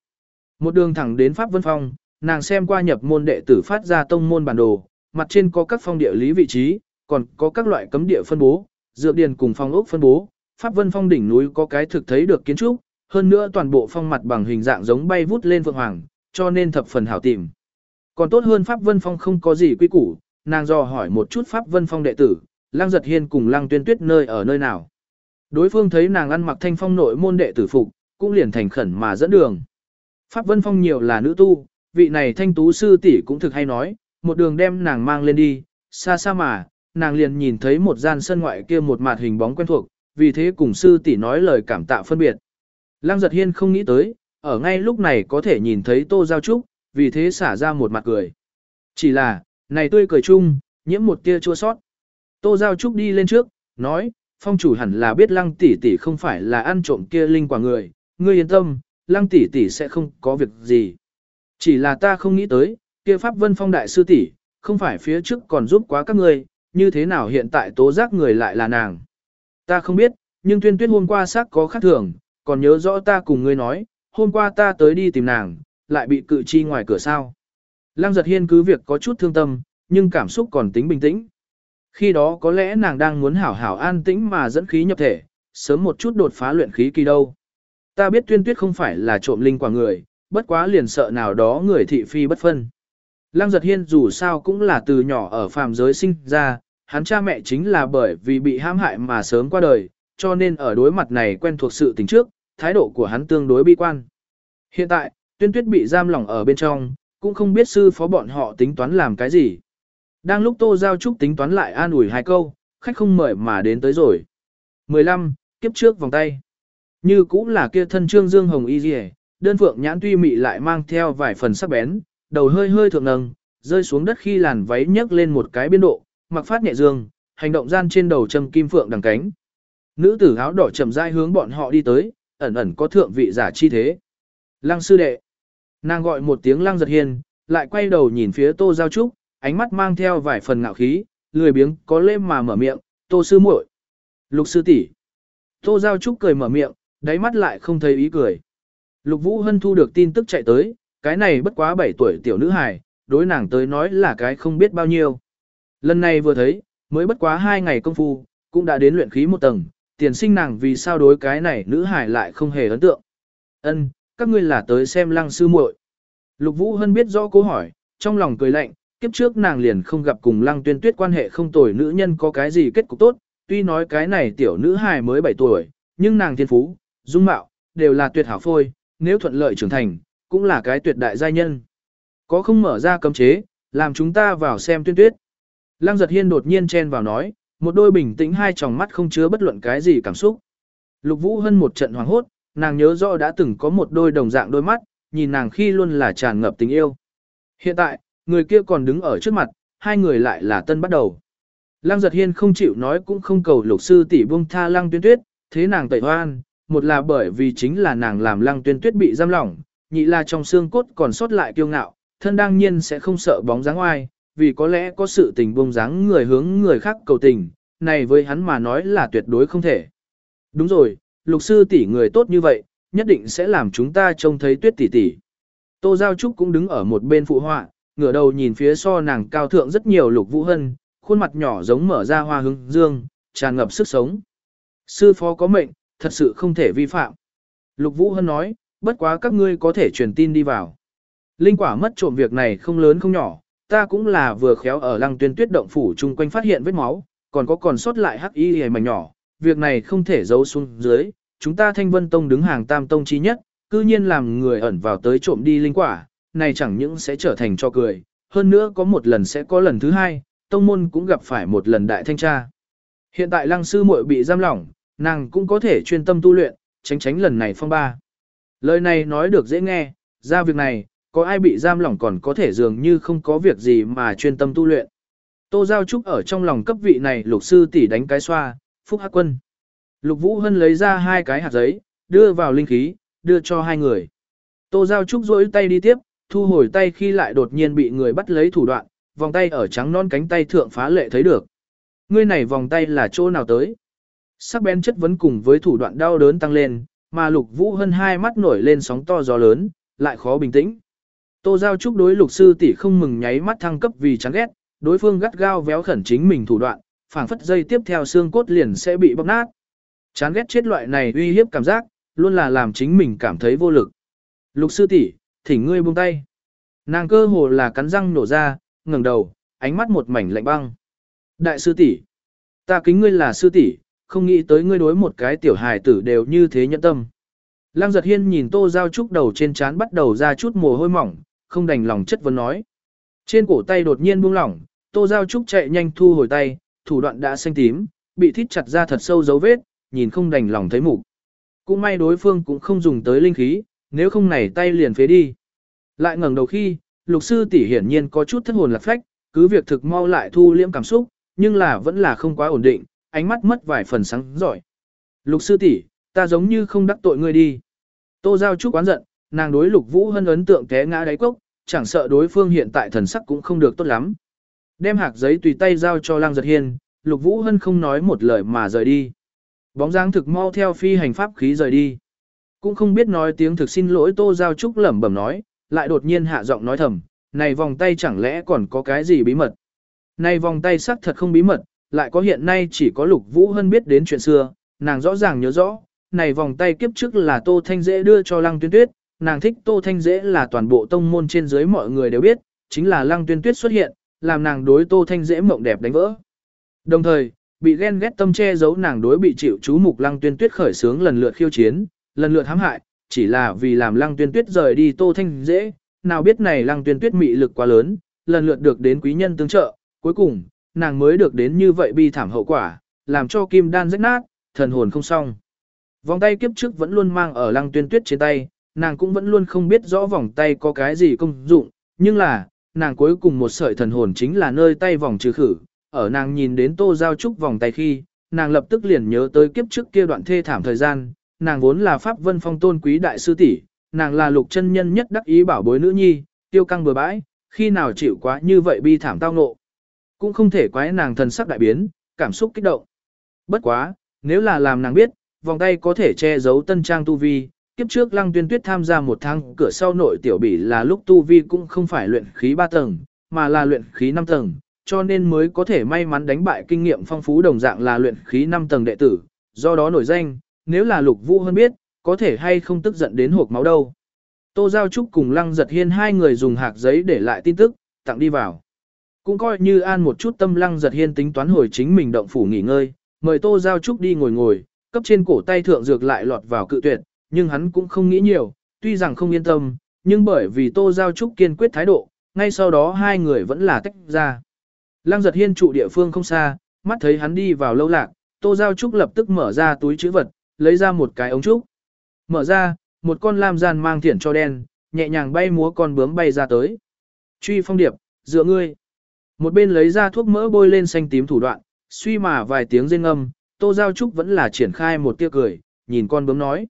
Một đường thẳng đến Pháp Vân Phong, nàng xem qua nhập môn đệ tử phát ra tông môn bản đồ, mặt trên có các phong địa lý vị trí, còn có các loại cấm địa phân bố, dược điển cùng phong ốc phân bố, Pháp Vân Phong đỉnh núi có cái thực thấy được kiến trúc, hơn nữa toàn bộ phong mặt bằng hình dạng giống bay vút lên vượng hoàng, cho nên thập phần hảo tìm. Còn tốt hơn Pháp Vân Phong không có gì quy củ, nàng dò hỏi một chút Pháp Vân Phong đệ tử, Lăng Giật Hiên cùng Lăng Tuyên Tuyết nơi ở nơi nào. Đối phương thấy nàng ăn mặc thanh phong nội môn đệ tử phục, cũng liền thành khẩn mà dẫn đường. Pháp Vân Phong nhiều là nữ tu, vị này thanh tú sư tỷ cũng thực hay nói, một đường đem nàng mang lên đi, xa xa mà, nàng liền nhìn thấy một gian sân ngoại kia một mặt hình bóng quen thuộc, vì thế cùng sư tỷ nói lời cảm tạ phân biệt. Lăng giật hiên không nghĩ tới, ở ngay lúc này có thể nhìn thấy tô giao trúc, vì thế xả ra một mặt cười. Chỉ là, này tươi cười chung, nhiễm một tia chua sót. Tô giao trúc đi lên trước, nói, phong chủ hẳn là biết lăng tỷ tỷ không phải là ăn trộm kia linh quả người, ngươi yên tâm, lăng tỷ tỷ sẽ không có việc gì. Chỉ là ta không nghĩ tới, kia pháp vân phong đại sư tỷ, không phải phía trước còn giúp quá các ngươi, như thế nào hiện tại tố giác người lại là nàng. Ta không biết, nhưng tuyên tuyết hôm qua xác có khác thường, còn nhớ rõ ta cùng ngươi nói, hôm qua ta tới đi tìm nàng, lại bị cự chi ngoài cửa sao. Lăng giật hiên cứ việc có chút thương tâm, nhưng cảm xúc còn tính bình tĩnh. Khi đó có lẽ nàng đang muốn hảo hảo an tĩnh mà dẫn khí nhập thể, sớm một chút đột phá luyện khí kỳ đâu. Ta biết tuyên tuyết không phải là trộm linh quả người, bất quá liền sợ nào đó người thị phi bất phân. Lăng giật hiên dù sao cũng là từ nhỏ ở phàm giới sinh ra, hắn cha mẹ chính là bởi vì bị hãm hại mà sớm qua đời, cho nên ở đối mặt này quen thuộc sự tình trước, thái độ của hắn tương đối bi quan. Hiện tại, tuyên tuyết bị giam lỏng ở bên trong, cũng không biết sư phó bọn họ tính toán làm cái gì. Đang lúc Tô Giao Trúc tính toán lại an ủi hai câu, khách không mời mà đến tới rồi. 15. Kiếp trước vòng tay. Như cũng là kia thân trương dương hồng y dì đơn phượng nhãn tuy mị lại mang theo vài phần sắc bén, đầu hơi hơi thượng nâng, rơi xuống đất khi làn váy nhấc lên một cái biên độ, mặc phát nhẹ dương, hành động gian trên đầu châm kim phượng đằng cánh. Nữ tử áo đỏ chậm rãi hướng bọn họ đi tới, ẩn ẩn có thượng vị giả chi thế. Lăng sư đệ. Nàng gọi một tiếng lăng giật hiên, lại quay đầu nhìn phía tô giao trúc, ánh mắt mang theo vài phần ngạo khí, lười biếng có lêm mà mở miệng, tô sư muội, lục sư tỷ. Tô giao trúc cười mở miệng, đáy mắt lại không thấy ý cười. Lục vũ hân thu được tin tức chạy tới, cái này bất quá 7 tuổi tiểu nữ hài, đối nàng tới nói là cái không biết bao nhiêu. Lần này vừa thấy, mới bất quá 2 ngày công phu, cũng đã đến luyện khí một tầng, tiền sinh nàng vì sao đối cái này nữ hải lại không hề ấn tượng. Ân, các ngươi là tới xem lăng sư muội. Lục Vũ Hân biết rõ câu hỏi, trong lòng cười lạnh, kiếp trước nàng liền không gặp cùng lăng tuyên tuyết quan hệ không tồi nữ nhân có cái gì kết cục tốt, tuy nói cái này tiểu nữ hài mới 7 tuổi, nhưng nàng thiên phú, dung mạo, đều là tuyệt hảo phôi, nếu thuận lợi trưởng thành, cũng là cái tuyệt đại giai nhân. Có không mở ra cấm chế, làm chúng ta vào xem tuyên tuyết. Lăng giật hiên đột nhiên chen vào nói, một đôi bình tĩnh hai tròng mắt không chứa bất luận cái gì cảm xúc. Lục Vũ Hân một trận hoảng hốt, nàng nhớ rõ đã từng có một đôi đồng dạng đôi mắt, nhìn nàng khi luôn là tràn ngập tình yêu. Hiện tại, người kia còn đứng ở trước mặt, hai người lại là tân bắt đầu. Lăng giật hiên không chịu nói cũng không cầu lục sư tỷ buông tha lăng tuyên tuyết, thế nàng tẩy hoan, một là bởi vì chính là nàng làm lăng tuyên tuyết bị giam lỏng, nhị là trong xương cốt còn sót lại kiêu ngạo, thân đương nhiên sẽ không sợ bóng dáng oai, vì có lẽ có sự tình bông dáng người hướng người khác cầu tình, này với hắn mà nói là tuyệt đối không thể. Đúng rồi, lục sư tỷ người tốt như vậy, nhất định sẽ làm chúng ta trông thấy tuyết tỷ tỷ. Tô Giao Trúc cũng đứng ở một bên phụ họa, ngửa đầu nhìn phía so nàng cao thượng rất nhiều lục vũ hân, khuôn mặt nhỏ giống mở ra hoa hướng dương, tràn ngập sức sống. Sư phó có mệnh, thật sự không thể vi phạm. Lục vũ hân nói, bất quá các ngươi có thể truyền tin đi vào. Linh quả mất trộm việc này không lớn không nhỏ, ta cũng là vừa khéo ở lăng tuyên tuyết động phủ chung quanh phát hiện vết máu, còn có còn sót lại hắc y hề mảnh nhỏ, việc này không thể giấu xuống dưới, chúng ta thanh vân tông đứng hàng tam tông chi nhất, cư nhiên làm người ẩn vào tới trộm đi linh quả, này chẳng những sẽ trở thành cho cười, hơn nữa có một lần sẽ có lần thứ hai, tông môn cũng gặp phải một lần đại thanh tra. Hiện tại lăng sư muội bị giam lỏng, nàng cũng có thể chuyên tâm tu luyện, tránh tránh lần này phong ba. Lời này nói được dễ nghe, ra việc này, có ai bị giam lỏng còn có thể dường như không có việc gì mà chuyên tâm tu luyện. Tô Giao Trúc ở trong lòng cấp vị này lục sư tỷ đánh cái xoa, phúc hắc quân. Lục Vũ Hân lấy ra hai cái hạt giấy, đưa vào linh khí, đưa cho hai người. Tô Giao Trúc rỗi tay đi tiếp, thu hồi tay khi lại đột nhiên bị người bắt lấy thủ đoạn, vòng tay ở trắng non cánh tay thượng phá lệ thấy được. Ngươi này vòng tay là chỗ nào tới? Sắc bén chất vấn cùng với thủ đoạn đau đớn tăng lên, mà Lục Vũ Hân hai mắt nổi lên sóng to gió lớn, lại khó bình tĩnh. Tô Giao Trúc đối lục sư tỷ không mừng nháy mắt thăng cấp vì chán ghét, đối phương gắt gao véo khẩn chính mình thủ đoạn, phảng phất dây tiếp theo xương cốt liền sẽ bị bóc nát. Chán ghét chết loại này uy hiếp cảm giác, luôn là làm chính mình cảm thấy vô lực. Lục sư tỷ, thỉnh ngươi buông tay. Nàng cơ hồ là cắn răng nổ ra, ngẩng đầu, ánh mắt một mảnh lạnh băng. Đại sư tỷ, ta kính ngươi là sư tỷ, không nghĩ tới ngươi đối một cái tiểu hài tử đều như thế nhẫn tâm. Lăng giật hiên nhìn tô giao trúc đầu trên trán bắt đầu ra chút mồ hôi mỏng, không đành lòng chất vấn nói. Trên cổ tay đột nhiên buông lỏng, tô giao trúc chạy nhanh thu hồi tay, thủ đoạn đã xanh tím, bị thít chặt ra thật sâu dấu vết, nhìn không đành lòng thấy mục. Cũng may đối phương cũng không dùng tới linh khí, nếu không này tay liền phế đi. Lại ngẩng đầu khi, lục sư tỷ hiển nhiên có chút thất hồn lạc phách, cứ việc thực mau lại thu liễm cảm xúc, nhưng là vẫn là không quá ổn định, ánh mắt mất vài phần sáng giỏi. Lục sư tỷ, ta giống như không đắc tội ngươi đi. Tô Giao Trúc oán giận, nàng đối lục vũ hân ấn tượng té ngã đáy cốc, chẳng sợ đối phương hiện tại thần sắc cũng không được tốt lắm. Đem hạc giấy tùy tay giao cho Lang Giật Hiên, lục vũ hân không nói một lời mà rời đi. Bóng dáng thực mau theo phi hành pháp khí rời đi. Cũng không biết nói tiếng thực xin lỗi Tô Giao Trúc lẩm bẩm nói, lại đột nhiên hạ giọng nói thầm, này vòng tay chẳng lẽ còn có cái gì bí mật. Này vòng tay sắc thật không bí mật, lại có hiện nay chỉ có Lục Vũ Hân biết đến chuyện xưa, nàng rõ ràng nhớ rõ, này vòng tay kiếp trước là Tô Thanh Dễ đưa cho Lăng Tuyên Tuyết, nàng thích Tô Thanh Dễ là toàn bộ tông môn trên dưới mọi người đều biết, chính là Lăng Tuyên Tuyết xuất hiện, làm nàng đối Tô Thanh Dễ mộng đẹp đánh vỡ. Đồng thời, bị ghen ghét tâm che giấu nàng đối bị chịu chú mục Lăng Tuyên Tuyết khởi sướng lần lượt khiêu chiến, lần lượt hãm hại, chỉ là vì làm Lăng Tuyên Tuyết rời đi Tô Thanh Dễ, nào biết này Lăng Tuyên Tuyết mị lực quá lớn, lần lượt được đến quý nhân tương trợ, cuối cùng, nàng mới được đến như vậy bi thảm hậu quả, làm cho kim đan rách nát, thần hồn không xong. Vòng tay kiếp trước vẫn luôn mang ở lăng tuyên tuyết trên tay, nàng cũng vẫn luôn không biết rõ vòng tay có cái gì công dụng, nhưng là, nàng cuối cùng một sợi thần hồn chính là nơi tay vòng trừ khử, ở nàng nhìn đến tô giao trúc vòng tay khi, nàng lập tức liền nhớ tới kiếp trước kia đoạn thê thảm thời gian, nàng vốn là pháp vân phong tôn quý đại sư tỷ, nàng là lục chân nhân nhất đắc ý bảo bối nữ nhi, tiêu căng bừa bãi, khi nào chịu quá như vậy bi thảm tao ngộ. Cũng không thể quái nàng thần sắc đại biến, cảm xúc kích động. Bất quá, nếu là làm nàng biết, vòng tay có thể che giấu tân trang tu vi. Kiếp trước Lăng Tuyên Tuyết tham gia một tháng cửa sau nội tiểu bỉ là lúc tu vi cũng không phải luyện khí 3 tầng, mà là luyện khí 5 tầng, cho nên mới có thể may mắn đánh bại kinh nghiệm phong phú đồng dạng là luyện khí 5 tầng đệ tử, do đó nổi danh, nếu là Lục Vũ hơn biết, có thể hay không tức giận đến hộp máu đâu. Tô Giao Trúc cùng Lăng Giật Hiên hai người dùng hạc giấy để lại tin tức, tặng đi vào. Cũng coi như an một chút tâm Lăng Giật Hiên tính toán hồi chính mình động phủ nghỉ ngơi, mời Tô Giao Trúc đi ngồi ngồi, cấp trên cổ tay thượng dược lại lọt vào cự tuyệt, nhưng hắn cũng không nghĩ nhiều, tuy rằng không yên tâm, nhưng bởi vì Tô Giao Trúc kiên quyết thái độ, ngay sau đó hai người vẫn là tách ra. Lăng giật hiên trụ địa phương không xa, mắt thấy hắn đi vào lâu lạc, Tô Giao Trúc lập tức mở ra túi chữ vật, lấy ra một cái ống trúc. Mở ra, một con lam gian mang thiển cho đen, nhẹ nhàng bay múa con bướm bay ra tới. Truy phong điệp, dựa ngươi. Một bên lấy ra thuốc mỡ bôi lên xanh tím thủ đoạn, suy mà vài tiếng rên âm, Tô Giao Trúc vẫn là triển khai một tia cười, nhìn con bướm nói.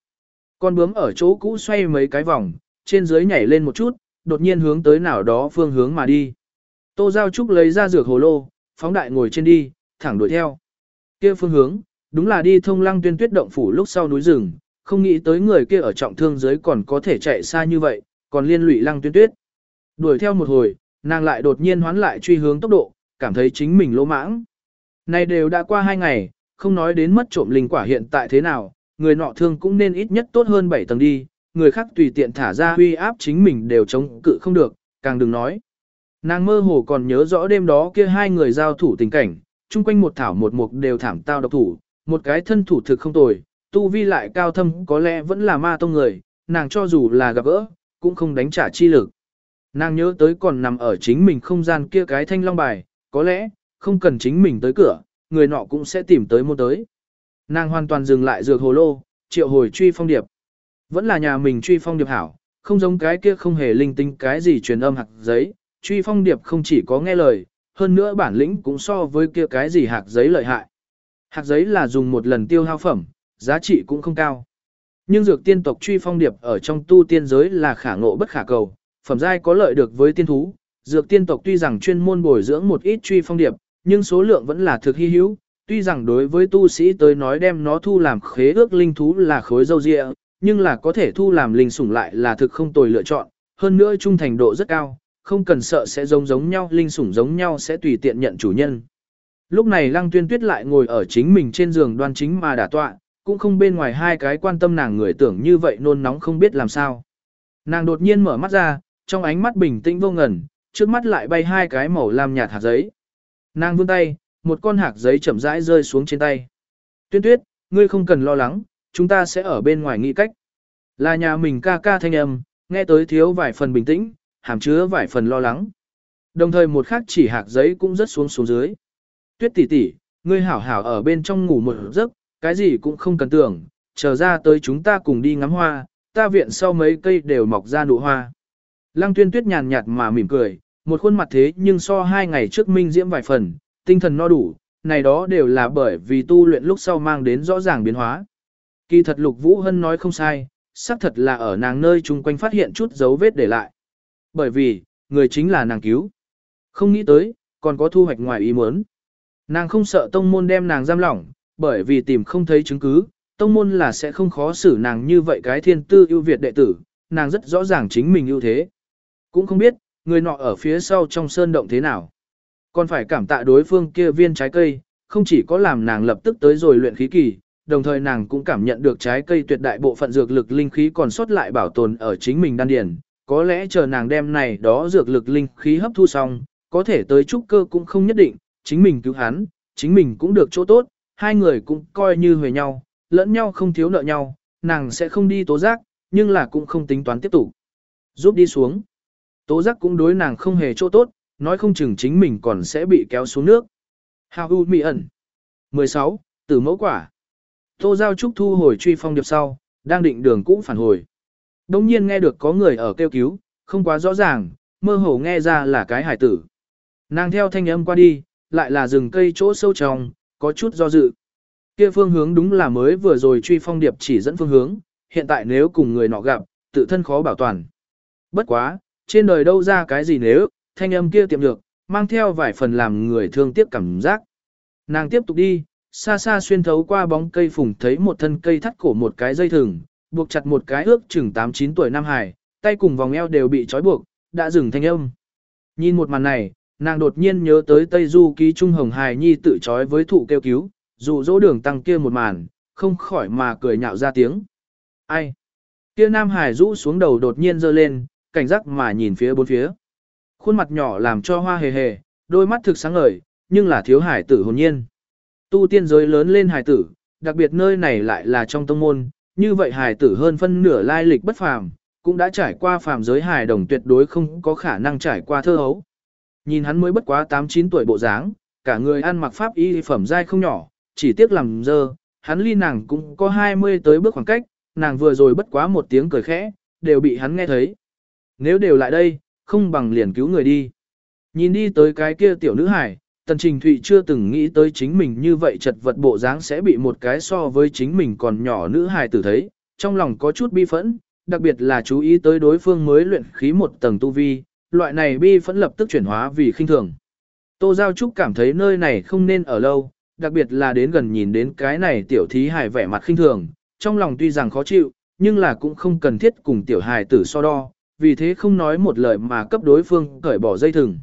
Con bướm ở chỗ cũ xoay mấy cái vòng, trên dưới nhảy lên một chút, đột nhiên hướng tới nào đó phương hướng mà đi. Tô Giao Trúc lấy ra dược hồ lô, phóng đại ngồi trên đi, thẳng đuổi theo. Kia phương hướng, đúng là đi thông lăng tuyên tuyết động phủ lúc sau núi rừng, không nghĩ tới người kia ở trọng thương dưới còn có thể chạy xa như vậy, còn liên lụy lăng tuyên tuyết. Đuổi theo một hồi, nàng lại đột nhiên hoán lại truy hướng tốc độ, cảm thấy chính mình lỗ mãng. Này đều đã qua hai ngày, không nói đến mất trộm linh quả hiện tại thế nào, người nọ thương cũng nên ít nhất tốt hơn 7 tầng đi, người khác tùy tiện thả ra huy áp chính mình đều chống cự không được, càng đừng nói. Nàng mơ hồ còn nhớ rõ đêm đó kia hai người giao thủ tình cảnh, chung quanh một thảo một mục đều thảm tao độc thủ, một cái thân thủ thực không tồi, tu vi lại cao thâm có lẽ vẫn là ma tông người, nàng cho dù là gặp gỡ, cũng không đánh trả chi lực. Nàng nhớ tới còn nằm ở chính mình không gian kia cái thanh long bài, có lẽ, không cần chính mình tới cửa, người nọ cũng sẽ tìm tới mua tới. Nàng hoàn toàn dừng lại dược hồ lô, triệu hồi truy phong điệp. Vẫn là nhà mình truy phong điệp hảo, không giống cái kia không hề linh tinh cái gì truyền âm hạt giấy, truy phong điệp không chỉ có nghe lời, hơn nữa bản lĩnh cũng so với kia cái gì hạt giấy lợi hại. Hạt giấy là dùng một lần tiêu hao phẩm, giá trị cũng không cao. Nhưng dược tiên tộc truy phong điệp ở trong tu tiên giới là khả ngộ bất khả cầu, phẩm giai có lợi được với tiên thú. Dược tiên tộc tuy rằng chuyên môn bồi dưỡng một ít truy phong điệp, nhưng số lượng vẫn là thực hy hữu. Tuy rằng đối với tu sĩ tới nói đem nó thu làm khế ước linh thú là khối dâu dịa, nhưng là có thể thu làm linh sủng lại là thực không tồi lựa chọn. Hơn nữa trung thành độ rất cao, không cần sợ sẽ giống giống nhau, linh sủng giống nhau sẽ tùy tiện nhận chủ nhân. Lúc này Lăng Tuyên Tuyết lại ngồi ở chính mình trên giường đoan chính mà đả tọa, cũng không bên ngoài hai cái quan tâm nàng người tưởng như vậy nôn nóng không biết làm sao. Nàng đột nhiên mở mắt ra, trong ánh mắt bình tĩnh vô ngần, trước mắt lại bay hai cái màu lam nhạt hạt giấy. Nàng vươn tay, một con hạc giấy chậm rãi rơi xuống trên tay. Tuyên tuyết, ngươi không cần lo lắng, chúng ta sẽ ở bên ngoài nghĩ cách. Là nhà mình ca ca thanh âm, nghe tới thiếu vài phần bình tĩnh, hàm chứa vài phần lo lắng. Đồng thời một khắc chỉ hạc giấy cũng rớt xuống xuống dưới. Tuyết tỷ tỷ, ngươi hảo hảo ở bên trong ngủ một giấc, cái gì cũng không cần tưởng, chờ ra tới chúng ta cùng đi ngắm hoa, ta viện sau mấy cây đều mọc ra nụ hoa. Lăng tuyên tuyết nhàn nhạt mà mỉm cười, một khuôn mặt thế nhưng so hai ngày trước minh diễm vài phần, tinh thần no đủ, này đó đều là bởi vì tu luyện lúc sau mang đến rõ ràng biến hóa. Kỳ thật Lục Vũ Hân nói không sai, xác thật là ở nàng nơi chung quanh phát hiện chút dấu vết để lại. Bởi vì, người chính là nàng cứu. Không nghĩ tới, còn có thu hoạch ngoài ý muốn. Nàng không sợ tông môn đem nàng giam lỏng, bởi vì tìm không thấy chứng cứ, tông môn là sẽ không khó xử nàng như vậy cái thiên tư ưu việt đệ tử, nàng rất rõ ràng chính mình ưu thế. Cũng không biết, người nọ ở phía sau trong sơn động thế nào. Còn phải cảm tạ đối phương kia viên trái cây, không chỉ có làm nàng lập tức tới rồi luyện khí kỳ, đồng thời nàng cũng cảm nhận được trái cây tuyệt đại bộ phận dược lực linh khí còn sót lại bảo tồn ở chính mình đan điền. Có lẽ chờ nàng đem này đó dược lực linh khí hấp thu xong, có thể tới trúc cơ cũng không nhất định, chính mình cứu hắn, chính mình cũng được chỗ tốt, hai người cũng coi như huề nhau, lẫn nhau không thiếu nợ nhau, nàng sẽ không đi tố giác, nhưng là cũng không tính toán tiếp tục. Giúp đi xuống. Tố giác cũng đối nàng không hề chỗ tốt, nói không chừng chính mình còn sẽ bị kéo xuống nước. Hào u mị ẩn. 16. Tử mẫu quả. Tô Giao Trúc thu hồi truy phong điệp sau, đang định đường cũ phản hồi. Đông nhiên nghe được có người ở kêu cứu, không quá rõ ràng, mơ hồ nghe ra là cái hải tử. Nàng theo thanh âm qua đi, lại là rừng cây chỗ sâu trong, có chút do dự. Kia phương hướng đúng là mới vừa rồi truy phong điệp chỉ dẫn phương hướng, hiện tại nếu cùng người nọ gặp, tự thân khó bảo toàn. Bất quá, trên đời đâu ra cái gì nếu, thanh âm kia tiệm được, mang theo vài phần làm người thương tiếc cảm giác. Nàng tiếp tục đi, xa xa xuyên thấu qua bóng cây phùng thấy một thân cây thắt cổ một cái dây thừng, buộc chặt một cái ước chừng 8-9 tuổi Nam Hải, tay cùng vòng eo đều bị trói buộc, đã dừng thanh âm. Nhìn một màn này, nàng đột nhiên nhớ tới Tây Du ký Trung Hồng Hải Nhi tự trói với thụ kêu cứu, dụ dỗ đường tăng kia một màn, không khỏi mà cười nhạo ra tiếng. Ai? Kia Nam Hải rũ xuống đầu đột nhiên giơ lên, cảnh giác mà nhìn phía bốn phía. Khuôn mặt nhỏ làm cho hoa hề hề, đôi mắt thực sáng ngời, nhưng là thiếu hải tử hồn nhiên. Tu tiên giới lớn lên hải tử, đặc biệt nơi này lại là trong tông môn, như vậy hải tử hơn phân nửa lai lịch bất phàm, cũng đã trải qua phàm giới hải đồng tuyệt đối không có khả năng trải qua thơ hấu. Nhìn hắn mới bất quá 8-9 tuổi bộ dáng, cả người ăn mặc pháp y phẩm dai không nhỏ, chỉ tiếc làm dơ, hắn ly nàng cũng có 20 tới bước khoảng cách, nàng vừa rồi bất quá một tiếng cười khẽ, đều bị hắn nghe thấy. Nếu đều lại đây, không bằng liền cứu người đi. Nhìn đi tới cái kia tiểu nữ hải, Tần Trình Thụy chưa từng nghĩ tới chính mình như vậy chật vật bộ dáng sẽ bị một cái so với chính mình còn nhỏ nữ hài tử thấy, trong lòng có chút bi phẫn, đặc biệt là chú ý tới đối phương mới luyện khí một tầng tu vi, loại này bi phẫn lập tức chuyển hóa vì khinh thường. Tô Giao Trúc cảm thấy nơi này không nên ở lâu, đặc biệt là đến gần nhìn đến cái này tiểu thí hài vẻ mặt khinh thường, trong lòng tuy rằng khó chịu, nhưng là cũng không cần thiết cùng tiểu hài tử so đo, vì thế không nói một lời mà cấp đối phương cởi bỏ dây thừng.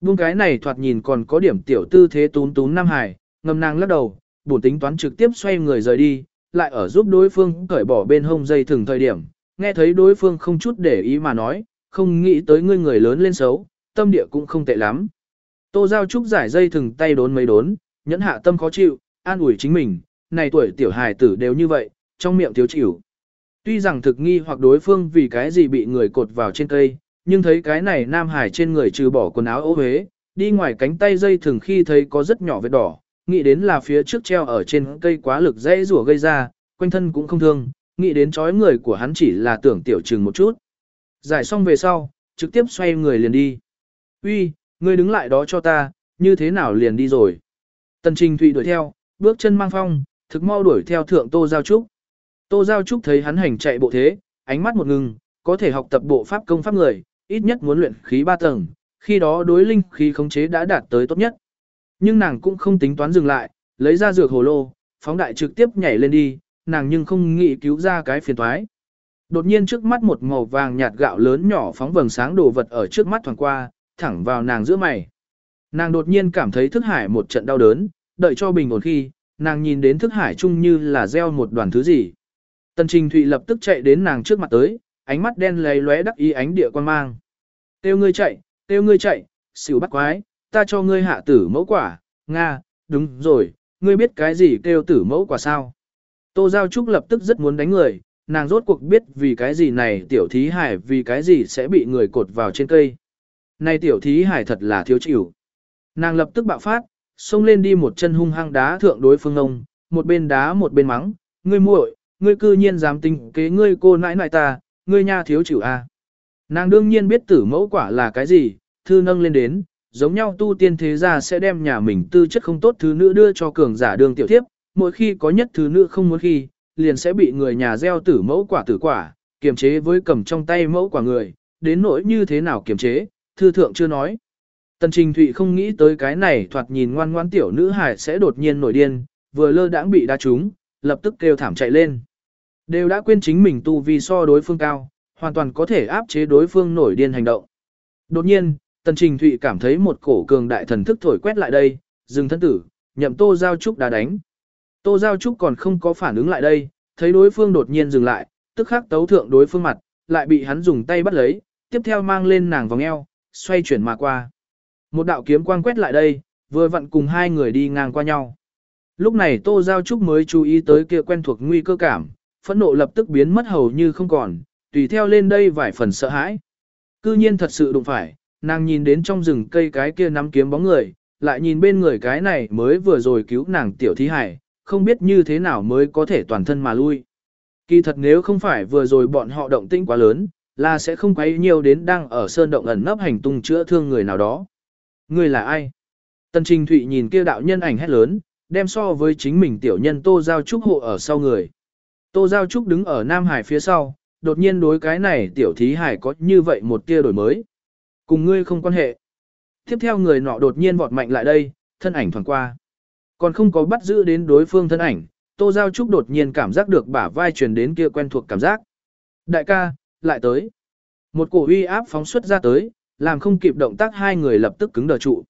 Buông cái này thoạt nhìn còn có điểm tiểu tư thế tún tún nam hải ngầm nàng lắc đầu, bổn tính toán trực tiếp xoay người rời đi, lại ở giúp đối phương cởi bỏ bên hông dây thừng thời điểm, nghe thấy đối phương không chút để ý mà nói, không nghĩ tới ngươi người lớn lên xấu, tâm địa cũng không tệ lắm. Tô Giao Trúc giải dây thừng tay đốn mấy đốn, nhẫn hạ tâm khó chịu, an ủi chính mình, này tuổi tiểu hài tử đều như vậy, trong miệng thiếu chịu. Tuy rằng thực nghi hoặc đối phương vì cái gì bị người cột vào trên cây, nhưng thấy cái này nam hải trên người trừ bỏ quần áo ô huế, đi ngoài cánh tay dây thường khi thấy có rất nhỏ vết đỏ, nghĩ đến là phía trước treo ở trên cây quá lực dễ rủa gây ra, quanh thân cũng không thương, nghĩ đến chói người của hắn chỉ là tưởng tiểu trừng một chút. Giải xong về sau, trực tiếp xoay người liền đi. Uy, ngươi đứng lại đó cho ta, như thế nào liền đi rồi. Tần Trình Thụy đuổi theo, bước chân mang phong, thực mau đuổi theo thượng Tô Giao Trúc. Tô Giao Trúc thấy hắn hành chạy bộ thế, ánh mắt một ngừng, có thể học tập bộ pháp công pháp người, ít nhất muốn luyện khí ba tầng, khi đó đối linh khí khống chế đã đạt tới tốt nhất. Nhưng nàng cũng không tính toán dừng lại, lấy ra dược hồ lô, phóng đại trực tiếp nhảy lên đi, nàng nhưng không nghĩ cứu ra cái phiền toái. Đột nhiên trước mắt một màu vàng nhạt gạo lớn nhỏ phóng vầng sáng đồ vật ở trước mắt thoảng qua, thẳng vào nàng giữa mày. Nàng đột nhiên cảm thấy thức hải một trận đau đớn, đợi cho bình ổn khi, nàng nhìn đến thức hải chung như là gieo một đoàn thứ gì. Tần Trình Thụy lập tức chạy đến nàng trước mặt tới, ánh mắt đen lầy lóe đắc ý ánh địa quan mang. Tiêu ngươi chạy, tiêu ngươi chạy, xỉu bắt quái, ta cho ngươi hạ tử mẫu quả, Nga, đúng rồi, ngươi biết cái gì kêu tử mẫu quả sao? Tô Giao Trúc lập tức rất muốn đánh người, nàng rốt cuộc biết vì cái gì này tiểu thí hải vì cái gì sẽ bị người cột vào trên cây. Này tiểu thí hải thật là thiếu chịu. Nàng lập tức bạo phát, xông lên đi một chân hung hăng đá thượng đối phương ông, một bên đá một bên mắng, ngươi muội, ngươi cư nhiên dám tính kế ngươi cô nãi nãi ta, ngươi nha thiếu chịu a. Nàng đương nhiên biết tử mẫu quả là cái gì, thư nâng lên đến, giống nhau tu tiên thế gia sẽ đem nhà mình tư chất không tốt thứ nữ đưa cho cường giả đường tiểu thiếp, mỗi khi có nhất thứ nữ không muốn khi, liền sẽ bị người nhà gieo tử mẫu quả tử quả, kiềm chế với cầm trong tay mẫu quả người, đến nỗi như thế nào kiềm chế, thư thượng chưa nói. Tần Trình Thụy không nghĩ tới cái này thoạt nhìn ngoan ngoan tiểu nữ hài sẽ đột nhiên nổi điên, vừa lơ đãng bị đa trúng, lập tức kêu thảm chạy lên. Đều đã quên chính mình tu vi so đối phương cao, hoàn toàn có thể áp chế đối phương nổi điên hành động. Đột nhiên, Tần Trình Thụy cảm thấy một cổ cường đại thần thức thổi quét lại đây, dừng thân tử, nhậm Tô Giao Trúc đã đánh. Tô Giao Trúc còn không có phản ứng lại đây, thấy đối phương đột nhiên dừng lại, tức khắc tấu thượng đối phương mặt, lại bị hắn dùng tay bắt lấy, tiếp theo mang lên nàng vòng eo, xoay chuyển mà qua. Một đạo kiếm quang quét lại đây, vừa vặn cùng hai người đi ngang qua nhau. Lúc này Tô Giao Trúc mới chú ý tới kia quen thuộc nguy cơ cảm, phẫn nộ lập tức biến mất hầu như không còn, tùy theo lên đây vài phần sợ hãi. Cư nhiên thật sự đụng phải, nàng nhìn đến trong rừng cây cái kia nắm kiếm bóng người, lại nhìn bên người cái này mới vừa rồi cứu nàng tiểu thí hải, không biết như thế nào mới có thể toàn thân mà lui. Kỳ thật nếu không phải vừa rồi bọn họ động tĩnh quá lớn, là sẽ không quấy nhiều đến đang ở sơn động ẩn nấp hành tung chữa thương người nào đó. Người là ai? Tần Trình Thụy nhìn kia đạo nhân ảnh hét lớn, đem so với chính mình tiểu nhân Tô Giao Trúc hộ ở sau người. Tô Giao Trúc đứng ở Nam Hải phía sau, đột nhiên đối cái này tiểu thí hải có như vậy một tia đổi mới. Cùng ngươi không quan hệ. Tiếp theo người nọ đột nhiên vọt mạnh lại đây, thân ảnh thoảng qua. Còn không có bắt giữ đến đối phương thân ảnh, Tô Giao Trúc đột nhiên cảm giác được bả vai truyền đến kia quen thuộc cảm giác. Đại ca, lại tới. Một cổ uy áp phóng xuất ra tới, làm không kịp động tác hai người lập tức cứng đờ trụ.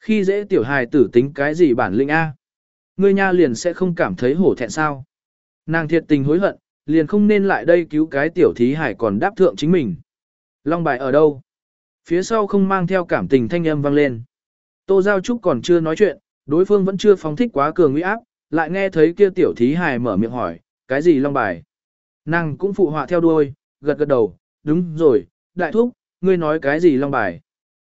Khi dễ tiểu hài tử tính cái gì bản linh A. Ngươi nha liền sẽ không cảm thấy hổ thẹn sao. Nàng thiệt tình hối hận, liền không nên lại đây cứu cái tiểu thí hải còn đáp thượng chính mình. Long bài ở đâu? Phía sau không mang theo cảm tình thanh âm vang lên. Tô Giao Trúc còn chưa nói chuyện, đối phương vẫn chưa phóng thích quá cường uy áp, lại nghe thấy kia tiểu thí hài mở miệng hỏi, cái gì long bài? Nàng cũng phụ họa theo đuôi, gật gật đầu, đúng rồi, đại thúc, ngươi nói cái gì long bài?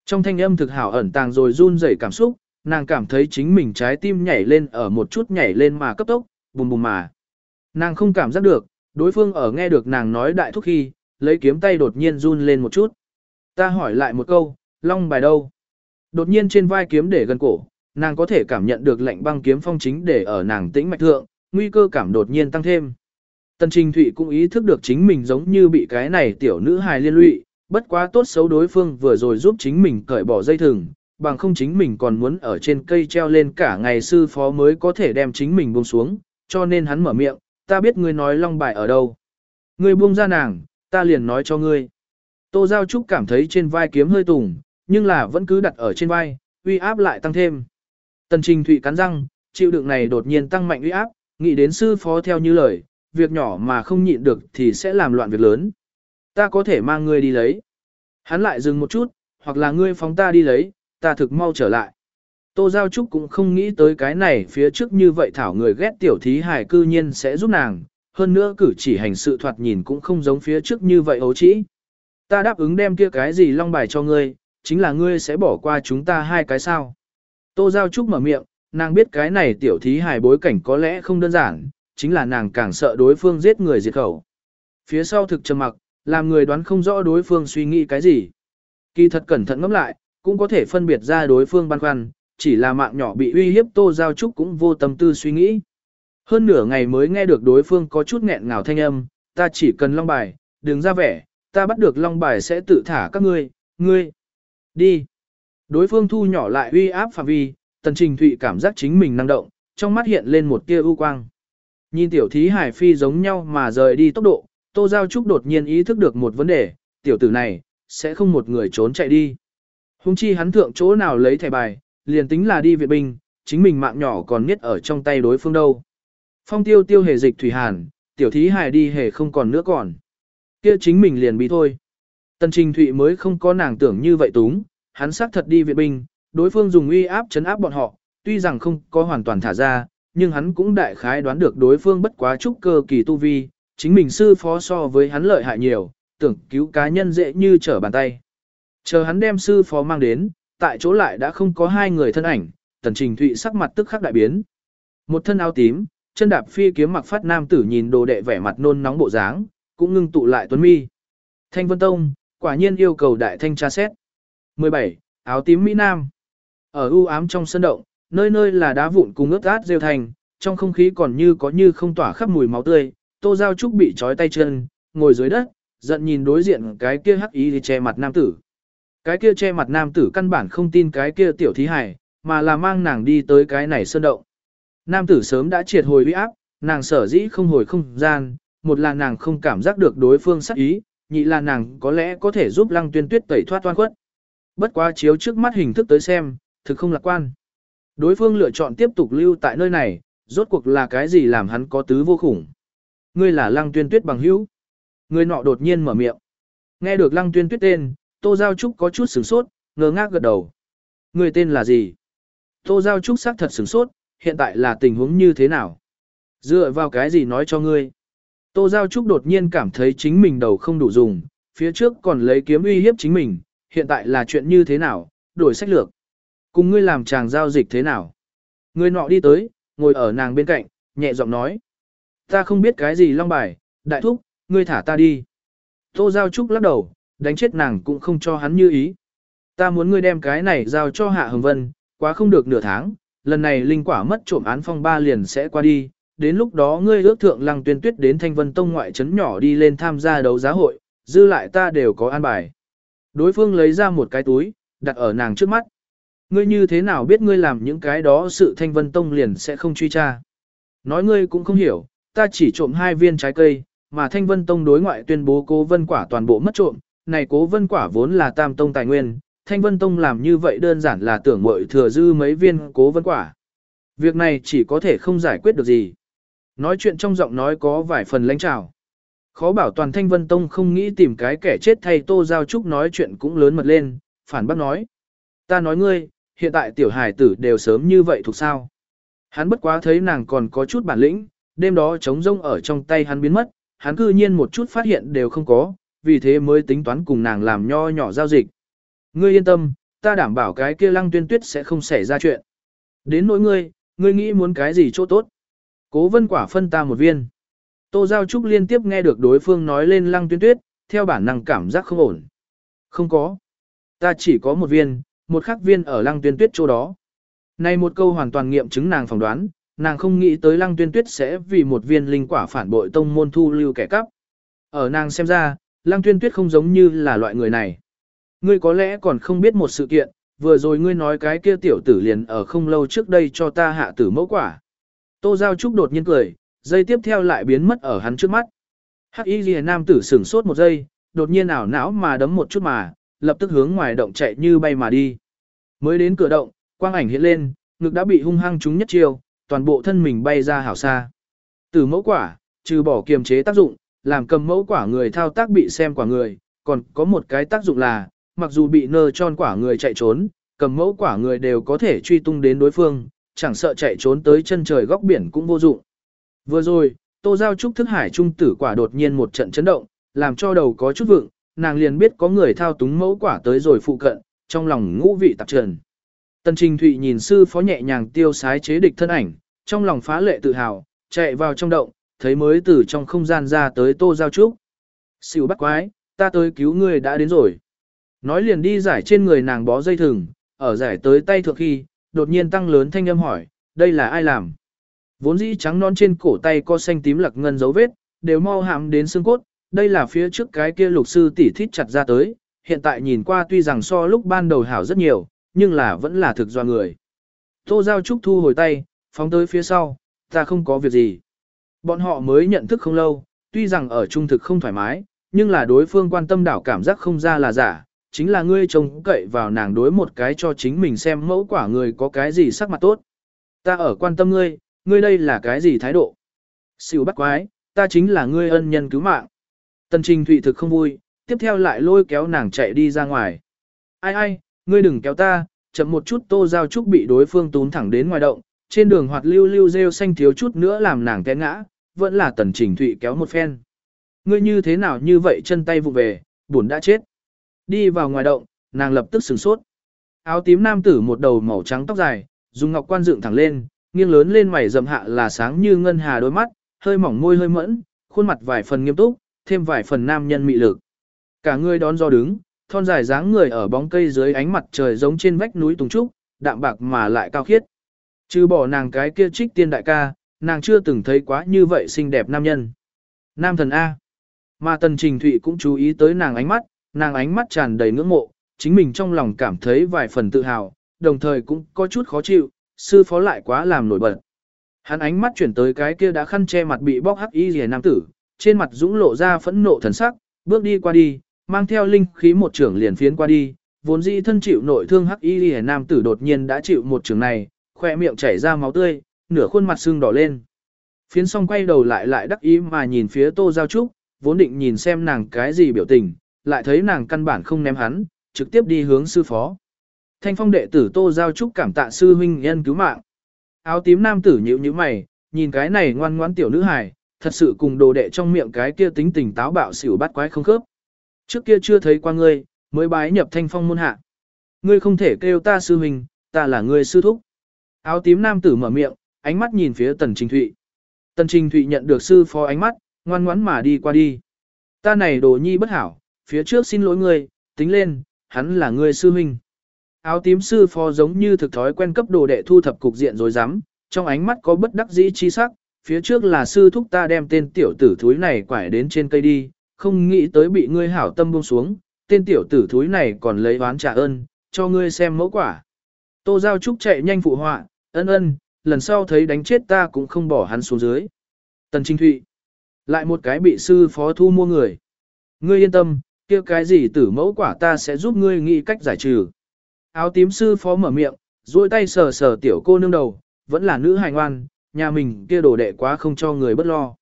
Trong thanh âm thực hảo ẩn tàng rồi run rẩy cảm xúc, nàng cảm thấy chính mình trái tim nhảy lên ở một chút nhảy lên mà cấp tốc, bùm bùm mà. Nàng không cảm giác được, đối phương ở nghe được nàng nói đại thúc khi, lấy kiếm tay đột nhiên run lên một chút. Ta hỏi lại một câu, long bài đâu? Đột nhiên trên vai kiếm để gần cổ, nàng có thể cảm nhận được lạnh băng kiếm phong chính để ở nàng tĩnh mạch thượng, nguy cơ cảm đột nhiên tăng thêm. Tần Trình Thụy cũng ý thức được chính mình giống như bị cái này tiểu nữ hài liên lụy, bất quá tốt xấu đối phương vừa rồi giúp chính mình cởi bỏ dây thừng, bằng không chính mình còn muốn ở trên cây treo lên cả ngày sư phó mới có thể đem chính mình buông xuống, cho nên hắn mở miệng, ta biết ngươi nói long bài ở đâu. Ngươi buông ra nàng, ta liền nói cho ngươi. Tô Giao Trúc cảm thấy trên vai kiếm hơi tùng, nhưng là vẫn cứ đặt ở trên vai, uy áp lại tăng thêm. Tần Trình Thụy cắn răng, chịu đựng này đột nhiên tăng mạnh uy áp, nghĩ đến sư phó theo như lời, việc nhỏ mà không nhịn được thì sẽ làm loạn việc lớn. Ta có thể mang ngươi đi lấy. Hắn lại dừng một chút, hoặc là ngươi phóng ta đi lấy, ta thực mau trở lại. Tô Giao Trúc cũng không nghĩ tới cái này phía trước như vậy thảo người ghét tiểu thí hải cư nhiên sẽ giúp nàng, hơn nữa cử chỉ hành sự thoạt nhìn cũng không giống phía trước như vậy ấu trĩ. Ta đáp ứng đem kia cái gì long bài cho ngươi, chính là ngươi sẽ bỏ qua chúng ta hai cái sao. Tô Giao Trúc mở miệng, nàng biết cái này tiểu thí hài bối cảnh có lẽ không đơn giản, chính là nàng càng sợ đối phương giết người diệt khẩu. Phía sau thực trầm mặc, làm người đoán không rõ đối phương suy nghĩ cái gì. Kỳ thật cẩn thận ngẫm lại, cũng có thể phân biệt ra đối phương băn khoăn, chỉ là mạng nhỏ bị uy hiếp Tô Giao Trúc cũng vô tâm tư suy nghĩ. Hơn nửa ngày mới nghe được đối phương có chút nghẹn ngào thanh âm, ta chỉ cần long bài, đừng ra vẻ, ta bắt được long bài sẽ tự thả các ngươi, ngươi. Đi. Đối phương thu nhỏ lại uy áp phạm vi, tần trình thụy cảm giác chính mình năng động, trong mắt hiện lên một tia ưu quang. Nhìn tiểu thí hải phi giống nhau mà rời đi tốc độ, Tô Giao Trúc đột nhiên ý thức được một vấn đề, tiểu tử này, sẽ không một người trốn chạy đi. Hùng chi hắn thượng chỗ nào lấy thẻ bài, liền tính là đi viện binh, chính mình mạng nhỏ còn niết ở trong tay đối phương đâu. Phong tiêu tiêu hề dịch thủy hàn, tiểu thí hài đi hề không còn nữa còn. kia chính mình liền bị thôi. Tần Trình Thụy mới không có nàng tưởng như vậy túng, hắn xác thật đi viện binh, đối phương dùng uy áp chấn áp bọn họ, tuy rằng không có hoàn toàn thả ra, nhưng hắn cũng đại khái đoán được đối phương bất quá trúc cơ kỳ tu vi, chính mình sư phó so với hắn lợi hại nhiều, tưởng cứu cá nhân dễ như trở bàn tay. Chờ hắn đem sư phó mang đến, tại chỗ lại đã không có hai người thân ảnh, tần trình thụy sắc mặt tức khắc đại biến. Một thân áo tím, chân đạp phi kiếm mặc phát nam tử nhìn đồ đệ vẻ mặt nôn nóng bộ dáng, cũng ngưng tụ lại tuấn mi. Thanh Vân Tông, quả nhiên yêu cầu đại thanh tra xét. 17. Áo tím Mỹ Nam Ở u ám trong sân động, nơi nơi là đá vụn cùng ướt át rêu thành, trong không khí còn như có như không tỏa khắp mùi máu tươi, Tô Giao Trúc bị trói tay chân, ngồi dưới đất, giận nhìn đối diện cái kia hắc ý thì che mặt nam tử. Cái kia che mặt nam tử căn bản không tin cái kia tiểu thí hải, mà là mang nàng đi tới cái này sơn động. Nam tử sớm đã triệt hồi uy áp, nàng sở dĩ không hồi không gian, một là nàng không cảm giác được đối phương sắc ý, nhị là nàng có lẽ có thể giúp lăng tuyên tuyết tẩy thoát toan khuất. Bất quá chiếu trước mắt hình thức tới xem, thực không lạc quan. Đối phương lựa chọn tiếp tục lưu tại nơi này, rốt cuộc là cái gì làm hắn có tứ vô khủng. Ngươi là lăng tuyên tuyết bằng hữu. Người nọ đột nhiên mở miệng. Nghe được lăng tuyên tuyết tên, Tô Giao Trúc có chút sửng sốt, ngơ ngác gật đầu. Người tên là gì? Tô Giao Trúc xác thật sửng sốt, hiện tại là tình huống như thế nào? Dựa vào cái gì nói cho ngươi? Tô Giao Trúc đột nhiên cảm thấy chính mình đầu không đủ dùng, phía trước còn lấy kiếm uy hiếp chính mình, hiện tại là chuyện như thế nào, đổi sách lược. Cùng ngươi làm chàng giao dịch thế nào? Người nọ đi tới, ngồi ở nàng bên cạnh, nhẹ giọng nói. Ta không biết cái gì long bài, đại thúc, ngươi thả ta đi. Tô Giao Trúc lắc đầu, đánh chết nàng cũng không cho hắn như ý. Ta muốn ngươi đem cái này giao cho Hạ Hồng Vân, quá không được nửa tháng, lần này linh quả mất trộm án phong ba liền sẽ qua đi, đến lúc đó ngươi ước thượng lăng tuyên tuyết đến thanh vân tông ngoại trấn nhỏ đi lên tham gia đấu giá hội, dư lại ta đều có an bài. Đối phương lấy ra một cái túi, đặt ở nàng trước mắt. Ngươi như thế nào biết ngươi làm những cái đó sự thanh vân tông liền sẽ không truy tra. Nói ngươi cũng không hiểu, ta chỉ trộm hai viên trái cây, mà thanh vân tông đối ngoại tuyên bố cố vân quả toàn bộ mất trộm, này cố vân quả vốn là tam tông tài nguyên, thanh vân tông làm như vậy đơn giản là tưởng mội thừa dư mấy viên cố vân quả. Việc này chỉ có thể không giải quyết được gì. Nói chuyện trong giọng nói có vài phần lãnh trào. Khó bảo toàn Thanh Vân Tông không nghĩ tìm cái kẻ chết thay Tô Giao Trúc nói chuyện cũng lớn mật lên, phản bác nói. Ta nói ngươi, hiện tại tiểu hải tử đều sớm như vậy thuộc sao. Hắn bất quá thấy nàng còn có chút bản lĩnh, đêm đó trống rông ở trong tay hắn biến mất, hắn cư nhiên một chút phát hiện đều không có, vì thế mới tính toán cùng nàng làm nho nhỏ giao dịch. Ngươi yên tâm, ta đảm bảo cái kia lăng tuyên tuyết sẽ không xảy ra chuyện. Đến nỗi ngươi, ngươi nghĩ muốn cái gì chỗ tốt. Cố vân quả phân ta một viên. Tô Giao Trúc liên tiếp nghe được đối phương nói lên lăng tuyên tuyết, theo bản năng cảm giác không ổn. Không có. Ta chỉ có một viên, một khắc viên ở lăng tuyên tuyết chỗ đó. Này một câu hoàn toàn nghiệm chứng nàng phỏng đoán, nàng không nghĩ tới lăng tuyên tuyết sẽ vì một viên linh quả phản bội tông môn thu lưu kẻ cắp. Ở nàng xem ra, lăng tuyên tuyết không giống như là loại người này. Ngươi có lẽ còn không biết một sự kiện, vừa rồi ngươi nói cái kia tiểu tử liền ở không lâu trước đây cho ta hạ tử mẫu quả. Tô Giao Trúc đột nhiên cười, dây tiếp theo lại biến mất ở hắn trước mắt. Hắc Y Liễu nam tử sửng sốt một giây, đột nhiên ảo não mà đấm một chút mà, lập tức hướng ngoài động chạy như bay mà đi. Mới đến cửa động, quang ảnh hiện lên, ngực đã bị hung hăng trúng nhất chiêu, toàn bộ thân mình bay ra hảo xa. Từ mẫu quả, trừ bỏ kiềm chế tác dụng, làm cầm mẫu quả người thao tác bị xem quả người, còn có một cái tác dụng là, mặc dù bị nơ tròn quả người chạy trốn, cầm mẫu quả người đều có thể truy tung đến đối phương, chẳng sợ chạy trốn tới chân trời góc biển cũng vô dụng. Vừa rồi, Tô Giao Trúc thức hải trung tử quả đột nhiên một trận chấn động, làm cho đầu có chút vượng, nàng liền biết có người thao túng mẫu quả tới rồi phụ cận, trong lòng ngũ vị tạp trần. Tần Trình Thụy nhìn sư phó nhẹ nhàng tiêu sái chế địch thân ảnh, trong lòng phá lệ tự hào, chạy vào trong động, thấy mới từ trong không gian ra tới Tô Giao Trúc. Xỉu bắt quái, ta tới cứu ngươi đã đến rồi. Nói liền đi giải trên người nàng bó dây thừng, ở giải tới tay thượng khi, đột nhiên tăng lớn thanh âm hỏi, đây là ai làm? Vốn dĩ trắng non trên cổ tay có xanh tím lặc ngân dấu vết, đều mau hạm đến xương cốt, đây là phía trước cái kia lục sư tỉ thít chặt ra tới, hiện tại nhìn qua tuy rằng so lúc ban đầu hảo rất nhiều, nhưng là vẫn là thực do người. Tô Giao Trúc thu hồi tay, phóng tới phía sau, ta không có việc gì. Bọn họ mới nhận thức không lâu, tuy rằng ở trung thực không thoải mái, nhưng là đối phương quan tâm đảo cảm giác không ra là giả, chính là ngươi trông cậy vào nàng đối một cái cho chính mình xem mẫu quả người có cái gì sắc mặt tốt. Ta ở quan tâm ngươi, ngươi đây là cái gì thái độ? xỉu bắt quái, ta chính là ngươi ân nhân cứu mạng. Tần Trình Thụy thực không vui, tiếp theo lại lôi kéo nàng chạy đi ra ngoài. Ai ai, ngươi đừng kéo ta, chậm một chút tô giao trúc bị đối phương tún thẳng đến ngoài động, trên đường hoạt lưu lưu rêu xanh thiếu chút nữa làm nàng té ngã, vẫn là Tần Trình Thụy kéo một phen. Ngươi như thế nào như vậy chân tay vụ về, buồn đã chết. Đi vào ngoài động, nàng lập tức sửng sốt. Áo tím nam tử một đầu màu trắng tóc dài, dùng ngọc quan dựng thẳng lên, nghiêng lớn lên mày rậm hạ là sáng như ngân hà đôi mắt, hơi mỏng môi hơi mẫn, khuôn mặt vài phần nghiêm túc, thêm vài phần nam nhân mị lực. Cả người đón do đứng, thon dài dáng người ở bóng cây dưới ánh mặt trời giống trên vách núi tùng trúc, đạm bạc mà lại cao khiết. Trừ bỏ nàng cái kia trích tiên đại ca, nàng chưa từng thấy quá như vậy xinh đẹp nam nhân. Nam thần A. Mà tần trình thụy cũng chú ý tới nàng ánh mắt, nàng ánh mắt tràn đầy ngưỡng mộ, chính mình trong lòng cảm thấy vài phần tự hào, đồng thời cũng có chút khó chịu, sư phó lại quá làm nổi bật. Hắn ánh mắt chuyển tới cái kia đã khăn che mặt bị bóc hắc y rìa nam tử, trên mặt dũng lộ ra phẫn nộ thần sắc, bước đi qua đi, mang theo linh khí một trưởng liền phiến qua đi, vốn dĩ thân chịu nội thương hắc y rìa nam tử đột nhiên đã chịu một trưởng này, khoe miệng chảy ra máu tươi, nửa khuôn mặt sưng đỏ lên. Phiến song quay đầu lại lại đắc ý mà nhìn phía tô giao trúc, vốn định nhìn xem nàng cái gì biểu tình, lại thấy nàng căn bản không ném hắn, trực tiếp đi hướng sư phó. Thanh phong đệ tử Tô Giao Trúc cảm tạ sư huynh nhân cứu mạng. Áo tím nam tử nhíu nhíu mày, nhìn cái này ngoan ngoãn tiểu nữ hài, thật sự cùng đồ đệ trong miệng cái kia tính tình táo bạo xỉu bắt quái không khớp. Trước kia chưa thấy qua ngươi, mới bái nhập thanh phong môn hạ. Ngươi không thể kêu ta sư huynh, ta là ngươi sư thúc. Áo tím nam tử mở miệng, ánh mắt nhìn phía tần trình thụy. Tần trình thụy nhận được sư phó ánh mắt, ngoan ngoãn mà đi qua đi. Ta này đồ nhi bất hảo, phía trước xin lỗi ngươi, tính lên, hắn là ngươi sư huynh. Áo tím sư phó giống như thực thói quen cấp đồ đệ thu thập cục diện rồi dám, trong ánh mắt có bất đắc dĩ chi sắc, phía trước là sư thúc ta đem tên tiểu tử thúi này quải đến trên cây đi, không nghĩ tới bị ngươi hảo tâm buông xuống, tên tiểu tử thúi này còn lấy oán trả ơn, cho ngươi xem mẫu quả. Tô Giao Trúc chạy nhanh phụ họa, ân ân, lần sau thấy đánh chết ta cũng không bỏ hắn xuống dưới. Tần Trinh Thụy, lại một cái bị sư phó thu mua người. Ngươi yên tâm, kia cái gì tử mẫu quả ta sẽ giúp ngươi nghĩ cách giải trừ. Áo tím sư phó mở miệng, duỗi tay sờ sờ tiểu cô nương đầu, vẫn là nữ hài ngoan, nhà mình kia đồ đệ quá không cho người bất lo.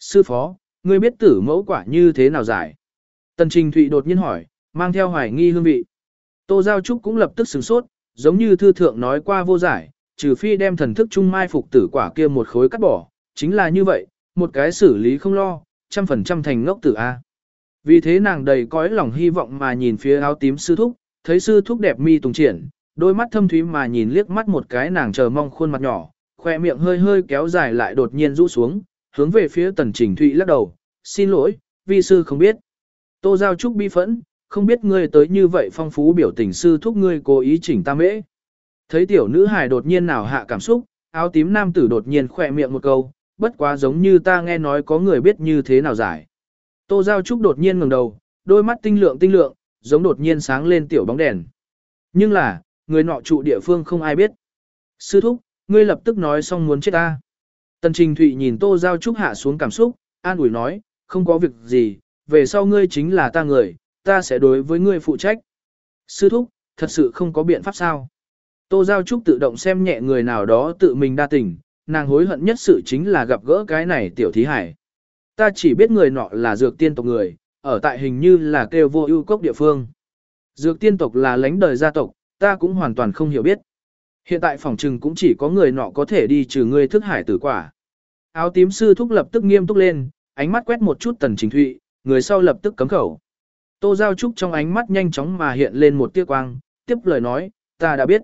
Sư phó, ngươi biết tử mẫu quả như thế nào giải? Tần Trình Thụy đột nhiên hỏi, mang theo hoài nghi hương vị. Tô Giao Trúc cũng lập tức sửng sốt, giống như thư thượng nói qua vô giải, trừ phi đem thần thức trung mai phục tử quả kia một khối cắt bỏ, chính là như vậy, một cái xử lý không lo, trăm phần trăm thành ngốc tử A. Vì thế nàng đầy cõi lòng hy vọng mà nhìn phía áo tím sư thúc, thấy sư thúc đẹp mi tùng triển, đôi mắt thâm thúy mà nhìn liếc mắt một cái nàng chờ mong khuôn mặt nhỏ, khoe miệng hơi hơi kéo dài lại đột nhiên rũ xuống, hướng về phía tần trình thụy lắc đầu, xin lỗi, vi sư không biết. Tô giao trúc bi phẫn, không biết ngươi tới như vậy phong phú biểu tình sư thúc ngươi cố ý chỉnh ta mễ. Thấy tiểu nữ hài đột nhiên nào hạ cảm xúc, Áo tím nam tử đột nhiên khỏe miệng một câu, bất quá giống như ta nghe nói có người biết như thế nào giải. Tô Giao Trúc đột nhiên ngẩng đầu, đôi mắt tinh lượng tinh lượng, giống đột nhiên sáng lên tiểu bóng đèn. Nhưng là, người nọ trụ địa phương không ai biết. Sư thúc, ngươi lập tức nói xong muốn chết ta. Tần Trình Thụy nhìn Tô Giao Trúc hạ xuống cảm xúc, an ủi nói, không có việc gì, về sau ngươi chính là ta người, ta sẽ đối với ngươi phụ trách. Sư thúc, thật sự không có biện pháp sao. Tô Giao Trúc tự động xem nhẹ người nào đó tự mình đa tình, nàng hối hận nhất sự chính là gặp gỡ cái này tiểu thí hải. Ta chỉ biết người nọ là dược tiên tộc người, ở tại hình như là kêu vô ưu cốc địa phương. Dược tiên tộc là lãnh đời gia tộc, ta cũng hoàn toàn không hiểu biết. Hiện tại phòng trừng cũng chỉ có người nọ có thể đi trừ ngươi thức hải tử quả. Áo tím sư thúc lập tức nghiêm túc lên, ánh mắt quét một chút tần trình thụy, người sau lập tức cấm khẩu. Tô Giao Trúc trong ánh mắt nhanh chóng mà hiện lên một tia quang, tiếp lời nói, ta đã biết.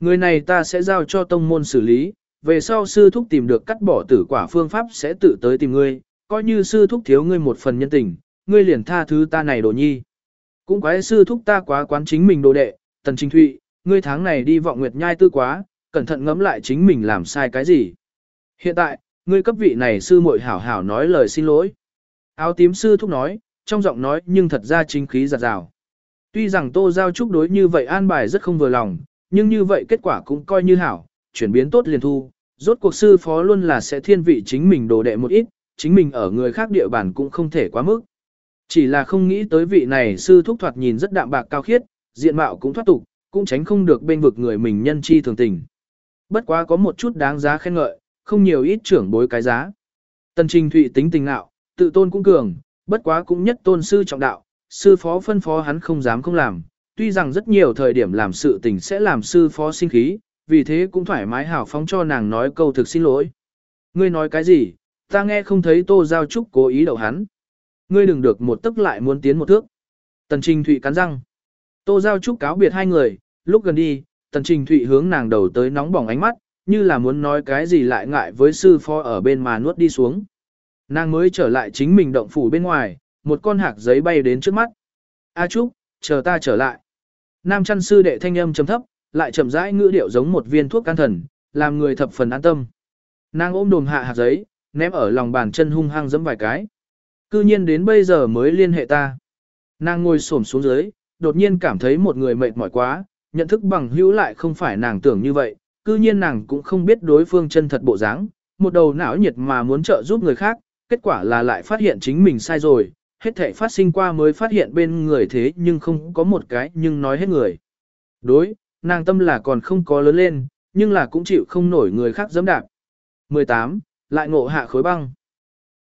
Người này ta sẽ giao cho tông môn xử lý, về sau sư thúc tìm được cắt bỏ tử quả phương pháp sẽ tự tới tìm ngươi, coi như sư thúc thiếu ngươi một phần nhân tình, ngươi liền tha thứ ta này đồ nhi. Cũng quái sư thúc ta quá quán chính mình đồ đệ, tần trình thụy, ngươi tháng này đi vọng nguyệt nhai tư quá, cẩn thận ngẫm lại chính mình làm sai cái gì. Hiện tại, ngươi cấp vị này sư muội hảo hảo nói lời xin lỗi. Áo tím sư thúc nói, trong giọng nói nhưng thật ra chính khí giặt rào. Tuy rằng Tô Giao Trúc đối như vậy an bài rất không vừa lòng, nhưng như vậy kết quả cũng coi như hảo, chuyển biến tốt liền thu. Rốt cuộc sư phó luôn là sẽ thiên vị chính mình đồ đệ một ít, chính mình ở người khác địa bàn cũng không thể quá mức. Chỉ là không nghĩ tới vị này sư thúc thoạt nhìn rất đạm bạc cao khiết, diện mạo cũng thoát tục, cũng tránh không được bên vực người mình nhân chi thường tình. Bất quá có một chút đáng giá khen ngợi, không nhiều ít trưởng bối cái giá. Tần Trình Thụy tính tình nạo, tự tôn cũng cường, bất quá cũng nhất tôn sư trọng đạo, sư phó phân phó hắn không dám không làm, tuy rằng rất nhiều thời điểm làm sự tình sẽ làm sư phó sinh khí, vì thế cũng thoải mái hào phóng cho nàng nói câu thực xin lỗi. Ngươi nói cái gì, ta nghe không thấy Tô Giao Trúc cố ý đậu hắn. Ngươi đừng được một tức lại muốn tiến một thước. Tần Trình Thụy cắn răng. Tô Giao Trúc cáo biệt hai người, lúc gần đi, Tần Trình Thụy hướng nàng đầu tới nóng bỏng ánh mắt, như là muốn nói cái gì lại ngại với sư phó ở bên mà nuốt đi xuống. Nàng mới trở lại chính mình động phủ bên ngoài, một con hạc giấy bay đến trước mắt. A Trúc, chờ ta trở lại. Nam chăn sư đệ thanh âm trầm thấp, lại chậm rãi ngữ điệu giống một viên thuốc can thần, làm người thập phần an tâm. Nàng ôm đồm hạ hạt giấy, ném ở lòng bàn chân hung hăng giẫm vài cái. Cư nhiên đến bây giờ mới liên hệ ta. Nàng ngồi xổm xuống dưới, đột nhiên cảm thấy một người mệt mỏi quá, nhận thức bằng hữu lại không phải nàng tưởng như vậy, cư nhiên nàng cũng không biết đối phương chân thật bộ dáng, một đầu não nhiệt mà muốn trợ giúp người khác, kết quả là lại phát hiện chính mình sai rồi, hết thể phát sinh qua mới phát hiện bên người thế nhưng không có một cái nhưng nói hết người. Đối, nàng tâm là còn không có lớn lên, nhưng là cũng chịu không nổi người khác dẫm đạp. 18. Lại ngộ hạ khối băng.